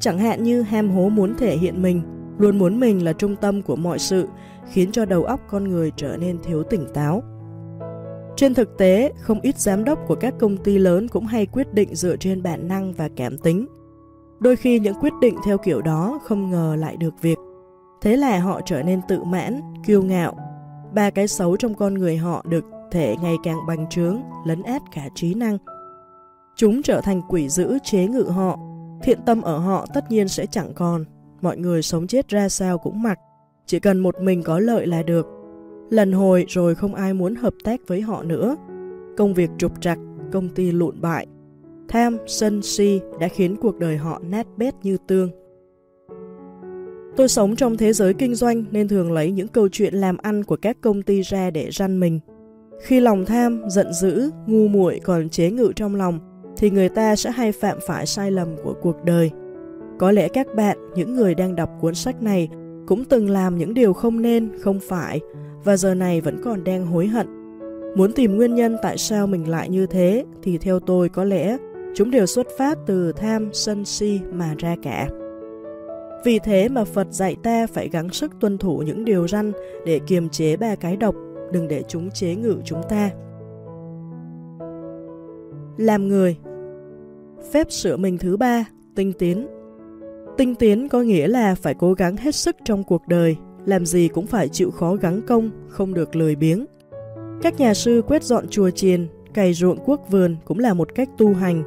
Chẳng hạn như ham hố muốn thể hiện mình, luôn muốn mình là trung tâm của mọi sự, khiến cho đầu óc con người trở nên thiếu tỉnh táo. Trên thực tế, không ít giám đốc của các công ty lớn cũng hay quyết định dựa trên bản năng và cảm tính. Đôi khi những quyết định theo kiểu đó không ngờ lại được việc. Thế là họ trở nên tự mãn, kiêu ngạo. Ba cái xấu trong con người họ được thể ngày càng bành trướng, lấn át cả trí năng. Chúng trở thành quỷ dữ chế ngự họ, thiện tâm ở họ tất nhiên sẽ chẳng còn, mọi người sống chết ra sao cũng mặc, chỉ cần một mình có lợi là được. Lần hồi rồi không ai muốn hợp tác với họ nữa. Công việc trục trặc, công ty lụn bại. Tham, sân, si đã khiến cuộc đời họ nát bét như tương. Tôi sống trong thế giới kinh doanh nên thường lấy những câu chuyện làm ăn của các công ty ra để răn mình. Khi lòng tham, giận dữ, ngu muội còn chế ngự trong lòng, thì người ta sẽ hay phạm phải sai lầm của cuộc đời. Có lẽ các bạn, những người đang đọc cuốn sách này, cũng từng làm những điều không nên, không phải, và giờ này vẫn còn đang hối hận. Muốn tìm nguyên nhân tại sao mình lại như thế, thì theo tôi có lẽ chúng đều xuất phát từ tham, sân si mà ra cả. Vì thế mà Phật dạy ta phải gắng sức tuân thủ những điều răn để kiềm chế ba cái độc, đừng để chúng chế ngự chúng ta. Làm người Phép sửa mình thứ ba, tinh tiến Tinh tiến có nghĩa là phải cố gắng hết sức trong cuộc đời, làm gì cũng phải chịu khó gắng công, không được lười biếng. Các nhà sư quét dọn chùa chiền, cày ruộng quốc vườn cũng là một cách tu hành.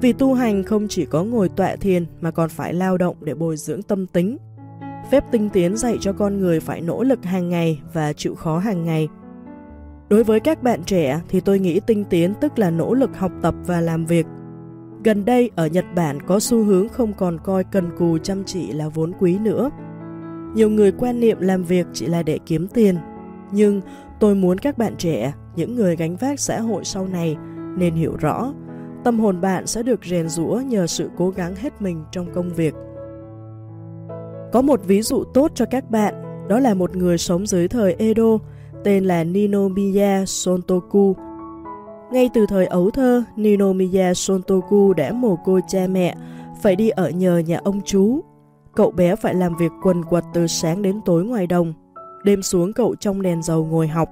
Vì tu hành không chỉ có ngồi tọa thiền mà còn phải lao động để bồi dưỡng tâm tính. Phép tinh tiến dạy cho con người phải nỗ lực hàng ngày và chịu khó hàng ngày. Đối với các bạn trẻ thì tôi nghĩ tinh tiến tức là nỗ lực học tập và làm việc Gần đây ở Nhật Bản có xu hướng không còn coi cần cù chăm chỉ là vốn quý nữa. Nhiều người quan niệm làm việc chỉ là để kiếm tiền. Nhưng tôi muốn các bạn trẻ, những người gánh vác xã hội sau này nên hiểu rõ tâm hồn bạn sẽ được rèn rũa nhờ sự cố gắng hết mình trong công việc. Có một ví dụ tốt cho các bạn, đó là một người sống dưới thời Edo, tên là Ninomiya Sontoku, ngay từ thời ấu thơ, Ninomiya Sontoku đã mồ côi cha mẹ, phải đi ở nhờ nhà ông chú. Cậu bé phải làm việc quần quật từ sáng đến tối ngoài đồng. Đêm xuống cậu trong đèn dầu ngồi học.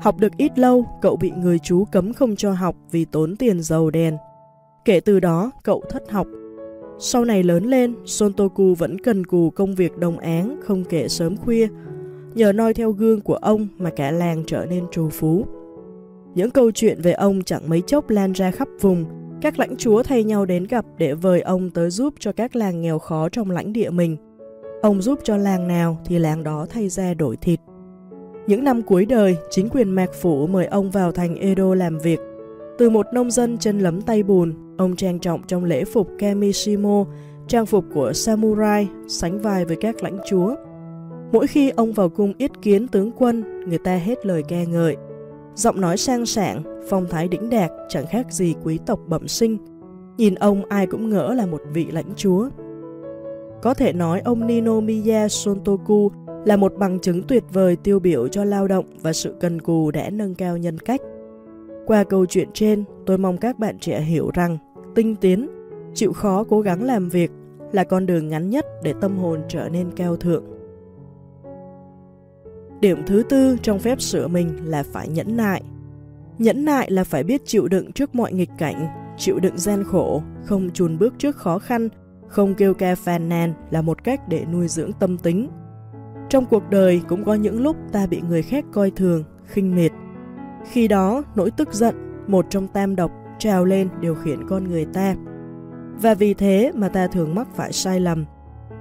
Học được ít lâu, cậu bị người chú cấm không cho học vì tốn tiền dầu đèn. Kể từ đó, cậu thất học. Sau này lớn lên, Sontoku vẫn cần cù công việc đồng áng, không kể sớm khuya. Nhờ noi theo gương của ông mà cả làng trở nên trù phú. Những câu chuyện về ông chẳng mấy chốc lan ra khắp vùng, các lãnh chúa thay nhau đến gặp để vời ông tới giúp cho các làng nghèo khó trong lãnh địa mình. Ông giúp cho làng nào thì làng đó thay ra đổi thịt. Những năm cuối đời, chính quyền Mạc Phủ mời ông vào thành Edo làm việc. Từ một nông dân chân lấm tay bùn, ông trang trọng trong lễ phục Kamishimo, trang phục của samurai, sánh vai với các lãnh chúa. Mỗi khi ông vào cung yết kiến tướng quân, người ta hết lời khen ngợi. Giọng nói sang sảng, phong thái đĩnh đạc chẳng khác gì quý tộc bẩm sinh. Nhìn ông ai cũng ngỡ là một vị lãnh chúa. Có thể nói ông Ninomiya Sontoku là một bằng chứng tuyệt vời tiêu biểu cho lao động và sự cần cù đã nâng cao nhân cách. Qua câu chuyện trên, tôi mong các bạn trẻ hiểu rằng tinh tiến, chịu khó cố gắng làm việc là con đường ngắn nhất để tâm hồn trở nên cao thượng. Điểm thứ tư trong phép sửa mình là phải nhẫn nại. Nhẫn nại là phải biết chịu đựng trước mọi nghịch cảnh, chịu đựng gian khổ, không chùn bước trước khó khăn, không kêu ca phàn nàn là một cách để nuôi dưỡng tâm tính. Trong cuộc đời cũng có những lúc ta bị người khác coi thường, khinh miệt. Khi đó, nỗi tức giận, một trong tam độc, trào lên điều khiển con người ta. Và vì thế mà ta thường mắc phải sai lầm.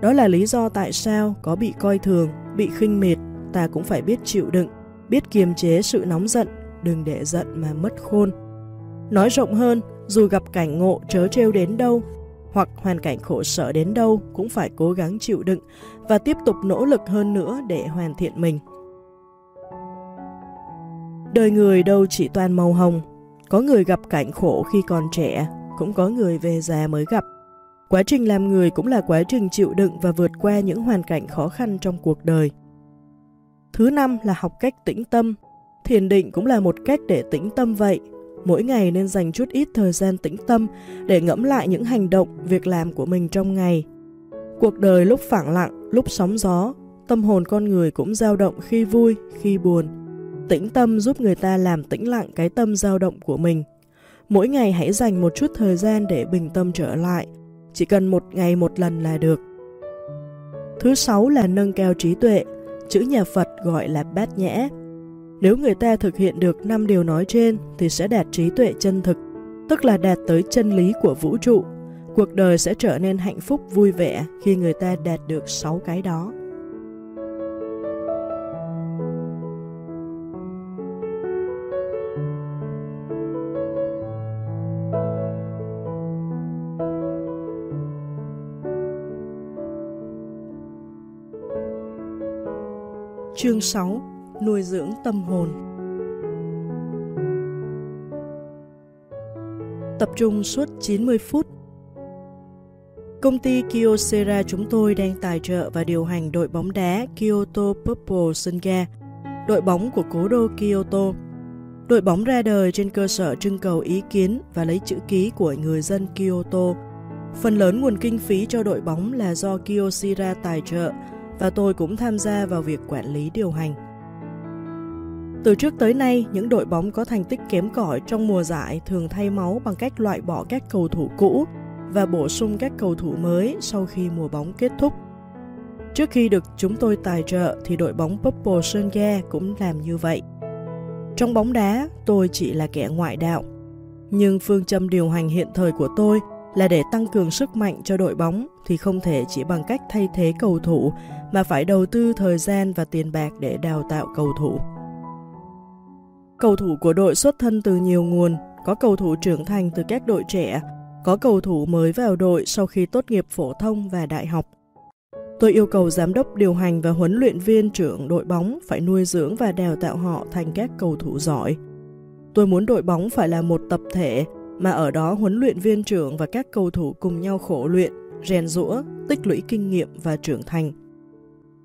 Đó là lý do tại sao có bị coi thường, bị khinh miệt ta cũng phải biết chịu đựng, biết kiềm chế sự nóng giận, đừng để giận mà mất khôn. Nói rộng hơn, dù gặp cảnh ngộ trớ trêu đến đâu, hoặc hoàn cảnh khổ sở đến đâu cũng phải cố gắng chịu đựng và tiếp tục nỗ lực hơn nữa để hoàn thiện mình. Đời người đâu chỉ toàn màu hồng, có người gặp cảnh khổ khi còn trẻ, cũng có người về già mới gặp. Quá trình làm người cũng là quá trình chịu đựng và vượt qua những hoàn cảnh khó khăn trong cuộc đời. Thứ năm là học cách tĩnh tâm. Thiền định cũng là một cách để tĩnh tâm vậy. Mỗi ngày nên dành chút ít thời gian tĩnh tâm để ngẫm lại những hành động, việc làm của mình trong ngày. Cuộc đời lúc phẳng lặng, lúc sóng gió, tâm hồn con người cũng dao động khi vui, khi buồn. Tĩnh tâm giúp người ta làm tĩnh lặng cái tâm dao động của mình. Mỗi ngày hãy dành một chút thời gian để bình tâm trở lại, chỉ cần một ngày một lần là được. Thứ sáu là nâng cao trí tuệ, chữ nhà Phật gọi là bát nhã. Nếu người ta thực hiện được 5 điều nói trên thì sẽ đạt trí tuệ chân thực, tức là đạt tới chân lý của vũ trụ. Cuộc đời sẽ trở nên hạnh phúc vui vẻ khi người ta đạt được 6 cái đó. Chương 6 Nuôi dưỡng tâm hồn Tập trung suốt 90 phút Công ty Kyocera chúng tôi đang tài trợ và điều hành đội bóng đá Kyoto Purple Senga, đội bóng của cố đô Kyoto. Đội bóng ra đời trên cơ sở trưng cầu ý kiến và lấy chữ ký của người dân Kyoto. Phần lớn nguồn kinh phí cho đội bóng là do Kyocera tài trợ và tôi cũng tham gia vào việc quản lý điều hành. Từ trước tới nay, những đội bóng có thành tích kém cỏi trong mùa giải thường thay máu bằng cách loại bỏ các cầu thủ cũ và bổ sung các cầu thủ mới sau khi mùa bóng kết thúc. Trước khi được chúng tôi tài trợ thì đội bóng Purple Sunga cũng làm như vậy. Trong bóng đá, tôi chỉ là kẻ ngoại đạo. Nhưng phương châm điều hành hiện thời của tôi là để tăng cường sức mạnh cho đội bóng thì không thể chỉ bằng cách thay thế cầu thủ mà phải đầu tư thời gian và tiền bạc để đào tạo cầu thủ. Cầu thủ của đội xuất thân từ nhiều nguồn, có cầu thủ trưởng thành từ các đội trẻ, có cầu thủ mới vào đội sau khi tốt nghiệp phổ thông và đại học. Tôi yêu cầu giám đốc điều hành và huấn luyện viên trưởng đội bóng phải nuôi dưỡng và đào tạo họ thành các cầu thủ giỏi. Tôi muốn đội bóng phải là một tập thể mà ở đó huấn luyện viên trưởng và các cầu thủ cùng nhau khổ luyện, rèn rũa, tích lũy kinh nghiệm và trưởng thành.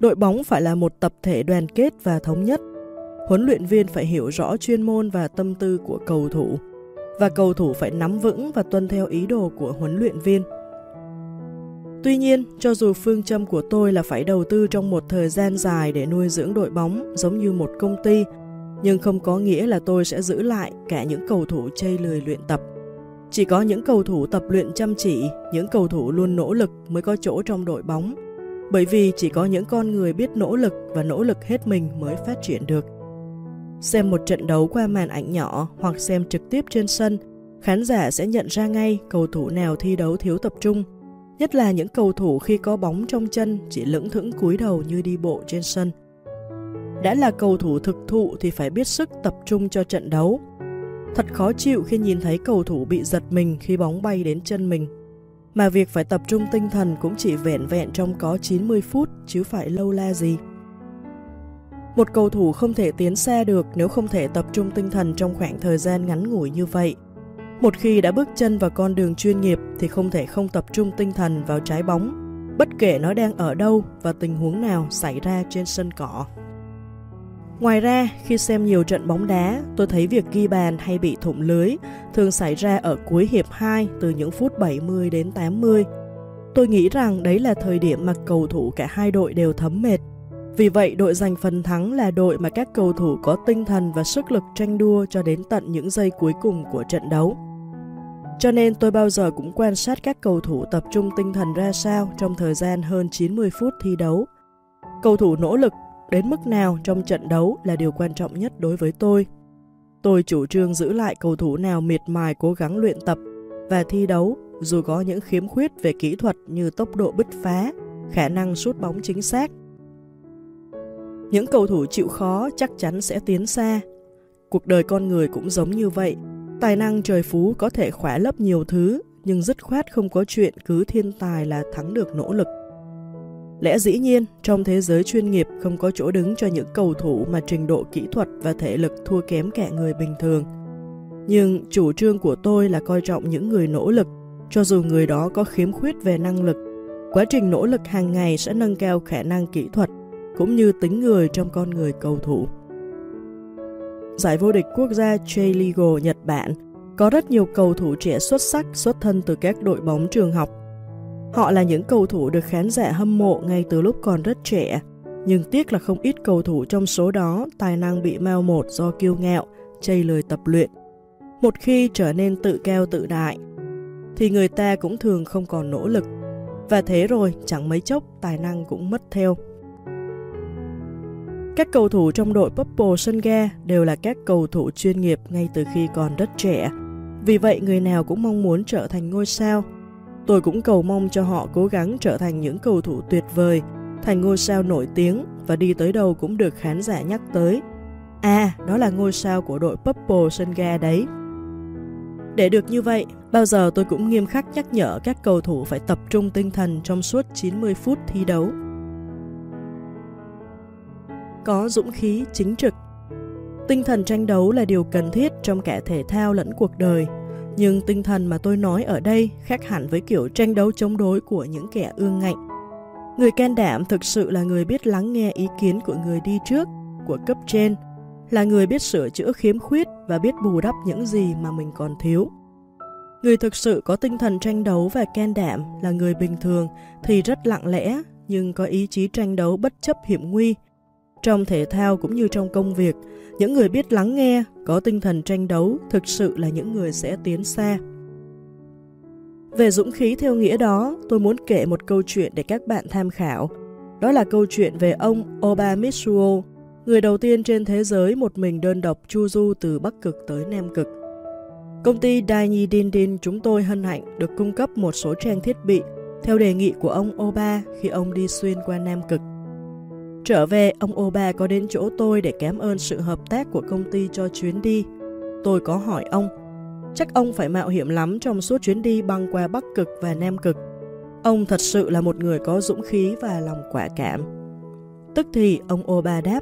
Đội bóng phải là một tập thể đoàn kết và thống nhất. Huấn luyện viên phải hiểu rõ chuyên môn và tâm tư của cầu thủ, và cầu thủ phải nắm vững và tuân theo ý đồ của huấn luyện viên. Tuy nhiên, cho dù phương châm của tôi là phải đầu tư trong một thời gian dài để nuôi dưỡng đội bóng giống như một công ty, nhưng không có nghĩa là tôi sẽ giữ lại cả những cầu thủ chây lười luyện tập. Chỉ có những cầu thủ tập luyện chăm chỉ, những cầu thủ luôn nỗ lực mới có chỗ trong đội bóng. Bởi vì chỉ có những con người biết nỗ lực và nỗ lực hết mình mới phát triển được. Xem một trận đấu qua màn ảnh nhỏ hoặc xem trực tiếp trên sân, khán giả sẽ nhận ra ngay cầu thủ nào thi đấu thiếu tập trung. Nhất là những cầu thủ khi có bóng trong chân chỉ lững thững cúi đầu như đi bộ trên sân. Đã là cầu thủ thực thụ thì phải biết sức tập trung cho trận đấu, Thật khó chịu khi nhìn thấy cầu thủ bị giật mình khi bóng bay đến chân mình. Mà việc phải tập trung tinh thần cũng chỉ vẹn vẹn trong có 90 phút chứ phải lâu la gì. Một cầu thủ không thể tiến xa được nếu không thể tập trung tinh thần trong khoảng thời gian ngắn ngủi như vậy. Một khi đã bước chân vào con đường chuyên nghiệp thì không thể không tập trung tinh thần vào trái bóng, bất kể nó đang ở đâu và tình huống nào xảy ra trên sân cỏ. Ngoài ra, khi xem nhiều trận bóng đá, tôi thấy việc ghi bàn hay bị thủng lưới thường xảy ra ở cuối hiệp 2 từ những phút 70 đến 80. Tôi nghĩ rằng đấy là thời điểm mà cầu thủ cả hai đội đều thấm mệt. Vì vậy, đội giành phần thắng là đội mà các cầu thủ có tinh thần và sức lực tranh đua cho đến tận những giây cuối cùng của trận đấu. Cho nên tôi bao giờ cũng quan sát các cầu thủ tập trung tinh thần ra sao trong thời gian hơn 90 phút thi đấu. Cầu thủ nỗ lực Đến mức nào trong trận đấu là điều quan trọng nhất đối với tôi. Tôi chủ trương giữ lại cầu thủ nào miệt mài cố gắng luyện tập và thi đấu dù có những khiếm khuyết về kỹ thuật như tốc độ bứt phá, khả năng sút bóng chính xác. Những cầu thủ chịu khó chắc chắn sẽ tiến xa. Cuộc đời con người cũng giống như vậy. Tài năng trời phú có thể khỏa lấp nhiều thứ, nhưng dứt khoát không có chuyện cứ thiên tài là thắng được nỗ lực. Lẽ dĩ nhiên, trong thế giới chuyên nghiệp không có chỗ đứng cho những cầu thủ mà trình độ kỹ thuật và thể lực thua kém cả người bình thường. Nhưng chủ trương của tôi là coi trọng những người nỗ lực, cho dù người đó có khiếm khuyết về năng lực. Quá trình nỗ lực hàng ngày sẽ nâng cao khả năng kỹ thuật cũng như tính người trong con người cầu thủ. Giải vô địch quốc gia J-League Nhật Bản có rất nhiều cầu thủ trẻ xuất sắc xuất thân từ các đội bóng trường học. Họ là những cầu thủ được khán giả hâm mộ ngay từ lúc còn rất trẻ, nhưng tiếc là không ít cầu thủ trong số đó tài năng bị mau một do kiêu ngạo, chây lời tập luyện. Một khi trở nên tự cao tự đại, thì người ta cũng thường không còn nỗ lực, và thế rồi chẳng mấy chốc tài năng cũng mất theo. Các cầu thủ trong đội Purple Sun Ga đều là các cầu thủ chuyên nghiệp ngay từ khi còn rất trẻ. Vì vậy người nào cũng mong muốn trở thành ngôi sao. Tôi cũng cầu mong cho họ cố gắng trở thành những cầu thủ tuyệt vời, thành ngôi sao nổi tiếng và đi tới đâu cũng được khán giả nhắc tới. À, đó là ngôi sao của đội Purple Sun Ga đấy. Để được như vậy, bao giờ tôi cũng nghiêm khắc nhắc nhở các cầu thủ phải tập trung tinh thần trong suốt 90 phút thi đấu có dũng khí chính trực. Tinh thần tranh đấu là điều cần thiết trong cả thể thao lẫn cuộc đời, nhưng tinh thần mà tôi nói ở đây khác hẳn với kiểu tranh đấu chống đối của những kẻ ương ngạnh. Người can đảm thực sự là người biết lắng nghe ý kiến của người đi trước, của cấp trên, là người biết sửa chữa khiếm khuyết và biết bù đắp những gì mà mình còn thiếu. Người thực sự có tinh thần tranh đấu và can đảm là người bình thường thì rất lặng lẽ nhưng có ý chí tranh đấu bất chấp hiểm nguy, trong thể thao cũng như trong công việc, những người biết lắng nghe, có tinh thần tranh đấu thực sự là những người sẽ tiến xa. Về dũng khí theo nghĩa đó, tôi muốn kể một câu chuyện để các bạn tham khảo. Đó là câu chuyện về ông Oba Mitsuo, người đầu tiên trên thế giới một mình đơn độc chu du từ Bắc Cực tới Nam Cực. Công ty Daini Dindin chúng tôi hân hạnh được cung cấp một số trang thiết bị theo đề nghị của ông Oba khi ông đi xuyên qua Nam Cực. Trở về, ông Oba có đến chỗ tôi để cảm ơn sự hợp tác của công ty cho chuyến đi. Tôi có hỏi ông, chắc ông phải mạo hiểm lắm trong suốt chuyến đi băng qua Bắc Cực và Nam Cực. Ông thật sự là một người có dũng khí và lòng quả cảm. Tức thì ông Oba đáp,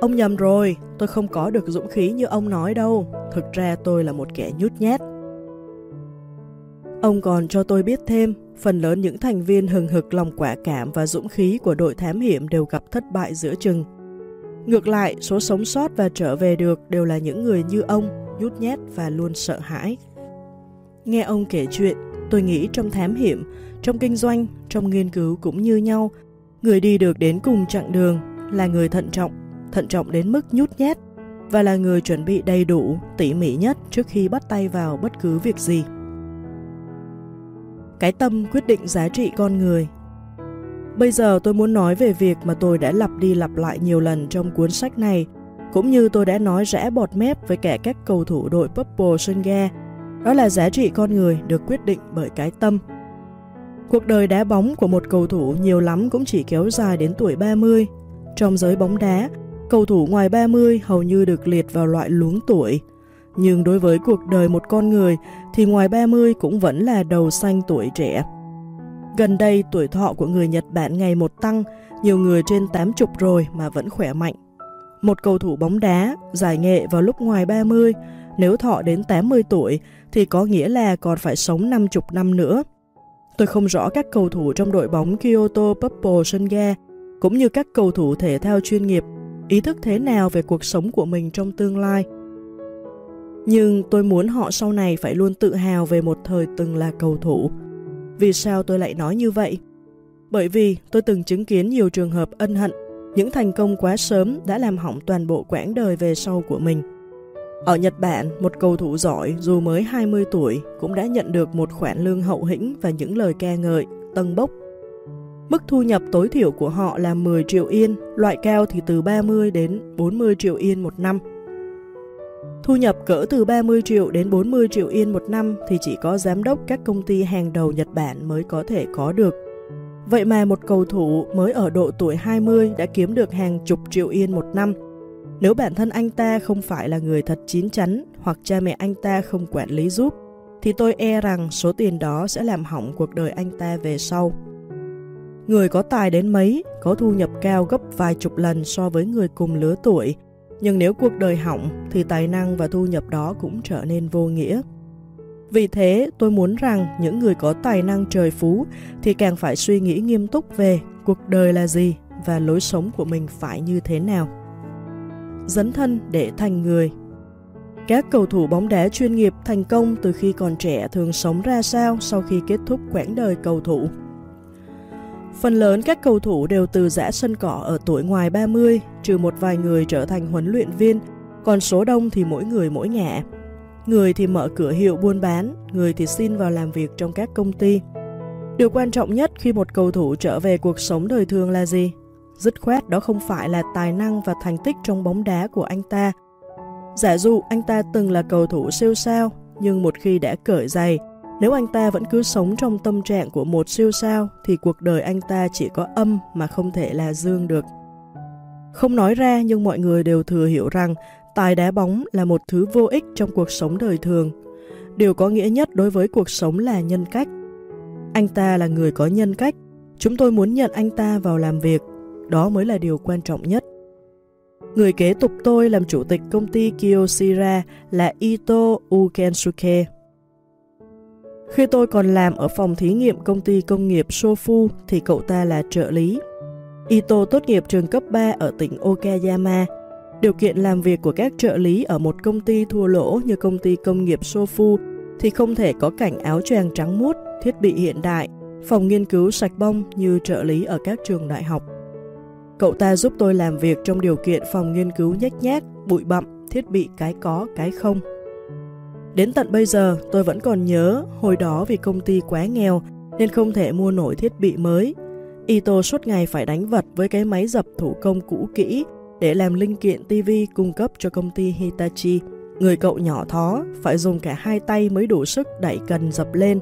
Ông nhầm rồi, tôi không có được dũng khí như ông nói đâu. Thực ra tôi là một kẻ nhút nhát. Ông còn cho tôi biết thêm, phần lớn những thành viên hừng hực lòng quả cảm và dũng khí của đội thám hiểm đều gặp thất bại giữa chừng. Ngược lại, số sống sót và trở về được đều là những người như ông, nhút nhát và luôn sợ hãi. Nghe ông kể chuyện, tôi nghĩ trong thám hiểm, trong kinh doanh, trong nghiên cứu cũng như nhau, người đi được đến cùng chặng đường là người thận trọng, thận trọng đến mức nhút nhát và là người chuẩn bị đầy đủ, tỉ mỉ nhất trước khi bắt tay vào bất cứ việc gì. Cái tâm quyết định giá trị con người. Bây giờ tôi muốn nói về việc mà tôi đã lặp đi lặp lại nhiều lần trong cuốn sách này, cũng như tôi đã nói rẽ bọt mép với cả các cầu thủ đội Purple Sunga, đó là giá trị con người được quyết định bởi cái tâm. Cuộc đời đá bóng của một cầu thủ nhiều lắm cũng chỉ kéo dài đến tuổi 30. Trong giới bóng đá, cầu thủ ngoài 30 hầu như được liệt vào loại luống tuổi, nhưng đối với cuộc đời một con người thì ngoài 30 cũng vẫn là đầu xanh tuổi trẻ. Gần đây tuổi thọ của người Nhật Bản ngày một tăng, nhiều người trên 80 rồi mà vẫn khỏe mạnh. Một cầu thủ bóng đá giải nghệ vào lúc ngoài 30, nếu thọ đến 80 tuổi thì có nghĩa là còn phải sống 50 năm nữa. Tôi không rõ các cầu thủ trong đội bóng Kyoto Purple Senga cũng như các cầu thủ thể thao chuyên nghiệp ý thức thế nào về cuộc sống của mình trong tương lai – nhưng tôi muốn họ sau này phải luôn tự hào về một thời từng là cầu thủ. Vì sao tôi lại nói như vậy? Bởi vì tôi từng chứng kiến nhiều trường hợp ân hận, những thành công quá sớm đã làm hỏng toàn bộ quãng đời về sau của mình. Ở Nhật Bản, một cầu thủ giỏi dù mới 20 tuổi cũng đã nhận được một khoản lương hậu hĩnh và những lời ca ngợi, tân bốc. Mức thu nhập tối thiểu của họ là 10 triệu yên, loại cao thì từ 30 đến 40 triệu yên một năm. Thu nhập cỡ từ 30 triệu đến 40 triệu yên một năm thì chỉ có giám đốc các công ty hàng đầu Nhật Bản mới có thể có được. Vậy mà một cầu thủ mới ở độ tuổi 20 đã kiếm được hàng chục triệu yên một năm. Nếu bản thân anh ta không phải là người thật chín chắn hoặc cha mẹ anh ta không quản lý giúp, thì tôi e rằng số tiền đó sẽ làm hỏng cuộc đời anh ta về sau. Người có tài đến mấy, có thu nhập cao gấp vài chục lần so với người cùng lứa tuổi – nhưng nếu cuộc đời hỏng thì tài năng và thu nhập đó cũng trở nên vô nghĩa. Vì thế, tôi muốn rằng những người có tài năng trời phú thì càng phải suy nghĩ nghiêm túc về cuộc đời là gì và lối sống của mình phải như thế nào. Dấn thân để thành người Các cầu thủ bóng đá chuyên nghiệp thành công từ khi còn trẻ thường sống ra sao sau khi kết thúc quãng đời cầu thủ. Phần lớn các cầu thủ đều từ giã sân cỏ ở tuổi ngoài 30, trừ một vài người trở thành huấn luyện viên, còn số đông thì mỗi người mỗi ngã. Người thì mở cửa hiệu buôn bán, người thì xin vào làm việc trong các công ty. Điều quan trọng nhất khi một cầu thủ trở về cuộc sống đời thường là gì? Dứt khoát đó không phải là tài năng và thành tích trong bóng đá của anh ta. Giả dụ anh ta từng là cầu thủ siêu sao, nhưng một khi đã cởi giày, nếu anh ta vẫn cứ sống trong tâm trạng của một siêu sao thì cuộc đời anh ta chỉ có âm mà không thể là dương được. Không nói ra nhưng mọi người đều thừa hiểu rằng tài đá bóng là một thứ vô ích trong cuộc sống đời thường. Điều có nghĩa nhất đối với cuộc sống là nhân cách. Anh ta là người có nhân cách, chúng tôi muốn nhận anh ta vào làm việc, đó mới là điều quan trọng nhất. Người kế tục tôi làm chủ tịch công ty Kyocera là Ito Ukensuke. Khi tôi còn làm ở phòng thí nghiệm công ty công nghiệp Sofu thì cậu ta là trợ lý. Ito tốt nghiệp trường cấp 3 ở tỉnh Okayama. Điều kiện làm việc của các trợ lý ở một công ty thua lỗ như công ty công nghiệp Sofu thì không thể có cảnh áo choàng trắng muốt, thiết bị hiện đại, phòng nghiên cứu sạch bông như trợ lý ở các trường đại học. Cậu ta giúp tôi làm việc trong điều kiện phòng nghiên cứu nhách nhác, bụi bặm, thiết bị cái có, cái không. Đến tận bây giờ, tôi vẫn còn nhớ hồi đó vì công ty quá nghèo nên không thể mua nổi thiết bị mới. Ito suốt ngày phải đánh vật với cái máy dập thủ công cũ kỹ để làm linh kiện TV cung cấp cho công ty Hitachi. Người cậu nhỏ thó phải dùng cả hai tay mới đủ sức đẩy cần dập lên,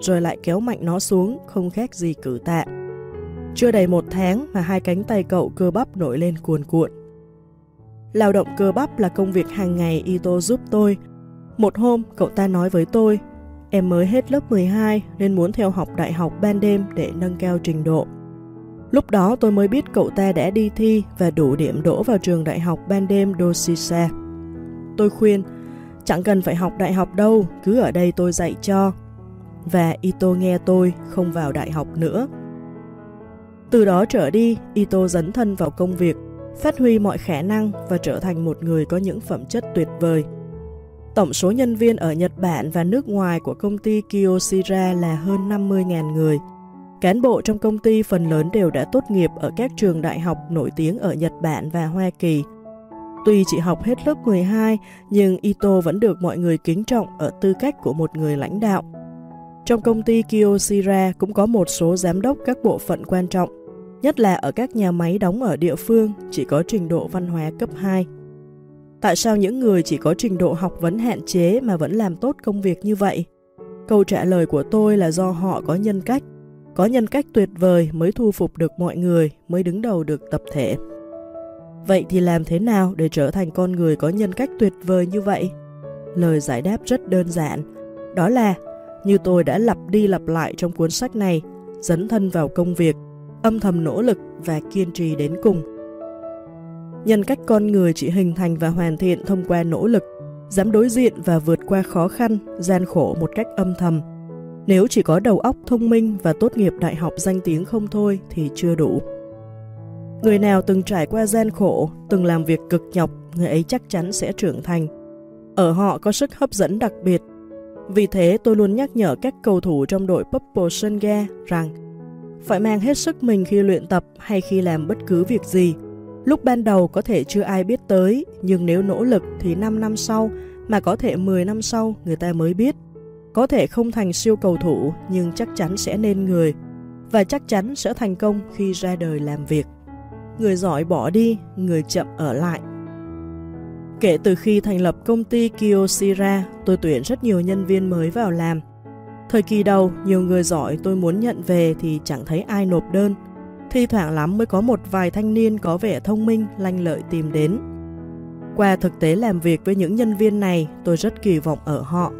rồi lại kéo mạnh nó xuống, không khác gì cử tạ. Chưa đầy một tháng mà hai cánh tay cậu cơ bắp nổi lên cuồn cuộn. Lao động cơ bắp là công việc hàng ngày Ito giúp tôi, một hôm, cậu ta nói với tôi, em mới hết lớp 12 nên muốn theo học đại học ban đêm để nâng cao trình độ. Lúc đó tôi mới biết cậu ta đã đi thi và đủ điểm đỗ vào trường đại học ban đêm Dosisa. Tôi khuyên, chẳng cần phải học đại học đâu, cứ ở đây tôi dạy cho. Và Ito nghe tôi không vào đại học nữa. Từ đó trở đi, Ito dấn thân vào công việc, phát huy mọi khả năng và trở thành một người có những phẩm chất tuyệt vời. Tổng số nhân viên ở Nhật Bản và nước ngoài của công ty Kyocera là hơn 50.000 người. Cán bộ trong công ty phần lớn đều đã tốt nghiệp ở các trường đại học nổi tiếng ở Nhật Bản và Hoa Kỳ. Tuy chỉ học hết lớp 12, nhưng Ito vẫn được mọi người kính trọng ở tư cách của một người lãnh đạo. Trong công ty Kyocera cũng có một số giám đốc các bộ phận quan trọng, nhất là ở các nhà máy đóng ở địa phương chỉ có trình độ văn hóa cấp 2. Tại sao những người chỉ có trình độ học vấn hạn chế mà vẫn làm tốt công việc như vậy? Câu trả lời của tôi là do họ có nhân cách. Có nhân cách tuyệt vời mới thu phục được mọi người, mới đứng đầu được tập thể. Vậy thì làm thế nào để trở thành con người có nhân cách tuyệt vời như vậy? Lời giải đáp rất đơn giản. Đó là, như tôi đã lặp đi lặp lại trong cuốn sách này, dấn thân vào công việc, âm thầm nỗ lực và kiên trì đến cùng. Nhân cách con người chỉ hình thành và hoàn thiện thông qua nỗ lực, dám đối diện và vượt qua khó khăn, gian khổ một cách âm thầm. Nếu chỉ có đầu óc thông minh và tốt nghiệp đại học danh tiếng không thôi thì chưa đủ. Người nào từng trải qua gian khổ, từng làm việc cực nhọc, người ấy chắc chắn sẽ trưởng thành. Ở họ có sức hấp dẫn đặc biệt. Vì thế tôi luôn nhắc nhở các cầu thủ trong đội Purple Sunga rằng phải mang hết sức mình khi luyện tập hay khi làm bất cứ việc gì Lúc ban đầu có thể chưa ai biết tới, nhưng nếu nỗ lực thì 5 năm sau, mà có thể 10 năm sau người ta mới biết. Có thể không thành siêu cầu thủ, nhưng chắc chắn sẽ nên người, và chắc chắn sẽ thành công khi ra đời làm việc. Người giỏi bỏ đi, người chậm ở lại. Kể từ khi thành lập công ty Kyocera, tôi tuyển rất nhiều nhân viên mới vào làm. Thời kỳ đầu, nhiều người giỏi tôi muốn nhận về thì chẳng thấy ai nộp đơn, thi thoảng lắm mới có một vài thanh niên có vẻ thông minh, lanh lợi tìm đến. Qua thực tế làm việc với những nhân viên này, tôi rất kỳ vọng ở họ.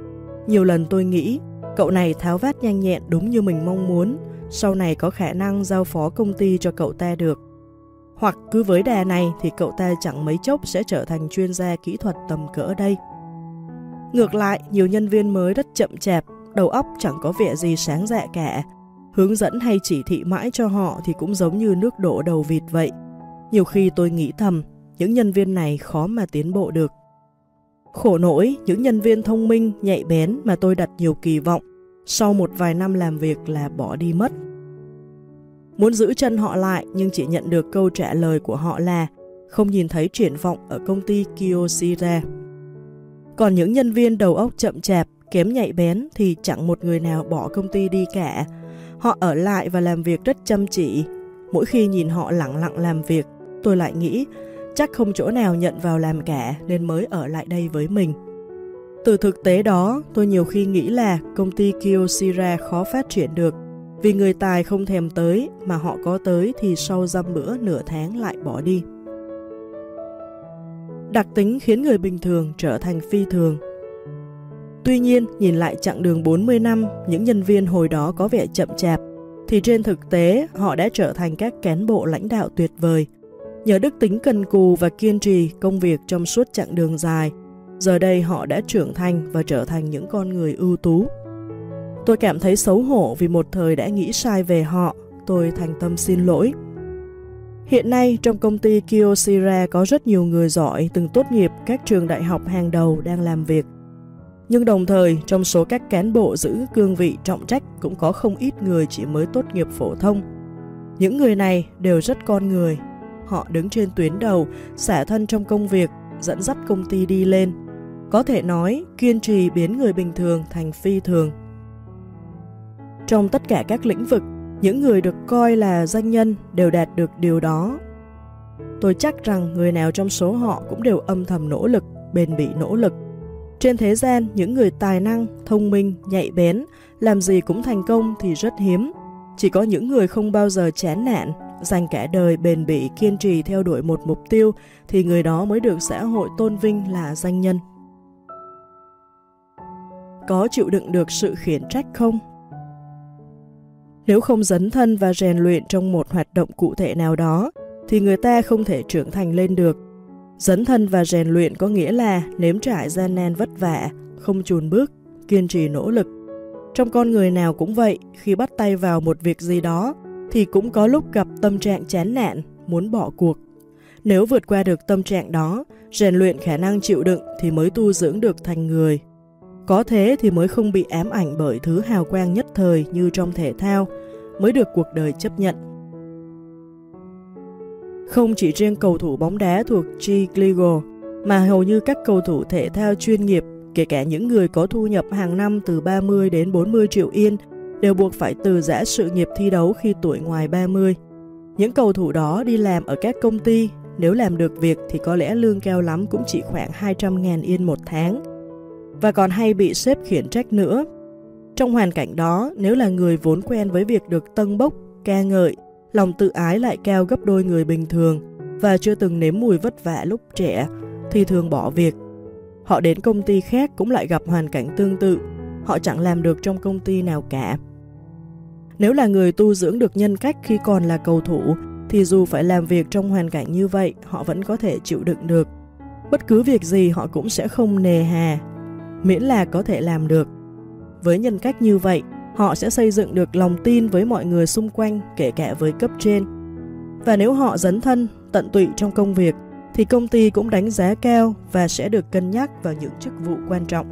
Nhiều lần tôi nghĩ, cậu này tháo vát nhanh nhẹn đúng như mình mong muốn, sau này có khả năng giao phó công ty cho cậu ta được. Hoặc cứ với đà này thì cậu ta chẳng mấy chốc sẽ trở thành chuyên gia kỹ thuật tầm cỡ đây. Ngược lại, nhiều nhân viên mới rất chậm chạp, đầu óc chẳng có vẻ gì sáng dạ cả. Hướng dẫn hay chỉ thị mãi cho họ thì cũng giống như nước đổ đầu vịt vậy. Nhiều khi tôi nghĩ thầm, những nhân viên này khó mà tiến bộ được. Khổ nỗi, những nhân viên thông minh, nhạy bén mà tôi đặt nhiều kỳ vọng, sau một vài năm làm việc là bỏ đi mất. Muốn giữ chân họ lại nhưng chỉ nhận được câu trả lời của họ là không nhìn thấy triển vọng ở công ty Kyocera. Còn những nhân viên đầu óc chậm chạp, kém nhạy bén thì chẳng một người nào bỏ công ty đi cả. Họ ở lại và làm việc rất chăm chỉ. Mỗi khi nhìn họ lặng lặng làm việc, tôi lại nghĩ chắc không chỗ nào nhận vào làm cả nên mới ở lại đây với mình. Từ thực tế đó, tôi nhiều khi nghĩ là công ty Kyocera khó phát triển được vì người tài không thèm tới mà họ có tới thì sau dăm bữa nửa tháng lại bỏ đi. Đặc tính khiến người bình thường trở thành phi thường. Tuy nhiên, nhìn lại chặng đường 40 năm, những nhân viên hồi đó có vẻ chậm chạp, thì trên thực tế họ đã trở thành các cán bộ lãnh đạo tuyệt vời. Nhờ đức tính cần cù và kiên trì công việc trong suốt chặng đường dài, giờ đây họ đã trưởng thành và trở thành những con người ưu tú. Tôi cảm thấy xấu hổ vì một thời đã nghĩ sai về họ, tôi thành tâm xin lỗi. Hiện nay, trong công ty Kyocera có rất nhiều người giỏi từng tốt nghiệp các trường đại học hàng đầu đang làm việc. Nhưng đồng thời, trong số các cán bộ giữ cương vị trọng trách cũng có không ít người chỉ mới tốt nghiệp phổ thông. Những người này đều rất con người. Họ đứng trên tuyến đầu, xả thân trong công việc, dẫn dắt công ty đi lên. Có thể nói, kiên trì biến người bình thường thành phi thường. Trong tất cả các lĩnh vực, những người được coi là danh nhân đều đạt được điều đó. Tôi chắc rằng người nào trong số họ cũng đều âm thầm nỗ lực, bền bỉ nỗ lực. Trên thế gian, những người tài năng, thông minh, nhạy bén, làm gì cũng thành công thì rất hiếm. Chỉ có những người không bao giờ chán nản, dành cả đời bền bỉ kiên trì theo đuổi một mục tiêu thì người đó mới được xã hội tôn vinh là danh nhân. Có chịu đựng được sự khiển trách không? Nếu không dấn thân và rèn luyện trong một hoạt động cụ thể nào đó, thì người ta không thể trưởng thành lên được. Dấn thân và rèn luyện có nghĩa là nếm trải gian nan vất vả, không chùn bước, kiên trì nỗ lực. Trong con người nào cũng vậy, khi bắt tay vào một việc gì đó, thì cũng có lúc gặp tâm trạng chán nản, muốn bỏ cuộc. Nếu vượt qua được tâm trạng đó, rèn luyện khả năng chịu đựng thì mới tu dưỡng được thành người. Có thế thì mới không bị ám ảnh bởi thứ hào quang nhất thời như trong thể thao, mới được cuộc đời chấp nhận. Không chỉ riêng cầu thủ bóng đá thuộc G League, mà hầu như các cầu thủ thể thao chuyên nghiệp, kể cả những người có thu nhập hàng năm từ 30 đến 40 triệu yên, đều buộc phải từ giã sự nghiệp thi đấu khi tuổi ngoài 30. Những cầu thủ đó đi làm ở các công ty, nếu làm được việc thì có lẽ lương cao lắm cũng chỉ khoảng 200.000 yên một tháng, và còn hay bị sếp khiển trách nữa. Trong hoàn cảnh đó, nếu là người vốn quen với việc được tân bốc, ca ngợi, lòng tự ái lại cao gấp đôi người bình thường và chưa từng nếm mùi vất vả lúc trẻ, thì thường bỏ việc. Họ đến công ty khác cũng lại gặp hoàn cảnh tương tự, họ chẳng làm được trong công ty nào cả. Nếu là người tu dưỡng được nhân cách khi còn là cầu thủ, thì dù phải làm việc trong hoàn cảnh như vậy, họ vẫn có thể chịu đựng được. Bất cứ việc gì họ cũng sẽ không nề hà, miễn là có thể làm được. Với nhân cách như vậy, họ sẽ xây dựng được lòng tin với mọi người xung quanh, kể cả với cấp trên. Và nếu họ dấn thân, tận tụy trong công việc, thì công ty cũng đánh giá cao và sẽ được cân nhắc vào những chức vụ quan trọng.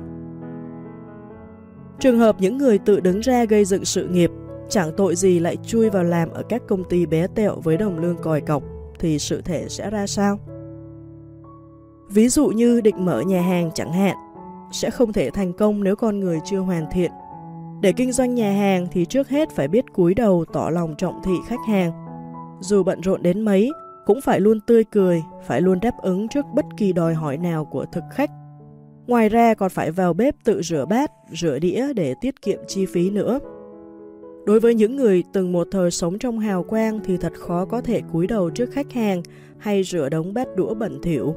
Trường hợp những người tự đứng ra gây dựng sự nghiệp, chẳng tội gì lại chui vào làm ở các công ty bé tẹo với đồng lương còi cọc, thì sự thể sẽ ra sao? Ví dụ như định mở nhà hàng chẳng hạn, sẽ không thể thành công nếu con người chưa hoàn thiện. Để kinh doanh nhà hàng thì trước hết phải biết cúi đầu tỏ lòng trọng thị khách hàng. Dù bận rộn đến mấy, cũng phải luôn tươi cười, phải luôn đáp ứng trước bất kỳ đòi hỏi nào của thực khách. Ngoài ra còn phải vào bếp tự rửa bát, rửa đĩa để tiết kiệm chi phí nữa. Đối với những người từng một thời sống trong hào quang thì thật khó có thể cúi đầu trước khách hàng hay rửa đống bát đũa bẩn thỉu.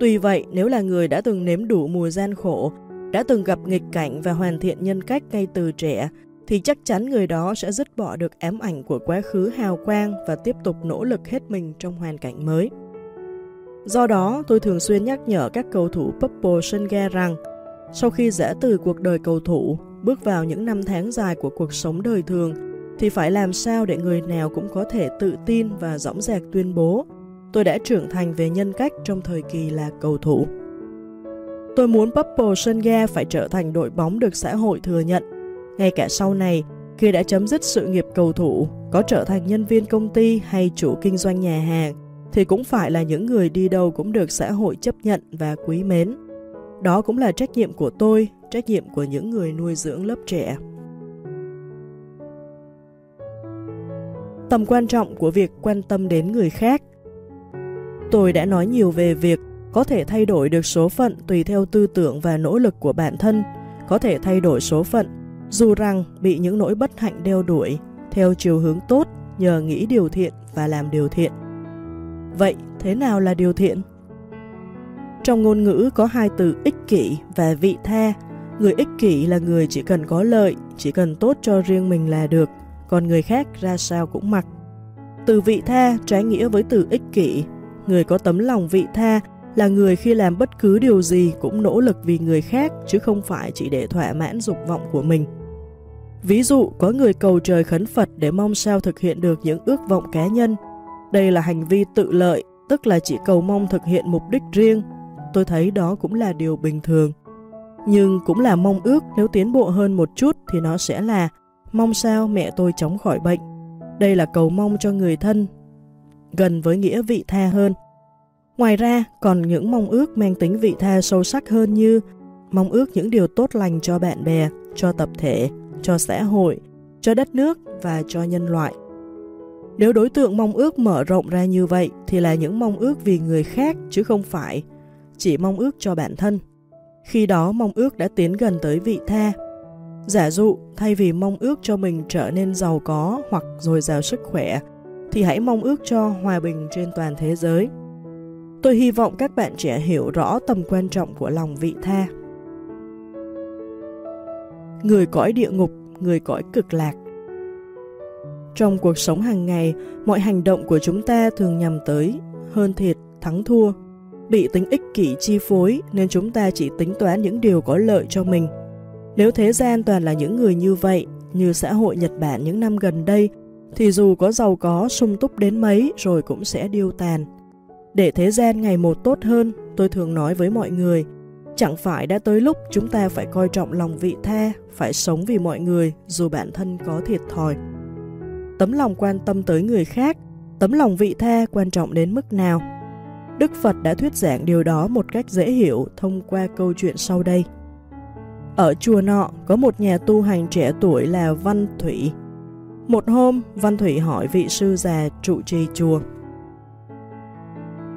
Tuy vậy, nếu là người đã từng nếm đủ mùi gian khổ, đã từng gặp nghịch cảnh và hoàn thiện nhân cách ngay từ trẻ, thì chắc chắn người đó sẽ dứt bỏ được ám ảnh của quá khứ hào quang và tiếp tục nỗ lực hết mình trong hoàn cảnh mới. Do đó, tôi thường xuyên nhắc nhở các cầu thủ Purple sân rằng sau khi rẽ từ cuộc đời cầu thủ, bước vào những năm tháng dài của cuộc sống đời thường, thì phải làm sao để người nào cũng có thể tự tin và dõng dạc tuyên bố tôi đã trưởng thành về nhân cách trong thời kỳ là cầu thủ. Tôi muốn Purple Senga phải trở thành đội bóng được xã hội thừa nhận. Ngay cả sau này, khi đã chấm dứt sự nghiệp cầu thủ, có trở thành nhân viên công ty hay chủ kinh doanh nhà hàng, thì cũng phải là những người đi đâu cũng được xã hội chấp nhận và quý mến. Đó cũng là trách nhiệm của tôi, trách nhiệm của những người nuôi dưỡng lớp trẻ. Tầm quan trọng của việc quan tâm đến người khác Tôi đã nói nhiều về việc có thể thay đổi được số phận tùy theo tư tưởng và nỗ lực của bản thân, có thể thay đổi số phận, dù rằng bị những nỗi bất hạnh đeo đuổi, theo chiều hướng tốt nhờ nghĩ điều thiện và làm điều thiện. Vậy, thế nào là điều thiện? Trong ngôn ngữ có hai từ ích kỷ và vị tha. Người ích kỷ là người chỉ cần có lợi, chỉ cần tốt cho riêng mình là được, còn người khác ra sao cũng mặc. Từ vị tha trái nghĩa với từ ích kỷ. Người có tấm lòng vị tha là người khi làm bất cứ điều gì cũng nỗ lực vì người khác chứ không phải chỉ để thỏa mãn dục vọng của mình. Ví dụ, có người cầu trời khấn Phật để mong sao thực hiện được những ước vọng cá nhân. Đây là hành vi tự lợi, tức là chỉ cầu mong thực hiện mục đích riêng. Tôi thấy đó cũng là điều bình thường. Nhưng cũng là mong ước nếu tiến bộ hơn một chút thì nó sẽ là mong sao mẹ tôi chóng khỏi bệnh. Đây là cầu mong cho người thân, gần với nghĩa vị tha hơn. Ngoài ra, còn những mong ước mang tính vị tha sâu sắc hơn như mong ước những điều tốt lành cho bạn bè, cho tập thể, cho xã hội, cho đất nước và cho nhân loại. Nếu đối tượng mong ước mở rộng ra như vậy thì là những mong ước vì người khác chứ không phải chỉ mong ước cho bản thân. Khi đó mong ước đã tiến gần tới vị tha. Giả dụ, thay vì mong ước cho mình trở nên giàu có hoặc dồi dào sức khỏe, thì hãy mong ước cho hòa bình trên toàn thế giới. Tôi hy vọng các bạn trẻ hiểu rõ tầm quan trọng của lòng vị tha. Người cõi địa ngục, người cõi cực lạc Trong cuộc sống hàng ngày, mọi hành động của chúng ta thường nhằm tới hơn thiệt, thắng thua. Bị tính ích kỷ chi phối nên chúng ta chỉ tính toán những điều có lợi cho mình. Nếu thế gian toàn là những người như vậy, như xã hội Nhật Bản những năm gần đây, thì dù có giàu có sung túc đến mấy rồi cũng sẽ điêu tàn. Để thế gian ngày một tốt hơn, tôi thường nói với mọi người, chẳng phải đã tới lúc chúng ta phải coi trọng lòng vị tha, phải sống vì mọi người dù bản thân có thiệt thòi. Tấm lòng quan tâm tới người khác, tấm lòng vị tha quan trọng đến mức nào? Đức Phật đã thuyết giảng điều đó một cách dễ hiểu thông qua câu chuyện sau đây. Ở chùa nọ có một nhà tu hành trẻ tuổi là Văn Thủy. Một hôm, Văn Thủy hỏi vị sư già trụ trì chùa.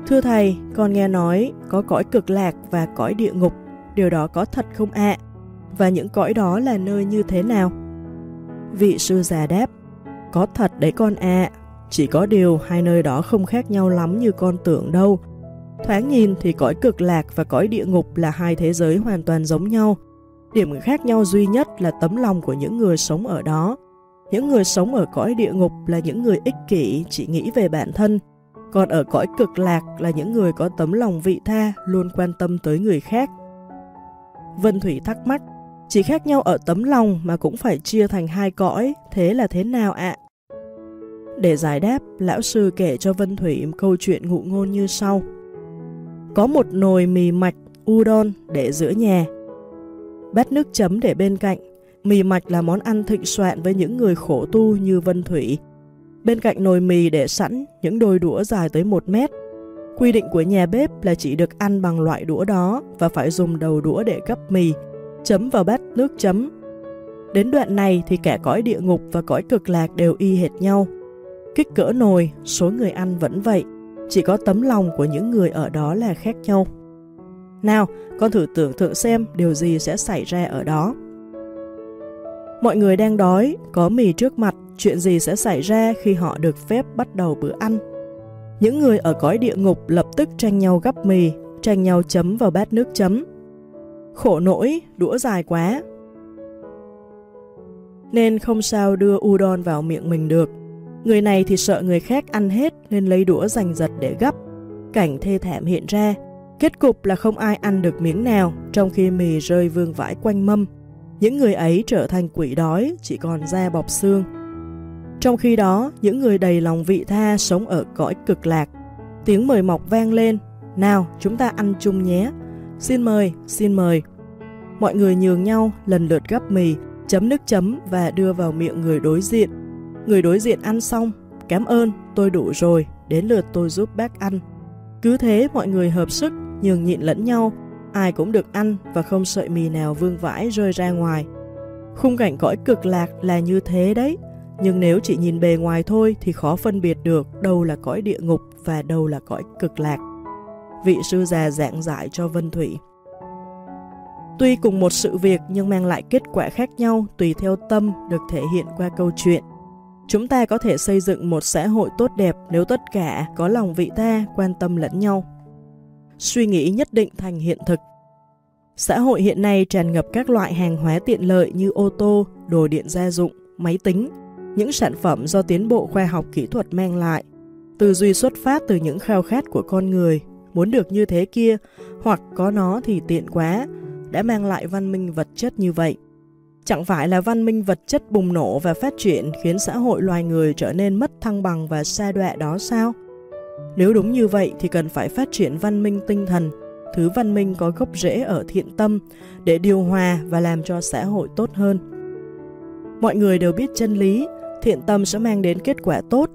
Thưa thầy, con nghe nói có cõi cực lạc và cõi địa ngục, điều đó có thật không ạ? Và những cõi đó là nơi như thế nào? Vị sư già đáp, có thật đấy con ạ, chỉ có điều hai nơi đó không khác nhau lắm như con tưởng đâu. Thoáng nhìn thì cõi cực lạc và cõi địa ngục là hai thế giới hoàn toàn giống nhau. Điểm khác nhau duy nhất là tấm lòng của những người sống ở đó. Những người sống ở cõi địa ngục là những người ích kỷ, chỉ nghĩ về bản thân, còn ở cõi cực lạc là những người có tấm lòng vị tha, luôn quan tâm tới người khác. Vân Thủy thắc mắc, chỉ khác nhau ở tấm lòng mà cũng phải chia thành hai cõi, thế là thế nào ạ? Để giải đáp, lão sư kể cho Vân Thủy câu chuyện ngụ ngôn như sau. Có một nồi mì mạch, udon để giữa nhà. Bát nước chấm để bên cạnh. Mì mạch là món ăn thịnh soạn với những người khổ tu như Vân Thủy, Bên cạnh nồi mì để sẵn những đôi đũa dài tới 1 mét. Quy định của nhà bếp là chỉ được ăn bằng loại đũa đó và phải dùng đầu đũa để gấp mì, chấm vào bát nước chấm. Đến đoạn này thì cả cõi địa ngục và cõi cực lạc đều y hệt nhau. Kích cỡ nồi, số người ăn vẫn vậy, chỉ có tấm lòng của những người ở đó là khác nhau. Nào, con thử tưởng tượng xem điều gì sẽ xảy ra ở đó. Mọi người đang đói, có mì trước mặt, chuyện gì sẽ xảy ra khi họ được phép bắt đầu bữa ăn. Những người ở cõi địa ngục lập tức tranh nhau gắp mì, tranh nhau chấm vào bát nước chấm. Khổ nỗi, đũa dài quá. Nên không sao đưa udon vào miệng mình được. Người này thì sợ người khác ăn hết nên lấy đũa giành giật để gắp. Cảnh thê thảm hiện ra. Kết cục là không ai ăn được miếng nào, trong khi mì rơi vương vãi quanh mâm. Những người ấy trở thành quỷ đói, chỉ còn da bọc xương. Trong khi đó, những người đầy lòng vị tha sống ở cõi cực lạc. Tiếng mời mọc vang lên, nào chúng ta ăn chung nhé. Xin mời, xin mời. Mọi người nhường nhau lần lượt gắp mì, chấm nước chấm và đưa vào miệng người đối diện. Người đối diện ăn xong, cảm ơn, tôi đủ rồi, đến lượt tôi giúp bác ăn. Cứ thế mọi người hợp sức, nhường nhịn lẫn nhau, ai cũng được ăn và không sợi mì nào vương vãi rơi ra ngoài. Khung cảnh cõi cực lạc là như thế đấy, nhưng nếu chỉ nhìn bề ngoài thôi thì khó phân biệt được đâu là cõi địa ngục và đâu là cõi cực lạc. Vị sư già giảng giải cho Vân Thủy. Tuy cùng một sự việc nhưng mang lại kết quả khác nhau tùy theo tâm được thể hiện qua câu chuyện. Chúng ta có thể xây dựng một xã hội tốt đẹp nếu tất cả có lòng vị tha, quan tâm lẫn nhau. Suy nghĩ nhất định thành hiện thực. Xã hội hiện nay tràn ngập các loại hàng hóa tiện lợi như ô tô, đồ điện gia dụng, máy tính, những sản phẩm do tiến bộ khoa học kỹ thuật mang lại. Tư duy xuất phát từ những khao khát của con người, muốn được như thế kia, hoặc có nó thì tiện quá, đã mang lại văn minh vật chất như vậy. Chẳng phải là văn minh vật chất bùng nổ và phát triển khiến xã hội loài người trở nên mất thăng bằng và xa đọa đó sao? Nếu đúng như vậy thì cần phải phát triển văn minh tinh thần, thứ văn minh có gốc rễ ở thiện tâm để điều hòa và làm cho xã hội tốt hơn. Mọi người đều biết chân lý, thiện tâm sẽ mang đến kết quả tốt.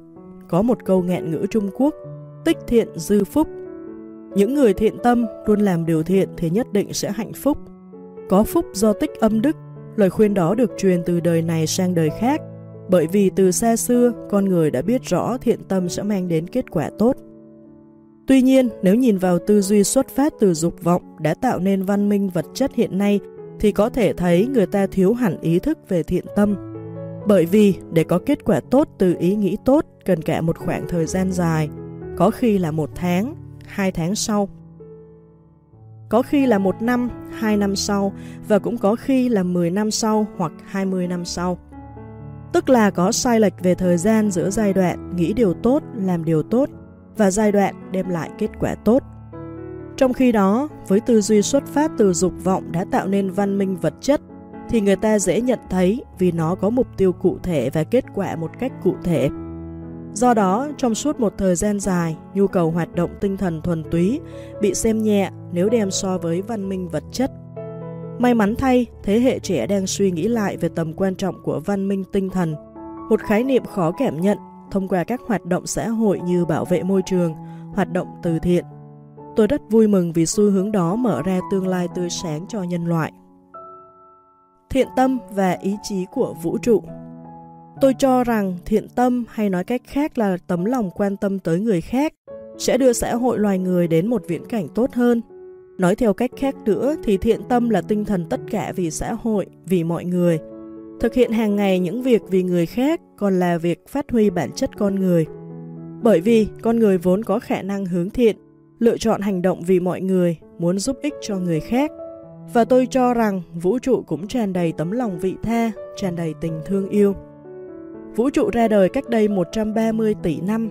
Có một câu nghẹn ngữ Trung Quốc, tích thiện dư phúc. Những người thiện tâm luôn làm điều thiện thì nhất định sẽ hạnh phúc. Có phúc do tích âm đức, lời khuyên đó được truyền từ đời này sang đời khác, bởi vì từ xa xưa con người đã biết rõ thiện tâm sẽ mang đến kết quả tốt. Tuy nhiên, nếu nhìn vào tư duy xuất phát từ dục vọng đã tạo nên văn minh vật chất hiện nay thì có thể thấy người ta thiếu hẳn ý thức về thiện tâm. Bởi vì để có kết quả tốt từ ý nghĩ tốt cần cả một khoảng thời gian dài, có khi là một tháng, hai tháng sau. Có khi là một năm, hai năm sau và cũng có khi là 10 năm sau hoặc 20 năm sau. Tức là có sai lệch về thời gian giữa giai đoạn nghĩ điều tốt, làm điều tốt và giai đoạn đem lại kết quả tốt. Trong khi đó, với tư duy xuất phát từ dục vọng đã tạo nên văn minh vật chất, thì người ta dễ nhận thấy vì nó có mục tiêu cụ thể và kết quả một cách cụ thể. Do đó, trong suốt một thời gian dài, nhu cầu hoạt động tinh thần thuần túy bị xem nhẹ nếu đem so với văn minh vật chất. May mắn thay, thế hệ trẻ đang suy nghĩ lại về tầm quan trọng của văn minh tinh thần, một khái niệm khó cảm nhận thông qua các hoạt động xã hội như bảo vệ môi trường, hoạt động từ thiện. Tôi rất vui mừng vì xu hướng đó mở ra tương lai tươi sáng cho nhân loại. Thiện tâm và ý chí của vũ trụ Tôi cho rằng thiện tâm hay nói cách khác là tấm lòng quan tâm tới người khác sẽ đưa xã hội loài người đến một viễn cảnh tốt hơn. Nói theo cách khác nữa thì thiện tâm là tinh thần tất cả vì xã hội, vì mọi người. Thực hiện hàng ngày những việc vì người khác còn là việc phát huy bản chất con người. Bởi vì con người vốn có khả năng hướng thiện, lựa chọn hành động vì mọi người, muốn giúp ích cho người khác. Và tôi cho rằng vũ trụ cũng tràn đầy tấm lòng vị tha, tràn đầy tình thương yêu. Vũ trụ ra đời cách đây 130 tỷ năm.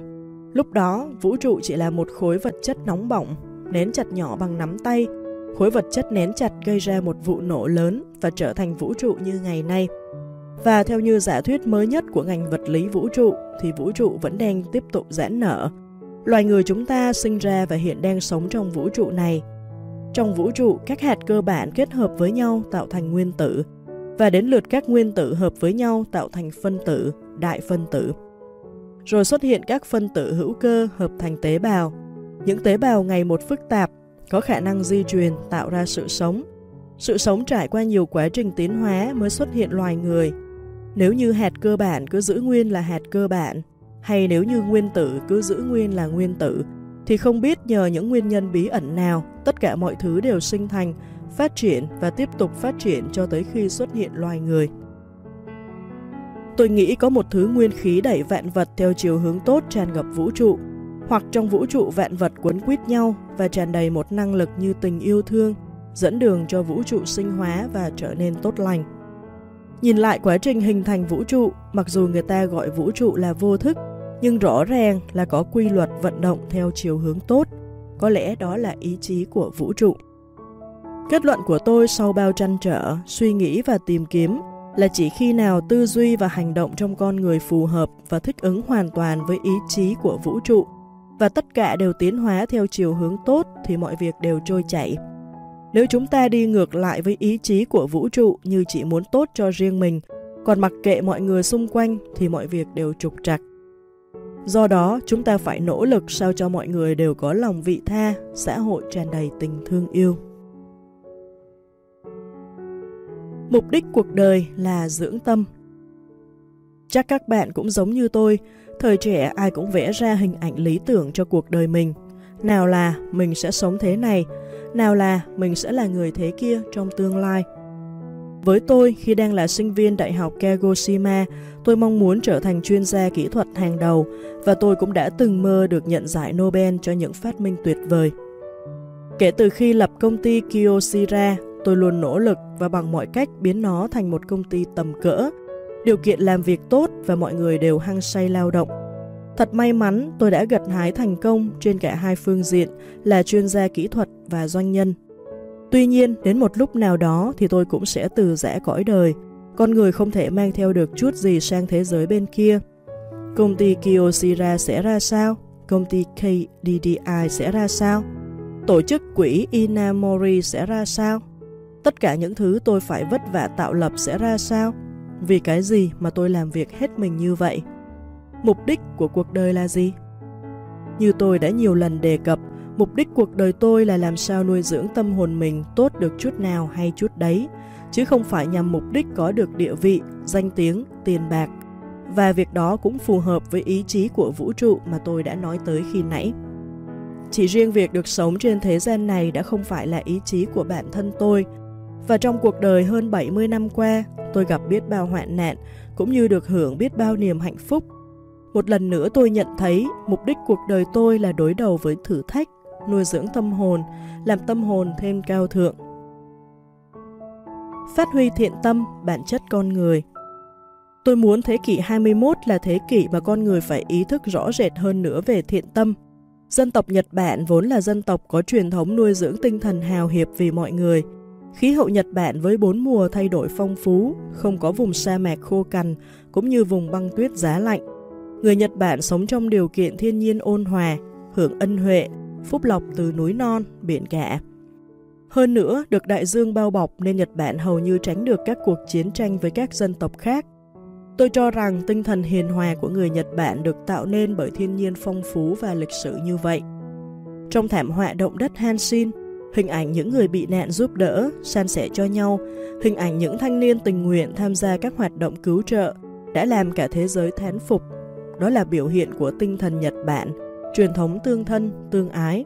Lúc đó, vũ trụ chỉ là một khối vật chất nóng bỏng, nén chặt nhỏ bằng nắm tay. Khối vật chất nén chặt gây ra một vụ nổ lớn và trở thành vũ trụ như ngày nay. Và theo như giả thuyết mới nhất của ngành vật lý vũ trụ thì vũ trụ vẫn đang tiếp tục giãn nở. Loài người chúng ta sinh ra và hiện đang sống trong vũ trụ này. Trong vũ trụ, các hạt cơ bản kết hợp với nhau tạo thành nguyên tử, và đến lượt các nguyên tử hợp với nhau tạo thành phân tử, đại phân tử. Rồi xuất hiện các phân tử hữu cơ hợp thành tế bào. Những tế bào ngày một phức tạp, có khả năng di truyền tạo ra sự sống. Sự sống trải qua nhiều quá trình tiến hóa mới xuất hiện loài người. Nếu như hạt cơ bản cứ giữ nguyên là hạt cơ bản, hay nếu như nguyên tử cứ giữ nguyên là nguyên tử, thì không biết nhờ những nguyên nhân bí ẩn nào, tất cả mọi thứ đều sinh thành, phát triển và tiếp tục phát triển cho tới khi xuất hiện loài người. Tôi nghĩ có một thứ nguyên khí đẩy vạn vật theo chiều hướng tốt tràn ngập vũ trụ, hoặc trong vũ trụ vạn vật quấn quýt nhau và tràn đầy một năng lực như tình yêu thương, dẫn đường cho vũ trụ sinh hóa và trở nên tốt lành. Nhìn lại quá trình hình thành vũ trụ, mặc dù người ta gọi vũ trụ là vô thức, nhưng rõ ràng là có quy luật vận động theo chiều hướng tốt, có lẽ đó là ý chí của vũ trụ. Kết luận của tôi sau bao trăn trở, suy nghĩ và tìm kiếm là chỉ khi nào tư duy và hành động trong con người phù hợp và thích ứng hoàn toàn với ý chí của vũ trụ và tất cả đều tiến hóa theo chiều hướng tốt thì mọi việc đều trôi chảy. Nếu chúng ta đi ngược lại với ý chí của vũ trụ như chỉ muốn tốt cho riêng mình, còn mặc kệ mọi người xung quanh thì mọi việc đều trục trặc. Do đó, chúng ta phải nỗ lực sao cho mọi người đều có lòng vị tha, xã hội tràn đầy tình thương yêu. Mục đích cuộc đời là dưỡng tâm. Chắc các bạn cũng giống như tôi, thời trẻ ai cũng vẽ ra hình ảnh lý tưởng cho cuộc đời mình. Nào là mình sẽ sống thế này, nào là mình sẽ là người thế kia trong tương lai. Với tôi, khi đang là sinh viên Đại học Kagoshima, tôi mong muốn trở thành chuyên gia kỹ thuật hàng đầu và tôi cũng đã từng mơ được nhận giải Nobel cho những phát minh tuyệt vời. Kể từ khi lập công ty Kyocera, tôi luôn nỗ lực và bằng mọi cách biến nó thành một công ty tầm cỡ, điều kiện làm việc tốt và mọi người đều hăng say lao động. Thật may mắn tôi đã gặt hái thành công trên cả hai phương diện là chuyên gia kỹ thuật và doanh nhân. Tuy nhiên, đến một lúc nào đó thì tôi cũng sẽ từ rẽ cõi đời. Con người không thể mang theo được chút gì sang thế giới bên kia. Công ty Kyocera sẽ ra sao? Công ty KDDI sẽ ra sao? Tổ chức quỹ Inamori sẽ ra sao? Tất cả những thứ tôi phải vất vả tạo lập sẽ ra sao? Vì cái gì mà tôi làm việc hết mình như vậy? Mục đích của cuộc đời là gì? Như tôi đã nhiều lần đề cập, Mục đích cuộc đời tôi là làm sao nuôi dưỡng tâm hồn mình tốt được chút nào hay chút đấy, chứ không phải nhằm mục đích có được địa vị, danh tiếng, tiền bạc. Và việc đó cũng phù hợp với ý chí của vũ trụ mà tôi đã nói tới khi nãy. Chỉ riêng việc được sống trên thế gian này đã không phải là ý chí của bản thân tôi. Và trong cuộc đời hơn 70 năm qua, tôi gặp biết bao hoạn nạn, cũng như được hưởng biết bao niềm hạnh phúc. Một lần nữa tôi nhận thấy mục đích cuộc đời tôi là đối đầu với thử thách nuôi dưỡng tâm hồn, làm tâm hồn thêm cao thượng. Phát huy thiện tâm, bản chất con người Tôi muốn thế kỷ 21 là thế kỷ mà con người phải ý thức rõ rệt hơn nữa về thiện tâm. Dân tộc Nhật Bản vốn là dân tộc có truyền thống nuôi dưỡng tinh thần hào hiệp vì mọi người. Khí hậu Nhật Bản với bốn mùa thay đổi phong phú, không có vùng sa mạc khô cằn, cũng như vùng băng tuyết giá lạnh. Người Nhật Bản sống trong điều kiện thiên nhiên ôn hòa, hưởng ân huệ, phúc lộc từ núi non, biển cả. Hơn nữa, được đại dương bao bọc nên Nhật Bản hầu như tránh được các cuộc chiến tranh với các dân tộc khác. Tôi cho rằng tinh thần hiền hòa của người Nhật Bản được tạo nên bởi thiên nhiên phong phú và lịch sử như vậy. Trong thảm họa động đất Hanshin, hình ảnh những người bị nạn giúp đỡ, san sẻ cho nhau, hình ảnh những thanh niên tình nguyện tham gia các hoạt động cứu trợ đã làm cả thế giới thán phục. Đó là biểu hiện của tinh thần Nhật Bản, truyền thống tương thân, tương ái.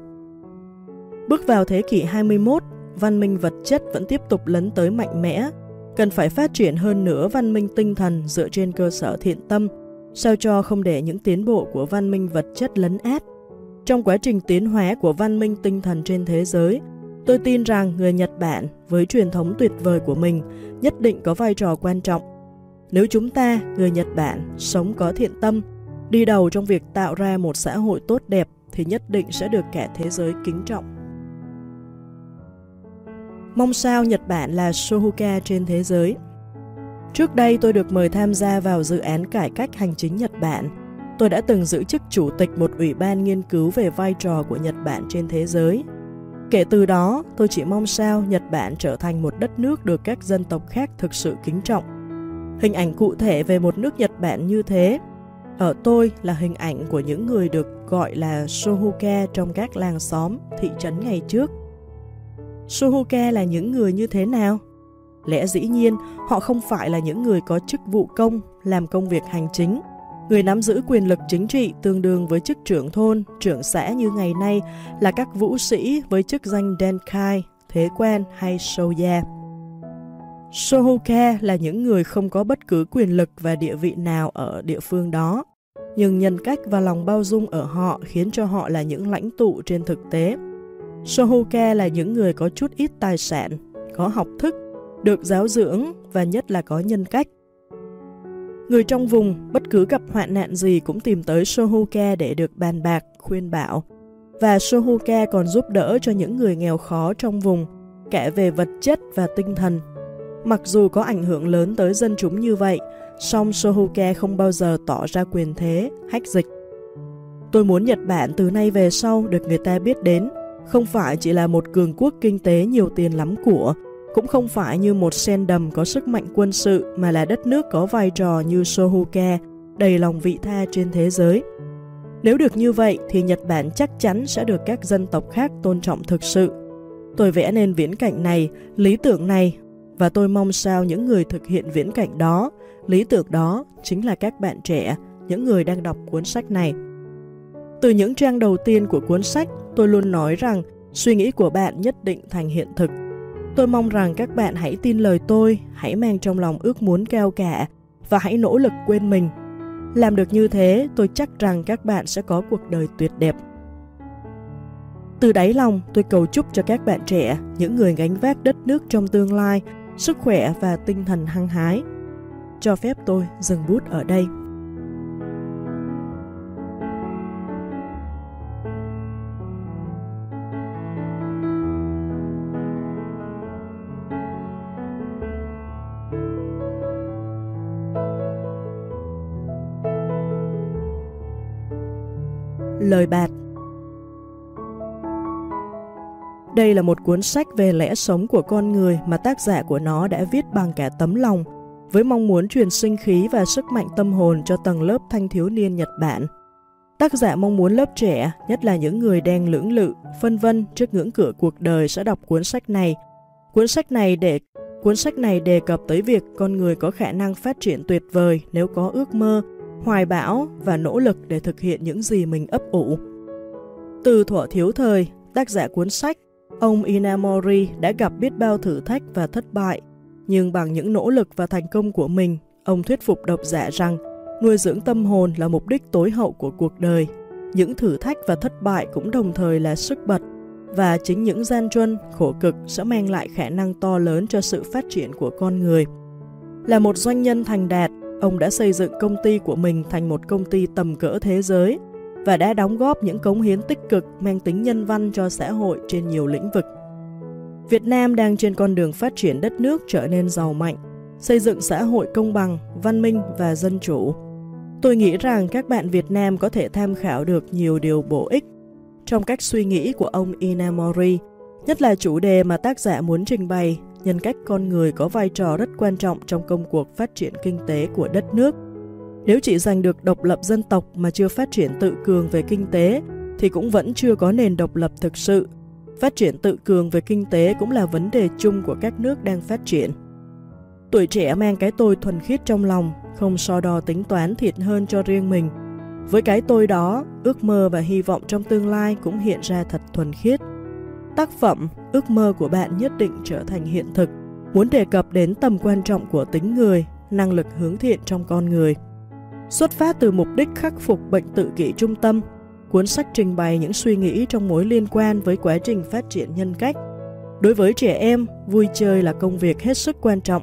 Bước vào thế kỷ 21, văn minh vật chất vẫn tiếp tục lấn tới mạnh mẽ, cần phải phát triển hơn nữa văn minh tinh thần dựa trên cơ sở thiện tâm, sao cho không để những tiến bộ của văn minh vật chất lấn át. Trong quá trình tiến hóa của văn minh tinh thần trên thế giới, tôi tin rằng người Nhật Bản với truyền thống tuyệt vời của mình nhất định có vai trò quan trọng. Nếu chúng ta, người Nhật Bản, sống có thiện tâm, Đi đầu trong việc tạo ra một xã hội tốt đẹp thì nhất định sẽ được cả thế giới kính trọng. Mong sao Nhật Bản là Shohuka trên thế giới. Trước đây tôi được mời tham gia vào dự án cải cách hành chính Nhật Bản. Tôi đã từng giữ chức chủ tịch một ủy ban nghiên cứu về vai trò của Nhật Bản trên thế giới. Kể từ đó, tôi chỉ mong sao Nhật Bản trở thành một đất nước được các dân tộc khác thực sự kính trọng. Hình ảnh cụ thể về một nước Nhật Bản như thế ở tôi là hình ảnh của những người được gọi là Sohuka trong các làng xóm, thị trấn ngày trước. Sohuka là những người như thế nào? Lẽ dĩ nhiên, họ không phải là những người có chức vụ công, làm công việc hành chính. Người nắm giữ quyền lực chính trị tương đương với chức trưởng thôn, trưởng xã như ngày nay là các vũ sĩ với chức danh Denkai, Thế quan hay Shoya. Sohoka là những người không có bất cứ quyền lực và địa vị nào ở địa phương đó, nhưng nhân cách và lòng bao dung ở họ khiến cho họ là những lãnh tụ trên thực tế. Sohoka là những người có chút ít tài sản, có học thức, được giáo dưỡng và nhất là có nhân cách. Người trong vùng bất cứ gặp hoạn nạn gì cũng tìm tới Sohoka để được bàn bạc, khuyên bảo. Và Sohoka còn giúp đỡ cho những người nghèo khó trong vùng, cả về vật chất và tinh thần. Mặc dù có ảnh hưởng lớn tới dân chúng như vậy, song Sohoka không bao giờ tỏ ra quyền thế, hách dịch. Tôi muốn Nhật Bản từ nay về sau được người ta biết đến, không phải chỉ là một cường quốc kinh tế nhiều tiền lắm của, cũng không phải như một sen đầm có sức mạnh quân sự mà là đất nước có vai trò như Sohoka, đầy lòng vị tha trên thế giới. Nếu được như vậy thì Nhật Bản chắc chắn sẽ được các dân tộc khác tôn trọng thực sự. Tôi vẽ nên viễn cảnh này, lý tưởng này và tôi mong sao những người thực hiện viễn cảnh đó, lý tưởng đó chính là các bạn trẻ, những người đang đọc cuốn sách này. Từ những trang đầu tiên của cuốn sách, tôi luôn nói rằng suy nghĩ của bạn nhất định thành hiện thực. Tôi mong rằng các bạn hãy tin lời tôi, hãy mang trong lòng ước muốn cao cả và hãy nỗ lực quên mình. Làm được như thế, tôi chắc rằng các bạn sẽ có cuộc đời tuyệt đẹp. Từ đáy lòng, tôi cầu chúc cho các bạn trẻ, những người gánh vác đất nước trong tương lai, sức khỏe và tinh thần hăng hái. Cho phép tôi dừng bút ở đây. Lời bạt Đây là một cuốn sách về lẽ sống của con người mà tác giả của nó đã viết bằng cả tấm lòng, với mong muốn truyền sinh khí và sức mạnh tâm hồn cho tầng lớp thanh thiếu niên Nhật Bản. Tác giả mong muốn lớp trẻ, nhất là những người đang lưỡng lự, phân vân trước ngưỡng cửa cuộc đời sẽ đọc cuốn sách này. Cuốn sách này để cuốn sách này đề cập tới việc con người có khả năng phát triển tuyệt vời nếu có ước mơ, hoài bão và nỗ lực để thực hiện những gì mình ấp ủ. Từ thuở thiếu thời, tác giả cuốn sách, ông Inamori đã gặp biết bao thử thách và thất bại, nhưng bằng những nỗ lực và thành công của mình, ông thuyết phục độc giả rằng nuôi dưỡng tâm hồn là mục đích tối hậu của cuộc đời. Những thử thách và thất bại cũng đồng thời là sức bật, và chính những gian truân, khổ cực sẽ mang lại khả năng to lớn cho sự phát triển của con người. Là một doanh nhân thành đạt, ông đã xây dựng công ty của mình thành một công ty tầm cỡ thế giới và đã đóng góp những cống hiến tích cực mang tính nhân văn cho xã hội trên nhiều lĩnh vực. Việt Nam đang trên con đường phát triển đất nước trở nên giàu mạnh, xây dựng xã hội công bằng, văn minh và dân chủ. Tôi nghĩ rằng các bạn Việt Nam có thể tham khảo được nhiều điều bổ ích trong cách suy nghĩ của ông Inamori, nhất là chủ đề mà tác giả muốn trình bày nhân cách con người có vai trò rất quan trọng trong công cuộc phát triển kinh tế của đất nước. Nếu chỉ giành được độc lập dân tộc mà chưa phát triển tự cường về kinh tế, thì cũng vẫn chưa có nền độc lập thực sự. Phát triển tự cường về kinh tế cũng là vấn đề chung của các nước đang phát triển. Tuổi trẻ mang cái tôi thuần khiết trong lòng, không so đo tính toán thiệt hơn cho riêng mình. Với cái tôi đó, ước mơ và hy vọng trong tương lai cũng hiện ra thật thuần khiết. Tác phẩm, ước mơ của bạn nhất định trở thành hiện thực, muốn đề cập đến tầm quan trọng của tính người, năng lực hướng thiện trong con người. Xuất phát từ mục đích khắc phục bệnh tự kỷ trung tâm, cuốn sách trình bày những suy nghĩ trong mối liên quan với quá trình phát triển nhân cách. Đối với trẻ em, vui chơi là công việc hết sức quan trọng.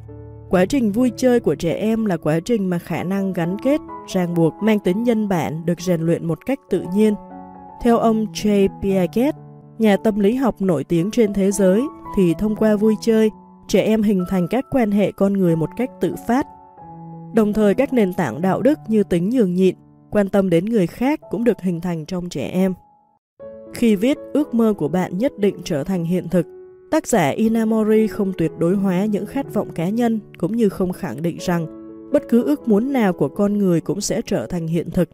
Quá trình vui chơi của trẻ em là quá trình mà khả năng gắn kết, ràng buộc mang tính nhân bản được rèn luyện một cách tự nhiên. Theo ông J. Piaget, nhà tâm lý học nổi tiếng trên thế giới, thì thông qua vui chơi, trẻ em hình thành các quan hệ con người một cách tự phát. Đồng thời các nền tảng đạo đức như tính nhường nhịn, quan tâm đến người khác cũng được hình thành trong trẻ em. Khi viết ước mơ của bạn nhất định trở thành hiện thực, tác giả Inamori không tuyệt đối hóa những khát vọng cá nhân cũng như không khẳng định rằng bất cứ ước muốn nào của con người cũng sẽ trở thành hiện thực.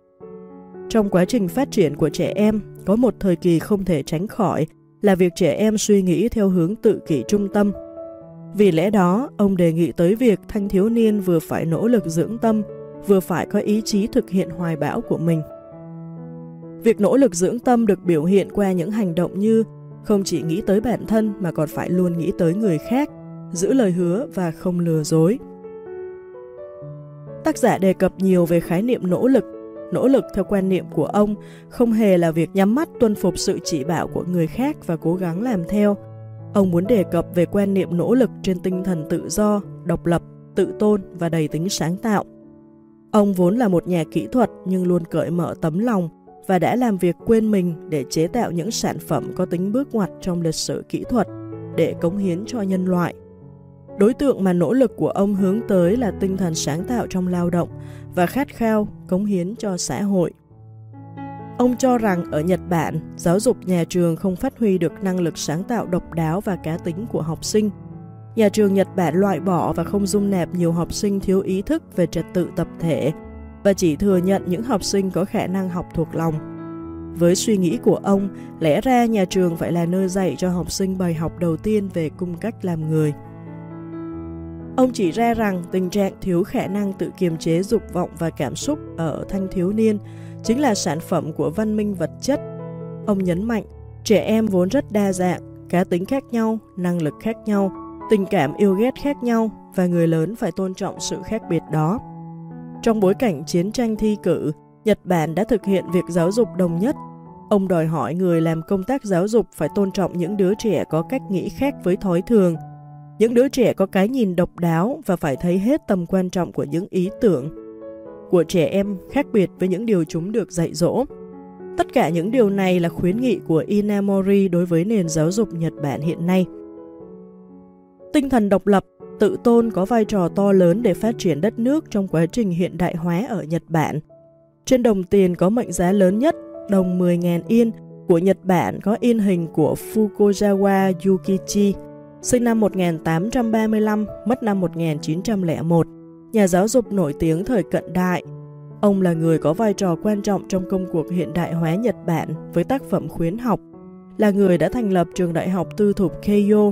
Trong quá trình phát triển của trẻ em, có một thời kỳ không thể tránh khỏi là việc trẻ em suy nghĩ theo hướng tự kỷ trung tâm. Vì lẽ đó, ông đề nghị tới việc thanh thiếu niên vừa phải nỗ lực dưỡng tâm, vừa phải có ý chí thực hiện hoài bão của mình. Việc nỗ lực dưỡng tâm được biểu hiện qua những hành động như không chỉ nghĩ tới bản thân mà còn phải luôn nghĩ tới người khác, giữ lời hứa và không lừa dối. Tác giả đề cập nhiều về khái niệm nỗ lực Nỗ lực theo quan niệm của ông không hề là việc nhắm mắt tuân phục sự chỉ bảo của người khác và cố gắng làm theo. Ông muốn đề cập về quan niệm nỗ lực trên tinh thần tự do, độc lập, tự tôn và đầy tính sáng tạo. Ông vốn là một nhà kỹ thuật nhưng luôn cởi mở tấm lòng và đã làm việc quên mình để chế tạo những sản phẩm có tính bước ngoặt trong lịch sử kỹ thuật để cống hiến cho nhân loại. Đối tượng mà nỗ lực của ông hướng tới là tinh thần sáng tạo trong lao động và khát khao cống hiến cho xã hội. Ông cho rằng ở Nhật Bản, giáo dục nhà trường không phát huy được năng lực sáng tạo độc đáo và cá tính của học sinh. Nhà trường Nhật Bản loại bỏ và không dung nạp nhiều học sinh thiếu ý thức về trật tự tập thể và chỉ thừa nhận những học sinh có khả năng học thuộc lòng. Với suy nghĩ của ông, lẽ ra nhà trường phải là nơi dạy cho học sinh bài học đầu tiên về cung cách làm người. Ông chỉ ra rằng tình trạng thiếu khả năng tự kiềm chế dục vọng và cảm xúc ở thanh thiếu niên chính là sản phẩm của văn minh vật chất. Ông nhấn mạnh, trẻ em vốn rất đa dạng, cá tính khác nhau, năng lực khác nhau, tình cảm yêu ghét khác nhau và người lớn phải tôn trọng sự khác biệt đó. Trong bối cảnh chiến tranh thi cử, Nhật Bản đã thực hiện việc giáo dục đồng nhất. Ông đòi hỏi người làm công tác giáo dục phải tôn trọng những đứa trẻ có cách nghĩ khác với thói thường, những đứa trẻ có cái nhìn độc đáo và phải thấy hết tầm quan trọng của những ý tưởng của trẻ em khác biệt với những điều chúng được dạy dỗ. Tất cả những điều này là khuyến nghị của Inamori đối với nền giáo dục Nhật Bản hiện nay. Tinh thần độc lập, tự tôn có vai trò to lớn để phát triển đất nước trong quá trình hiện đại hóa ở Nhật Bản. Trên đồng tiền có mệnh giá lớn nhất, đồng 10.000 yên, của Nhật Bản có in hình của Fukuzawa Yukichi, sinh năm 1835, mất năm 1901 nhà giáo dục nổi tiếng thời cận đại. Ông là người có vai trò quan trọng trong công cuộc hiện đại hóa Nhật Bản với tác phẩm khuyến học, là người đã thành lập trường đại học tư thục Keio.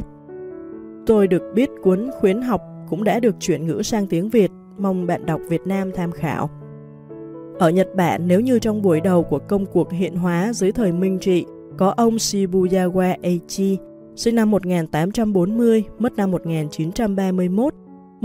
Tôi được biết cuốn khuyến học cũng đã được chuyển ngữ sang tiếng Việt, mong bạn đọc Việt Nam tham khảo. Ở Nhật Bản, nếu như trong buổi đầu của công cuộc hiện hóa dưới thời Minh Trị, có ông Shibuyawa Eichi, sinh năm 1840, mất năm 1931,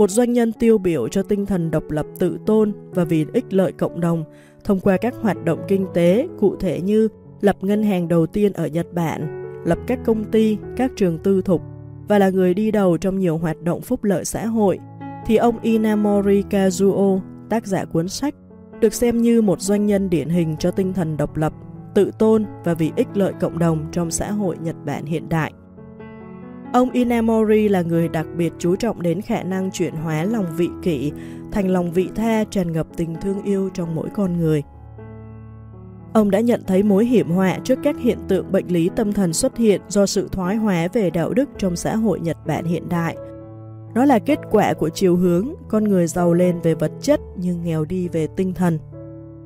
một doanh nhân tiêu biểu cho tinh thần độc lập tự tôn và vì ích lợi cộng đồng thông qua các hoạt động kinh tế cụ thể như lập ngân hàng đầu tiên ở Nhật Bản, lập các công ty, các trường tư thục và là người đi đầu trong nhiều hoạt động phúc lợi xã hội, thì ông Inamori Kazuo, tác giả cuốn sách, được xem như một doanh nhân điển hình cho tinh thần độc lập, tự tôn và vì ích lợi cộng đồng trong xã hội Nhật Bản hiện đại. Ông Inamori là người đặc biệt chú trọng đến khả năng chuyển hóa lòng vị kỷ thành lòng vị tha tràn ngập tình thương yêu trong mỗi con người. Ông đã nhận thấy mối hiểm họa trước các hiện tượng bệnh lý tâm thần xuất hiện do sự thoái hóa về đạo đức trong xã hội Nhật Bản hiện đại. Đó là kết quả của chiều hướng con người giàu lên về vật chất nhưng nghèo đi về tinh thần.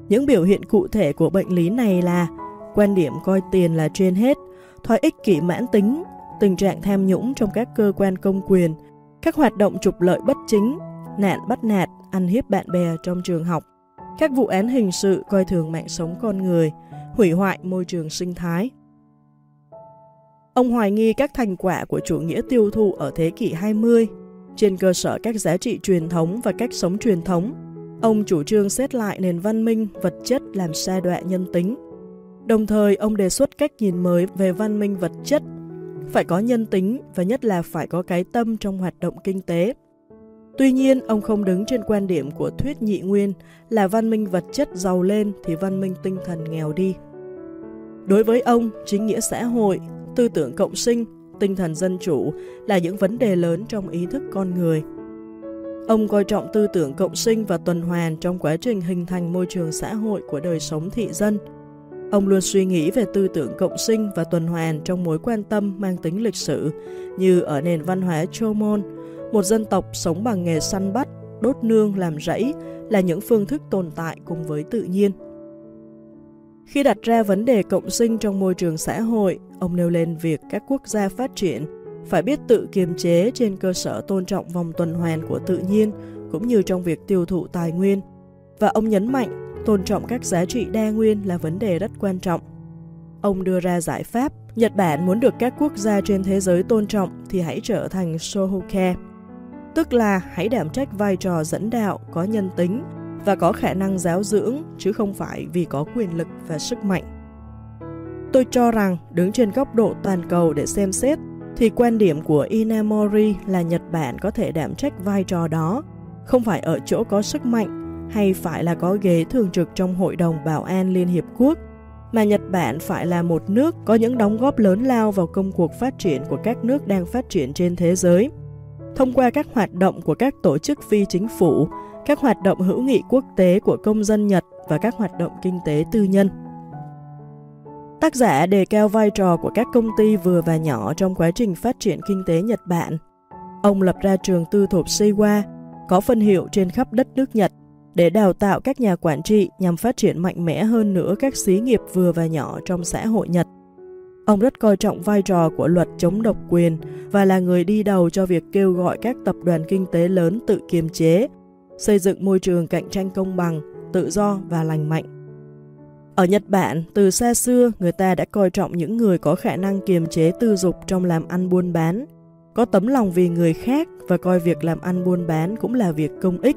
Những biểu hiện cụ thể của bệnh lý này là quan điểm coi tiền là trên hết, thói ích kỷ mãn tính, tình trạng tham nhũng trong các cơ quan công quyền, các hoạt động trục lợi bất chính, nạn bắt nạt, ăn hiếp bạn bè trong trường học, các vụ án hình sự coi thường mạng sống con người, hủy hoại môi trường sinh thái. Ông hoài nghi các thành quả của chủ nghĩa tiêu thụ ở thế kỷ 20 trên cơ sở các giá trị truyền thống và cách sống truyền thống. Ông chủ trương xét lại nền văn minh, vật chất làm sa đọa nhân tính. Đồng thời, ông đề xuất cách nhìn mới về văn minh vật chất phải có nhân tính và nhất là phải có cái tâm trong hoạt động kinh tế. Tuy nhiên, ông không đứng trên quan điểm của thuyết nhị nguyên là văn minh vật chất giàu lên thì văn minh tinh thần nghèo đi. Đối với ông, chính nghĩa xã hội, tư tưởng cộng sinh, tinh thần dân chủ là những vấn đề lớn trong ý thức con người. Ông coi trọng tư tưởng cộng sinh và tuần hoàn trong quá trình hình thành môi trường xã hội của đời sống thị dân – Ông luôn suy nghĩ về tư tưởng cộng sinh và tuần hoàn trong mối quan tâm mang tính lịch sử, như ở nền văn hóa Chomon, một dân tộc sống bằng nghề săn bắt, đốt nương làm rẫy là những phương thức tồn tại cùng với tự nhiên. Khi đặt ra vấn đề cộng sinh trong môi trường xã hội, ông nêu lên việc các quốc gia phát triển phải biết tự kiềm chế trên cơ sở tôn trọng vòng tuần hoàn của tự nhiên cũng như trong việc tiêu thụ tài nguyên. Và ông nhấn mạnh tôn trọng các giá trị đa nguyên là vấn đề rất quan trọng. Ông đưa ra giải pháp, Nhật Bản muốn được các quốc gia trên thế giới tôn trọng thì hãy trở thành Sohoke, tức là hãy đảm trách vai trò dẫn đạo có nhân tính và có khả năng giáo dưỡng chứ không phải vì có quyền lực và sức mạnh. Tôi cho rằng đứng trên góc độ toàn cầu để xem xét thì quan điểm của Inamori là Nhật Bản có thể đảm trách vai trò đó, không phải ở chỗ có sức mạnh hay phải là có ghế thường trực trong Hội đồng Bảo an Liên Hiệp Quốc, mà Nhật Bản phải là một nước có những đóng góp lớn lao vào công cuộc phát triển của các nước đang phát triển trên thế giới. Thông qua các hoạt động của các tổ chức phi chính phủ, các hoạt động hữu nghị quốc tế của công dân Nhật và các hoạt động kinh tế tư nhân. Tác giả đề cao vai trò của các công ty vừa và nhỏ trong quá trình phát triển kinh tế Nhật Bản. Ông lập ra trường tư thục Seiwa, có phân hiệu trên khắp đất nước Nhật để đào tạo các nhà quản trị nhằm phát triển mạnh mẽ hơn nữa các xí nghiệp vừa và nhỏ trong xã hội Nhật. Ông rất coi trọng vai trò của luật chống độc quyền và là người đi đầu cho việc kêu gọi các tập đoàn kinh tế lớn tự kiềm chế, xây dựng môi trường cạnh tranh công bằng, tự do và lành mạnh. Ở Nhật Bản, từ xa xưa, người ta đã coi trọng những người có khả năng kiềm chế tư dục trong làm ăn buôn bán, có tấm lòng vì người khác và coi việc làm ăn buôn bán cũng là việc công ích.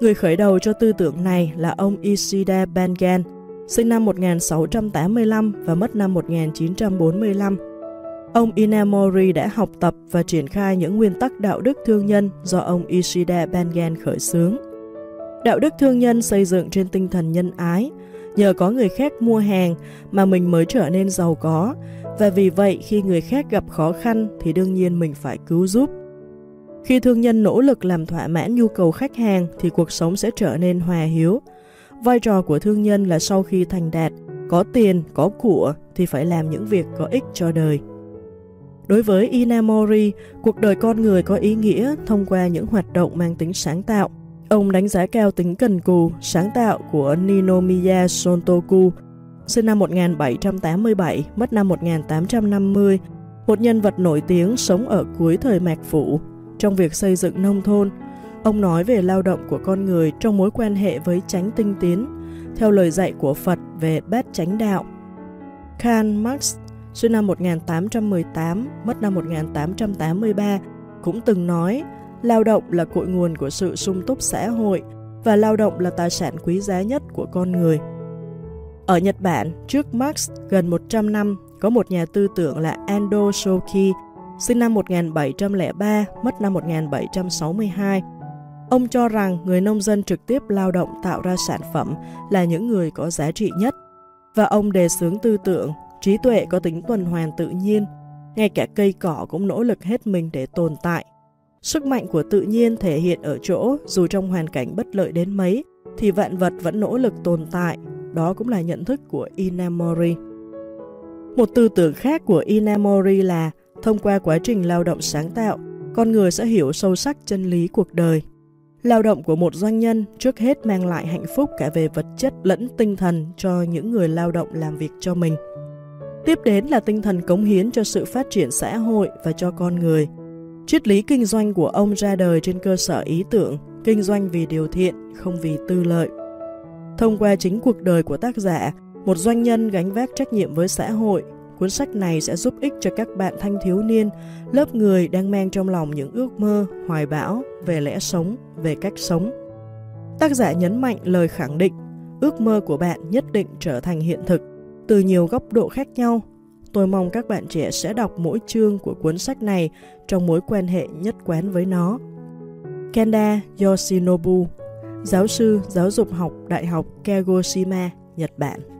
Người khởi đầu cho tư tưởng này là ông Ishida Bengen, sinh năm 1685 và mất năm 1945. Ông Inamori đã học tập và triển khai những nguyên tắc đạo đức thương nhân do ông Ishida Bengen khởi xướng. Đạo đức thương nhân xây dựng trên tinh thần nhân ái, nhờ có người khác mua hàng mà mình mới trở nên giàu có, và vì vậy khi người khác gặp khó khăn thì đương nhiên mình phải cứu giúp. Khi thương nhân nỗ lực làm thỏa mãn nhu cầu khách hàng thì cuộc sống sẽ trở nên hòa hiếu. Vai trò của thương nhân là sau khi thành đạt, có tiền, có của thì phải làm những việc có ích cho đời. Đối với Inamori, cuộc đời con người có ý nghĩa thông qua những hoạt động mang tính sáng tạo. Ông đánh giá cao tính cần cù, sáng tạo của Ninomiya Sontoku, sinh năm 1787, mất năm 1850, một nhân vật nổi tiếng sống ở cuối thời Mạc Phủ. Trong việc xây dựng nông thôn, ông nói về lao động của con người trong mối quan hệ với chánh tinh tiến, theo lời dạy của Phật về bát chánh đạo. Karl Marx, sinh năm 1818, mất năm 1883, cũng từng nói lao động là cội nguồn của sự sung túc xã hội và lao động là tài sản quý giá nhất của con người. Ở Nhật Bản, trước Marx gần 100 năm, có một nhà tư tưởng là Ando Shoki, sinh năm 1703, mất năm 1762. Ông cho rằng người nông dân trực tiếp lao động tạo ra sản phẩm là những người có giá trị nhất, và ông đề xướng tư tưởng trí tuệ có tính tuần hoàn tự nhiên, ngay cả cây cỏ cũng nỗ lực hết mình để tồn tại. Sức mạnh của tự nhiên thể hiện ở chỗ dù trong hoàn cảnh bất lợi đến mấy thì vạn vật vẫn nỗ lực tồn tại, đó cũng là nhận thức của Inamori. Một tư tưởng khác của Inamori là thông qua quá trình lao động sáng tạo, con người sẽ hiểu sâu sắc chân lý cuộc đời. Lao động của một doanh nhân trước hết mang lại hạnh phúc cả về vật chất lẫn tinh thần cho những người lao động làm việc cho mình. Tiếp đến là tinh thần cống hiến cho sự phát triển xã hội và cho con người. Triết lý kinh doanh của ông ra đời trên cơ sở ý tưởng kinh doanh vì điều thiện, không vì tư lợi. Thông qua chính cuộc đời của tác giả, một doanh nhân gánh vác trách nhiệm với xã hội, cuốn sách này sẽ giúp ích cho các bạn thanh thiếu niên, lớp người đang mang trong lòng những ước mơ, hoài bão về lẽ sống, về cách sống. Tác giả nhấn mạnh lời khẳng định, ước mơ của bạn nhất định trở thành hiện thực, từ nhiều góc độ khác nhau. Tôi mong các bạn trẻ sẽ đọc mỗi chương của cuốn sách này trong mối quan hệ nhất quán với nó. Kenda Yoshinobu giáo sư giáo dục học Đại học Kagoshima, Nhật Bản.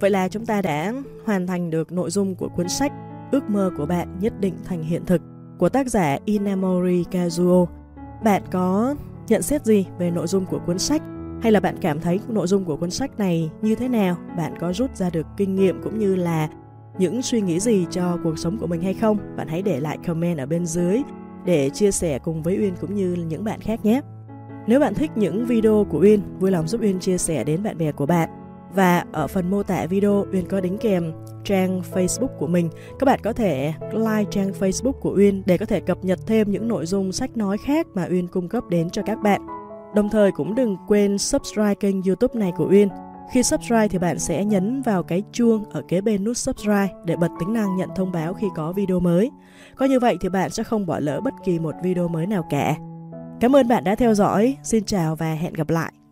Vậy là chúng ta đã hoàn thành được nội dung của cuốn sách Ước mơ của bạn nhất định thành hiện thực của tác giả Inamori Kazuo. Bạn có nhận xét gì về nội dung của cuốn sách hay là bạn cảm thấy nội dung của cuốn sách này như thế nào? Bạn có rút ra được kinh nghiệm cũng như là những suy nghĩ gì cho cuộc sống của mình hay không? Bạn hãy để lại comment ở bên dưới để chia sẻ cùng với Uyên cũng như những bạn khác nhé. Nếu bạn thích những video của Uyên, vui lòng giúp Uyên chia sẻ đến bạn bè của bạn. Và ở phần mô tả video, Uyên có đính kèm trang Facebook của mình. Các bạn có thể like trang Facebook của Uyên để có thể cập nhật thêm những nội dung sách nói khác mà Uyên cung cấp đến cho các bạn. Đồng thời cũng đừng quên subscribe kênh youtube này của Uyên. Khi subscribe thì bạn sẽ nhấn vào cái chuông ở kế bên nút subscribe để bật tính năng nhận thông báo khi có video mới. Có như vậy thì bạn sẽ không bỏ lỡ bất kỳ một video mới nào cả. Cảm ơn bạn đã theo dõi. Xin chào và hẹn gặp lại.